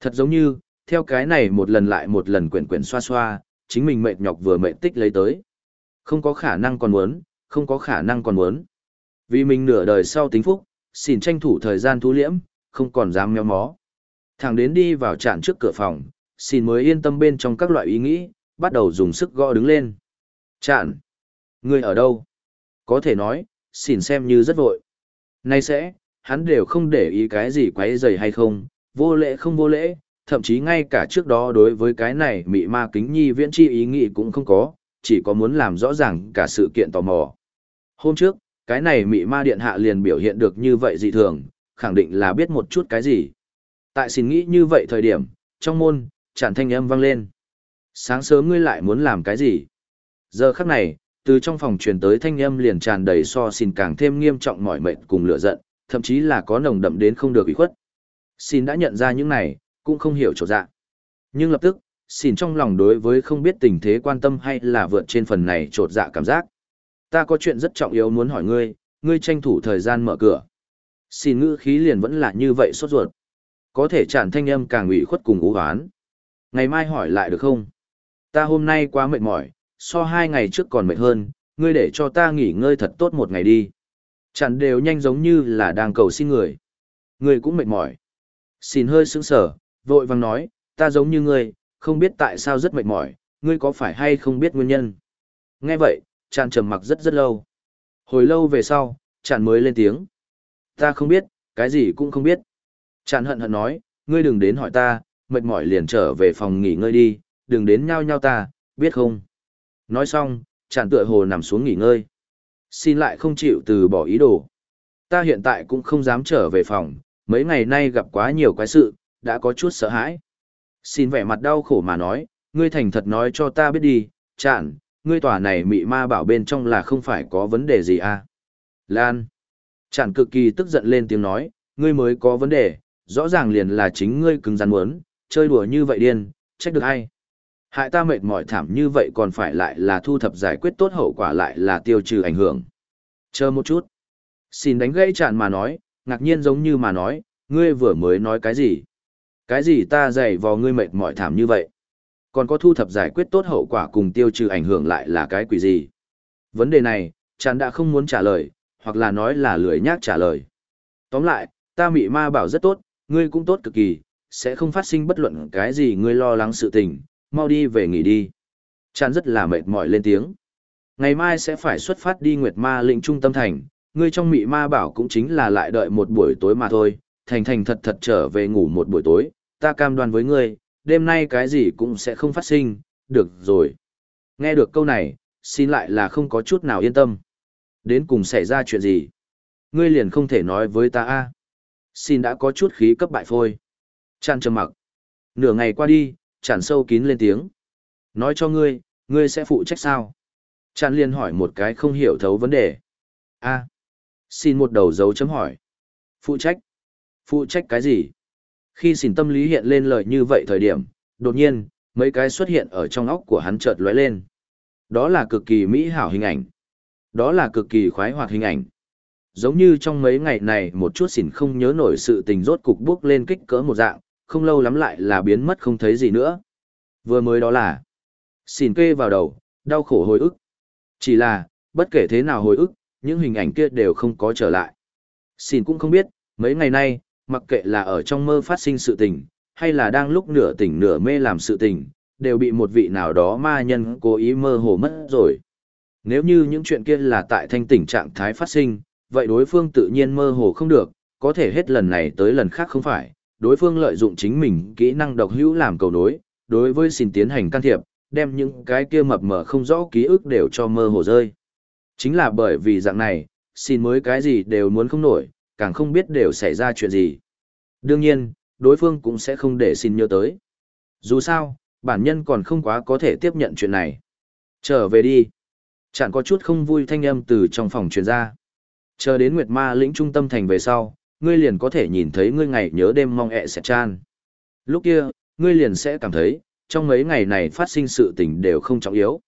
Thật giống như, theo cái này một lần lại một lần quyển quyển xoa xoa, chính mình mệt nhọc vừa mệt tích lấy tới. Không có khả năng còn muốn, không có khả năng còn muốn. Vì mình nửa đời sau tính phúc, xin tranh thủ thời gian thu liễm, không còn dám méo mó. Thằng đến đi vào trạm trước cửa phòng, xin mới yên tâm bên trong các loại ý nghĩ, bắt đầu dùng sức gõ đứng lên. Chạn! Người ở đâu? Có thể nói, xin xem như rất vội. Nay sẽ, hắn đều không để ý cái gì quấy rầy hay không, vô lễ không vô lễ, thậm chí ngay cả trước đó đối với cái này mị ma kính nhi viễn chi ý nghĩ cũng không có, chỉ có muốn làm rõ ràng cả sự kiện tò mò. Hôm trước, cái này mị ma điện hạ liền biểu hiện được như vậy dị thường, khẳng định là biết một chút cái gì. Tại xin nghĩ như vậy thời điểm, trong môn, chản thanh âm vang lên. Sáng sớm ngươi lại muốn làm cái gì? Giờ khắc này, từ trong phòng truyền tới thanh âm liền tràn đầy so xin càng thêm nghiêm trọng mỏi mệt cùng lửa giận, thậm chí là có nồng đậm đến không được ủy khuất. Xin đã nhận ra những này, cũng không hiểu chỗ dạng. Nhưng lập tức, xin trong lòng đối với không biết tình thế quan tâm hay là vượt trên phần này trột dạ cảm giác. Ta có chuyện rất trọng yếu muốn hỏi ngươi, ngươi tranh thủ thời gian mở cửa. Xin ngữ khí liền vẫn là như vậy sốt ruột. Có thể tràn thanh âm càng ủy khuất cùng ú hoán. Ngày mai hỏi lại được không? Ta hôm nay quá mệt mỏi, so hai ngày trước còn mệt hơn, ngươi để cho ta nghỉ ngơi thật tốt một ngày đi. Chặn đều nhanh giống như là đang cầu xin người. Ngươi cũng mệt mỏi. Xin hơi sững sờ, vội vàng nói, ta giống như ngươi, không biết tại sao rất mệt mỏi, ngươi có phải hay không biết nguyên nhân? Nghe vậy, chàng trầm mặc rất rất lâu. Hồi lâu về sau, chàng mới lên tiếng. Ta không biết, cái gì cũng không biết. Chàng hận hận nói, ngươi đừng đến hỏi ta, mệt mỏi liền trở về phòng nghỉ ngơi đi, đừng đến nhao nhao ta, biết không? Nói xong, chàng tựa hồ nằm xuống nghỉ ngơi. Xin lại không chịu từ bỏ ý đồ. Ta hiện tại cũng không dám trở về phòng, mấy ngày nay gặp quá nhiều quái sự, đã có chút sợ hãi. Xin vẻ mặt đau khổ mà nói, ngươi thành thật nói cho ta biết đi, chản ngươi tòa này mị ma bảo bên trong là không phải có vấn đề gì à? Lan. Chạn cực kỳ tức giận lên tiếng nói, ngươi mới có vấn đề, rõ ràng liền là chính ngươi cứng rắn muốn, chơi đùa như vậy điên, trách được ai? Hại ta mệt mỏi thảm như vậy còn phải lại là thu thập giải quyết tốt hậu quả lại là tiêu trừ ảnh hưởng. Chờ một chút. Xin đánh gãy chạn mà nói, ngạc nhiên giống như mà nói, ngươi vừa mới nói cái gì? Cái gì ta dạy vào ngươi mệt mỏi thảm như vậy? Còn có thu thập giải quyết tốt hậu quả cùng tiêu trừ ảnh hưởng lại là cái quỷ gì? Vấn đề này, chán đã không muốn trả lời, hoặc là nói là lười nhác trả lời. Tóm lại, ta mị ma bảo rất tốt, ngươi cũng tốt cực kỳ, sẽ không phát sinh bất luận cái gì ngươi lo lắng sự tình, mau đi về nghỉ đi. Chán rất là mệt mỏi lên tiếng. Ngày mai sẽ phải xuất phát đi Nguyệt Ma lĩnh trung tâm thành, ngươi trong mị ma bảo cũng chính là lại đợi một buổi tối mà thôi, thành thành thật thật trở về ngủ một buổi tối, ta cam đoan với ngươi, đêm nay cái gì cũng sẽ không phát sinh, được rồi. Nghe được câu này, xin lại là không có chút nào yên tâm. Đến cùng xảy ra chuyện gì? Ngươi liền không thể nói với ta a Xin đã có chút khí cấp bại phôi. Chăn trầm mặc. Nửa ngày qua đi, chản sâu kín lên tiếng. Nói cho ngươi, ngươi sẽ phụ trách sao? Chăn liền hỏi một cái không hiểu thấu vấn đề. a Xin một đầu dấu chấm hỏi. Phụ trách. Phụ trách cái gì? Khi xỉn tâm lý hiện lên lời như vậy thời điểm, đột nhiên, mấy cái xuất hiện ở trong óc của hắn chợt lóe lên. Đó là cực kỳ mỹ hảo hình ảnh. Đó là cực kỳ khoái hoạt hình ảnh. Giống như trong mấy ngày này một chút xỉn không nhớ nổi sự tình rốt cục bước lên kích cỡ một dạng, không lâu lắm lại là biến mất không thấy gì nữa. Vừa mới đó là xỉn kê vào đầu, đau khổ hồi ức. Chỉ là, bất kể thế nào hồi ức, những hình ảnh kia đều không có trở lại. Xỉn cũng không biết, mấy ngày nay, mặc kệ là ở trong mơ phát sinh sự tình, hay là đang lúc nửa tỉnh nửa mê làm sự tình, đều bị một vị nào đó ma nhân cố ý mơ hồ mất rồi. Nếu như những chuyện kia là tại thanh tỉnh trạng thái phát sinh, vậy đối phương tự nhiên mơ hồ không được, có thể hết lần này tới lần khác không phải, đối phương lợi dụng chính mình kỹ năng độc hữu làm cầu nối, đối với xin tiến hành can thiệp, đem những cái kia mập mờ không rõ ký ức đều cho mơ hồ rơi. Chính là bởi vì dạng này, xin mới cái gì đều muốn không nổi, càng không biết đều xảy ra chuyện gì. Đương nhiên, đối phương cũng sẽ không để xin nhớ tới. Dù sao, bản nhân còn không quá có thể tiếp nhận chuyện này. Trở về đi. Chẳng có chút không vui thanh âm từ trong phòng truyền ra. Chờ đến Nguyệt Ma lĩnh trung tâm thành về sau, ngươi liền có thể nhìn thấy ngươi ngày nhớ đêm mong ẹ sẽ chan. Lúc kia, ngươi liền sẽ cảm thấy, trong mấy ngày này phát sinh sự tình đều không trọng yếu.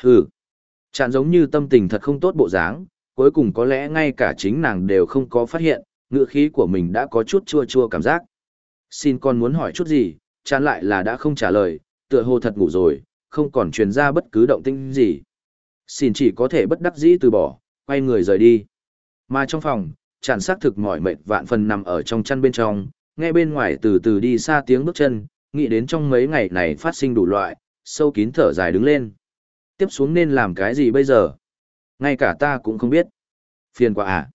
Hừ. Chẳng giống như tâm tình thật không tốt bộ dáng, cuối cùng có lẽ ngay cả chính nàng đều không có phát hiện, ngựa khí của mình đã có chút chua chua cảm giác. Xin con muốn hỏi chút gì, chán lại là đã không trả lời, tựa hồ thật ngủ rồi, không còn truyền ra bất cứ động tĩnh gì. Xin chỉ có thể bất đắc dĩ từ bỏ, quay người rời đi. Mà trong phòng, chản xác thực mỏi mệt vạn phần nằm ở trong chăn bên trong, nghe bên ngoài từ từ đi xa tiếng bước chân, nghĩ đến trong mấy ngày này phát sinh đủ loại, sâu kín thở dài đứng lên. Tiếp xuống nên làm cái gì bây giờ? Ngay cả ta cũng không biết. Phiền quá à?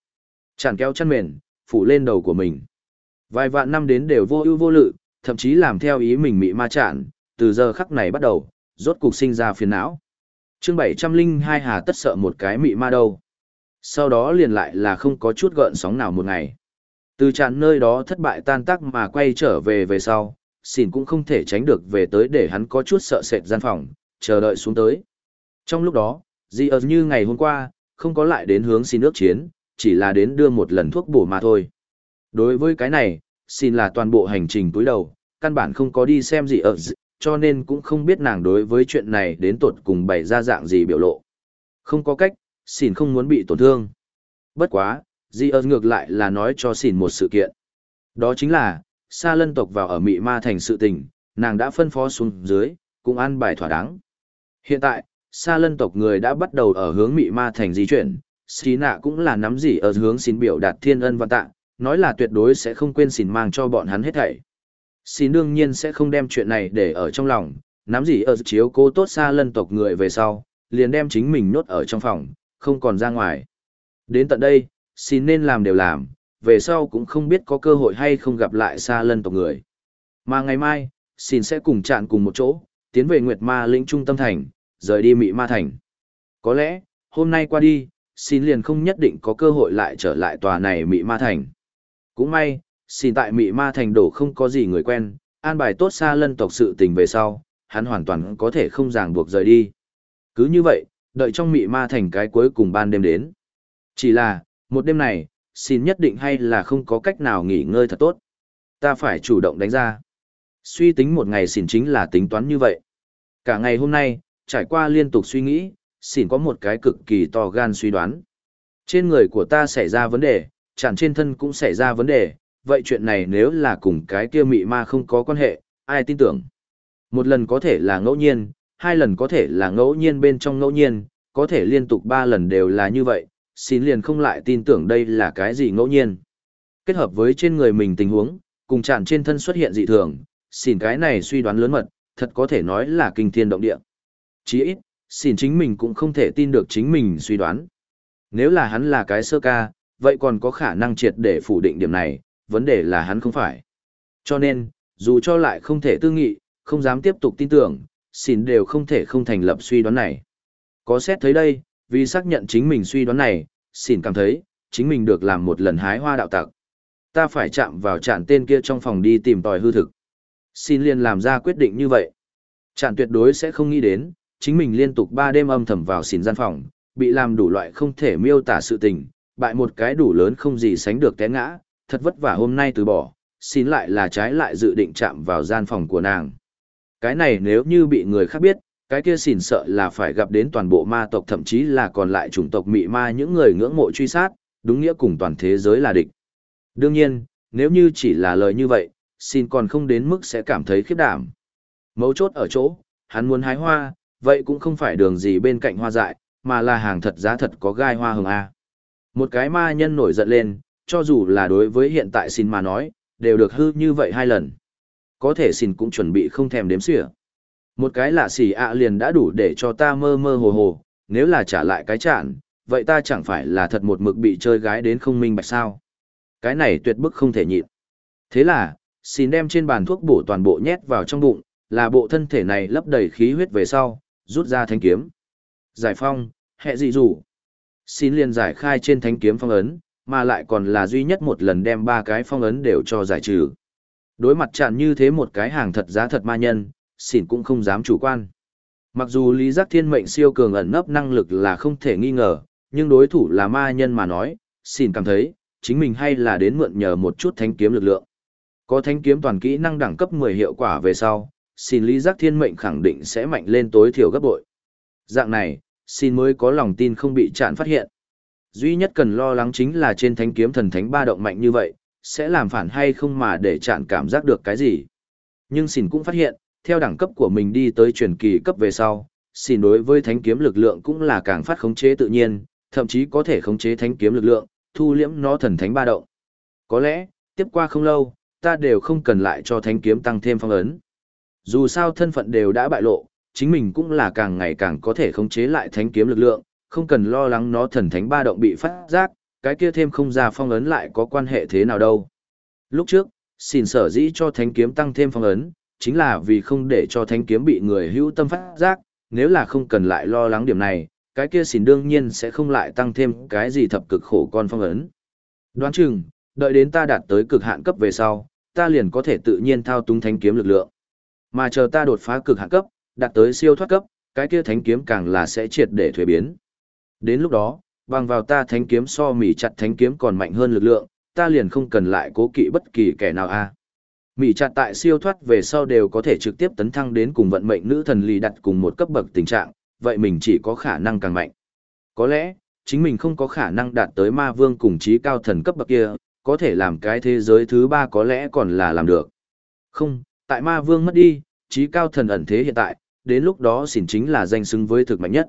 Chản kéo chăn mền, phủ lên đầu của mình. Vài vạn năm đến đều vô ưu vô lự, thậm chí làm theo ý mình mị ma chản, từ giờ khắc này bắt đầu, rốt cục sinh ra phiền não. Chương 702 hà tất sợ một cái mị ma đâu. Sau đó liền lại là không có chút gợn sóng nào một ngày. Từ chản nơi đó thất bại tan tác mà quay trở về về sau, xỉn cũng không thể tránh được về tới để hắn có chút sợ sệt gian phòng, chờ đợi xuống tới. Trong lúc đó, Di như ngày hôm qua, không có lại đến hướng xin nước chiến, chỉ là đến đưa một lần thuốc bổ mà thôi. Đối với cái này, xin là toàn bộ hành trình túi đầu, căn bản không có đi xem gì ở cho nên cũng không biết nàng đối với chuyện này đến tột cùng bày ra dạng gì biểu lộ. Không có cách, xin không muốn bị tổn thương. Bất quá, Di ơn ngược lại là nói cho xin một sự kiện. Đó chính là, Sa lân tộc vào ở Mị Ma thành sự tình, nàng đã phân phó xuống dưới, cũng ăn bài thỏa đáng. Hiện tại, Sa lân tộc người đã bắt đầu ở hướng Mị Ma thành di chuyển, Xí nạ cũng là nắm gì ở hướng xin biểu đạt thiên ân và tạ, nói là tuyệt đối sẽ không quên xin mang cho bọn hắn hết thảy. Xin đương nhiên sẽ không đem chuyện này để ở trong lòng, nắm gì ở chiếu cố tốt xa lân tộc người về sau, liền đem chính mình nhốt ở trong phòng, không còn ra ngoài. Đến tận đây, xin nên làm đều làm, về sau cũng không biết có cơ hội hay không gặp lại xa lân tộc người. Mà ngày mai, xin sẽ cùng chạn cùng một chỗ, tiến về Nguyệt Ma lĩnh trung tâm thành, rời đi Mị Ma thành. Có lẽ, hôm nay qua đi, xin liền không nhất định có cơ hội lại trở lại tòa này Mị Ma thành. Cũng may, xin tại Mị Ma thành đổ không có gì người quen, an bài tốt xa lân tộc sự tình về sau, hắn hoàn toàn có thể không ràng buộc rời đi. Cứ như vậy, đợi trong Mị Ma thành cái cuối cùng ban đêm đến. Chỉ là, một đêm này, xin nhất định hay là không có cách nào nghỉ ngơi thật tốt. Ta phải chủ động đánh ra. Suy tính một ngày xỉn chính là tính toán như vậy. Cả ngày hôm nay, trải qua liên tục suy nghĩ, xỉn có một cái cực kỳ to gan suy đoán. Trên người của ta xảy ra vấn đề, chẳng trên thân cũng xảy ra vấn đề, vậy chuyện này nếu là cùng cái kia mị ma không có quan hệ, ai tin tưởng? Một lần có thể là ngẫu nhiên, hai lần có thể là ngẫu nhiên bên trong ngẫu nhiên, có thể liên tục ba lần đều là như vậy, xin liền không lại tin tưởng đây là cái gì ngẫu nhiên. Kết hợp với trên người mình tình huống, cùng chản trên thân xuất hiện dị thường, xin cái này suy đoán lớn mật, thật có thể nói là kinh thiên động địa. Chỉ ít, xin chính mình cũng không thể tin được chính mình suy đoán. Nếu là hắn là cái sơ ca, vậy còn có khả năng triệt để phủ định điểm này, vấn đề là hắn không phải. Cho nên, dù cho lại không thể tư nghị, không dám tiếp tục tin tưởng, xin đều không thể không thành lập suy đoán này. Có xét thấy đây, vì xác nhận chính mình suy đoán này, xin cảm thấy, chính mình được làm một lần hái hoa đạo tặc. Ta phải chạm vào trạm tên kia trong phòng đi tìm tòi hư thực. Xin liền làm ra quyết định như vậy. Chạn tuyệt đối sẽ không nghĩ đến, chính mình liên tục ba đêm âm thầm vào xỉn gian phòng, bị làm đủ loại không thể miêu tả sự tình, bại một cái đủ lớn không gì sánh được té ngã, thật vất vả hôm nay từ bỏ, xin lại là trái lại dự định chạm vào gian phòng của nàng. Cái này nếu như bị người khác biết, cái kia xỉn sợ là phải gặp đến toàn bộ ma tộc thậm chí là còn lại chủng tộc mị ma những người ngưỡng mộ truy sát, đúng nghĩa cùng toàn thế giới là địch. Đương nhiên, nếu như chỉ là lời như vậy, xin còn không đến mức sẽ cảm thấy khiếp đảm. Mấu chốt ở chỗ, hắn muốn hái hoa, vậy cũng không phải đường gì bên cạnh hoa dại, mà là hàng thật giá thật có gai hoa hồng A. Một cái ma nhân nổi giận lên, cho dù là đối với hiện tại xin mà nói, đều được hư như vậy hai lần. Có thể xin cũng chuẩn bị không thèm đếm xỉa. Một cái lạ xỉ ạ liền đã đủ để cho ta mơ mơ hồ hồ, nếu là trả lại cái chạn, vậy ta chẳng phải là thật một mực bị chơi gái đến không minh bạch sao. Cái này tuyệt bức không thể nhịn. Thế là, xin đem trên bàn thuốc bổ toàn bộ nhét vào trong bụng, là bộ thân thể này lấp đầy khí huyết về sau, rút ra thanh kiếm. Giải phong, hệ dị rủ. Xin liền giải khai trên thanh kiếm phong ấn, mà lại còn là duy nhất một lần đem ba cái phong ấn đều cho giải trừ. Đối mặt chặn như thế một cái hàng thật giá thật ma nhân, xỉn cũng không dám chủ quan. Mặc dù lý giác thiên mệnh siêu cường ẩn nấp năng lực là không thể nghi ngờ, nhưng đối thủ là ma nhân mà nói, xỉn cảm thấy, chính mình hay là đến mượn nhờ một chút thanh kiếm lực lượng. Có thanh kiếm toàn kỹ năng đẳng cấp 10 hiệu quả về sau, xin lý giác thiên mệnh khẳng định sẽ mạnh lên tối thiểu gấp bội. Dạng này, xin mới có lòng tin không bị chạn phát hiện. Duy nhất cần lo lắng chính là trên thánh kiếm thần thánh ba động mạnh như vậy, sẽ làm phản hay không mà để chạn cảm giác được cái gì. Nhưng xin cũng phát hiện, theo đẳng cấp của mình đi tới truyền kỳ cấp về sau, xin đối với thánh kiếm lực lượng cũng là càng phát khống chế tự nhiên, thậm chí có thể khống chế thánh kiếm lực lượng, thu liễm nó thần thánh ba động. Có lẽ, tiếp qua không lâu, ta đều không cần lại cho thánh kiếm tăng thêm phong ấn. Dù sao thân phận đều đã bại lộ, chính mình cũng là càng ngày càng có thể khống chế lại thánh kiếm lực lượng, không cần lo lắng nó thần thánh ba động bị phát giác, cái kia thêm không ra phong ấn lại có quan hệ thế nào đâu. Lúc trước, xin sở dĩ cho thánh kiếm tăng thêm phong ấn, chính là vì không để cho thánh kiếm bị người hữu tâm phát giác, nếu là không cần lại lo lắng điểm này, cái kia xin đương nhiên sẽ không lại tăng thêm cái gì thập cực khổ con phong ấn. Đoán chừng, đợi đến ta đạt tới cực hạn cấp về sau, ta liền có thể tự nhiên thao túng thánh kiếm lực lượng. Mà chờ ta đột phá cực hạn cấp, đạt tới siêu thoát cấp, cái kia thánh kiếm càng là sẽ triệt để thuế biến. Đến lúc đó, bằng vào ta thánh kiếm so mỉ chặt thánh kiếm còn mạnh hơn lực lượng, ta liền không cần lại cố kỵ bất kỳ kẻ nào a. Mỉ chặt tại siêu thoát về sau đều có thể trực tiếp tấn thăng đến cùng vận mệnh nữ thần lì đặt cùng một cấp bậc tình trạng, vậy mình chỉ có khả năng càng mạnh. Có lẽ, chính mình không có khả năng đạt tới ma vương cùng trí cao thần cấp bậc kia, có thể làm cái thế giới thứ ba có lẽ còn là làm được. Không, tại ma vương mất đi, trí cao thần ẩn thế hiện tại, đến lúc đó xỉn chính là danh xứng với thực mạnh nhất.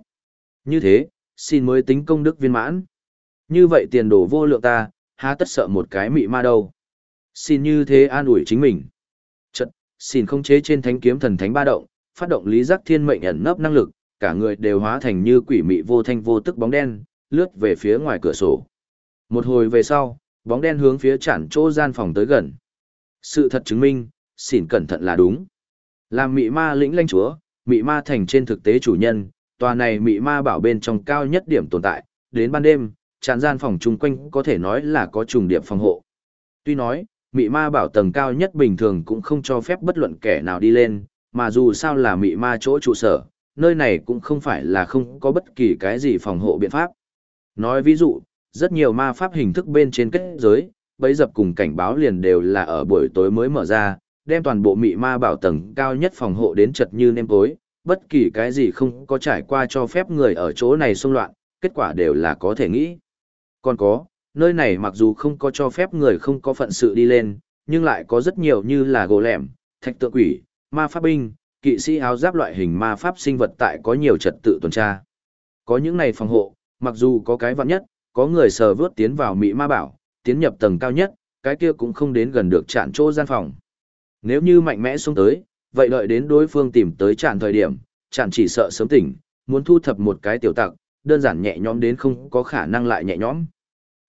Như thế, xin mới tính công đức viên mãn. Như vậy tiền đồ vô lượng ta, há tất sợ một cái mị ma đâu. Xin như thế an ủi chính mình. Chật, xin không chế trên thánh kiếm thần thánh ba động, phát động lý giác thiên mệnh ẩn nấp năng lực, cả người đều hóa thành như quỷ mị vô thanh vô tức bóng đen, lướt về phía ngoài cửa sổ. Một hồi về sau, bóng đen hướng phía chản chỗ gian phòng tới gần. Sự thật chứng minh, xỉn cẩn thận là đúng. Làm mị ma lĩnh lãnh chúa, mị ma thành trên thực tế chủ nhân, tòa này mị ma bảo bên trong cao nhất điểm tồn tại, đến ban đêm, tràn gian phòng chung quanh có thể nói là có trùng điểm phòng hộ. Tuy nói, mị ma bảo tầng cao nhất bình thường cũng không cho phép bất luận kẻ nào đi lên, mà dù sao là mị ma chỗ trụ sở, nơi này cũng không phải là không có bất kỳ cái gì phòng hộ biện pháp. Nói ví dụ, rất nhiều ma pháp hình thức bên trên kết giới, bấy dập cùng cảnh báo liền đều là ở buổi tối mới mở ra, đem toàn bộ mị ma bảo tầng cao nhất phòng hộ đến chật như nêm tối, bất kỳ cái gì không có trải qua cho phép người ở chỗ này xung loạn, kết quả đều là có thể nghĩ. Còn có, nơi này mặc dù không có cho phép người không có phận sự đi lên, nhưng lại có rất nhiều như là gỗ lẻm, thạch tượng quỷ, ma pháp binh, kỵ sĩ áo giáp loại hình ma pháp sinh vật tại có nhiều trật tự tuần tra. Có những này phòng hộ, mặc dù có cái vạn nhất, có người sờ vướt tiến vào mị ma bảo, tiến nhập tầng cao nhất, cái kia cũng không đến gần được chạn chỗ gian phòng. Nếu như mạnh mẽ xuống tới, vậy đợi đến đối phương tìm tới chạn thời điểm, chạn chỉ sợ sớm tỉnh, muốn thu thập một cái tiểu tặc, đơn giản nhẹ nhõm đến không có khả năng lại nhẹ nhõm.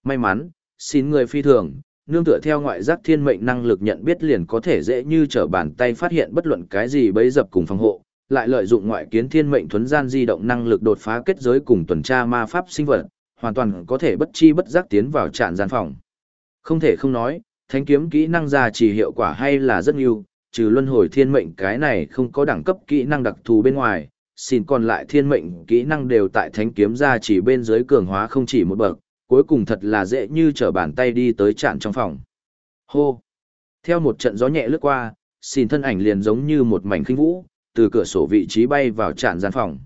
May mắn, xin người phi thường, nương tựa theo ngoại giác thiên mệnh năng lực nhận biết liền có thể dễ như trở bàn tay phát hiện bất luận cái gì bấy dập cùng phòng hộ, lại lợi dụng ngoại kiến thiên mệnh thuấn gian di động năng lực đột phá kết giới cùng tuần tra ma pháp sinh vật, hoàn toàn có thể bất chi bất giác tiến vào trạm gian phòng. Không thể không nói, thánh kiếm kỹ năng ra chỉ hiệu quả hay là rất nhiều, trừ luân hồi thiên mệnh cái này không có đẳng cấp kỹ năng đặc thù bên ngoài, xin còn lại thiên mệnh kỹ năng đều tại thánh kiếm ra chỉ bên dưới cường hóa không chỉ một bậc, cuối cùng thật là dễ như trở bàn tay đi tới trạm trong phòng. Hô! Theo một trận gió nhẹ lướt qua, xin thân ảnh liền giống như một mảnh khinh vũ, từ cửa sổ vị trí bay vào trạm gian phòng.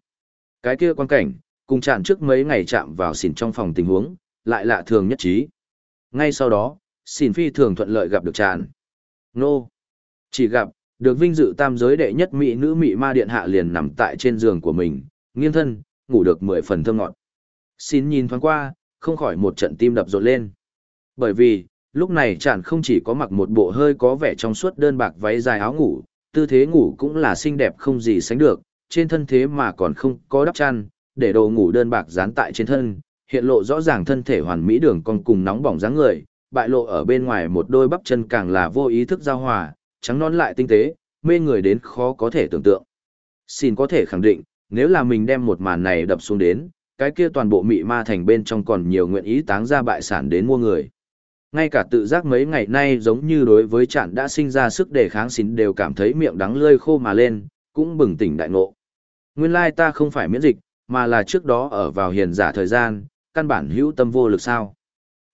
Cái kia quan cảnh, cùng chạm trước mấy ngày chạm vào xỉn trong phòng tình huống, lại lạ thường nhất trí. Ngay sau đó, Xin phi thường thuận lợi gặp được tràn. Nô! Chỉ gặp, được vinh dự tam giới đệ nhất mỹ nữ mỹ ma điện hạ liền nằm tại trên giường của mình, nghiêng thân, ngủ được mười phần thơm ngọt. Xin nhìn thoáng qua, không khỏi một trận tim đập rộn lên. Bởi vì, lúc này chản không chỉ có mặc một bộ hơi có vẻ trong suốt đơn bạc váy dài áo ngủ, tư thế ngủ cũng là xinh đẹp không gì sánh được, trên thân thế mà còn không có đắp chăn, để đồ ngủ đơn bạc dán tại trên thân, hiện lộ rõ ràng thân thể hoàn mỹ đường cong cùng nóng bỏng dáng người, bại lộ ở bên ngoài một đôi bắp chân càng là vô ý thức giao hòa, trắng non lại tinh tế, mê người đến khó có thể tưởng tượng. Xin có thể khẳng định, nếu là mình đem một màn này đập xuống đến, cái kia toàn bộ mị ma thành bên trong còn nhiều nguyện ý táng ra bại sản đến mua người. Ngay cả tự giác mấy ngày nay giống như đối với chạn đã sinh ra sức đề kháng xín đều cảm thấy miệng đắng lơi khô mà lên, cũng bừng tỉnh đại ngộ. Nguyên lai ta không phải miễn dịch, mà là trước đó ở vào hiền giả thời gian, căn bản hữu tâm vô lực sao.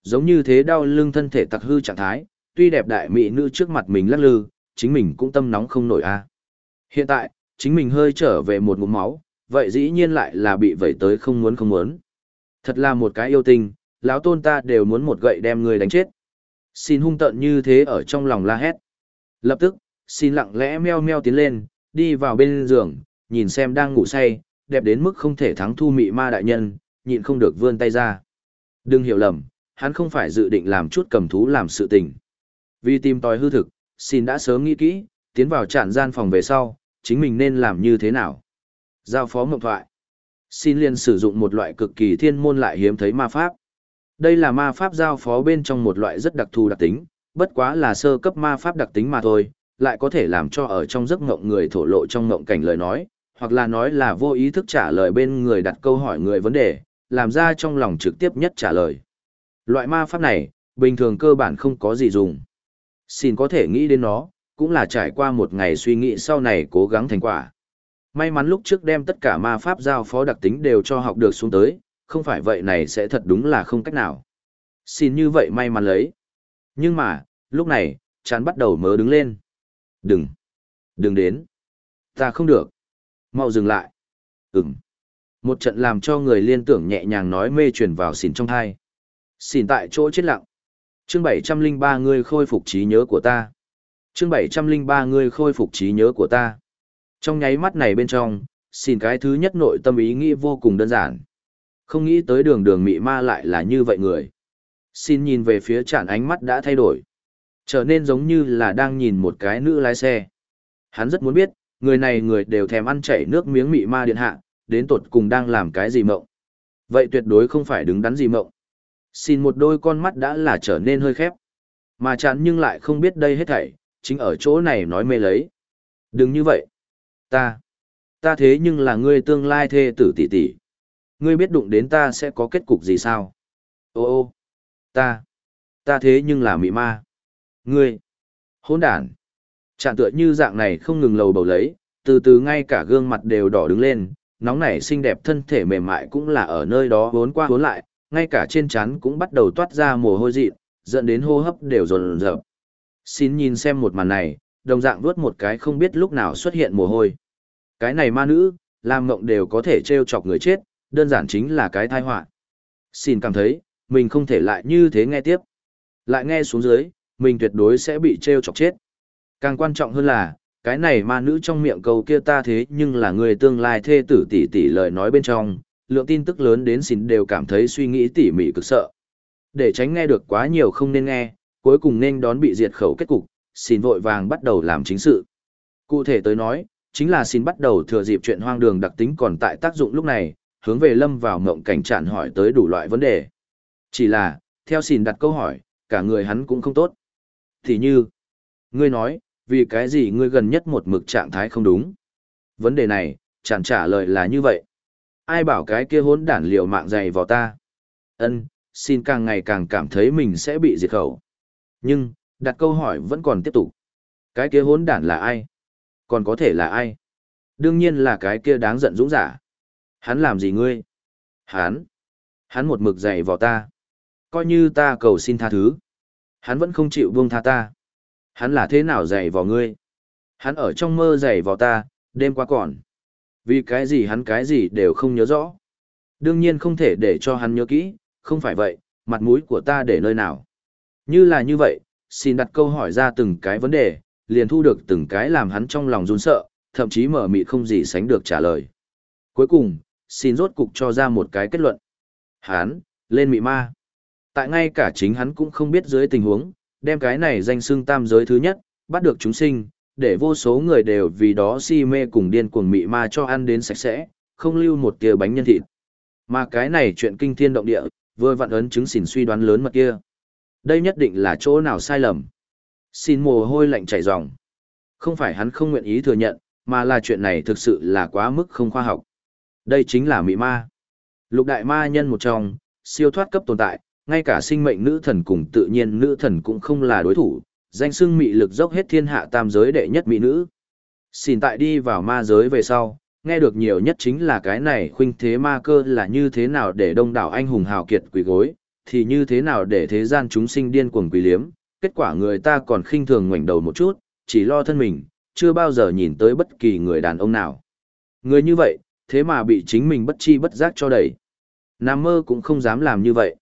Giống như thế đau lưng thân thể tặc hư trạng thái, tuy đẹp đại mỹ nữ trước mặt mình lắc lư, chính mình cũng tâm nóng không nổi a. Hiện tại, chính mình hơi trở về một ngụm máu, vậy dĩ nhiên lại là bị vẩy tới không muốn không muốn. Thật là một cái yêu tình, lão tôn ta đều muốn một gậy đem người đánh chết. Xin hung tận như thế ở trong lòng la hét. Lập tức, xin lặng lẽ meo meo tiến lên, đi vào bên giường, nhìn xem đang ngủ say, đẹp đến mức không thể thắng thu mị ma đại nhân, nhịn không được vươn tay ra. Đừng hiểu lầm, hắn không phải dự định làm chút cầm thú làm sự tình. Vì tìm tòi hư thực, xin đã sớm nghĩ kỹ, tiến vào tràn gian phòng về sau, chính mình nên làm như thế nào. Giao phó mộng thoại. Xin liền sử dụng một loại cực kỳ thiên môn lại hiếm thấy ma pháp. Đây là ma pháp giao phó bên trong một loại rất đặc thù đặc tính, bất quá là sơ cấp ma pháp đặc tính mà thôi, lại có thể làm cho ở trong giấc ngộng người thổ lộ trong ngộng cảnh lời nói, hoặc là nói là vô ý thức trả lời bên người đặt câu hỏi người vấn đề, làm ra trong lòng trực tiếp nhất trả lời. Loại ma pháp này, bình thường cơ bản không có gì dùng. Xin có thể nghĩ đến nó, cũng là trải qua một ngày suy nghĩ sau này cố gắng thành quả. May mắn lúc trước đem tất cả ma pháp giao phó đặc tính đều cho học được xuống tới, không phải vậy này sẽ thật đúng là không cách nào. Xin như vậy may mắn lấy. Nhưng mà, lúc này, chán bắt đầu mớ đứng lên. Đừng! Đừng đến! Ta không được! mau dừng lại. Ừm. Một trận làm cho người liên tưởng nhẹ nhàng nói mê truyền vào xỉn trong thai. Xỉn tại chỗ chết lặng. Chương bảy trăm linh ba ngươi khôi phục trí nhớ của ta. Chương bảy trăm linh ba ngươi khôi phục trí nhớ của ta. Trong nháy mắt này bên trong, xỉn cái thứ nhất nội tâm ý nghĩ vô cùng đơn giản. Không nghĩ tới đường đường mị ma lại là như vậy người. Xin nhìn về phía chản ánh mắt đã thay đổi. Trở nên giống như là đang nhìn một cái nữ lái xe. Hắn rất muốn biết, người này người đều thèm ăn chảy nước miếng mị ma điện hạ, đến tột cùng đang làm cái gì mộng. Vậy tuyệt đối không phải đứng đắn gì mộng. Xin một đôi con mắt đã là trở nên hơi khép. Mà chán nhưng lại không biết đây hết thảy, chính ở chỗ này nói mê lấy. Đừng như vậy. Ta, ta thế nhưng là ngươi tương lai thê tử tỷ tỷ. Ngươi biết đụng đến ta sẽ có kết cục gì sao? Ô ô, ta, ta thế nhưng là mị ma. Ngươi, hỗn đản. Chạn tựa như dạng này không ngừng lầu bầu lấy, từ từ ngay cả gương mặt đều đỏ đứng lên, nóng nảy xinh đẹp thân thể mềm mại cũng là ở nơi đó vốn qua vốn lại, ngay cả trên trán cũng bắt đầu toát ra mồ hôi dị, dẫn đến hô hấp đều dồn dập. Xin nhìn xem một màn này, đồng dạng vuốt một cái không biết lúc nào xuất hiện mồ hôi. Cái này ma nữ, làm mộng đều có thể trêu chọc người chết, đơn giản chính là cái tai họa. Xin cảm thấy, mình không thể lại như thế nghe tiếp. Lại nghe xuống dưới, mình tuyệt đối sẽ bị trêu chọc chết. Càng quan trọng hơn là, cái này ma nữ trong miệng câu kia ta thế nhưng là người tương lai thê tử tỷ tỷ lời nói bên trong, lượng tin tức lớn đến xin đều cảm thấy suy nghĩ tỉ mỉ cực sợ. Để tránh nghe được quá nhiều không nên nghe, cuối cùng nên đón bị diệt khẩu kết cục, xin vội vàng bắt đầu làm chính sự. Cụ thể tới nói, chính là xin bắt đầu thừa dịp chuyện hoang đường đặc tính còn tại tác dụng lúc này, hướng về lâm vào ngộng cảnh tràn hỏi tới đủ loại vấn đề. Chỉ là, theo xin đặt câu hỏi, cả người hắn cũng không tốt. Thì như, ngươi nói, vì cái gì ngươi gần nhất một mực trạng thái không đúng? Vấn đề này, chẳng trả lời là như vậy. Ai bảo cái kia hỗn đản liệu mạng dày vào ta? Ân, xin càng ngày càng cảm thấy mình sẽ bị diệt khẩu. Nhưng, đặt câu hỏi vẫn còn tiếp tục. Cái kia hỗn đản là ai? Còn có thể là ai? Đương nhiên là cái kia đáng giận dũng giả. Hắn làm gì ngươi? Hắn? Hắn một mực dày vào ta. Coi như ta cầu xin tha thứ. Hắn vẫn không chịu buông tha ta. Hắn là thế nào dày vào ngươi? Hắn ở trong mơ dày vào ta, đêm qua còn. Vì cái gì hắn cái gì đều không nhớ rõ. Đương nhiên không thể để cho hắn nhớ kỹ, không phải vậy, mặt mũi của ta để nơi nào. Như là như vậy, xin đặt câu hỏi ra từng cái vấn đề, liền thu được từng cái làm hắn trong lòng run sợ, thậm chí mở mịt không gì sánh được trả lời. Cuối cùng, xin rốt cục cho ra một cái kết luận. Hắn, lên mị ma. Tại ngay cả chính hắn cũng không biết dưới tình huống, đem cái này danh xưng tam giới thứ nhất, bắt được chúng sinh, để vô số người đều vì đó si mê cùng điên cuồng mị ma cho ăn đến sạch sẽ, không lưu một tia bánh nhân thịt. Mà cái này chuyện kinh thiên động địa, vừa vặn ấn chứng xỉn suy đoán lớn mật kia. Đây nhất định là chỗ nào sai lầm. Xin mồ hôi lạnh chảy ròng. Không phải hắn không nguyện ý thừa nhận, mà là chuyện này thực sự là quá mức không khoa học. Đây chính là mị ma. Lục đại ma nhân một trong, siêu thoát cấp tồn tại, ngay cả sinh mệnh nữ thần cùng tự nhiên nữ thần cũng không là đối thủ, danh xưng mị lực dốc hết thiên hạ tam giới đệ nhất mỹ nữ. Xin tại đi vào ma giới về sau, nghe được nhiều nhất chính là cái này khuynh thế ma cơ là như thế nào để đông đảo anh hùng hào kiệt quỳ gối, thì như thế nào để thế gian chúng sinh điên cuồng quỳ liếm, kết quả người ta còn khinh thường ngoảnh đầu một chút, chỉ lo thân mình, chưa bao giờ nhìn tới bất kỳ người đàn ông nào. Người như vậy, thế mà bị chính mình bất chi bất giác cho đẩy. Nam mơ cũng không dám làm như vậy.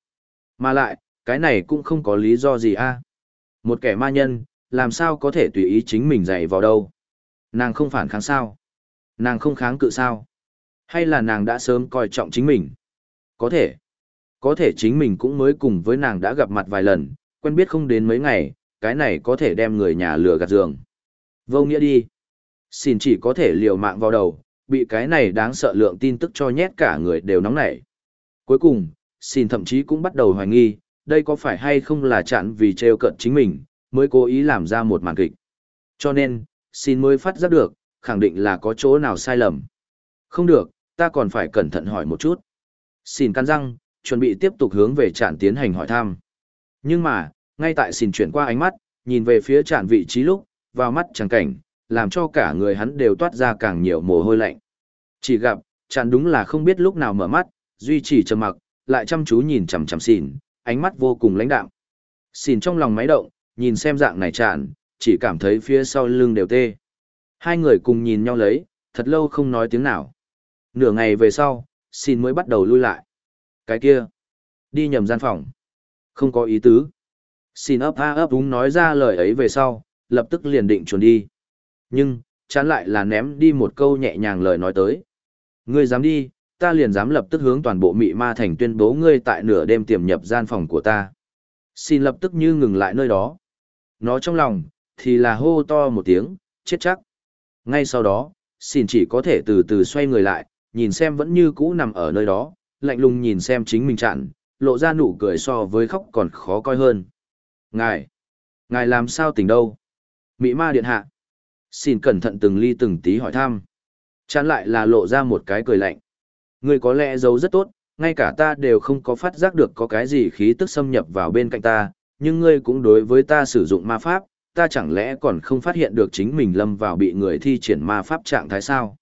Mà lại, cái này cũng không có lý do gì a. Một kẻ ma nhân, làm sao có thể tùy ý chính mình dạy vào đâu? Nàng không phản kháng sao? Nàng không kháng cự sao? Hay là nàng đã sớm coi trọng chính mình? Có thể. Có thể chính mình cũng mới cùng với nàng đã gặp mặt vài lần, quen biết không đến mấy ngày, cái này có thể đem người nhà lừa gạt giường. Vô nghĩa đi. Xin chỉ có thể liều mạng vào đầu, bị cái này đáng sợ lượng tin tức cho nhét cả người đều nóng nảy. Cuối cùng, xin thậm chí cũng bắt đầu hoài nghi, đây có phải hay không là chặn vì trêu cận chính mình, mới cố ý làm ra một màn kịch. Cho nên, xin mới phát giác được, khẳng định là có chỗ nào sai lầm. Không được, ta còn phải cẩn thận hỏi một chút. Xin căn răng, chuẩn bị tiếp tục hướng về chặn tiến hành hỏi thăm. Nhưng mà, ngay tại xin chuyển qua ánh mắt, nhìn về phía chặn vị trí lúc, vào mắt chẳng cảnh, làm cho cả người hắn đều toát ra càng nhiều mồ hôi lạnh. Chỉ gặp, chặn đúng là không biết lúc nào mở mắt, duy trì trầm mặc, lại chăm chú nhìn chằm chằm xỉn, ánh mắt vô cùng lãnh đạm. Xỉn trong lòng máy động, nhìn xem dạng này tràn, chỉ cảm thấy phía sau lưng đều tê. Hai người cùng nhìn nhau lấy, thật lâu không nói tiếng nào. Nửa ngày về sau, xin mới bắt đầu lui lại. Cái kia, đi nhầm gian phòng. Không có ý tứ. Xin ấp a ấp đúng nói ra lời ấy về sau, lập tức liền định chuẩn đi. Nhưng, chán lại là ném đi một câu nhẹ nhàng lời nói tới. Ngươi dám đi, ta liền dám lập tức hướng toàn bộ mị ma thành tuyên bố ngươi tại nửa đêm tiềm nhập gian phòng của ta. Xin lập tức như ngừng lại nơi đó. Nó trong lòng, thì là hô to một tiếng, chết chắc. Ngay sau đó, xin chỉ có thể từ từ xoay người lại, nhìn xem vẫn như cũ nằm ở nơi đó, lạnh lùng nhìn xem chính mình chặn, lộ ra nụ cười so với khóc còn khó coi hơn. Ngài, ngài làm sao tỉnh đâu? Mỹ ma điện hạ. Xin cẩn thận từng ly từng tí hỏi thăm. Chán lại là lộ ra một cái cười lạnh. Ngươi có lẽ giấu rất tốt, ngay cả ta đều không có phát giác được có cái gì khí tức xâm nhập vào bên cạnh ta, nhưng ngươi cũng đối với ta sử dụng ma pháp, ta chẳng lẽ còn không phát hiện được chính mình lâm vào bị người thi triển ma pháp trạng thái sao?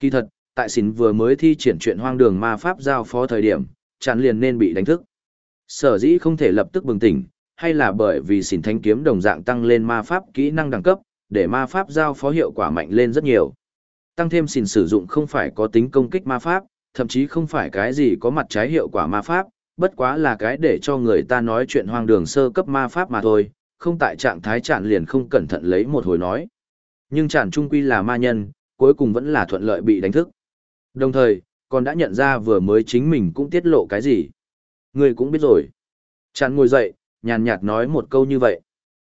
Kỳ thật, tại xín vừa mới thi triển chuyện hoang đường ma pháp giao phó thời điểm, chán liền nên bị đánh thức. Sở dĩ không thể lập tức bừng tỉnh, hay là bởi vì xỉn thanh kiếm đồng dạng tăng lên ma pháp kỹ năng đẳng cấp, để ma pháp giao phó hiệu quả mạnh lên rất nhiều. Tăng thêm xỉn sử dụng không phải có tính công kích ma pháp, thậm chí không phải cái gì có mặt trái hiệu quả ma pháp, bất quá là cái để cho người ta nói chuyện hoang đường sơ cấp ma pháp mà thôi, không tại trạng thái chạn liền không cẩn thận lấy một hồi nói. Nhưng chạn trung quy là ma nhân, cuối cùng vẫn là thuận lợi bị đánh thức. Đồng thời, còn đã nhận ra vừa mới chính mình cũng tiết lộ cái gì. Người cũng biết rồi. Chạn ngồi dậy, nhàn nhạt nói một câu như vậy.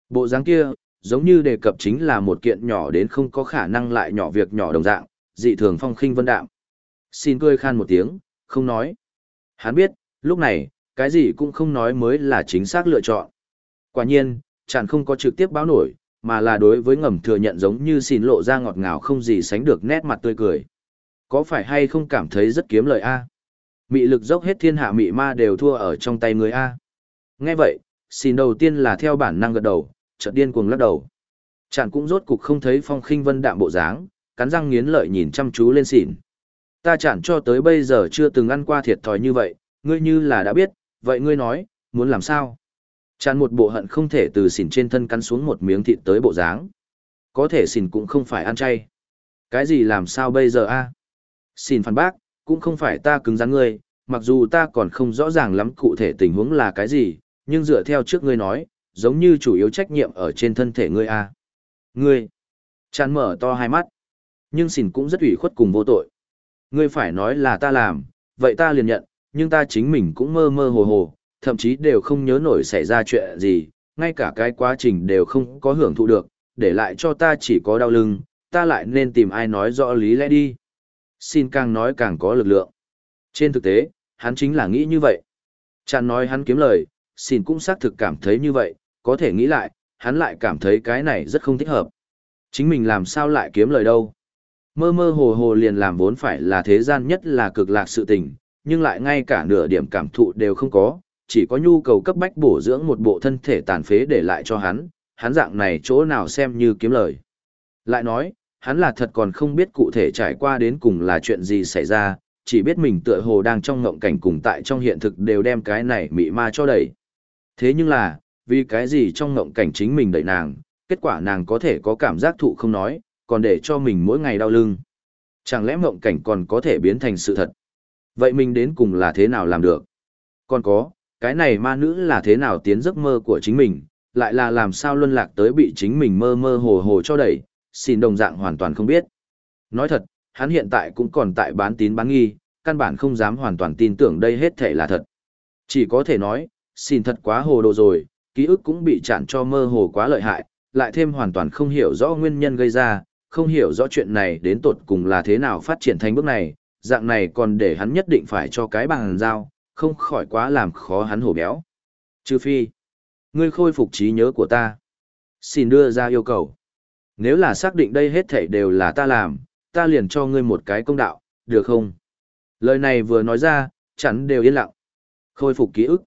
Bộ dáng kia, giống như đề cập chính là một kiện nhỏ đến không có khả năng lại nhỏ việc nhỏ đồng dạng, dị thường phong khinh vân đạm. Xin cười khan một tiếng, không nói. Hắn biết, lúc này, cái gì cũng không nói mới là chính xác lựa chọn. Quả nhiên, chẳng không có trực tiếp báo nổi, mà là đối với ngầm thừa nhận giống như xin lộ ra ngọt ngào không gì sánh được nét mặt tươi cười. Có phải hay không cảm thấy rất kiếm lời a? Mị lực dốc hết thiên hạ mị ma đều thua ở trong tay người a. Nghe vậy, xin đầu tiên là theo bản năng gật đầu, chợt điên cuồng lắc đầu. Chẳng cũng rốt cục không thấy phong khinh vân đạm bộ dáng, cắn răng nghiến lợi nhìn chăm chú lên xỉn. Ta chẳng cho tới bây giờ chưa từng ăn qua thiệt thòi như vậy, ngươi như là đã biết, vậy ngươi nói, muốn làm sao? Chán một bộ hận không thể từ xỉn trên thân cắn xuống một miếng thịt tới bộ dáng. Có thể xỉn cũng không phải ăn chay. Cái gì làm sao bây giờ a? À? Xỉn phản bác, cũng không phải ta cứng rắn ngươi, mặc dù ta còn không rõ ràng lắm cụ thể tình huống là cái gì, nhưng dựa theo trước ngươi nói, giống như chủ yếu trách nhiệm ở trên thân thể ngươi a. Ngươi. Chán mở to hai mắt. Nhưng xỉn cũng rất ủy khuất cùng vô tội. Ngươi phải nói là ta làm, vậy ta liền nhận, nhưng ta chính mình cũng mơ mơ hồ hồ, thậm chí đều không nhớ nổi xảy ra chuyện gì, ngay cả cái quá trình đều không có hưởng thụ được, để lại cho ta chỉ có đau lưng, ta lại nên tìm ai nói rõ lý lẽ đi. Xin càng nói càng có lực lượng. Trên thực tế, hắn chính là nghĩ như vậy. Chẳng nói hắn kiếm lời, xin cũng xác thực cảm thấy như vậy, có thể nghĩ lại, hắn lại cảm thấy cái này rất không thích hợp. Chính mình làm sao lại kiếm lời đâu. Mơ mơ hồ hồ liền làm vốn phải là thế gian nhất là cực lạc sự tình, nhưng lại ngay cả nửa điểm cảm thụ đều không có, chỉ có nhu cầu cấp bách bổ dưỡng một bộ thân thể tàn phế để lại cho hắn, hắn dạng này chỗ nào xem như kiếm lời. Lại nói, hắn là thật còn không biết cụ thể trải qua đến cùng là chuyện gì xảy ra, chỉ biết mình tựa hồ đang trong ngộng cảnh cùng tại trong hiện thực đều đem cái này mị ma cho đẩy. Thế nhưng là, vì cái gì trong ngộng cảnh chính mình đẩy nàng, kết quả nàng có thể có cảm giác thụ không nói, còn để cho mình mỗi ngày đau lưng. Chẳng lẽ mộng cảnh còn có thể biến thành sự thật? Vậy mình đến cùng là thế nào làm được? Còn có, cái này ma nữ là thế nào tiến giấc mơ của chính mình, lại là làm sao luân lạc tới bị chính mình mơ mơ hồ hồ cho đẩy, xin đồng dạng hoàn toàn không biết. Nói thật, hắn hiện tại cũng còn tại bán tín bán nghi, căn bản không dám hoàn toàn tin tưởng đây hết thể là thật. Chỉ có thể nói, xin thật quá hồ đồ rồi, ký ức cũng bị chặn cho mơ hồ quá lợi hại, lại thêm hoàn toàn không hiểu rõ nguyên nhân gây ra, không hiểu rõ chuyện này đến tột cùng là thế nào phát triển thành bước này, dạng này còn để hắn nhất định phải cho cái bằng giao, không khỏi quá làm khó hắn hổ béo. Trừ phi, ngươi khôi phục trí nhớ của ta. Xin đưa ra yêu cầu. Nếu là xác định đây hết thảy đều là ta làm, ta liền cho ngươi một cái công đạo, được không? Lời này vừa nói ra, chắn đều yên lặng. Khôi phục ký ức.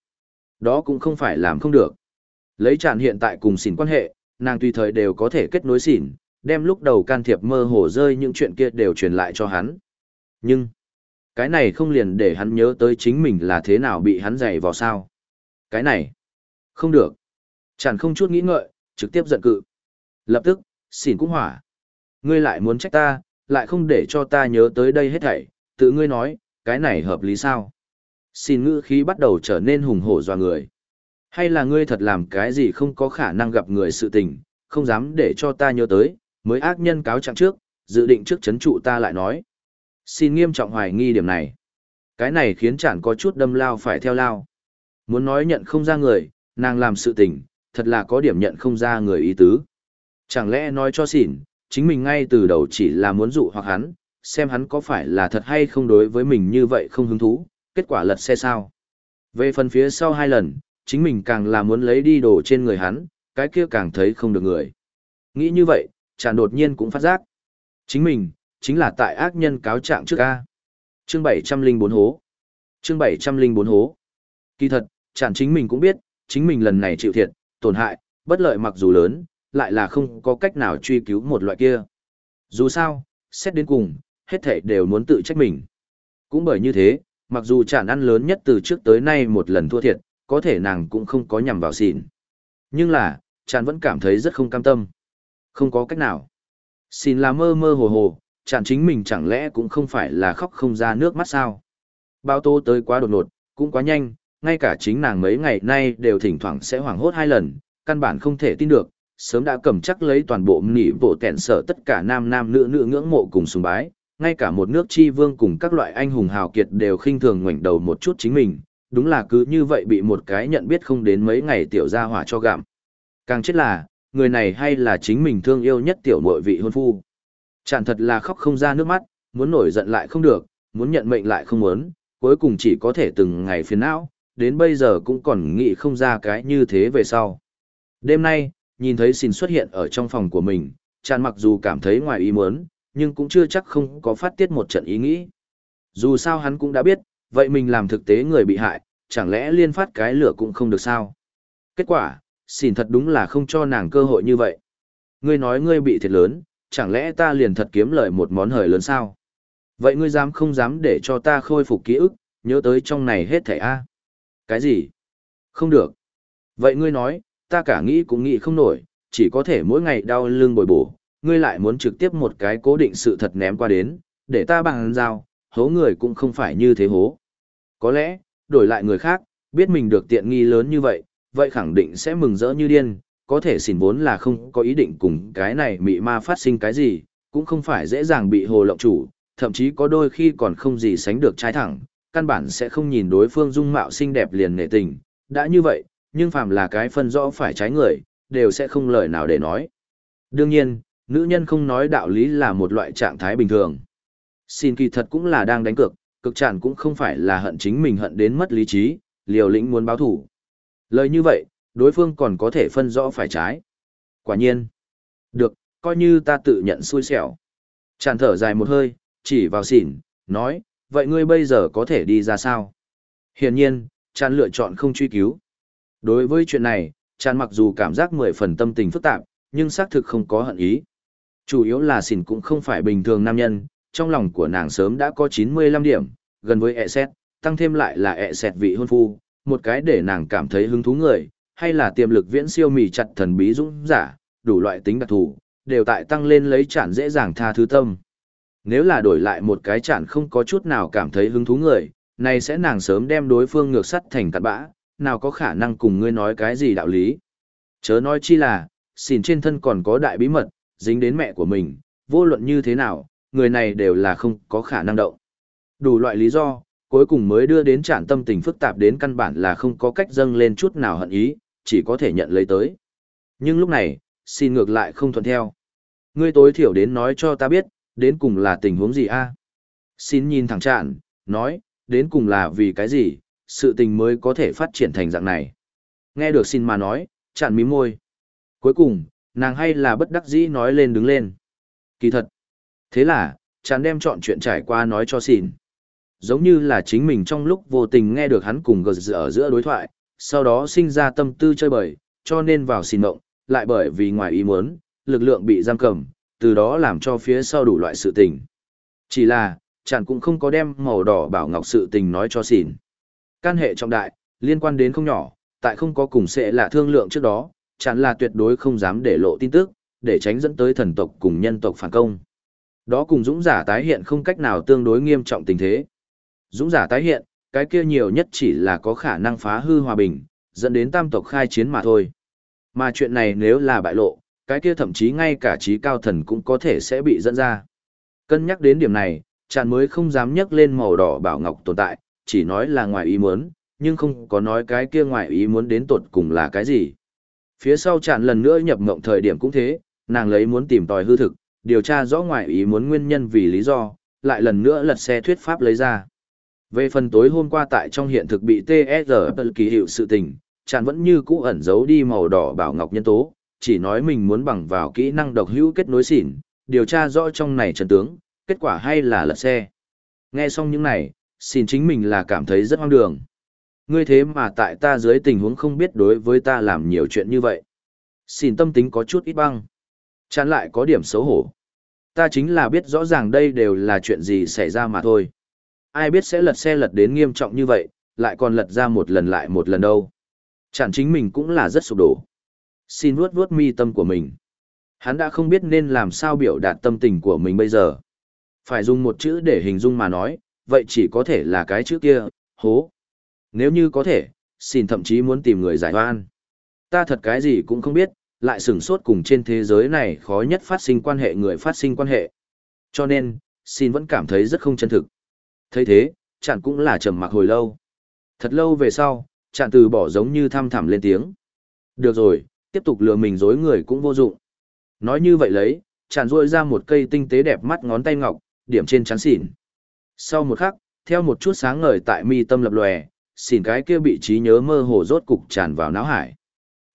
Đó cũng không phải làm không được. Lấy chẳng hiện tại cùng xỉn quan hệ, nàng tùy thời đều có thể kết nối xỉn, đem lúc đầu can thiệp mơ hồ rơi những chuyện kia đều truyền lại cho hắn. Nhưng, cái này không liền để hắn nhớ tới chính mình là thế nào bị hắn dày vào sao. Cái này, không được. Chẳng không chút nghĩ ngợi, trực tiếp giận cự. Lập tức, xỉn cũng hỏa. Ngươi lại muốn trách ta, lại không để cho ta nhớ tới đây hết thảy, tự ngươi nói, cái này hợp lý sao? Xin ngữ khí bắt đầu trở nên hùng hổ dọa người. Hay là ngươi thật làm cái gì không có khả năng gặp người sự tình, không dám để cho ta nhớ tới, mới ác nhân cáo trạng trước, dự định trước chấn trụ ta lại nói. Xin nghiêm trọng hoài nghi điểm này. Cái này khiến chẳng có chút đâm lao phải theo lao. Muốn nói nhận không ra người, nàng làm sự tình, thật là có điểm nhận không ra người ý tứ. Chẳng lẽ nói cho xỉn, chính mình ngay từ đầu chỉ là muốn dụ hoặc hắn, xem hắn có phải là thật hay không đối với mình như vậy không hứng thú, kết quả lật xe sao. Về phần phía sau hai lần, chính mình càng là muốn lấy đi đồ trên người hắn, cái kia càng thấy không được người. Nghĩ như vậy, chàng đột nhiên cũng phát giác. Chính mình, chính là tại ác nhân cáo trạng trước A. Chương 704 hố. Chương 704 hố. Kỳ thật, chàng chính mình cũng biết, chính mình lần này chịu thiệt, tổn hại, bất lợi mặc dù lớn, lại là không có cách nào truy cứu một loại kia. Dù sao, xét đến cùng, hết thảy đều muốn tự trách mình. Cũng bởi như thế, mặc dù chản ăn lớn nhất từ trước tới nay một lần thua thiệt, có thể nàng cũng không có nhằm vào xỉn. Nhưng là, chản vẫn cảm thấy rất không cam tâm. Không có cách nào. Xin là mơ mơ hồ hồ, chản chính mình chẳng lẽ cũng không phải là khóc không ra nước mắt sao. Bao tô tới quá đột ngột, cũng quá nhanh, ngay cả chính nàng mấy ngày nay đều thỉnh thoảng sẽ hoảng hốt hai lần, căn bản không thể tin được, sớm đã cầm chắc lấy toàn bộ nỉ bộ tẹn sở tất cả nam nam nữ nữ ngưỡng mộ cùng sùng bái, ngay cả một nước chi vương cùng các loại anh hùng hào kiệt đều khinh thường ngoảnh đầu một chút chính mình, đúng là cứ như vậy bị một cái nhận biết không đến mấy ngày tiểu gia hỏa cho gặm. Càng chết là, người này hay là chính mình thương yêu nhất tiểu muội vị hôn phu. Chẳng thật là khóc không ra nước mắt, muốn nổi giận lại không được, muốn nhận mệnh lại không muốn, cuối cùng chỉ có thể từng ngày phiền não, đến bây giờ cũng còn nghĩ không ra cái như thế về sau. Đêm nay, nhìn thấy xin xuất hiện ở trong phòng của mình, chàng mặc dù cảm thấy ngoài ý muốn, nhưng cũng chưa chắc không có phát tiết một trận ý nghĩ. Dù sao hắn cũng đã biết, vậy mình làm thực tế người bị hại, chẳng lẽ liên phát cái lửa cũng không được sao? Kết quả, xin thật đúng là không cho nàng cơ hội như vậy. Ngươi nói ngươi bị thiệt lớn, chẳng lẽ ta liền thật kiếm lợi một món hời lớn sao? Vậy ngươi dám không dám để cho ta khôi phục ký ức, nhớ tới trong này hết thảy a? Cái gì? Không được. Vậy ngươi nói, ta cả nghĩ cũng nghĩ không nổi, chỉ có thể mỗi ngày đau lưng bồi bổ, ngươi lại muốn trực tiếp một cái cố định sự thật ném qua đến, để ta bằng dao, hố người cũng không phải như thế hố. Có lẽ, đổi lại người khác, biết mình được tiện nghi lớn như vậy, vậy khẳng định sẽ mừng rỡ như điên, có thể xỉn vốn là không có ý định cùng cái này mị ma phát sinh cái gì, cũng không phải dễ dàng bị hồ lộng chủ, thậm chí có đôi khi còn không gì sánh được trái thẳng, căn bản sẽ không nhìn đối phương dung mạo xinh đẹp liền nể tình, đã như vậy, nhưng phàm là cái phân rõ phải trái người, đều sẽ không lời nào để nói. Đương nhiên, nữ nhân không nói đạo lý là một loại trạng thái bình thường. Xin kỳ thật cũng là đang đánh cược, cực tràn cũng không phải là hận chính mình hận đến mất lý trí, liều lĩnh muốn báo thủ. Lời như vậy, đối phương còn có thể phân rõ phải trái. Quả nhiên. Được, coi như ta tự nhận xui xẻo. Chàn thở dài một hơi, chỉ vào xỉn, nói, vậy ngươi bây giờ có thể đi ra sao? Hiển nhiên, chàn lựa chọn không truy cứu. Đối với chuyện này, chàn mặc dù cảm giác mười phần tâm tình phức tạp, nhưng xác thực không có hận ý. Chủ yếu là xỉn cũng không phải bình thường nam nhân, trong lòng của nàng sớm đã có 95 điểm, gần với ẹ xét, tăng thêm lại là ẹ xét vị hôn phu, một cái để nàng cảm thấy hứng thú người, hay là tiềm lực viễn siêu mì chặt thần bí dũng giả, đủ loại tính đặc thù, đều tại tăng lên lấy chản dễ dàng tha thứ tâm. Nếu là đổi lại một cái chản không có chút nào cảm thấy hứng thú người, này sẽ nàng sớm đem đối phương ngược sắt thành cặn bã, nào có khả năng cùng ngươi nói cái gì đạo lý. Chớ nói chi là, xỉn trên thân còn có đại bí mật, dính đến mẹ của mình, vô luận như thế nào, người này đều là không có khả năng động. Đủ loại lý do, cuối cùng mới đưa đến trạng tâm tình phức tạp đến căn bản là không có cách dâng lên chút nào hận ý, chỉ có thể nhận lấy tới. Nhưng lúc này, xin ngược lại không thuận theo. Ngươi tối thiểu đến nói cho ta biết, đến cùng là tình huống gì a? Xin nhìn thẳng trạng, nói, đến cùng là vì cái gì, sự tình mới có thể phát triển thành dạng này. Nghe được xin mà nói, trạng mím môi. Cuối cùng, nàng hay là bất đắc dĩ nói lên đứng lên. Kỳ thật. Thế là, trạn đem chọn chuyện trải qua nói cho xin. Giống như là chính mình trong lúc vô tình nghe được hắn cùng gật ở giữa đối thoại, sau đó sinh ra tâm tư chơi bời, cho nên vào xin mộng, lại bởi vì ngoài ý muốn, lực lượng bị giam cầm, từ đó làm cho phía sau đủ loại sự tình. Chỉ là, chàng cũng không có đem màu đỏ bảo ngọc sự tình nói cho xỉn. Can hệ trọng đại, liên quan đến không nhỏ, tại không có cùng sẽ là thương lượng trước đó, chàng là tuyệt đối không dám để lộ tin tức, để tránh dẫn tới thần tộc cùng nhân tộc phản công. Đó cùng dũng giả tái hiện không cách nào tương đối nghiêm trọng tình thế. Dũng giả tái hiện, cái kia nhiều nhất chỉ là có khả năng phá hư hòa bình, dẫn đến tam tộc khai chiến mà thôi. Mà chuyện này nếu là bại lộ, cái kia thậm chí ngay cả trí cao thần cũng có thể sẽ bị dẫn ra. Cân nhắc đến điểm này, chàng mới không dám nhắc lên màu đỏ bảo ngọc tồn tại, chỉ nói là ngoài ý muốn, nhưng không có nói cái kia ngoài ý muốn đến tột cùng là cái gì. Phía sau chàng lần nữa nhập ngộng thời điểm cũng thế, nàng lấy muốn tìm tòi hư thực, điều tra rõ ngoại ý muốn nguyên nhân vì lý do, lại lần nữa lật xe thuyết pháp lấy ra. Về phần tối hôm qua tại trong hiện thực bị TSR kỳ hiệu sự tình, chàng vẫn như cũ ẩn giấu đi màu đỏ bảo ngọc nhân tố, chỉ nói mình muốn bằng vào kỹ năng độc hữu kết nối xỉn, điều tra rõ trong này trần tướng, kết quả hay là lật xe. Nghe xong những này, xin chính mình là cảm thấy rất hoang đường. Ngươi thế mà tại ta dưới tình huống không biết đối với ta làm nhiều chuyện như vậy. Xin tâm tính có chút ít băng. Chán lại có điểm xấu hổ. Ta chính là biết rõ ràng đây đều là chuyện gì xảy ra mà thôi. Ai biết sẽ lật xe lật đến nghiêm trọng như vậy, lại còn lật ra một lần lại một lần đâu. Chẳng chính mình cũng là rất sụp đổ. Xin vuốt vuốt mi tâm của mình. Hắn đã không biết nên làm sao biểu đạt tâm tình của mình bây giờ. Phải dùng một chữ để hình dung mà nói, vậy chỉ có thể là cái chữ kia, hố. Nếu như có thể, xin thậm chí muốn tìm người giải oan. Ta thật cái gì cũng không biết, lại sửng sốt cùng trên thế giới này khó nhất phát sinh quan hệ người phát sinh quan hệ. Cho nên, xin vẫn cảm thấy rất không chân thực thấy thế, chẳng cũng là trầm mặc hồi lâu. Thật lâu về sau, chẳng từ bỏ giống như thăm thẳm lên tiếng. Được rồi, tiếp tục lừa mình dối người cũng vô dụng. Nói như vậy lấy, chẳng ruôi ra một cây tinh tế đẹp mắt ngón tay ngọc, điểm trên chắn xỉn. Sau một khắc, theo một chút sáng ngời tại mi tâm lập lòe, xỉn cái kia bị trí nhớ mơ hồ rốt cục tràn vào não hải.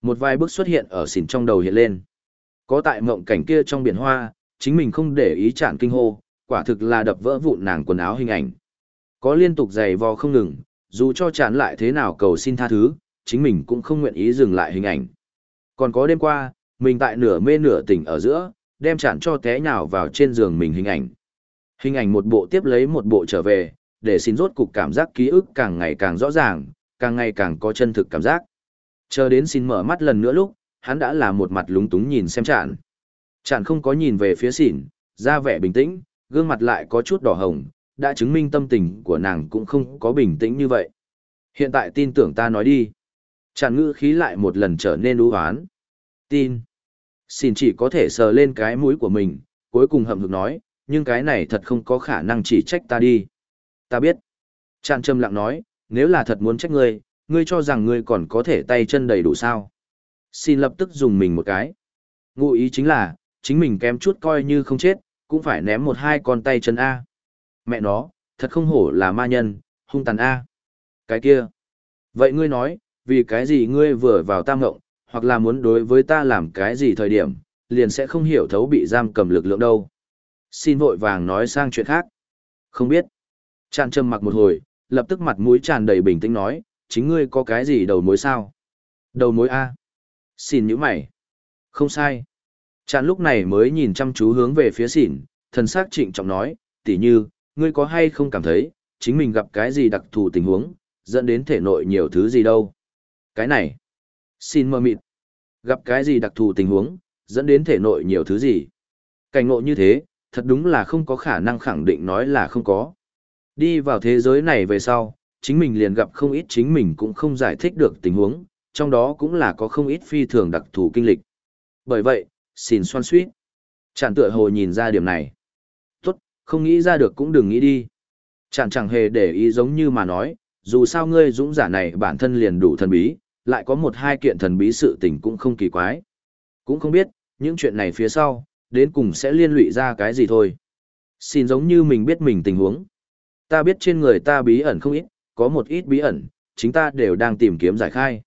Một vài bước xuất hiện ở xỉn trong đầu hiện lên. Có tại mộng cảnh kia trong biển hoa, chính mình không để ý chản kinh hô, quả thực là đập vỡ vụn nàng quần áo hình ảnh. Có liên tục giày vò không ngừng, dù cho chán lại thế nào cầu xin tha thứ, chính mình cũng không nguyện ý dừng lại hình ảnh. Còn có đêm qua, mình tại nửa mê nửa tỉnh ở giữa, đem chản cho té nhào vào trên giường mình hình ảnh. Hình ảnh một bộ tiếp lấy một bộ trở về, để xin rốt cục cảm giác ký ức càng ngày càng rõ ràng, càng ngày càng có chân thực cảm giác. Chờ đến xin mở mắt lần nữa lúc, hắn đã là một mặt lúng túng nhìn xem chản. Chản không có nhìn về phía xỉn, ra vẻ bình tĩnh, gương mặt lại có chút đỏ hồng, đã chứng minh tâm tình của nàng cũng không có bình tĩnh như vậy. Hiện tại tin tưởng ta nói đi. Chạn ngữ khí lại một lần trở nên ưu hoán. Tin. Xin chỉ có thể sờ lên cái mũi của mình, cuối cùng hậm hực nói, nhưng cái này thật không có khả năng chỉ trách ta đi. Ta biết. Chàng trầm lặng nói, nếu là thật muốn trách ngươi, ngươi cho rằng ngươi còn có thể tay chân đầy đủ sao. Xin lập tức dùng mình một cái. Ngụ ý chính là, chính mình kém chút coi như không chết, cũng phải ném một hai con tay chân A. Mẹ nó, thật không hổ là ma nhân, hung tàn A. Cái kia. Vậy ngươi nói, vì cái gì ngươi vừa vào tam ngộng, hoặc là muốn đối với ta làm cái gì thời điểm, liền sẽ không hiểu thấu bị giam cầm lực lượng đâu. Xin vội vàng nói sang chuyện khác. Không biết. Chàng trầm mặc một hồi, lập tức mặt mũi tràn đầy bình tĩnh nói, chính ngươi có cái gì đầu mối sao? Đầu mối A. Xin nhíu mày. Không sai. Chàng lúc này mới nhìn chăm chú hướng về phía xỉn, thần sắc trịnh trọng nói, tỉ như, ngươi có hay không cảm thấy, chính mình gặp cái gì đặc thù tình huống, dẫn đến thể nội nhiều thứ gì đâu. Cái này. Xin mơ mịt. Gặp cái gì đặc thù tình huống, dẫn đến thể nội nhiều thứ gì. Cảnh ngộ như thế, thật đúng là không có khả năng khẳng định nói là không có. Đi vào thế giới này về sau, chính mình liền gặp không ít chính mình cũng không giải thích được tình huống, trong đó cũng là có không ít phi thường đặc thù kinh lịch. Bởi vậy, xin xoan suýt. Chẳng tựa hồ nhìn ra điểm này. Không nghĩ ra được cũng đừng nghĩ đi. Chẳng chẳng hề để ý giống như mà nói, dù sao ngươi dũng giả này bản thân liền đủ thần bí, lại có một hai kiện thần bí sự tình cũng không kỳ quái. Cũng không biết, những chuyện này phía sau, đến cùng sẽ liên lụy ra cái gì thôi. Xin giống như mình biết mình tình huống. Ta biết trên người ta bí ẩn không ít, có một ít bí ẩn, chính ta đều đang tìm kiếm giải khai.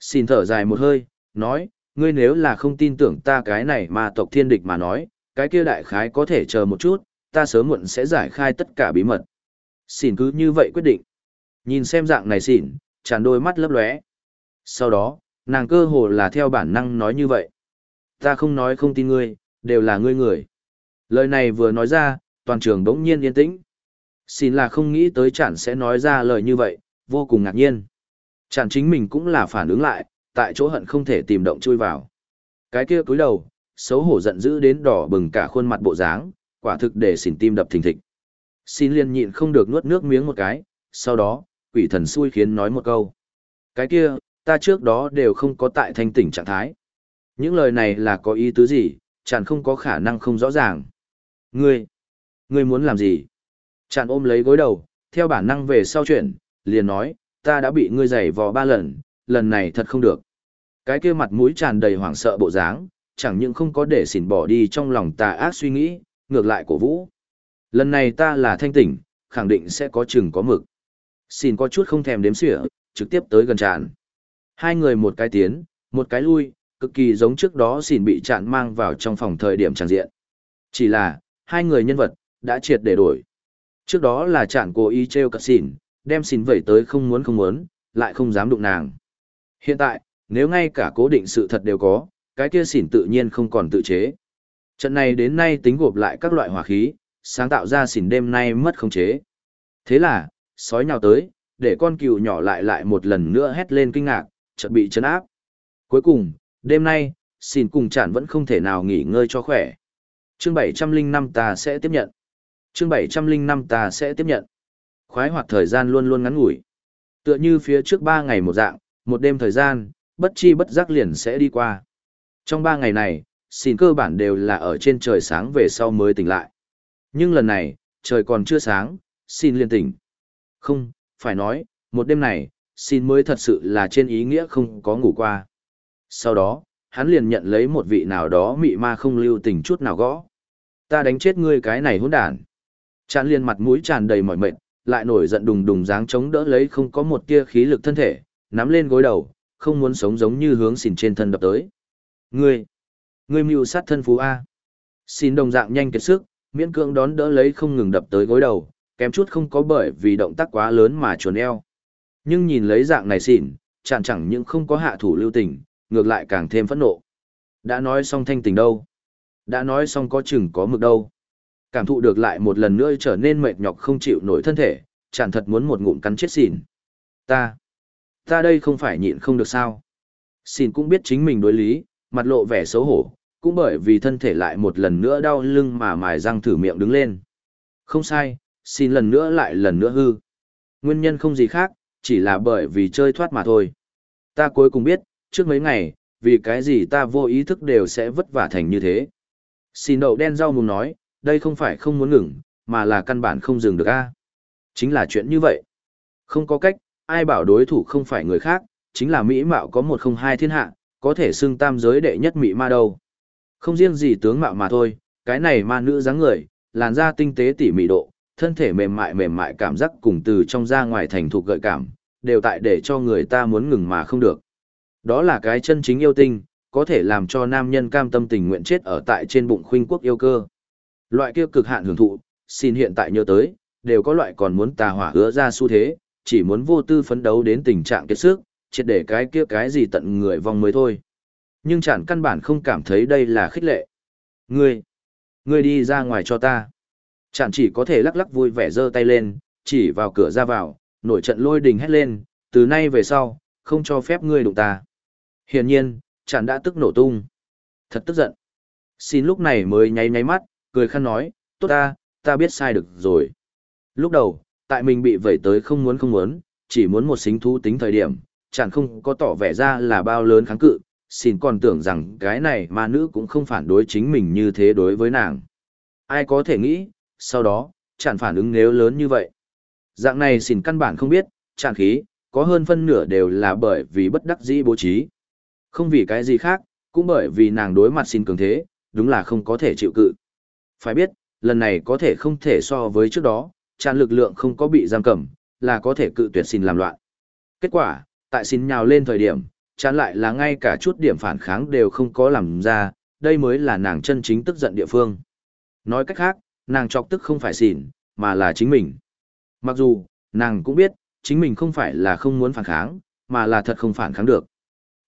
Xin thở dài một hơi, nói, ngươi nếu là không tin tưởng ta cái này mà tộc thiên địch mà nói, cái kia đại khái có thể chờ một chút, ta sớm muộn sẽ giải khai tất cả bí mật. Xin cứ như vậy quyết định. Nhìn xem dạng này xỉn, tràn đôi mắt lấp lóe. Sau đó, nàng cơ hồ là theo bản năng nói như vậy. Ta không nói không tin ngươi, đều là ngươi người. Lời này vừa nói ra, toàn trường đống nhiên yên tĩnh. Xin là không nghĩ tới chẳng sẽ nói ra lời như vậy, vô cùng ngạc nhiên. Chẳng chính mình cũng là phản ứng lại, tại chỗ hận không thể tìm động chui vào. Cái kia cúi đầu, xấu hổ giận dữ đến đỏ bừng cả khuôn mặt bộ dáng, quả thực để xỉn tim đập thình thịch. Xin liền nhịn không được nuốt nước miếng một cái, sau đó, quỷ thần xui khiến nói một câu. Cái kia, ta trước đó đều không có tại thanh tỉnh trạng thái. Những lời này là có ý tứ gì, chẳng không có khả năng không rõ ràng. Ngươi, ngươi muốn làm gì? Chẳng ôm lấy gối đầu, theo bản năng về sau chuyện, liền nói, ta đã bị ngươi giày vò ba lần, lần này thật không được. Cái kia mặt mũi tràn đầy hoảng sợ bộ dáng, chẳng những không có để xỉn bỏ đi trong lòng tà ác suy nghĩ, ngược lại cổ vũ. Lần này ta là thanh tỉnh, khẳng định sẽ có chừng có mực. Xỉn có chút không thèm đếm xỉa, trực tiếp tới gần tràn. Hai người một cái tiến, một cái lui, cực kỳ giống trước đó xỉn bị chặn mang vào trong phòng thời điểm tràn diện. Chỉ là, hai người nhân vật, đã triệt để đổi. Trước đó là chặn cố ý treo cật xỉn, đem xỉn vẩy tới không muốn không muốn, lại không dám đụng nàng. Hiện tại, nếu ngay cả cố định sự thật đều có, cái kia xỉn tự nhiên không còn tự chế. Trận này đến nay tính gộp lại các loại hỏa khí, sáng tạo ra xỉn đêm nay mất khống chế. Thế là, sói nhào tới, để con cừu nhỏ lại lại một lần nữa hét lên kinh ngạc, chợt bị chấn áp. Cuối cùng, đêm nay, xỉn cùng chản vẫn không thể nào nghỉ ngơi cho khỏe. Chương 705 ta sẽ tiếp nhận. Chương 705 ta sẽ tiếp nhận. Khoái hoạt thời gian luôn luôn ngắn ngủi. Tựa như phía trước 3 ngày một dạng, một đêm thời gian, bất chi bất giác liền sẽ đi qua. Trong 3 ngày này, xin cơ bản đều là ở trên trời sáng về sau mới tỉnh lại. Nhưng lần này, trời còn chưa sáng, xin liền tỉnh. Không, phải nói, một đêm này, xin mới thật sự là trên ý nghĩa không có ngủ qua. Sau đó, hắn liền nhận lấy một vị nào đó mị ma không lưu tình chút nào gõ. Ta đánh chết ngươi cái này hỗn đản. Chán liền mặt mũi tràn đầy mỏi mệt, lại nổi giận đùng đùng dáng chống đỡ lấy không có một tia khí lực thân thể, nắm lên gối đầu, không muốn sống giống như hướng xỉn trên thân đập tới. Ngươi, ngươi mưu sát thân phú A. Xin đồng dạng nhanh kiệt sức, miễn cưỡng đón đỡ lấy không ngừng đập tới gối đầu, kém chút không có bởi vì động tác quá lớn mà chuồn eo. Nhưng nhìn lấy dạng này xỉn, chẳng chẳng những không có hạ thủ lưu tình, ngược lại càng thêm phẫn nộ. Đã nói xong thanh tình đâu? Đã nói xong có chừng có mực đâu? Cảm thụ được lại một lần nữa trở nên mệt nhọc không chịu nổi thân thể, chẳng thật muốn một ngụm cắn chết xỉn. Ta, ta đây không phải nhịn không được sao? Xỉn cũng biết chính mình đối lý, mặt lộ vẻ xấu hổ, cũng bởi vì thân thể lại một lần nữa đau lưng mà mài răng thử miệng đứng lên. Không sai, xin lần nữa lại lần nữa hư. Nguyên nhân không gì khác, chỉ là bởi vì chơi thoát mà thôi. Ta cuối cùng biết, trước mấy ngày, vì cái gì ta vô ý thức đều sẽ vất vả thành như thế. Xin đậu đen rau mùng nói, đây không phải không muốn ngừng, mà là căn bản không dừng được a. Chính là chuyện như vậy. Không có cách, ai bảo đối thủ không phải người khác, chính là Mỹ Mạo có một không hai thiên hạ, có thể xưng tam giới đệ nhất Mỹ Ma đâu. Không riêng gì tướng mạo mà thôi, cái này ma nữ dáng người, làn da tinh tế tỉ mỉ độ, thân thể mềm mại mềm mại cảm giác cùng từ trong ra ngoài thành thục gợi cảm, đều tại để cho người ta muốn ngừng mà không được. Đó là cái chân chính yêu tinh, có thể làm cho nam nhân cam tâm tình nguyện chết ở tại trên bụng khuynh quốc yêu cơ. Loại kia cực hạn hưởng thụ, xin hiện tại nhớ tới, đều có loại còn muốn tà hỏa hứa ra xu thế, chỉ muốn vô tư phấn đấu đến tình trạng kết sức, triệt để cái kia cái gì tận người vong mới thôi. Nhưng chẳng căn bản không cảm thấy đây là khích lệ. Ngươi, ngươi đi ra ngoài cho ta. Chẳng chỉ có thể lắc lắc vui vẻ giơ tay lên, chỉ vào cửa ra vào, nổi trận lôi đình hét lên, từ nay về sau, không cho phép ngươi đụng ta. Hiển nhiên, chẳng đã tức nổ tung. Thật tức giận. Xin lúc này mới nháy nháy mắt, cười khăn nói, tốt ta, ta biết sai được rồi. Lúc đầu, tại mình bị vẩy tới không muốn không muốn, chỉ muốn một xính thú tính thời điểm, chẳng không có tỏ vẻ ra là bao lớn kháng cự, xin còn tưởng rằng cái này ma nữ cũng không phản đối chính mình như thế đối với nàng. Ai có thể nghĩ, sau đó, chẳng phản ứng nếu lớn như vậy. Dạng này xin căn bản không biết, chẳng khí, có hơn phân nửa đều là bởi vì bất đắc dĩ bố trí. Không vì cái gì khác, cũng bởi vì nàng đối mặt xin cường thế, đúng là không có thể chịu cự. Phải biết, lần này có thể không thể so với trước đó, tràn lực lượng không có bị giam cầm, là có thể cự tuyệt xin làm loạn. Kết quả, tại xin nhào lên thời điểm, chán lại là ngay cả chút điểm phản kháng đều không có làm ra, đây mới là nàng chân chính tức giận địa phương. Nói cách khác, nàng chọc tức không phải xỉn, mà là chính mình. Mặc dù, nàng cũng biết, chính mình không phải là không muốn phản kháng, mà là thật không phản kháng được.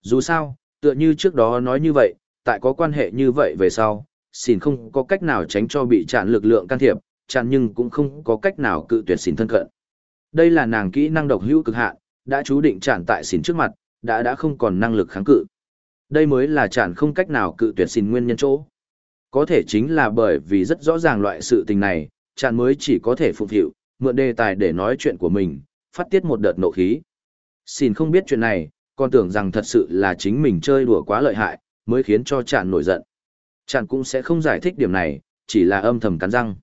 Dù sao, tựa như trước đó nói như vậy, tại có quan hệ như vậy về sau, xỉn không có cách nào tránh cho bị chặn lực lượng can thiệp, chặn nhưng cũng không có cách nào cự tuyệt xỉn thân cận. Đây là nàng kỹ năng độc hữu cực hạn, đã chú định chặn tại xỉn trước mặt, đã đã không còn năng lực kháng cự. Đây mới là chản không cách nào cự tuyệt xin nguyên nhân chỗ. Có thể chính là bởi vì rất rõ ràng loại sự tình này, chản mới chỉ có thể phục hiệu, mượn đề tài để nói chuyện của mình, phát tiết một đợt nộ khí. Xin không biết chuyện này, còn tưởng rằng thật sự là chính mình chơi đùa quá lợi hại, mới khiến cho chản nổi giận. Chản cũng sẽ không giải thích điểm này, chỉ là âm thầm cắn răng.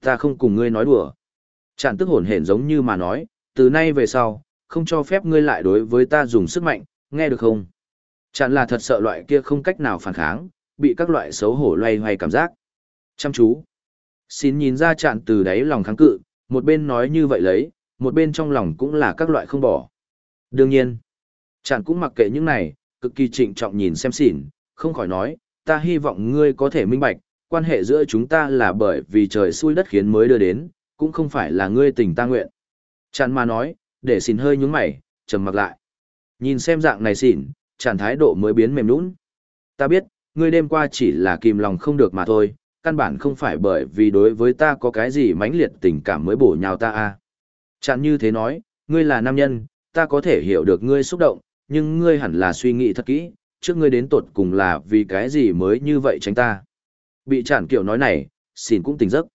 Ta không cùng ngươi nói đùa. Chản tức hồn hển giống như mà nói, từ nay về sau, không cho phép ngươi lại đối với ta dùng sức mạnh, nghe được không? Chẳng là thật sợ loại kia không cách nào phản kháng, bị các loại xấu hổ loay hoay cảm giác. Chăm chú. Xin nhìn ra chạn từ đáy lòng kháng cự, một bên nói như vậy lấy, một bên trong lòng cũng là các loại không bỏ. Đương nhiên, chạn cũng mặc kệ những này, cực kỳ trịnh trọng nhìn xem xỉn, không khỏi nói, ta hy vọng ngươi có thể minh bạch, quan hệ giữa chúng ta là bởi vì trời xui đất khiến mới đưa đến, cũng không phải là ngươi tình ta nguyện. Chạn mà nói, để xỉn hơi nhúng mày, trầm mặc lại. Nhìn xem dạng này xỉn, chạn thái độ mới biến mềm nũng. Ta biết, ngươi đêm qua chỉ là kìm lòng không được mà thôi, căn bản không phải bởi vì đối với ta có cái gì mãnh liệt tình cảm mới bổ nhào ta a. Chẳng như thế nói, ngươi là nam nhân, ta có thể hiểu được ngươi xúc động, nhưng ngươi hẳn là suy nghĩ thật kỹ, trước ngươi đến tột cùng là vì cái gì mới như vậy tránh ta. Bị chản kiểu nói này, xin cũng tỉnh giấc.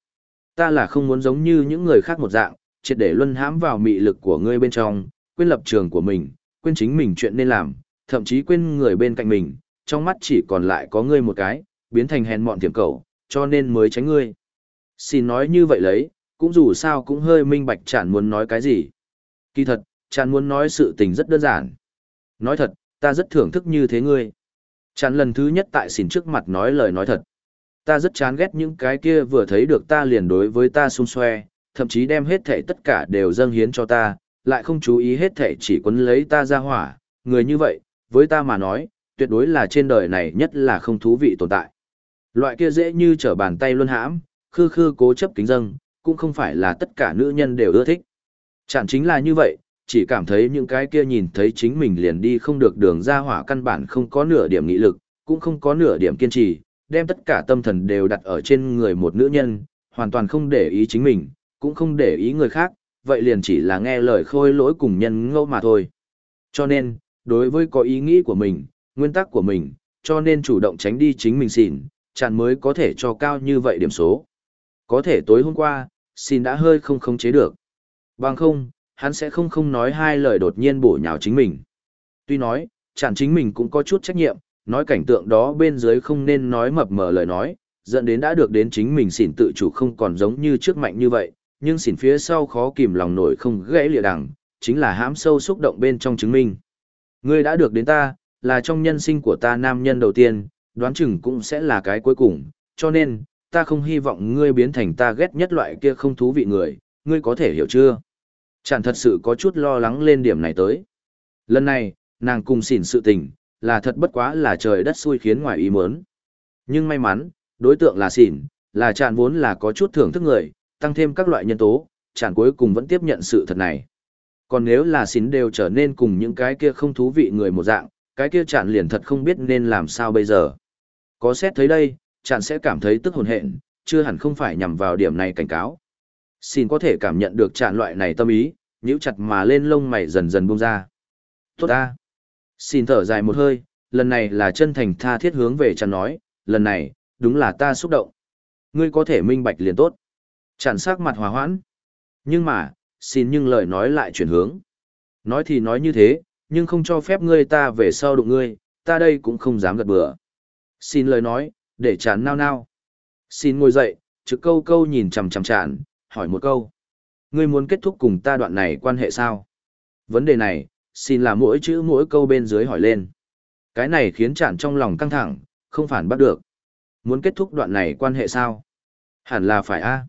Ta là không muốn giống như những người khác một dạng, triệt để luân hãm vào mị lực của ngươi bên trong, quên lập trường của mình, quên chính mình chuyện nên làm, thậm chí quên người bên cạnh mình, trong mắt chỉ còn lại có ngươi một cái, biến thành hèn mọn tiệm cầu, cho nên mới tránh ngươi. Xin nói như vậy lấy, cũng dù sao cũng hơi minh bạch chản muốn nói cái gì. Kỳ thật, chản muốn nói sự tình rất đơn giản. Nói thật, ta rất thưởng thức như thế ngươi. Chản lần thứ nhất tại xỉn trước mặt nói lời nói thật. Ta rất chán ghét những cái kia vừa thấy được ta liền đối với ta xung xoe, thậm chí đem hết thể tất cả đều dâng hiến cho ta, lại không chú ý hết thể chỉ quấn lấy ta ra hỏa. Người như vậy, với ta mà nói, tuyệt đối là trên đời này nhất là không thú vị tồn tại. Loại kia dễ như trở bàn tay luôn hãm, khư khư cố chấp kính dâng, cũng không phải là tất cả nữ nhân đều ưa thích. Chẳng chính là như vậy, chỉ cảm thấy những cái kia nhìn thấy chính mình liền đi không được đường ra hỏa căn bản không có nửa điểm nghị lực, cũng không có nửa điểm kiên trì, đem tất cả tâm thần đều đặt ở trên người một nữ nhân, hoàn toàn không để ý chính mình, cũng không để ý người khác, vậy liền chỉ là nghe lời khôi lỗi cùng nhân ngẫu mà thôi. Cho nên, đối với có ý nghĩ của mình, nguyên tắc của mình, cho nên chủ động tránh đi chính mình xỉn, chặn mới có thể cho cao như vậy điểm số. Có thể tối hôm qua, xin đã hơi không khống chế được. Bằng không, hắn sẽ không không nói hai lời đột nhiên bổ nhào chính mình. Tuy nói, chẳng chính mình cũng có chút trách nhiệm, nói cảnh tượng đó bên dưới không nên nói mập mờ lời nói, dẫn đến đã được đến chính mình xỉn tự chủ không còn giống như trước mạnh như vậy, nhưng xỉn phía sau khó kìm lòng nổi không gãy lịa đằng, chính là hãm sâu xúc động bên trong chứng minh. Ngươi đã được đến ta, là trong nhân sinh của ta nam nhân đầu tiên, đoán chừng cũng sẽ là cái cuối cùng, cho nên, ta không hy vọng ngươi biến thành ta ghét nhất loại kia không thú vị người, ngươi có thể hiểu chưa? Chẳng thật sự có chút lo lắng lên điểm này tới. Lần này, nàng cùng xỉn sự tình, là thật bất quá là trời đất xui khiến ngoài ý muốn. Nhưng may mắn, đối tượng là xỉn, là chạn vốn là có chút thưởng thức người, tăng thêm các loại nhân tố, chẳng cuối cùng vẫn tiếp nhận sự thật này. Còn nếu là xín đều trở nên cùng những cái kia không thú vị người một dạng, cái kia chẳng liền thật không biết nên làm sao bây giờ. Có xét thấy đây, chẳng sẽ cảm thấy tức hồn hện, chưa hẳn không phải nhằm vào điểm này cảnh cáo. Xin có thể cảm nhận được chạn loại này tâm ý, nhíu chặt mà lên lông mày dần dần buông ra. Tốt ta. Xin thở dài một hơi, lần này là chân thành tha thiết hướng về chàng nói, lần này, đúng là ta xúc động. Ngươi có thể minh bạch liền tốt chản sắc mặt hòa hoãn. Nhưng mà, xin nhưng lời nói lại chuyển hướng. Nói thì nói như thế, nhưng không cho phép ngươi ta về sau đụng ngươi, ta đây cũng không dám gật bừa. Xin lời nói, để chán nao nao. Xin ngồi dậy, trực câu câu nhìn chằm chằm chản hỏi một câu. Ngươi muốn kết thúc cùng ta đoạn này quan hệ sao? Vấn đề này, xin là mỗi chữ mỗi câu bên dưới hỏi lên. Cái này khiến chản trong lòng căng thẳng, không phản bắt được. Muốn kết thúc đoạn này quan hệ sao? Hẳn là phải a.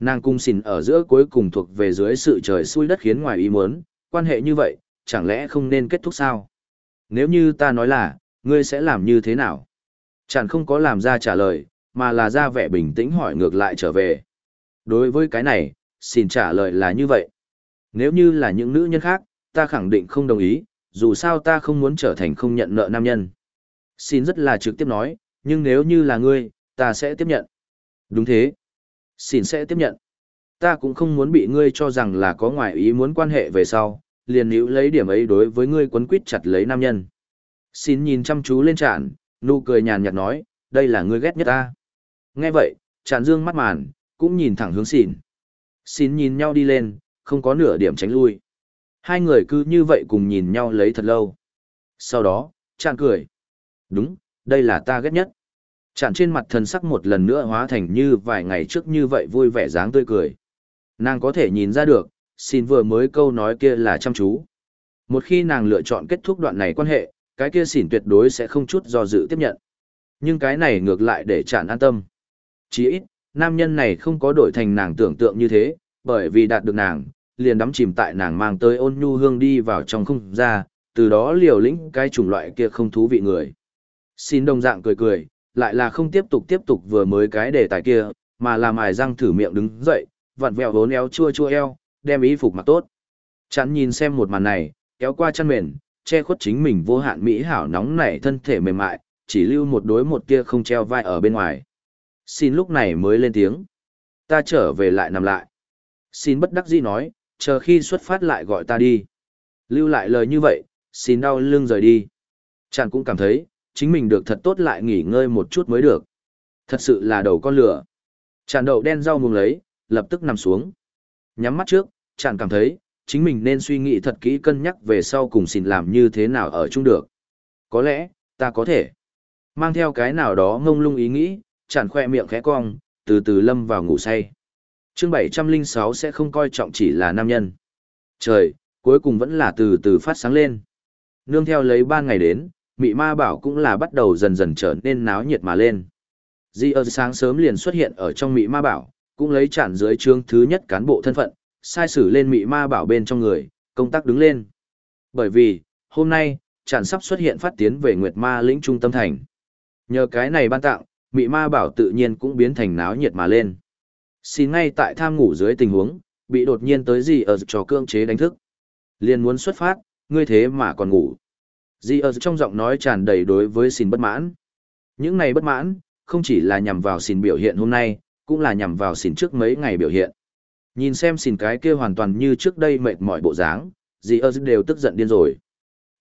Nàng cung xin ở giữa cuối cùng thuộc về dưới sự trời xui đất khiến ngoài ý muốn, quan hệ như vậy, chẳng lẽ không nên kết thúc sao? Nếu như ta nói là, ngươi sẽ làm như thế nào? Chẳng không có làm ra trả lời, mà là ra vẻ bình tĩnh hỏi ngược lại trở về. Đối với cái này, xin trả lời là như vậy. Nếu như là những nữ nhân khác, ta khẳng định không đồng ý, dù sao ta không muốn trở thành không nhận nợ nam nhân. Xin rất là trực tiếp nói, nhưng nếu như là ngươi, ta sẽ tiếp nhận. Đúng thế. Xin sẽ tiếp nhận. Ta cũng không muốn bị ngươi cho rằng là có ngoại ý muốn quan hệ về sau, liền nữ lấy điểm ấy đối với ngươi quấn quýt chặt lấy nam nhân. Xin nhìn chăm chú lên tràn, nụ cười nhàn nhạt nói, đây là ngươi ghét nhất ta. Nghe vậy, tràn dương mắt màn, cũng nhìn thẳng hướng xỉn. Xin nhìn nhau đi lên, không có nửa điểm tránh lui. Hai người cứ như vậy cùng nhìn nhau lấy thật lâu. Sau đó, tràn cười. Đúng, đây là ta ghét nhất. Tràn trên mặt thần sắc một lần nữa hóa thành như vài ngày trước như vậy vui vẻ dáng tươi cười. Nàng có thể nhìn ra được, xin vừa mới câu nói kia là chăm chú. Một khi nàng lựa chọn kết thúc đoạn này quan hệ, cái kia xỉn tuyệt đối sẽ không chút do dự tiếp nhận. Nhưng cái này ngược lại để chản an tâm. Chỉ ít, nam nhân này không có đổi thành nàng tưởng tượng như thế, bởi vì đạt được nàng, liền đắm chìm tại nàng mang tới ôn nhu hương đi vào trong không ra, từ đó liều lĩnh cái chủng loại kia không thú vị người. Xin đồng dạng cười cười, lại là không tiếp tục tiếp tục vừa mới cái đề tài kia, mà là mài răng thử miệng đứng dậy, vặn vẹo vốn éo chua chua eo, đem ý phục mặc tốt. Chắn nhìn xem một màn này, kéo qua chân mền, che khuất chính mình vô hạn mỹ hảo nóng nảy thân thể mềm mại, chỉ lưu một đối một kia không treo vai ở bên ngoài. Xin lúc này mới lên tiếng. Ta trở về lại nằm lại. Xin bất đắc dĩ nói, chờ khi xuất phát lại gọi ta đi. Lưu lại lời như vậy, xin đau lưng rời đi. Chàng cũng cảm thấy, chính mình được thật tốt lại nghỉ ngơi một chút mới được. Thật sự là đầu con lửa. Chàng đậu đen rau mùng lấy, lập tức nằm xuống. Nhắm mắt trước, chàng cảm thấy, chính mình nên suy nghĩ thật kỹ cân nhắc về sau cùng xin làm như thế nào ở chung được. Có lẽ, ta có thể. Mang theo cái nào đó ngông lung ý nghĩ, chàng khoe miệng khẽ cong, từ từ lâm vào ngủ say. chương 706 sẽ không coi trọng chỉ là nam nhân. Trời, cuối cùng vẫn là từ từ phát sáng lên. Nương theo lấy ban ngày đến, mị ma bảo cũng là bắt đầu dần dần trở nên náo nhiệt mà lên. Di ơ sáng sớm liền xuất hiện ở trong mị ma bảo, cũng lấy chản dưới trương thứ nhất cán bộ thân phận, sai sử lên mị ma bảo bên trong người, công tác đứng lên. Bởi vì, hôm nay, chản sắp xuất hiện phát tiến về Nguyệt Ma lĩnh trung tâm thành. Nhờ cái này ban tặng, mị ma bảo tự nhiên cũng biến thành náo nhiệt mà lên. Xin ngay tại tham ngủ dưới tình huống, bị đột nhiên tới gì ở trò cương chế đánh thức. Liền muốn xuất phát, ngươi thế mà còn ngủ. Di ở trong giọng nói tràn đầy đối với xin bất mãn. Những này bất mãn, không chỉ là nhằm vào xin biểu hiện hôm nay, cũng là nhằm vào xin trước mấy ngày biểu hiện. Nhìn xem xin cái kia hoàn toàn như trước đây mệt mỏi bộ dáng, Di ở đều tức giận điên rồi.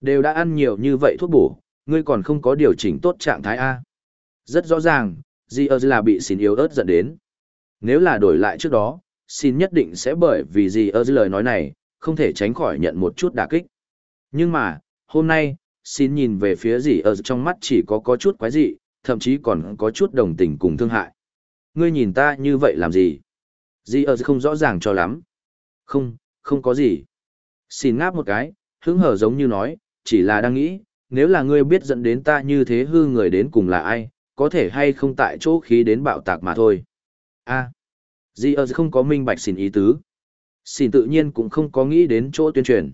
Đều đã ăn nhiều như vậy thuốc bổ, ngươi còn không có điều chỉnh tốt trạng thái A. Rất rõ ràng, Di ơ là bị xin yếu ớt giận đến. Nếu là đổi lại trước đó, xin nhất định sẽ bởi vì Di ơ lời nói này, không thể tránh khỏi nhận một chút đả kích. Nhưng mà, hôm nay, xin nhìn về phía gì ở trong mắt chỉ có có chút quái dị, thậm chí còn có chút đồng tình cùng thương hại. Ngươi nhìn ta như vậy làm gì? Dì ở không rõ ràng cho lắm. Không, không có gì. Xin ngáp một cái, hứng hở giống như nói, chỉ là đang nghĩ, nếu là ngươi biết dẫn đến ta như thế hư người đến cùng là ai, có thể hay không tại chỗ khí đến bạo tạc mà thôi. a à, Dì ở không có minh bạch xin ý tứ. Xin tự nhiên cũng không có nghĩ đến chỗ tuyên truyền.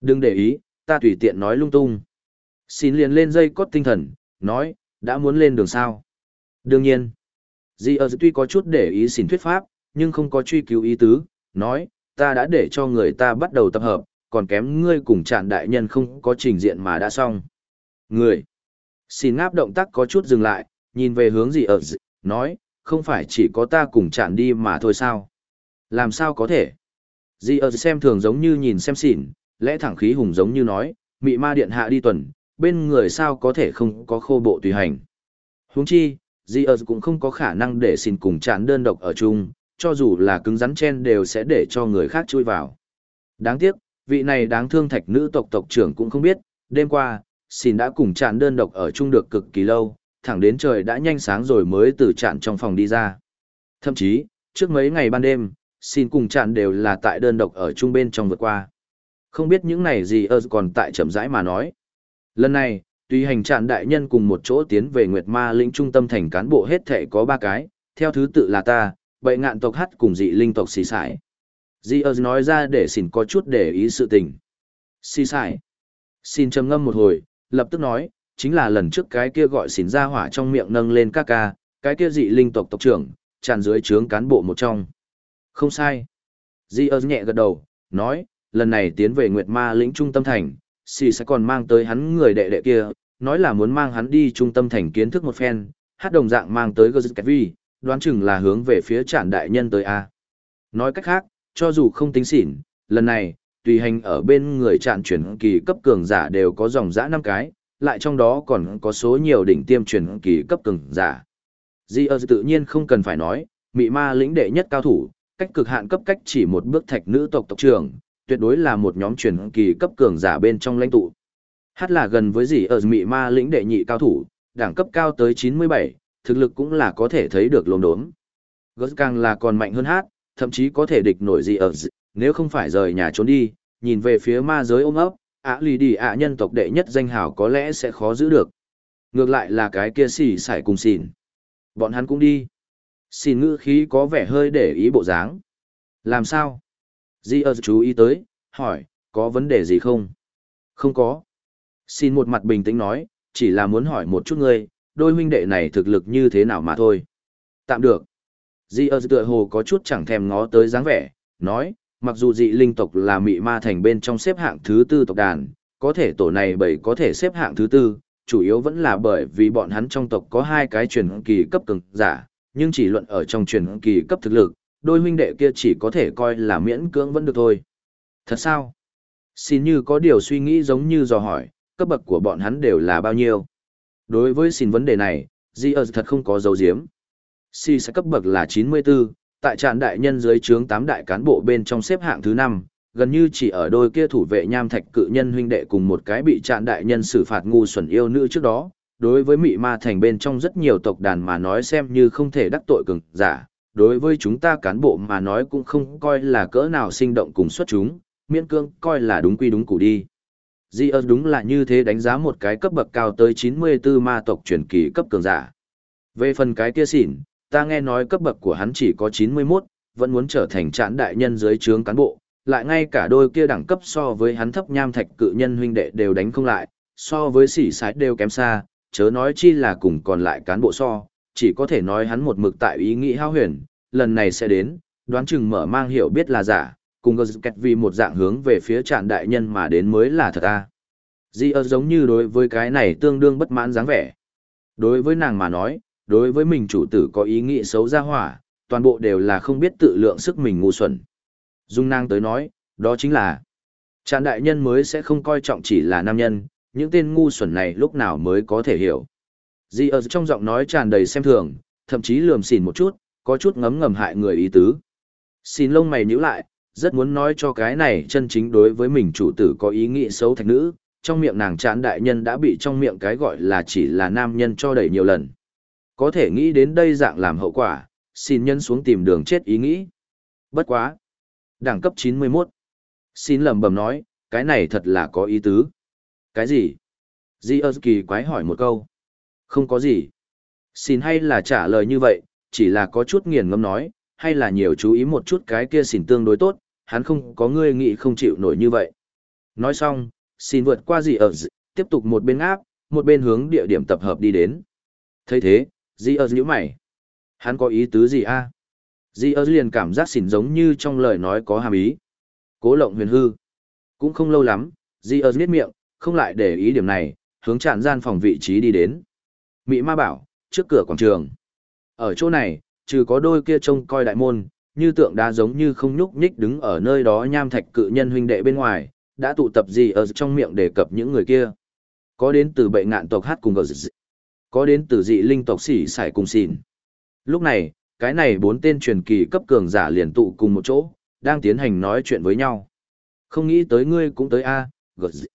Đừng để ý, ta tùy tiện nói lung tung. Xin liền lên dây cốt tinh thần, nói, đã muốn lên đường sao. Đương nhiên, Di ơ tuy có chút để ý xin thuyết pháp, nhưng không có truy cứu ý tứ, nói, ta đã để cho người ta bắt đầu tập hợp, còn kém ngươi cùng trạn đại nhân không có trình diện mà đã xong. Người, xin ngáp động tác có chút dừng lại, nhìn về hướng gì ở nói, không phải chỉ có ta cùng trạng đi mà thôi sao. Làm sao có thể? Di ở xem thường giống như nhìn xem xỉn, lẽ thẳng khí hùng giống như nói, mị ma điện hạ đi tuần, bên người sao có thể không có khô bộ tùy hành. Huống chi, Di cũng không có khả năng để xin cùng chán đơn độc ở chung, cho dù là cứng rắn chen đều sẽ để cho người khác chui vào. Đáng tiếc, vị này đáng thương thạch nữ tộc tộc trưởng cũng không biết, đêm qua, xin đã cùng chán đơn độc ở chung được cực kỳ lâu, thẳng đến trời đã nhanh sáng rồi mới từ chạn trong phòng đi ra. Thậm chí, trước mấy ngày ban đêm, xin cùng chạn đều là tại đơn độc ở chung bên trong vượt qua. Không biết những này gì ơ còn tại chậm rãi mà nói. Lần này, tùy hành trạn đại nhân cùng một chỗ tiến về Nguyệt Ma lĩnh trung tâm thành cán bộ hết thể có ba cái, theo thứ tự là ta, bậy ngạn tộc hắt cùng dị linh tộc xì xài Dị ơ nói ra để xin có chút để ý sự tình. Xì xài Xin trầm ngâm một hồi, lập tức nói, chính là lần trước cái kia gọi xỉn ra hỏa trong miệng nâng lên các ca, cái kia dị linh tộc tộc trưởng, tràn dưới trướng cán bộ một trong. Không sai. Di ơ nhẹ gật đầu, nói, lần này tiến về Nguyệt Ma lĩnh trung tâm thành, xì sẽ còn mang tới hắn người đệ đệ kia, nói là muốn mang hắn đi trung tâm thành kiến thức một phen, hát đồng dạng mang tới Gơ Kẹt Vi, đoán chừng là hướng về phía trản đại nhân tới A. Nói cách khác, cho dù không tính xỉn, lần này, tùy hành ở bên người trạn chuyển kỳ cấp cường giả đều có dòng dã năm cái, lại trong đó còn có số nhiều đỉnh tiêm chuyển kỳ cấp cường giả. Di ơ tự nhiên không cần phải nói, mị ma lĩnh đệ nhất cao thủ, cách cực hạn cấp cách chỉ một bước thạch nữ tộc tộc trưởng, tuyệt đối là một nhóm truyền kỳ cấp cường giả bên trong lãnh tụ. Hát là gần với gì ở mị ma lĩnh đệ nhị cao thủ, đẳng cấp cao tới 97, thực lực cũng là có thể thấy được lồn đốm. Gớt càng là còn mạnh hơn hát, thậm chí có thể địch nổi gì ở nếu không phải rời nhà trốn đi, nhìn về phía ma giới ôm ấp, ạ lì đi ạ nhân tộc đệ nhất danh hào có lẽ sẽ khó giữ được. Ngược lại là cái kia xì xải cùng xỉn. Bọn hắn cũng đi. Xin ngữ khí có vẻ hơi để ý bộ dáng. Làm sao? Di ơ chú ý tới, hỏi, có vấn đề gì không? Không có. Xin một mặt bình tĩnh nói, chỉ là muốn hỏi một chút ngươi, đôi huynh đệ này thực lực như thế nào mà thôi. Tạm được. Di ơ tựa hồ có chút chẳng thèm ngó tới dáng vẻ, nói, mặc dù dị linh tộc là mị ma thành bên trong xếp hạng thứ tư tộc đàn, có thể tổ này bởi có thể xếp hạng thứ tư, chủ yếu vẫn là bởi vì bọn hắn trong tộc có hai cái truyền kỳ cấp cường giả, nhưng chỉ luận ở trong truyền kỳ cấp thực lực, đôi huynh đệ kia chỉ có thể coi là miễn cưỡng vẫn được thôi. Thật sao? Xin như có điều suy nghĩ giống như dò hỏi, cấp bậc của bọn hắn đều là bao nhiêu? Đối với xin vấn đề này, Di ơ thật không có dấu diếm. Si sẽ cấp bậc là 94, tại trạm đại nhân dưới trướng 8 đại cán bộ bên trong xếp hạng thứ 5, gần như chỉ ở đôi kia thủ vệ nham thạch cự nhân huynh đệ cùng một cái bị trạm đại nhân xử phạt ngu xuẩn yêu nữ trước đó. Đối với mị ma thành bên trong rất nhiều tộc đàn mà nói xem như không thể đắc tội cường giả, đối với chúng ta cán bộ mà nói cũng không coi là cỡ nào sinh động cùng xuất chúng, miễn cương coi là đúng quy đúng củ đi. Di ơ đúng là như thế đánh giá một cái cấp bậc cao tới 94 ma tộc truyền kỳ cấp cường giả. Về phần cái kia xỉn, ta nghe nói cấp bậc của hắn chỉ có 91, vẫn muốn trở thành trãn đại nhân dưới trướng cán bộ, lại ngay cả đôi kia đẳng cấp so với hắn thấp nham thạch cự nhân huynh đệ đều đánh không lại, so với sỉ sái đều kém xa, chớ nói chi là cùng còn lại cán bộ so, chỉ có thể nói hắn một mực tại ý nghĩ hao huyền, lần này sẽ đến, đoán chừng mở mang hiểu biết là giả, cùng gờ kẹt vì một dạng hướng về phía trạn đại nhân mà đến mới là thật ta. Di ơ giống như đối với cái này tương đương bất mãn dáng vẻ. Đối với nàng mà nói, đối với mình chủ tử có ý nghĩ xấu ra hỏa, toàn bộ đều là không biết tự lượng sức mình ngu xuẩn. Dung nàng tới nói, đó chính là trạn đại nhân mới sẽ không coi trọng chỉ là nam nhân, những tên ngu xuẩn này lúc nào mới có thể hiểu. Di ở trong giọng nói tràn đầy xem thường, thậm chí lườm xỉn một chút, có chút ngấm ngầm hại người ý tứ. Xin lông mày nhíu lại, rất muốn nói cho cái này chân chính đối với mình chủ tử có ý nghĩ xấu thạch nữ, trong miệng nàng chán đại nhân đã bị trong miệng cái gọi là chỉ là nam nhân cho đẩy nhiều lần. Có thể nghĩ đến đây dạng làm hậu quả, xin nhân xuống tìm đường chết ý nghĩ. Bất quá. Đẳng cấp 91. Xin lầm bầm nói, cái này thật là có ý tứ. Cái gì? Di ơ kỳ quái hỏi một câu. Không có gì. Xin hay là trả lời như vậy, chỉ là có chút nghiền ngâm nói, hay là nhiều chú ý một chút cái kia xỉn tương đối tốt, hắn không có ngươi nghĩ không chịu nổi như vậy. Nói xong, xin vượt qua gì ở tiếp tục một bên áp, một bên hướng địa điểm tập hợp đi đến. thấy thế, gì ở nhíu mày. Hắn có ý tứ gì a? À? Di ơ liền cảm giác xỉn giống như trong lời nói có hàm ý. Cố lộng huyền hư. Cũng không lâu lắm, Di ơ nhếch miệng, không lại để ý điểm này, hướng tràn gian phòng vị trí đi đến. Mỹ ma bảo, trước cửa quảng trường. Ở chỗ này, trừ có đôi kia trông coi đại môn, như tượng đá giống như không nhúc nhích đứng ở nơi đó nham thạch cự nhân huynh đệ bên ngoài, đã tụ tập gì ở trong miệng đề cập những người kia. Có đến từ bệ ngạn tộc hát cùng gờ dị, có đến từ dị linh tộc xỉ xài cùng xỉn. Lúc này, cái này bốn tên truyền kỳ cấp cường giả liền tụ cùng một chỗ, đang tiến hành nói chuyện với nhau. Không nghĩ tới ngươi cũng tới a, gờ dị.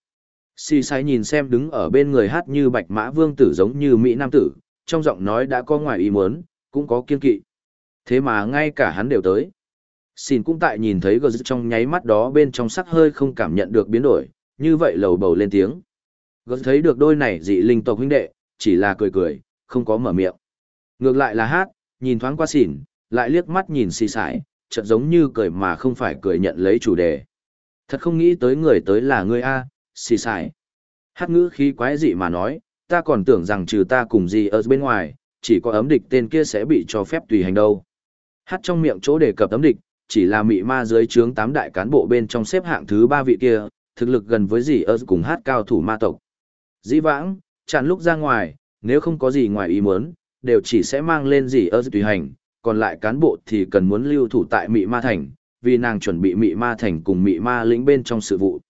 Si sai nhìn xem đứng ở bên người hát như bạch mã vương tử giống như Mỹ Nam tử, trong giọng nói đã có ngoài ý muốn, cũng có kiên kỵ. Thế mà ngay cả hắn đều tới. Xin cũng tại nhìn thấy gờ trong nháy mắt đó bên trong sắc hơi không cảm nhận được biến đổi, như vậy lầu bầu lên tiếng. Gờ thấy được đôi này dị linh tộc huynh đệ, chỉ là cười cười, không có mở miệng. Ngược lại là hát, nhìn thoáng qua xỉn, lại liếc mắt nhìn xì sải, chợt giống như cười mà không phải cười nhận lấy chủ đề. Thật không nghĩ tới người tới là ngươi a, xì xài, Hát ngữ khí quái dị mà nói, ta còn tưởng rằng trừ ta cùng gì ở bên ngoài, chỉ có ấm địch tên kia sẽ bị cho phép tùy hành đâu. Hát trong miệng chỗ đề cập ấm địch, chỉ là mị ma dưới trướng tám đại cán bộ bên trong xếp hạng thứ ba vị kia, thực lực gần với gì ở cùng hát cao thủ ma tộc. Dĩ vãng, chặn lúc ra ngoài, nếu không có gì ngoài ý muốn, đều chỉ sẽ mang lên gì ở tùy hành, còn lại cán bộ thì cần muốn lưu thủ tại mị ma thành, vì nàng chuẩn bị mị ma thành cùng mị ma lĩnh bên trong sự vụ.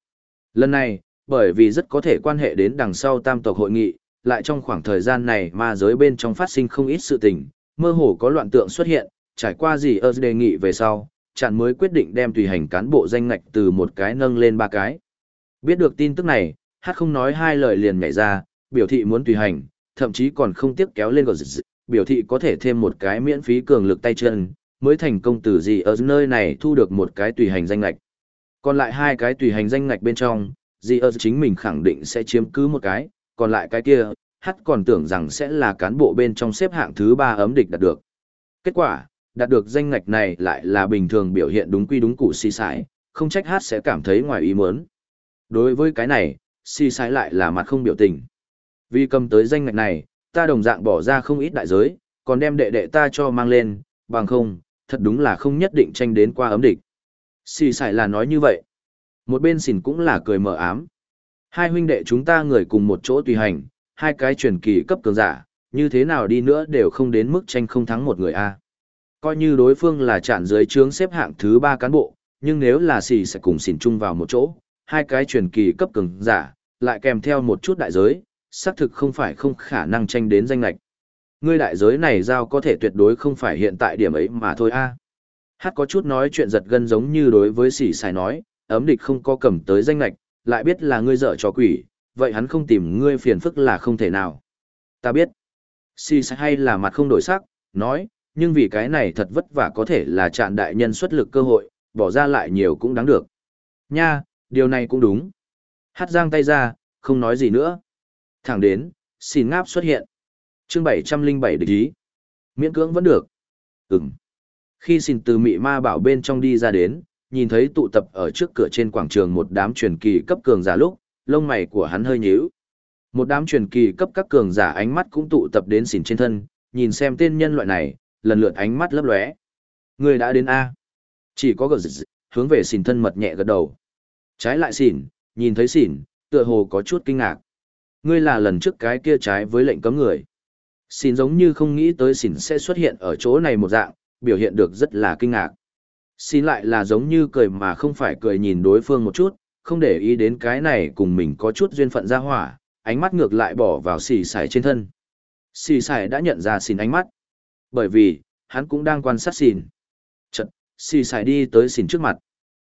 Lần này, bởi vì rất có thể quan hệ đến đằng sau tam tộc hội nghị, lại trong khoảng thời gian này ma giới bên trong phát sinh không ít sự tình, mơ hồ có loạn tượng xuất hiện, trải qua gì ơ đề nghị về sau, chặn mới quyết định đem tùy hành cán bộ danh ngạch từ một cái nâng lên ba cái. Biết được tin tức này, hát không nói hai lời liền nhảy ra, biểu thị muốn tùy hành, thậm chí còn không tiếp kéo lên gọt biểu thị có thể thêm một cái miễn phí cường lực tay chân, mới thành công từ gì ở nơi này thu được một cái tùy hành danh ngạch. Còn lại hai cái tùy hành danh ngạch bên trong, dì ơ chính mình khẳng định sẽ chiếm cứ một cái, còn lại cái kia, hắn còn tưởng rằng sẽ là cán bộ bên trong xếp hạng thứ ba ấm địch đạt được. Kết quả, đạt được danh ngạch này lại là bình thường biểu hiện đúng quy đúng củ si sải, không trách hát sẽ cảm thấy ngoài ý muốn. Đối với cái này, si sải lại là mặt không biểu tình. Vì cầm tới danh ngạch này, ta đồng dạng bỏ ra không ít đại giới, còn đem đệ đệ ta cho mang lên, bằng không, thật đúng là không nhất định tranh đến qua ấm địch. Si sải là nói như vậy. Một bên xỉn cũng là cười mờ ám. Hai huynh đệ chúng ta người cùng một chỗ tùy hành, hai cái truyền kỳ cấp cường giả, như thế nào đi nữa đều không đến mức tranh không thắng một người a. Coi như đối phương là chạn dưới trướng xếp hạng thứ ba cán bộ, nhưng nếu là xỉ sẽ cùng xỉn chung vào một chỗ, hai cái truyền kỳ cấp cường giả, lại kèm theo một chút đại giới, xác thực không phải không khả năng tranh đến danh lạch. Ngươi đại giới này giao có thể tuyệt đối không phải hiện tại điểm ấy mà thôi a. Hát có chút nói chuyện giật gân giống như đối với xỉ xài nói, ấm địch không có cầm tới danh lạch, lại biết là ngươi dở cho quỷ, vậy hắn không tìm ngươi phiền phức là không thể nào. Ta biết. Si xài hay là mặt không đổi sắc, nói, nhưng vì cái này thật vất vả có thể là chạn đại nhân xuất lực cơ hội, bỏ ra lại nhiều cũng đáng được. Nha, điều này cũng đúng. Hát giang tay ra, không nói gì nữa. Thẳng đến, xin ngáp xuất hiện. chương 707 địch ý. Miễn cưỡng vẫn được. Ừm. Khi xin từ mị ma bảo bên trong đi ra đến, nhìn thấy tụ tập ở trước cửa trên quảng trường một đám truyền kỳ cấp cường giả lúc, lông mày của hắn hơi nhíu. Một đám truyền kỳ cấp các cường giả ánh mắt cũng tụ tập đến xỉn trên thân, nhìn xem tên nhân loại này, lần lượt ánh mắt lấp lóe. Người đã đến A. Chỉ có gật dịch, hướng về xỉn thân mật nhẹ gật đầu. Trái lại xỉn, nhìn thấy xỉn, tựa hồ có chút kinh ngạc. Ngươi là lần trước cái kia trái với lệnh cấm người. Xỉn giống như không nghĩ tới xỉn sẽ xuất hiện ở chỗ này một dạng, biểu hiện được rất là kinh ngạc. Xin lại là giống như cười mà không phải cười nhìn đối phương một chút, không để ý đến cái này cùng mình có chút duyên phận ra hỏa, ánh mắt ngược lại bỏ vào xì xài trên thân. Xì xài đã nhận ra xin ánh mắt. Bởi vì, hắn cũng đang quan sát xin. Chật, xì xài đi tới xin trước mặt.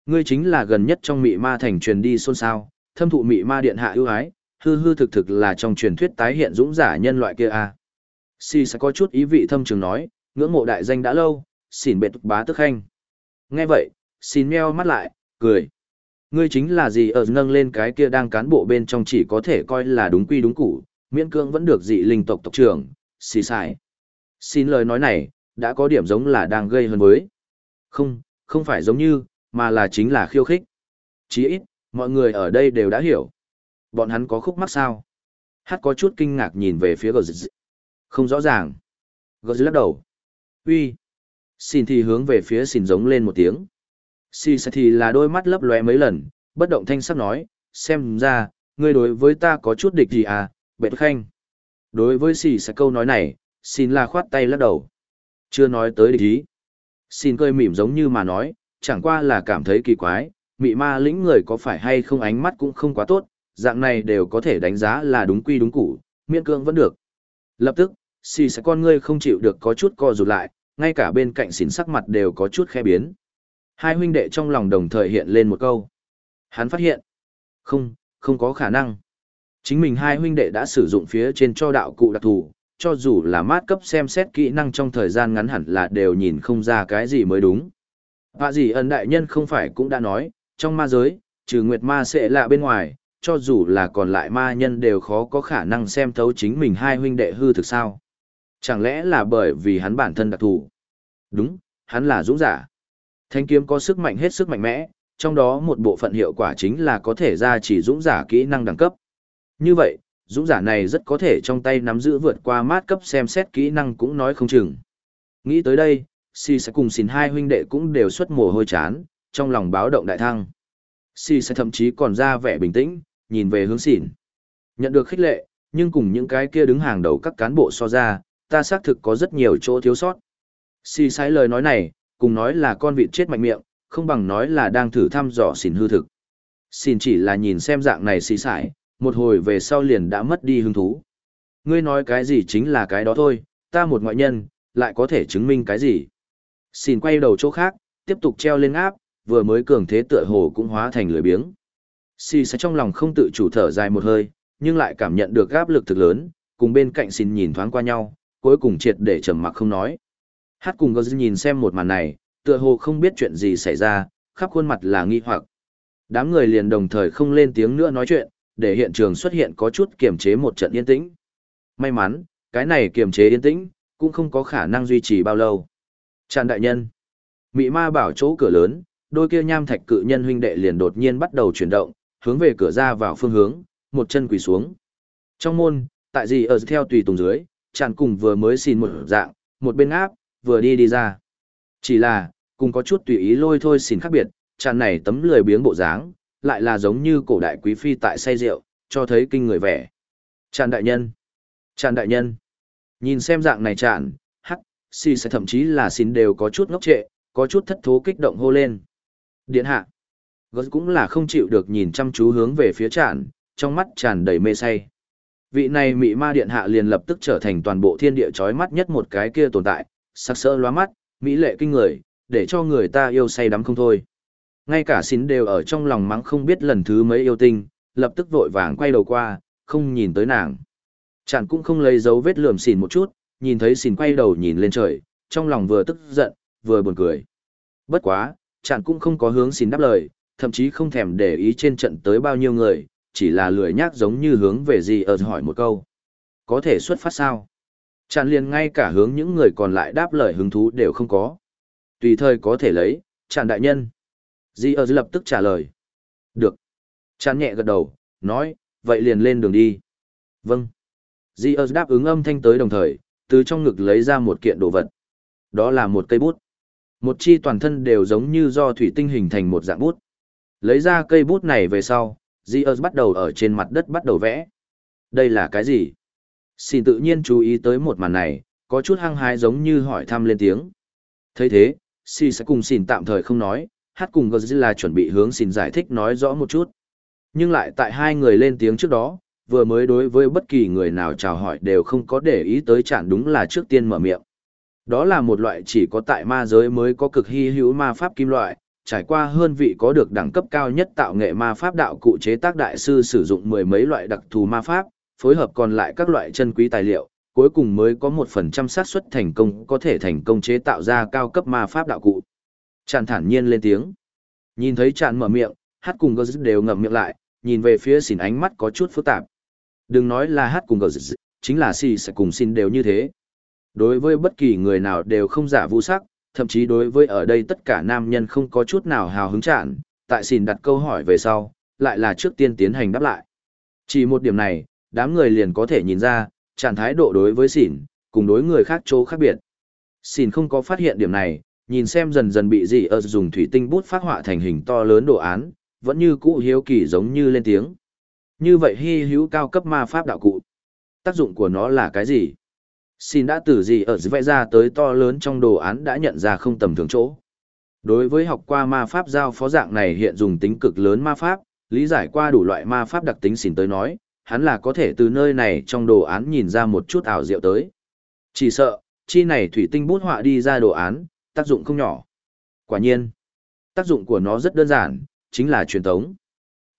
Ngươi chính là gần nhất trong mị ma thành truyền đi xôn xao, thâm thụ mị ma điện hạ ưu ái, hư hư thực thực là trong truyền thuyết tái hiện dũng giả nhân loại kia à. Xì xài có chút ý vị thâm trường nói, ngưỡng mộ đại danh đã lâu, xỉn bệ tục bá tức khanh. Nghe vậy, xin meo mắt lại, cười. Ngươi chính là gì ở nâng lên cái kia đang cán bộ bên trong chỉ có thể coi là đúng quy đúng củ, miễn cương vẫn được dị linh tộc tộc trưởng, xì xài. Xin lời nói này, đã có điểm giống là đang gây hơn với. Không, không phải giống như, mà là chính là khiêu khích. Chí ít, mọi người ở đây đều đã hiểu. Bọn hắn có khúc mắc sao? Hát có chút kinh ngạc nhìn về phía gờ. Không rõ ràng. Gờ lắc đầu. Uy. Xin thì hướng về phía xin giống lên một tiếng. Xì xì thì là đôi mắt lấp lóe mấy lần, bất động thanh sắc nói, xem ra, ngươi đối với ta có chút địch gì à, bệ khanh. Đối với xì sẽ câu nói này, xin là khoát tay lắc đầu. Chưa nói tới địch ý. Xin cười mỉm giống như mà nói, chẳng qua là cảm thấy kỳ quái, mị ma lĩnh người có phải hay không ánh mắt cũng không quá tốt, dạng này đều có thể đánh giá là đúng quy đúng củ, miễn cưỡng vẫn được. Lập tức, xì sẽ con ngươi không chịu được có chút co rụt lại, ngay cả bên cạnh xỉn sắc mặt đều có chút khe biến. Hai huynh đệ trong lòng đồng thời hiện lên một câu. Hắn phát hiện. Không, không có khả năng. Chính mình hai huynh đệ đã sử dụng phía trên cho đạo cụ đặc thù, cho dù là mát cấp xem xét kỹ năng trong thời gian ngắn hẳn là đều nhìn không ra cái gì mới đúng. Họa gì ẩn đại nhân không phải cũng đã nói, trong ma giới, trừ nguyệt ma sẽ lạ bên ngoài, cho dù là còn lại ma nhân đều khó có khả năng xem thấu chính mình hai huynh đệ hư thực sao. Chẳng lẽ là bởi vì hắn bản thân đặc thù? Đúng, hắn là dũng giả. Thanh kiếm có sức mạnh hết sức mạnh mẽ, trong đó một bộ phận hiệu quả chính là có thể ra chỉ dũng giả kỹ năng đẳng cấp. Như vậy, dũng giả này rất có thể trong tay nắm giữ vượt qua mát cấp xem xét kỹ năng cũng nói không chừng. Nghĩ tới đây, Si sẽ cùng xin hai huynh đệ cũng đều xuất mồ hôi chán, trong lòng báo động đại thăng. Si sẽ thậm chí còn ra vẻ bình tĩnh, nhìn về hướng xỉn. Nhận được khích lệ, nhưng cùng những cái kia đứng hàng đầu các cán bộ so ra, ta xác thực có rất nhiều chỗ thiếu sót. Xì sai lời nói này, cùng nói là con vịt chết mạnh miệng, không bằng nói là đang thử thăm dò xỉn hư thực. Xin chỉ là nhìn xem dạng này xì sải, một hồi về sau liền đã mất đi hứng thú. Ngươi nói cái gì chính là cái đó thôi, ta một ngoại nhân, lại có thể chứng minh cái gì. Xin quay đầu chỗ khác, tiếp tục treo lên áp, vừa mới cường thế tựa hồ cũng hóa thành lười biếng. Xì sẽ trong lòng không tự chủ thở dài một hơi, nhưng lại cảm nhận được áp lực thực lớn, cùng bên cạnh xin nhìn thoáng qua nhau, cuối cùng triệt để trầm mặc không nói. Hát cùng Gơ nhìn xem một màn này, tựa hồ không biết chuyện gì xảy ra, khắp khuôn mặt là nghi hoặc. Đám người liền đồng thời không lên tiếng nữa nói chuyện, để hiện trường xuất hiện có chút kiềm chế một trận yên tĩnh. May mắn, cái này kiềm chế yên tĩnh, cũng không có khả năng duy trì bao lâu. Tràn đại nhân. Mị ma bảo chỗ cửa lớn, đôi kia nham thạch cự nhân huynh đệ liền đột nhiên bắt đầu chuyển động, hướng về cửa ra vào phương hướng, một chân quỳ xuống. Trong môn, tại gì ở theo tùy tùng dưới, tràn cùng vừa mới xin một dạng, một bên áp, vừa đi đi ra. Chỉ là, cùng có chút tùy ý lôi thôi xin khác biệt, tràn này tấm lười biếng bộ dáng, lại là giống như cổ đại quý phi tại say rượu, cho thấy kinh người vẻ. Tràn đại nhân. Tràn đại nhân. Nhìn xem dạng này tràn, hắc, si sẽ thậm chí là xin đều có chút ngốc trệ, có chút thất thố kích động hô lên. Điện hạ. Gớt cũng là không chịu được nhìn chăm chú hướng về phía tràn, trong mắt tràn đầy mê say. Vị này mị ma điện hạ liền lập tức trở thành toàn bộ thiên địa chói mắt nhất một cái kia tồn tại, sắc sỡ lóa mắt, mỹ lệ kinh người, để cho người ta yêu say đắm không thôi. Ngay cả xín đều ở trong lòng mắng không biết lần thứ mấy yêu tinh, lập tức vội vàng quay đầu qua, không nhìn tới nàng. Chẳng cũng không lấy dấu vết lườm xỉn một chút, nhìn thấy xỉn quay đầu nhìn lên trời, trong lòng vừa tức giận, vừa buồn cười. Bất quá, chẳng cũng không có hướng xỉn đáp lời, thậm chí không thèm để ý trên trận tới bao nhiêu người, chỉ là lười nhác giống như hướng về gì ở hỏi một câu. Có thể xuất phát sao? Chẳng liền ngay cả hướng những người còn lại đáp lời hứng thú đều không có. Tùy thời có thể lấy, chẳng đại nhân. Di ở lập tức trả lời. Được. Chán nhẹ gật đầu, nói, vậy liền lên đường đi. Vâng. Di ở đáp ứng âm thanh tới đồng thời, từ trong ngực lấy ra một kiện đồ vật. Đó là một cây bút. Một chi toàn thân đều giống như do thủy tinh hình thành một dạng bút. Lấy ra cây bút này về sau, Zeus bắt đầu ở trên mặt đất bắt đầu vẽ. Đây là cái gì? Xin tự nhiên chú ý tới một màn này, có chút hăng hái giống như hỏi thăm lên tiếng. thấy thế, Si sẽ cùng xin tạm thời không nói, hát cùng Godzilla chuẩn bị hướng xin giải thích nói rõ một chút. Nhưng lại tại hai người lên tiếng trước đó, vừa mới đối với bất kỳ người nào chào hỏi đều không có để ý tới chản đúng là trước tiên mở miệng. Đó là một loại chỉ có tại ma giới mới có cực hy hữu ma pháp kim loại, trải qua hơn vị có được đẳng cấp cao nhất tạo nghệ ma pháp đạo cụ chế tác đại sư sử dụng mười mấy loại đặc thù ma pháp, phối hợp còn lại các loại chân quý tài liệu, cuối cùng mới có một phần trăm xác suất thành công có thể thành công chế tạo ra cao cấp ma pháp đạo cụ. Tràn thản nhiên lên tiếng. Nhìn thấy tràn mở miệng, hát cùng gờ đều ngậm miệng lại, nhìn về phía xỉn ánh mắt có chút phức tạp. Đừng nói là hát cùng gờ chính là xì sẽ cùng xin đều như thế. Đối với bất kỳ người nào đều không giả vũ sắc, thậm chí đối với ở đây tất cả nam nhân không có chút nào hào hứng chạn, tại xỉn đặt câu hỏi về sau, lại là trước tiên tiến hành đáp lại. Chỉ một điểm này, đám người liền có thể nhìn ra, trạng thái độ đối với xỉn, cùng đối người khác chỗ khác biệt. Xỉn không có phát hiện điểm này, nhìn xem dần dần bị dị ở dùng thủy tinh bút phát họa thành hình to lớn đồ án, vẫn như cũ hiếu kỳ giống như lên tiếng. Như vậy hy hữu cao cấp ma pháp đạo cụ. Tác dụng của nó là cái gì? Xin đã từ gì ở vẽ ra tới to lớn trong đồ án đã nhận ra không tầm thường chỗ. Đối với học qua ma pháp giao phó dạng này hiện dùng tính cực lớn ma pháp, lý giải qua đủ loại ma pháp đặc tính xin tới nói, hắn là có thể từ nơi này trong đồ án nhìn ra một chút ảo diệu tới. Chỉ sợ, chi này thủy tinh bút họa đi ra đồ án, tác dụng không nhỏ. Quả nhiên, tác dụng của nó rất đơn giản, chính là truyền tống.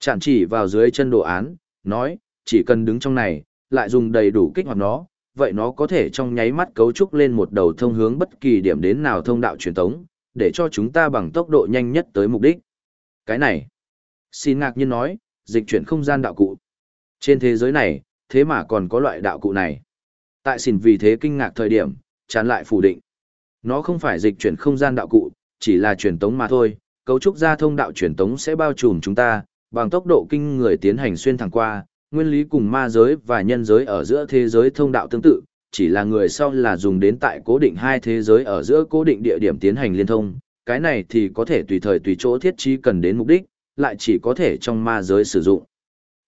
Chạm chỉ vào dưới chân đồ án, nói, chỉ cần đứng trong này, lại dùng đầy đủ kích hoạt nó, vậy nó có thể trong nháy mắt cấu trúc lên một đầu thông hướng bất kỳ điểm đến nào thông đạo truyền tống, để cho chúng ta bằng tốc độ nhanh nhất tới mục đích. Cái này, xin ngạc nhiên nói, dịch chuyển không gian đạo cụ. Trên thế giới này, thế mà còn có loại đạo cụ này. Tại xin vì thế kinh ngạc thời điểm, chán lại phủ định. Nó không phải dịch chuyển không gian đạo cụ, chỉ là truyền tống mà thôi, cấu trúc ra thông đạo truyền tống sẽ bao trùm chúng ta, bằng tốc độ kinh người tiến hành xuyên thẳng qua, nguyên lý cùng ma giới và nhân giới ở giữa thế giới thông đạo tương tự, chỉ là người sau là dùng đến tại cố định hai thế giới ở giữa cố định địa điểm tiến hành liên thông, cái này thì có thể tùy thời tùy chỗ thiết trí cần đến mục đích, lại chỉ có thể trong ma giới sử dụng.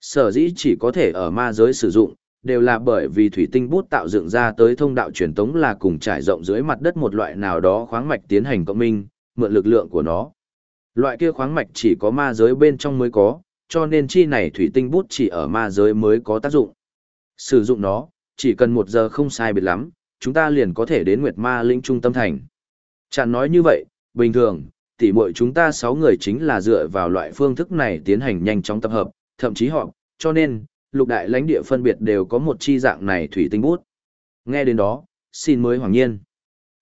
Sở dĩ chỉ có thể ở ma giới sử dụng, đều là bởi vì thủy tinh bút tạo dựng ra tới thông đạo truyền tống là cùng trải rộng dưới mặt đất một loại nào đó khoáng mạch tiến hành cộng minh, mượn lực lượng của nó. Loại kia khoáng mạch chỉ có ma giới bên trong mới có, cho nên chi này thủy tinh bút chỉ ở ma giới mới có tác dụng. Sử dụng nó, chỉ cần một giờ không sai biệt lắm, chúng ta liền có thể đến Nguyệt Ma Linh trung tâm thành. Chẳng nói như vậy, bình thường, tỉ muội chúng ta 6 người chính là dựa vào loại phương thức này tiến hành nhanh chóng tập hợp, thậm chí họ, cho nên, lục đại lãnh địa phân biệt đều có một chi dạng này thủy tinh bút. Nghe đến đó, xin mới hoàng nhiên.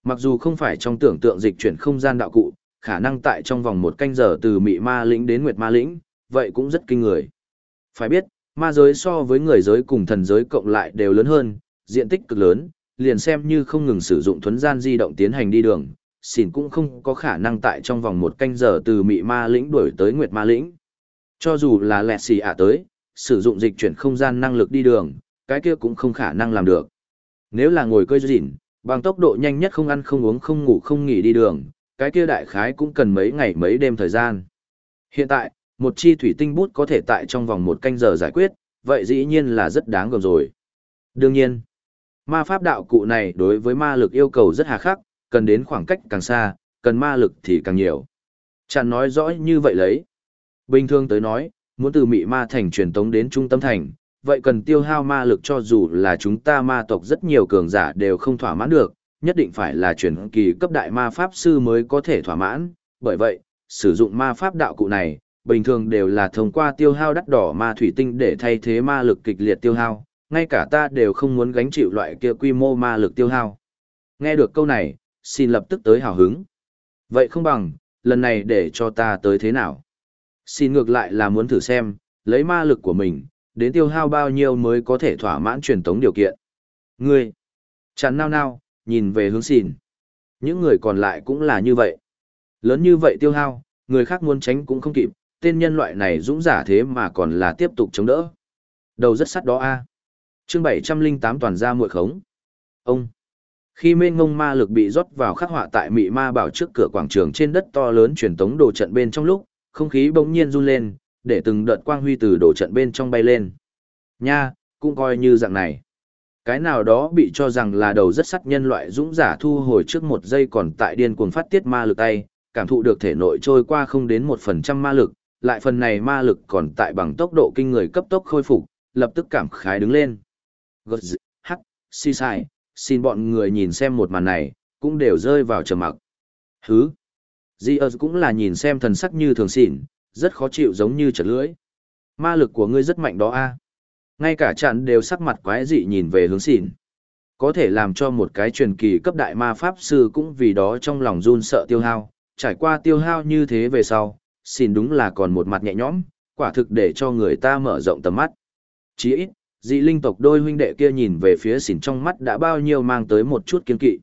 Mặc dù không phải trong tưởng tượng dịch chuyển không gian đạo cụ, khả năng tại trong vòng một canh giờ từ mị ma lĩnh đến nguyệt ma lĩnh, vậy cũng rất kinh người. Phải biết, ma giới so với người giới cùng thần giới cộng lại đều lớn hơn, diện tích cực lớn, liền xem như không ngừng sử dụng thuấn gian di động tiến hành đi đường, xỉn cũng không có khả năng tại trong vòng một canh giờ từ mị ma lĩnh đuổi tới nguyệt ma lĩnh. Cho dù là lẹ xì ạ tới, sử dụng dịch chuyển không gian năng lực đi đường, cái kia cũng không khả năng làm được. Nếu là ngồi cơi dịn, bằng tốc độ nhanh nhất không ăn không uống không ngủ không nghỉ đi đường, cái kia đại khái cũng cần mấy ngày mấy đêm thời gian. Hiện tại, một chi thủy tinh bút có thể tại trong vòng một canh giờ giải quyết, vậy dĩ nhiên là rất đáng gờm rồi. Đương nhiên, ma pháp đạo cụ này đối với ma lực yêu cầu rất hà khắc, cần đến khoảng cách càng xa, cần ma lực thì càng nhiều. Chẳng nói rõ như vậy lấy. Bình thường tới nói, muốn từ mị ma thành truyền tống đến trung tâm thành, vậy cần tiêu hao ma lực cho dù là chúng ta ma tộc rất nhiều cường giả đều không thỏa mãn được, nhất định phải là truyền kỳ cấp đại ma pháp sư mới có thể thỏa mãn, bởi vậy, sử dụng ma pháp đạo cụ này, bình thường đều là thông qua tiêu hao đắt đỏ ma thủy tinh để thay thế ma lực kịch liệt tiêu hao, ngay cả ta đều không muốn gánh chịu loại kia quy mô ma lực tiêu hao. Nghe được câu này, xin lập tức tới hào hứng. Vậy không bằng, lần này để cho ta tới thế nào? Xin ngược lại là muốn thử xem, lấy ma lực của mình, đến tiêu hao bao nhiêu mới có thể thỏa mãn truyền tống điều kiện. Ngươi, chán nao nao, nhìn về hướng xin. Những người còn lại cũng là như vậy. Lớn như vậy tiêu hao, người khác muốn tránh cũng không kịp, tên nhân loại này dũng giả thế mà còn là tiếp tục chống đỡ. Đầu rất sắt đó a. À. Chương 708 toàn ra muội khống. Ông. Khi mênh ngông ma lực bị rót vào khắc họa tại mị ma bảo trước cửa quảng trường trên đất to lớn truyền tống đồ trận bên trong lúc, không khí bỗng nhiên run lên, để từng đợt quang huy từ đồ trận bên trong bay lên. Nha, cũng coi như dạng này. Cái nào đó bị cho rằng là đầu rất sắt nhân loại dũng giả thu hồi trước một giây còn tại điên cuồng phát tiết ma lực tay, cảm thụ được thể nội trôi qua không đến một phần trăm ma lực, lại phần này ma lực còn tại bằng tốc độ kinh người cấp tốc khôi phục, lập tức cảm khái đứng lên. Gật hắc, si sai, xin bọn người nhìn xem một màn này, cũng đều rơi vào trầm mặc. Hứ. Diaz cũng là nhìn xem thần sắc như thường xỉn, rất khó chịu giống như trật lưỡi. Ma lực của ngươi rất mạnh đó a. Ngay cả chặn đều sắc mặt quái dị nhìn về hướng xỉn. Có thể làm cho một cái truyền kỳ cấp đại ma pháp sư cũng vì đó trong lòng run sợ tiêu hao, trải qua tiêu hao như thế về sau, Xin đúng là còn một mặt nhẹ nhõm, quả thực để cho người ta mở rộng tầm mắt. Chỉ ít, dị linh tộc đôi huynh đệ kia nhìn về phía xin trong mắt đã bao nhiêu mang tới một chút kiên kỵ.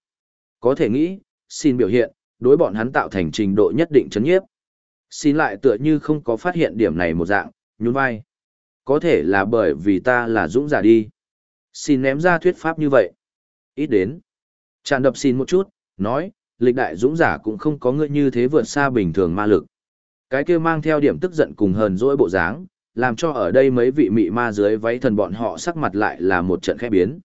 Có thể nghĩ, xin biểu hiện, đối bọn hắn tạo thành trình độ nhất định chấn nhiếp. Xin lại tựa như không có phát hiện điểm này một dạng, nhún vai. Có thể là bởi vì ta là dũng giả đi. Xin ném ra thuyết pháp như vậy. Ít đến. Tràn đập xin một chút, nói, lịch đại dũng giả cũng không có ngựa như thế vượt xa bình thường ma lực. Cái kia mang theo điểm tức giận cùng hờn dỗi bộ dáng, làm cho ở đây mấy vị mị ma dưới váy thần bọn họ sắc mặt lại là một trận khẽ biến.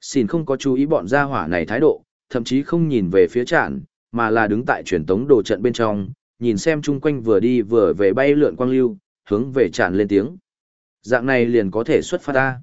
Xin không có chú ý bọn gia hỏa này thái độ, thậm chí không nhìn về phía tràn, mà là đứng tại truyền tống đồ trận bên trong, nhìn xem chung quanh vừa đi vừa về bay lượn quang lưu, hướng về tràn lên tiếng. Dạng này liền có thể xuất phát ra.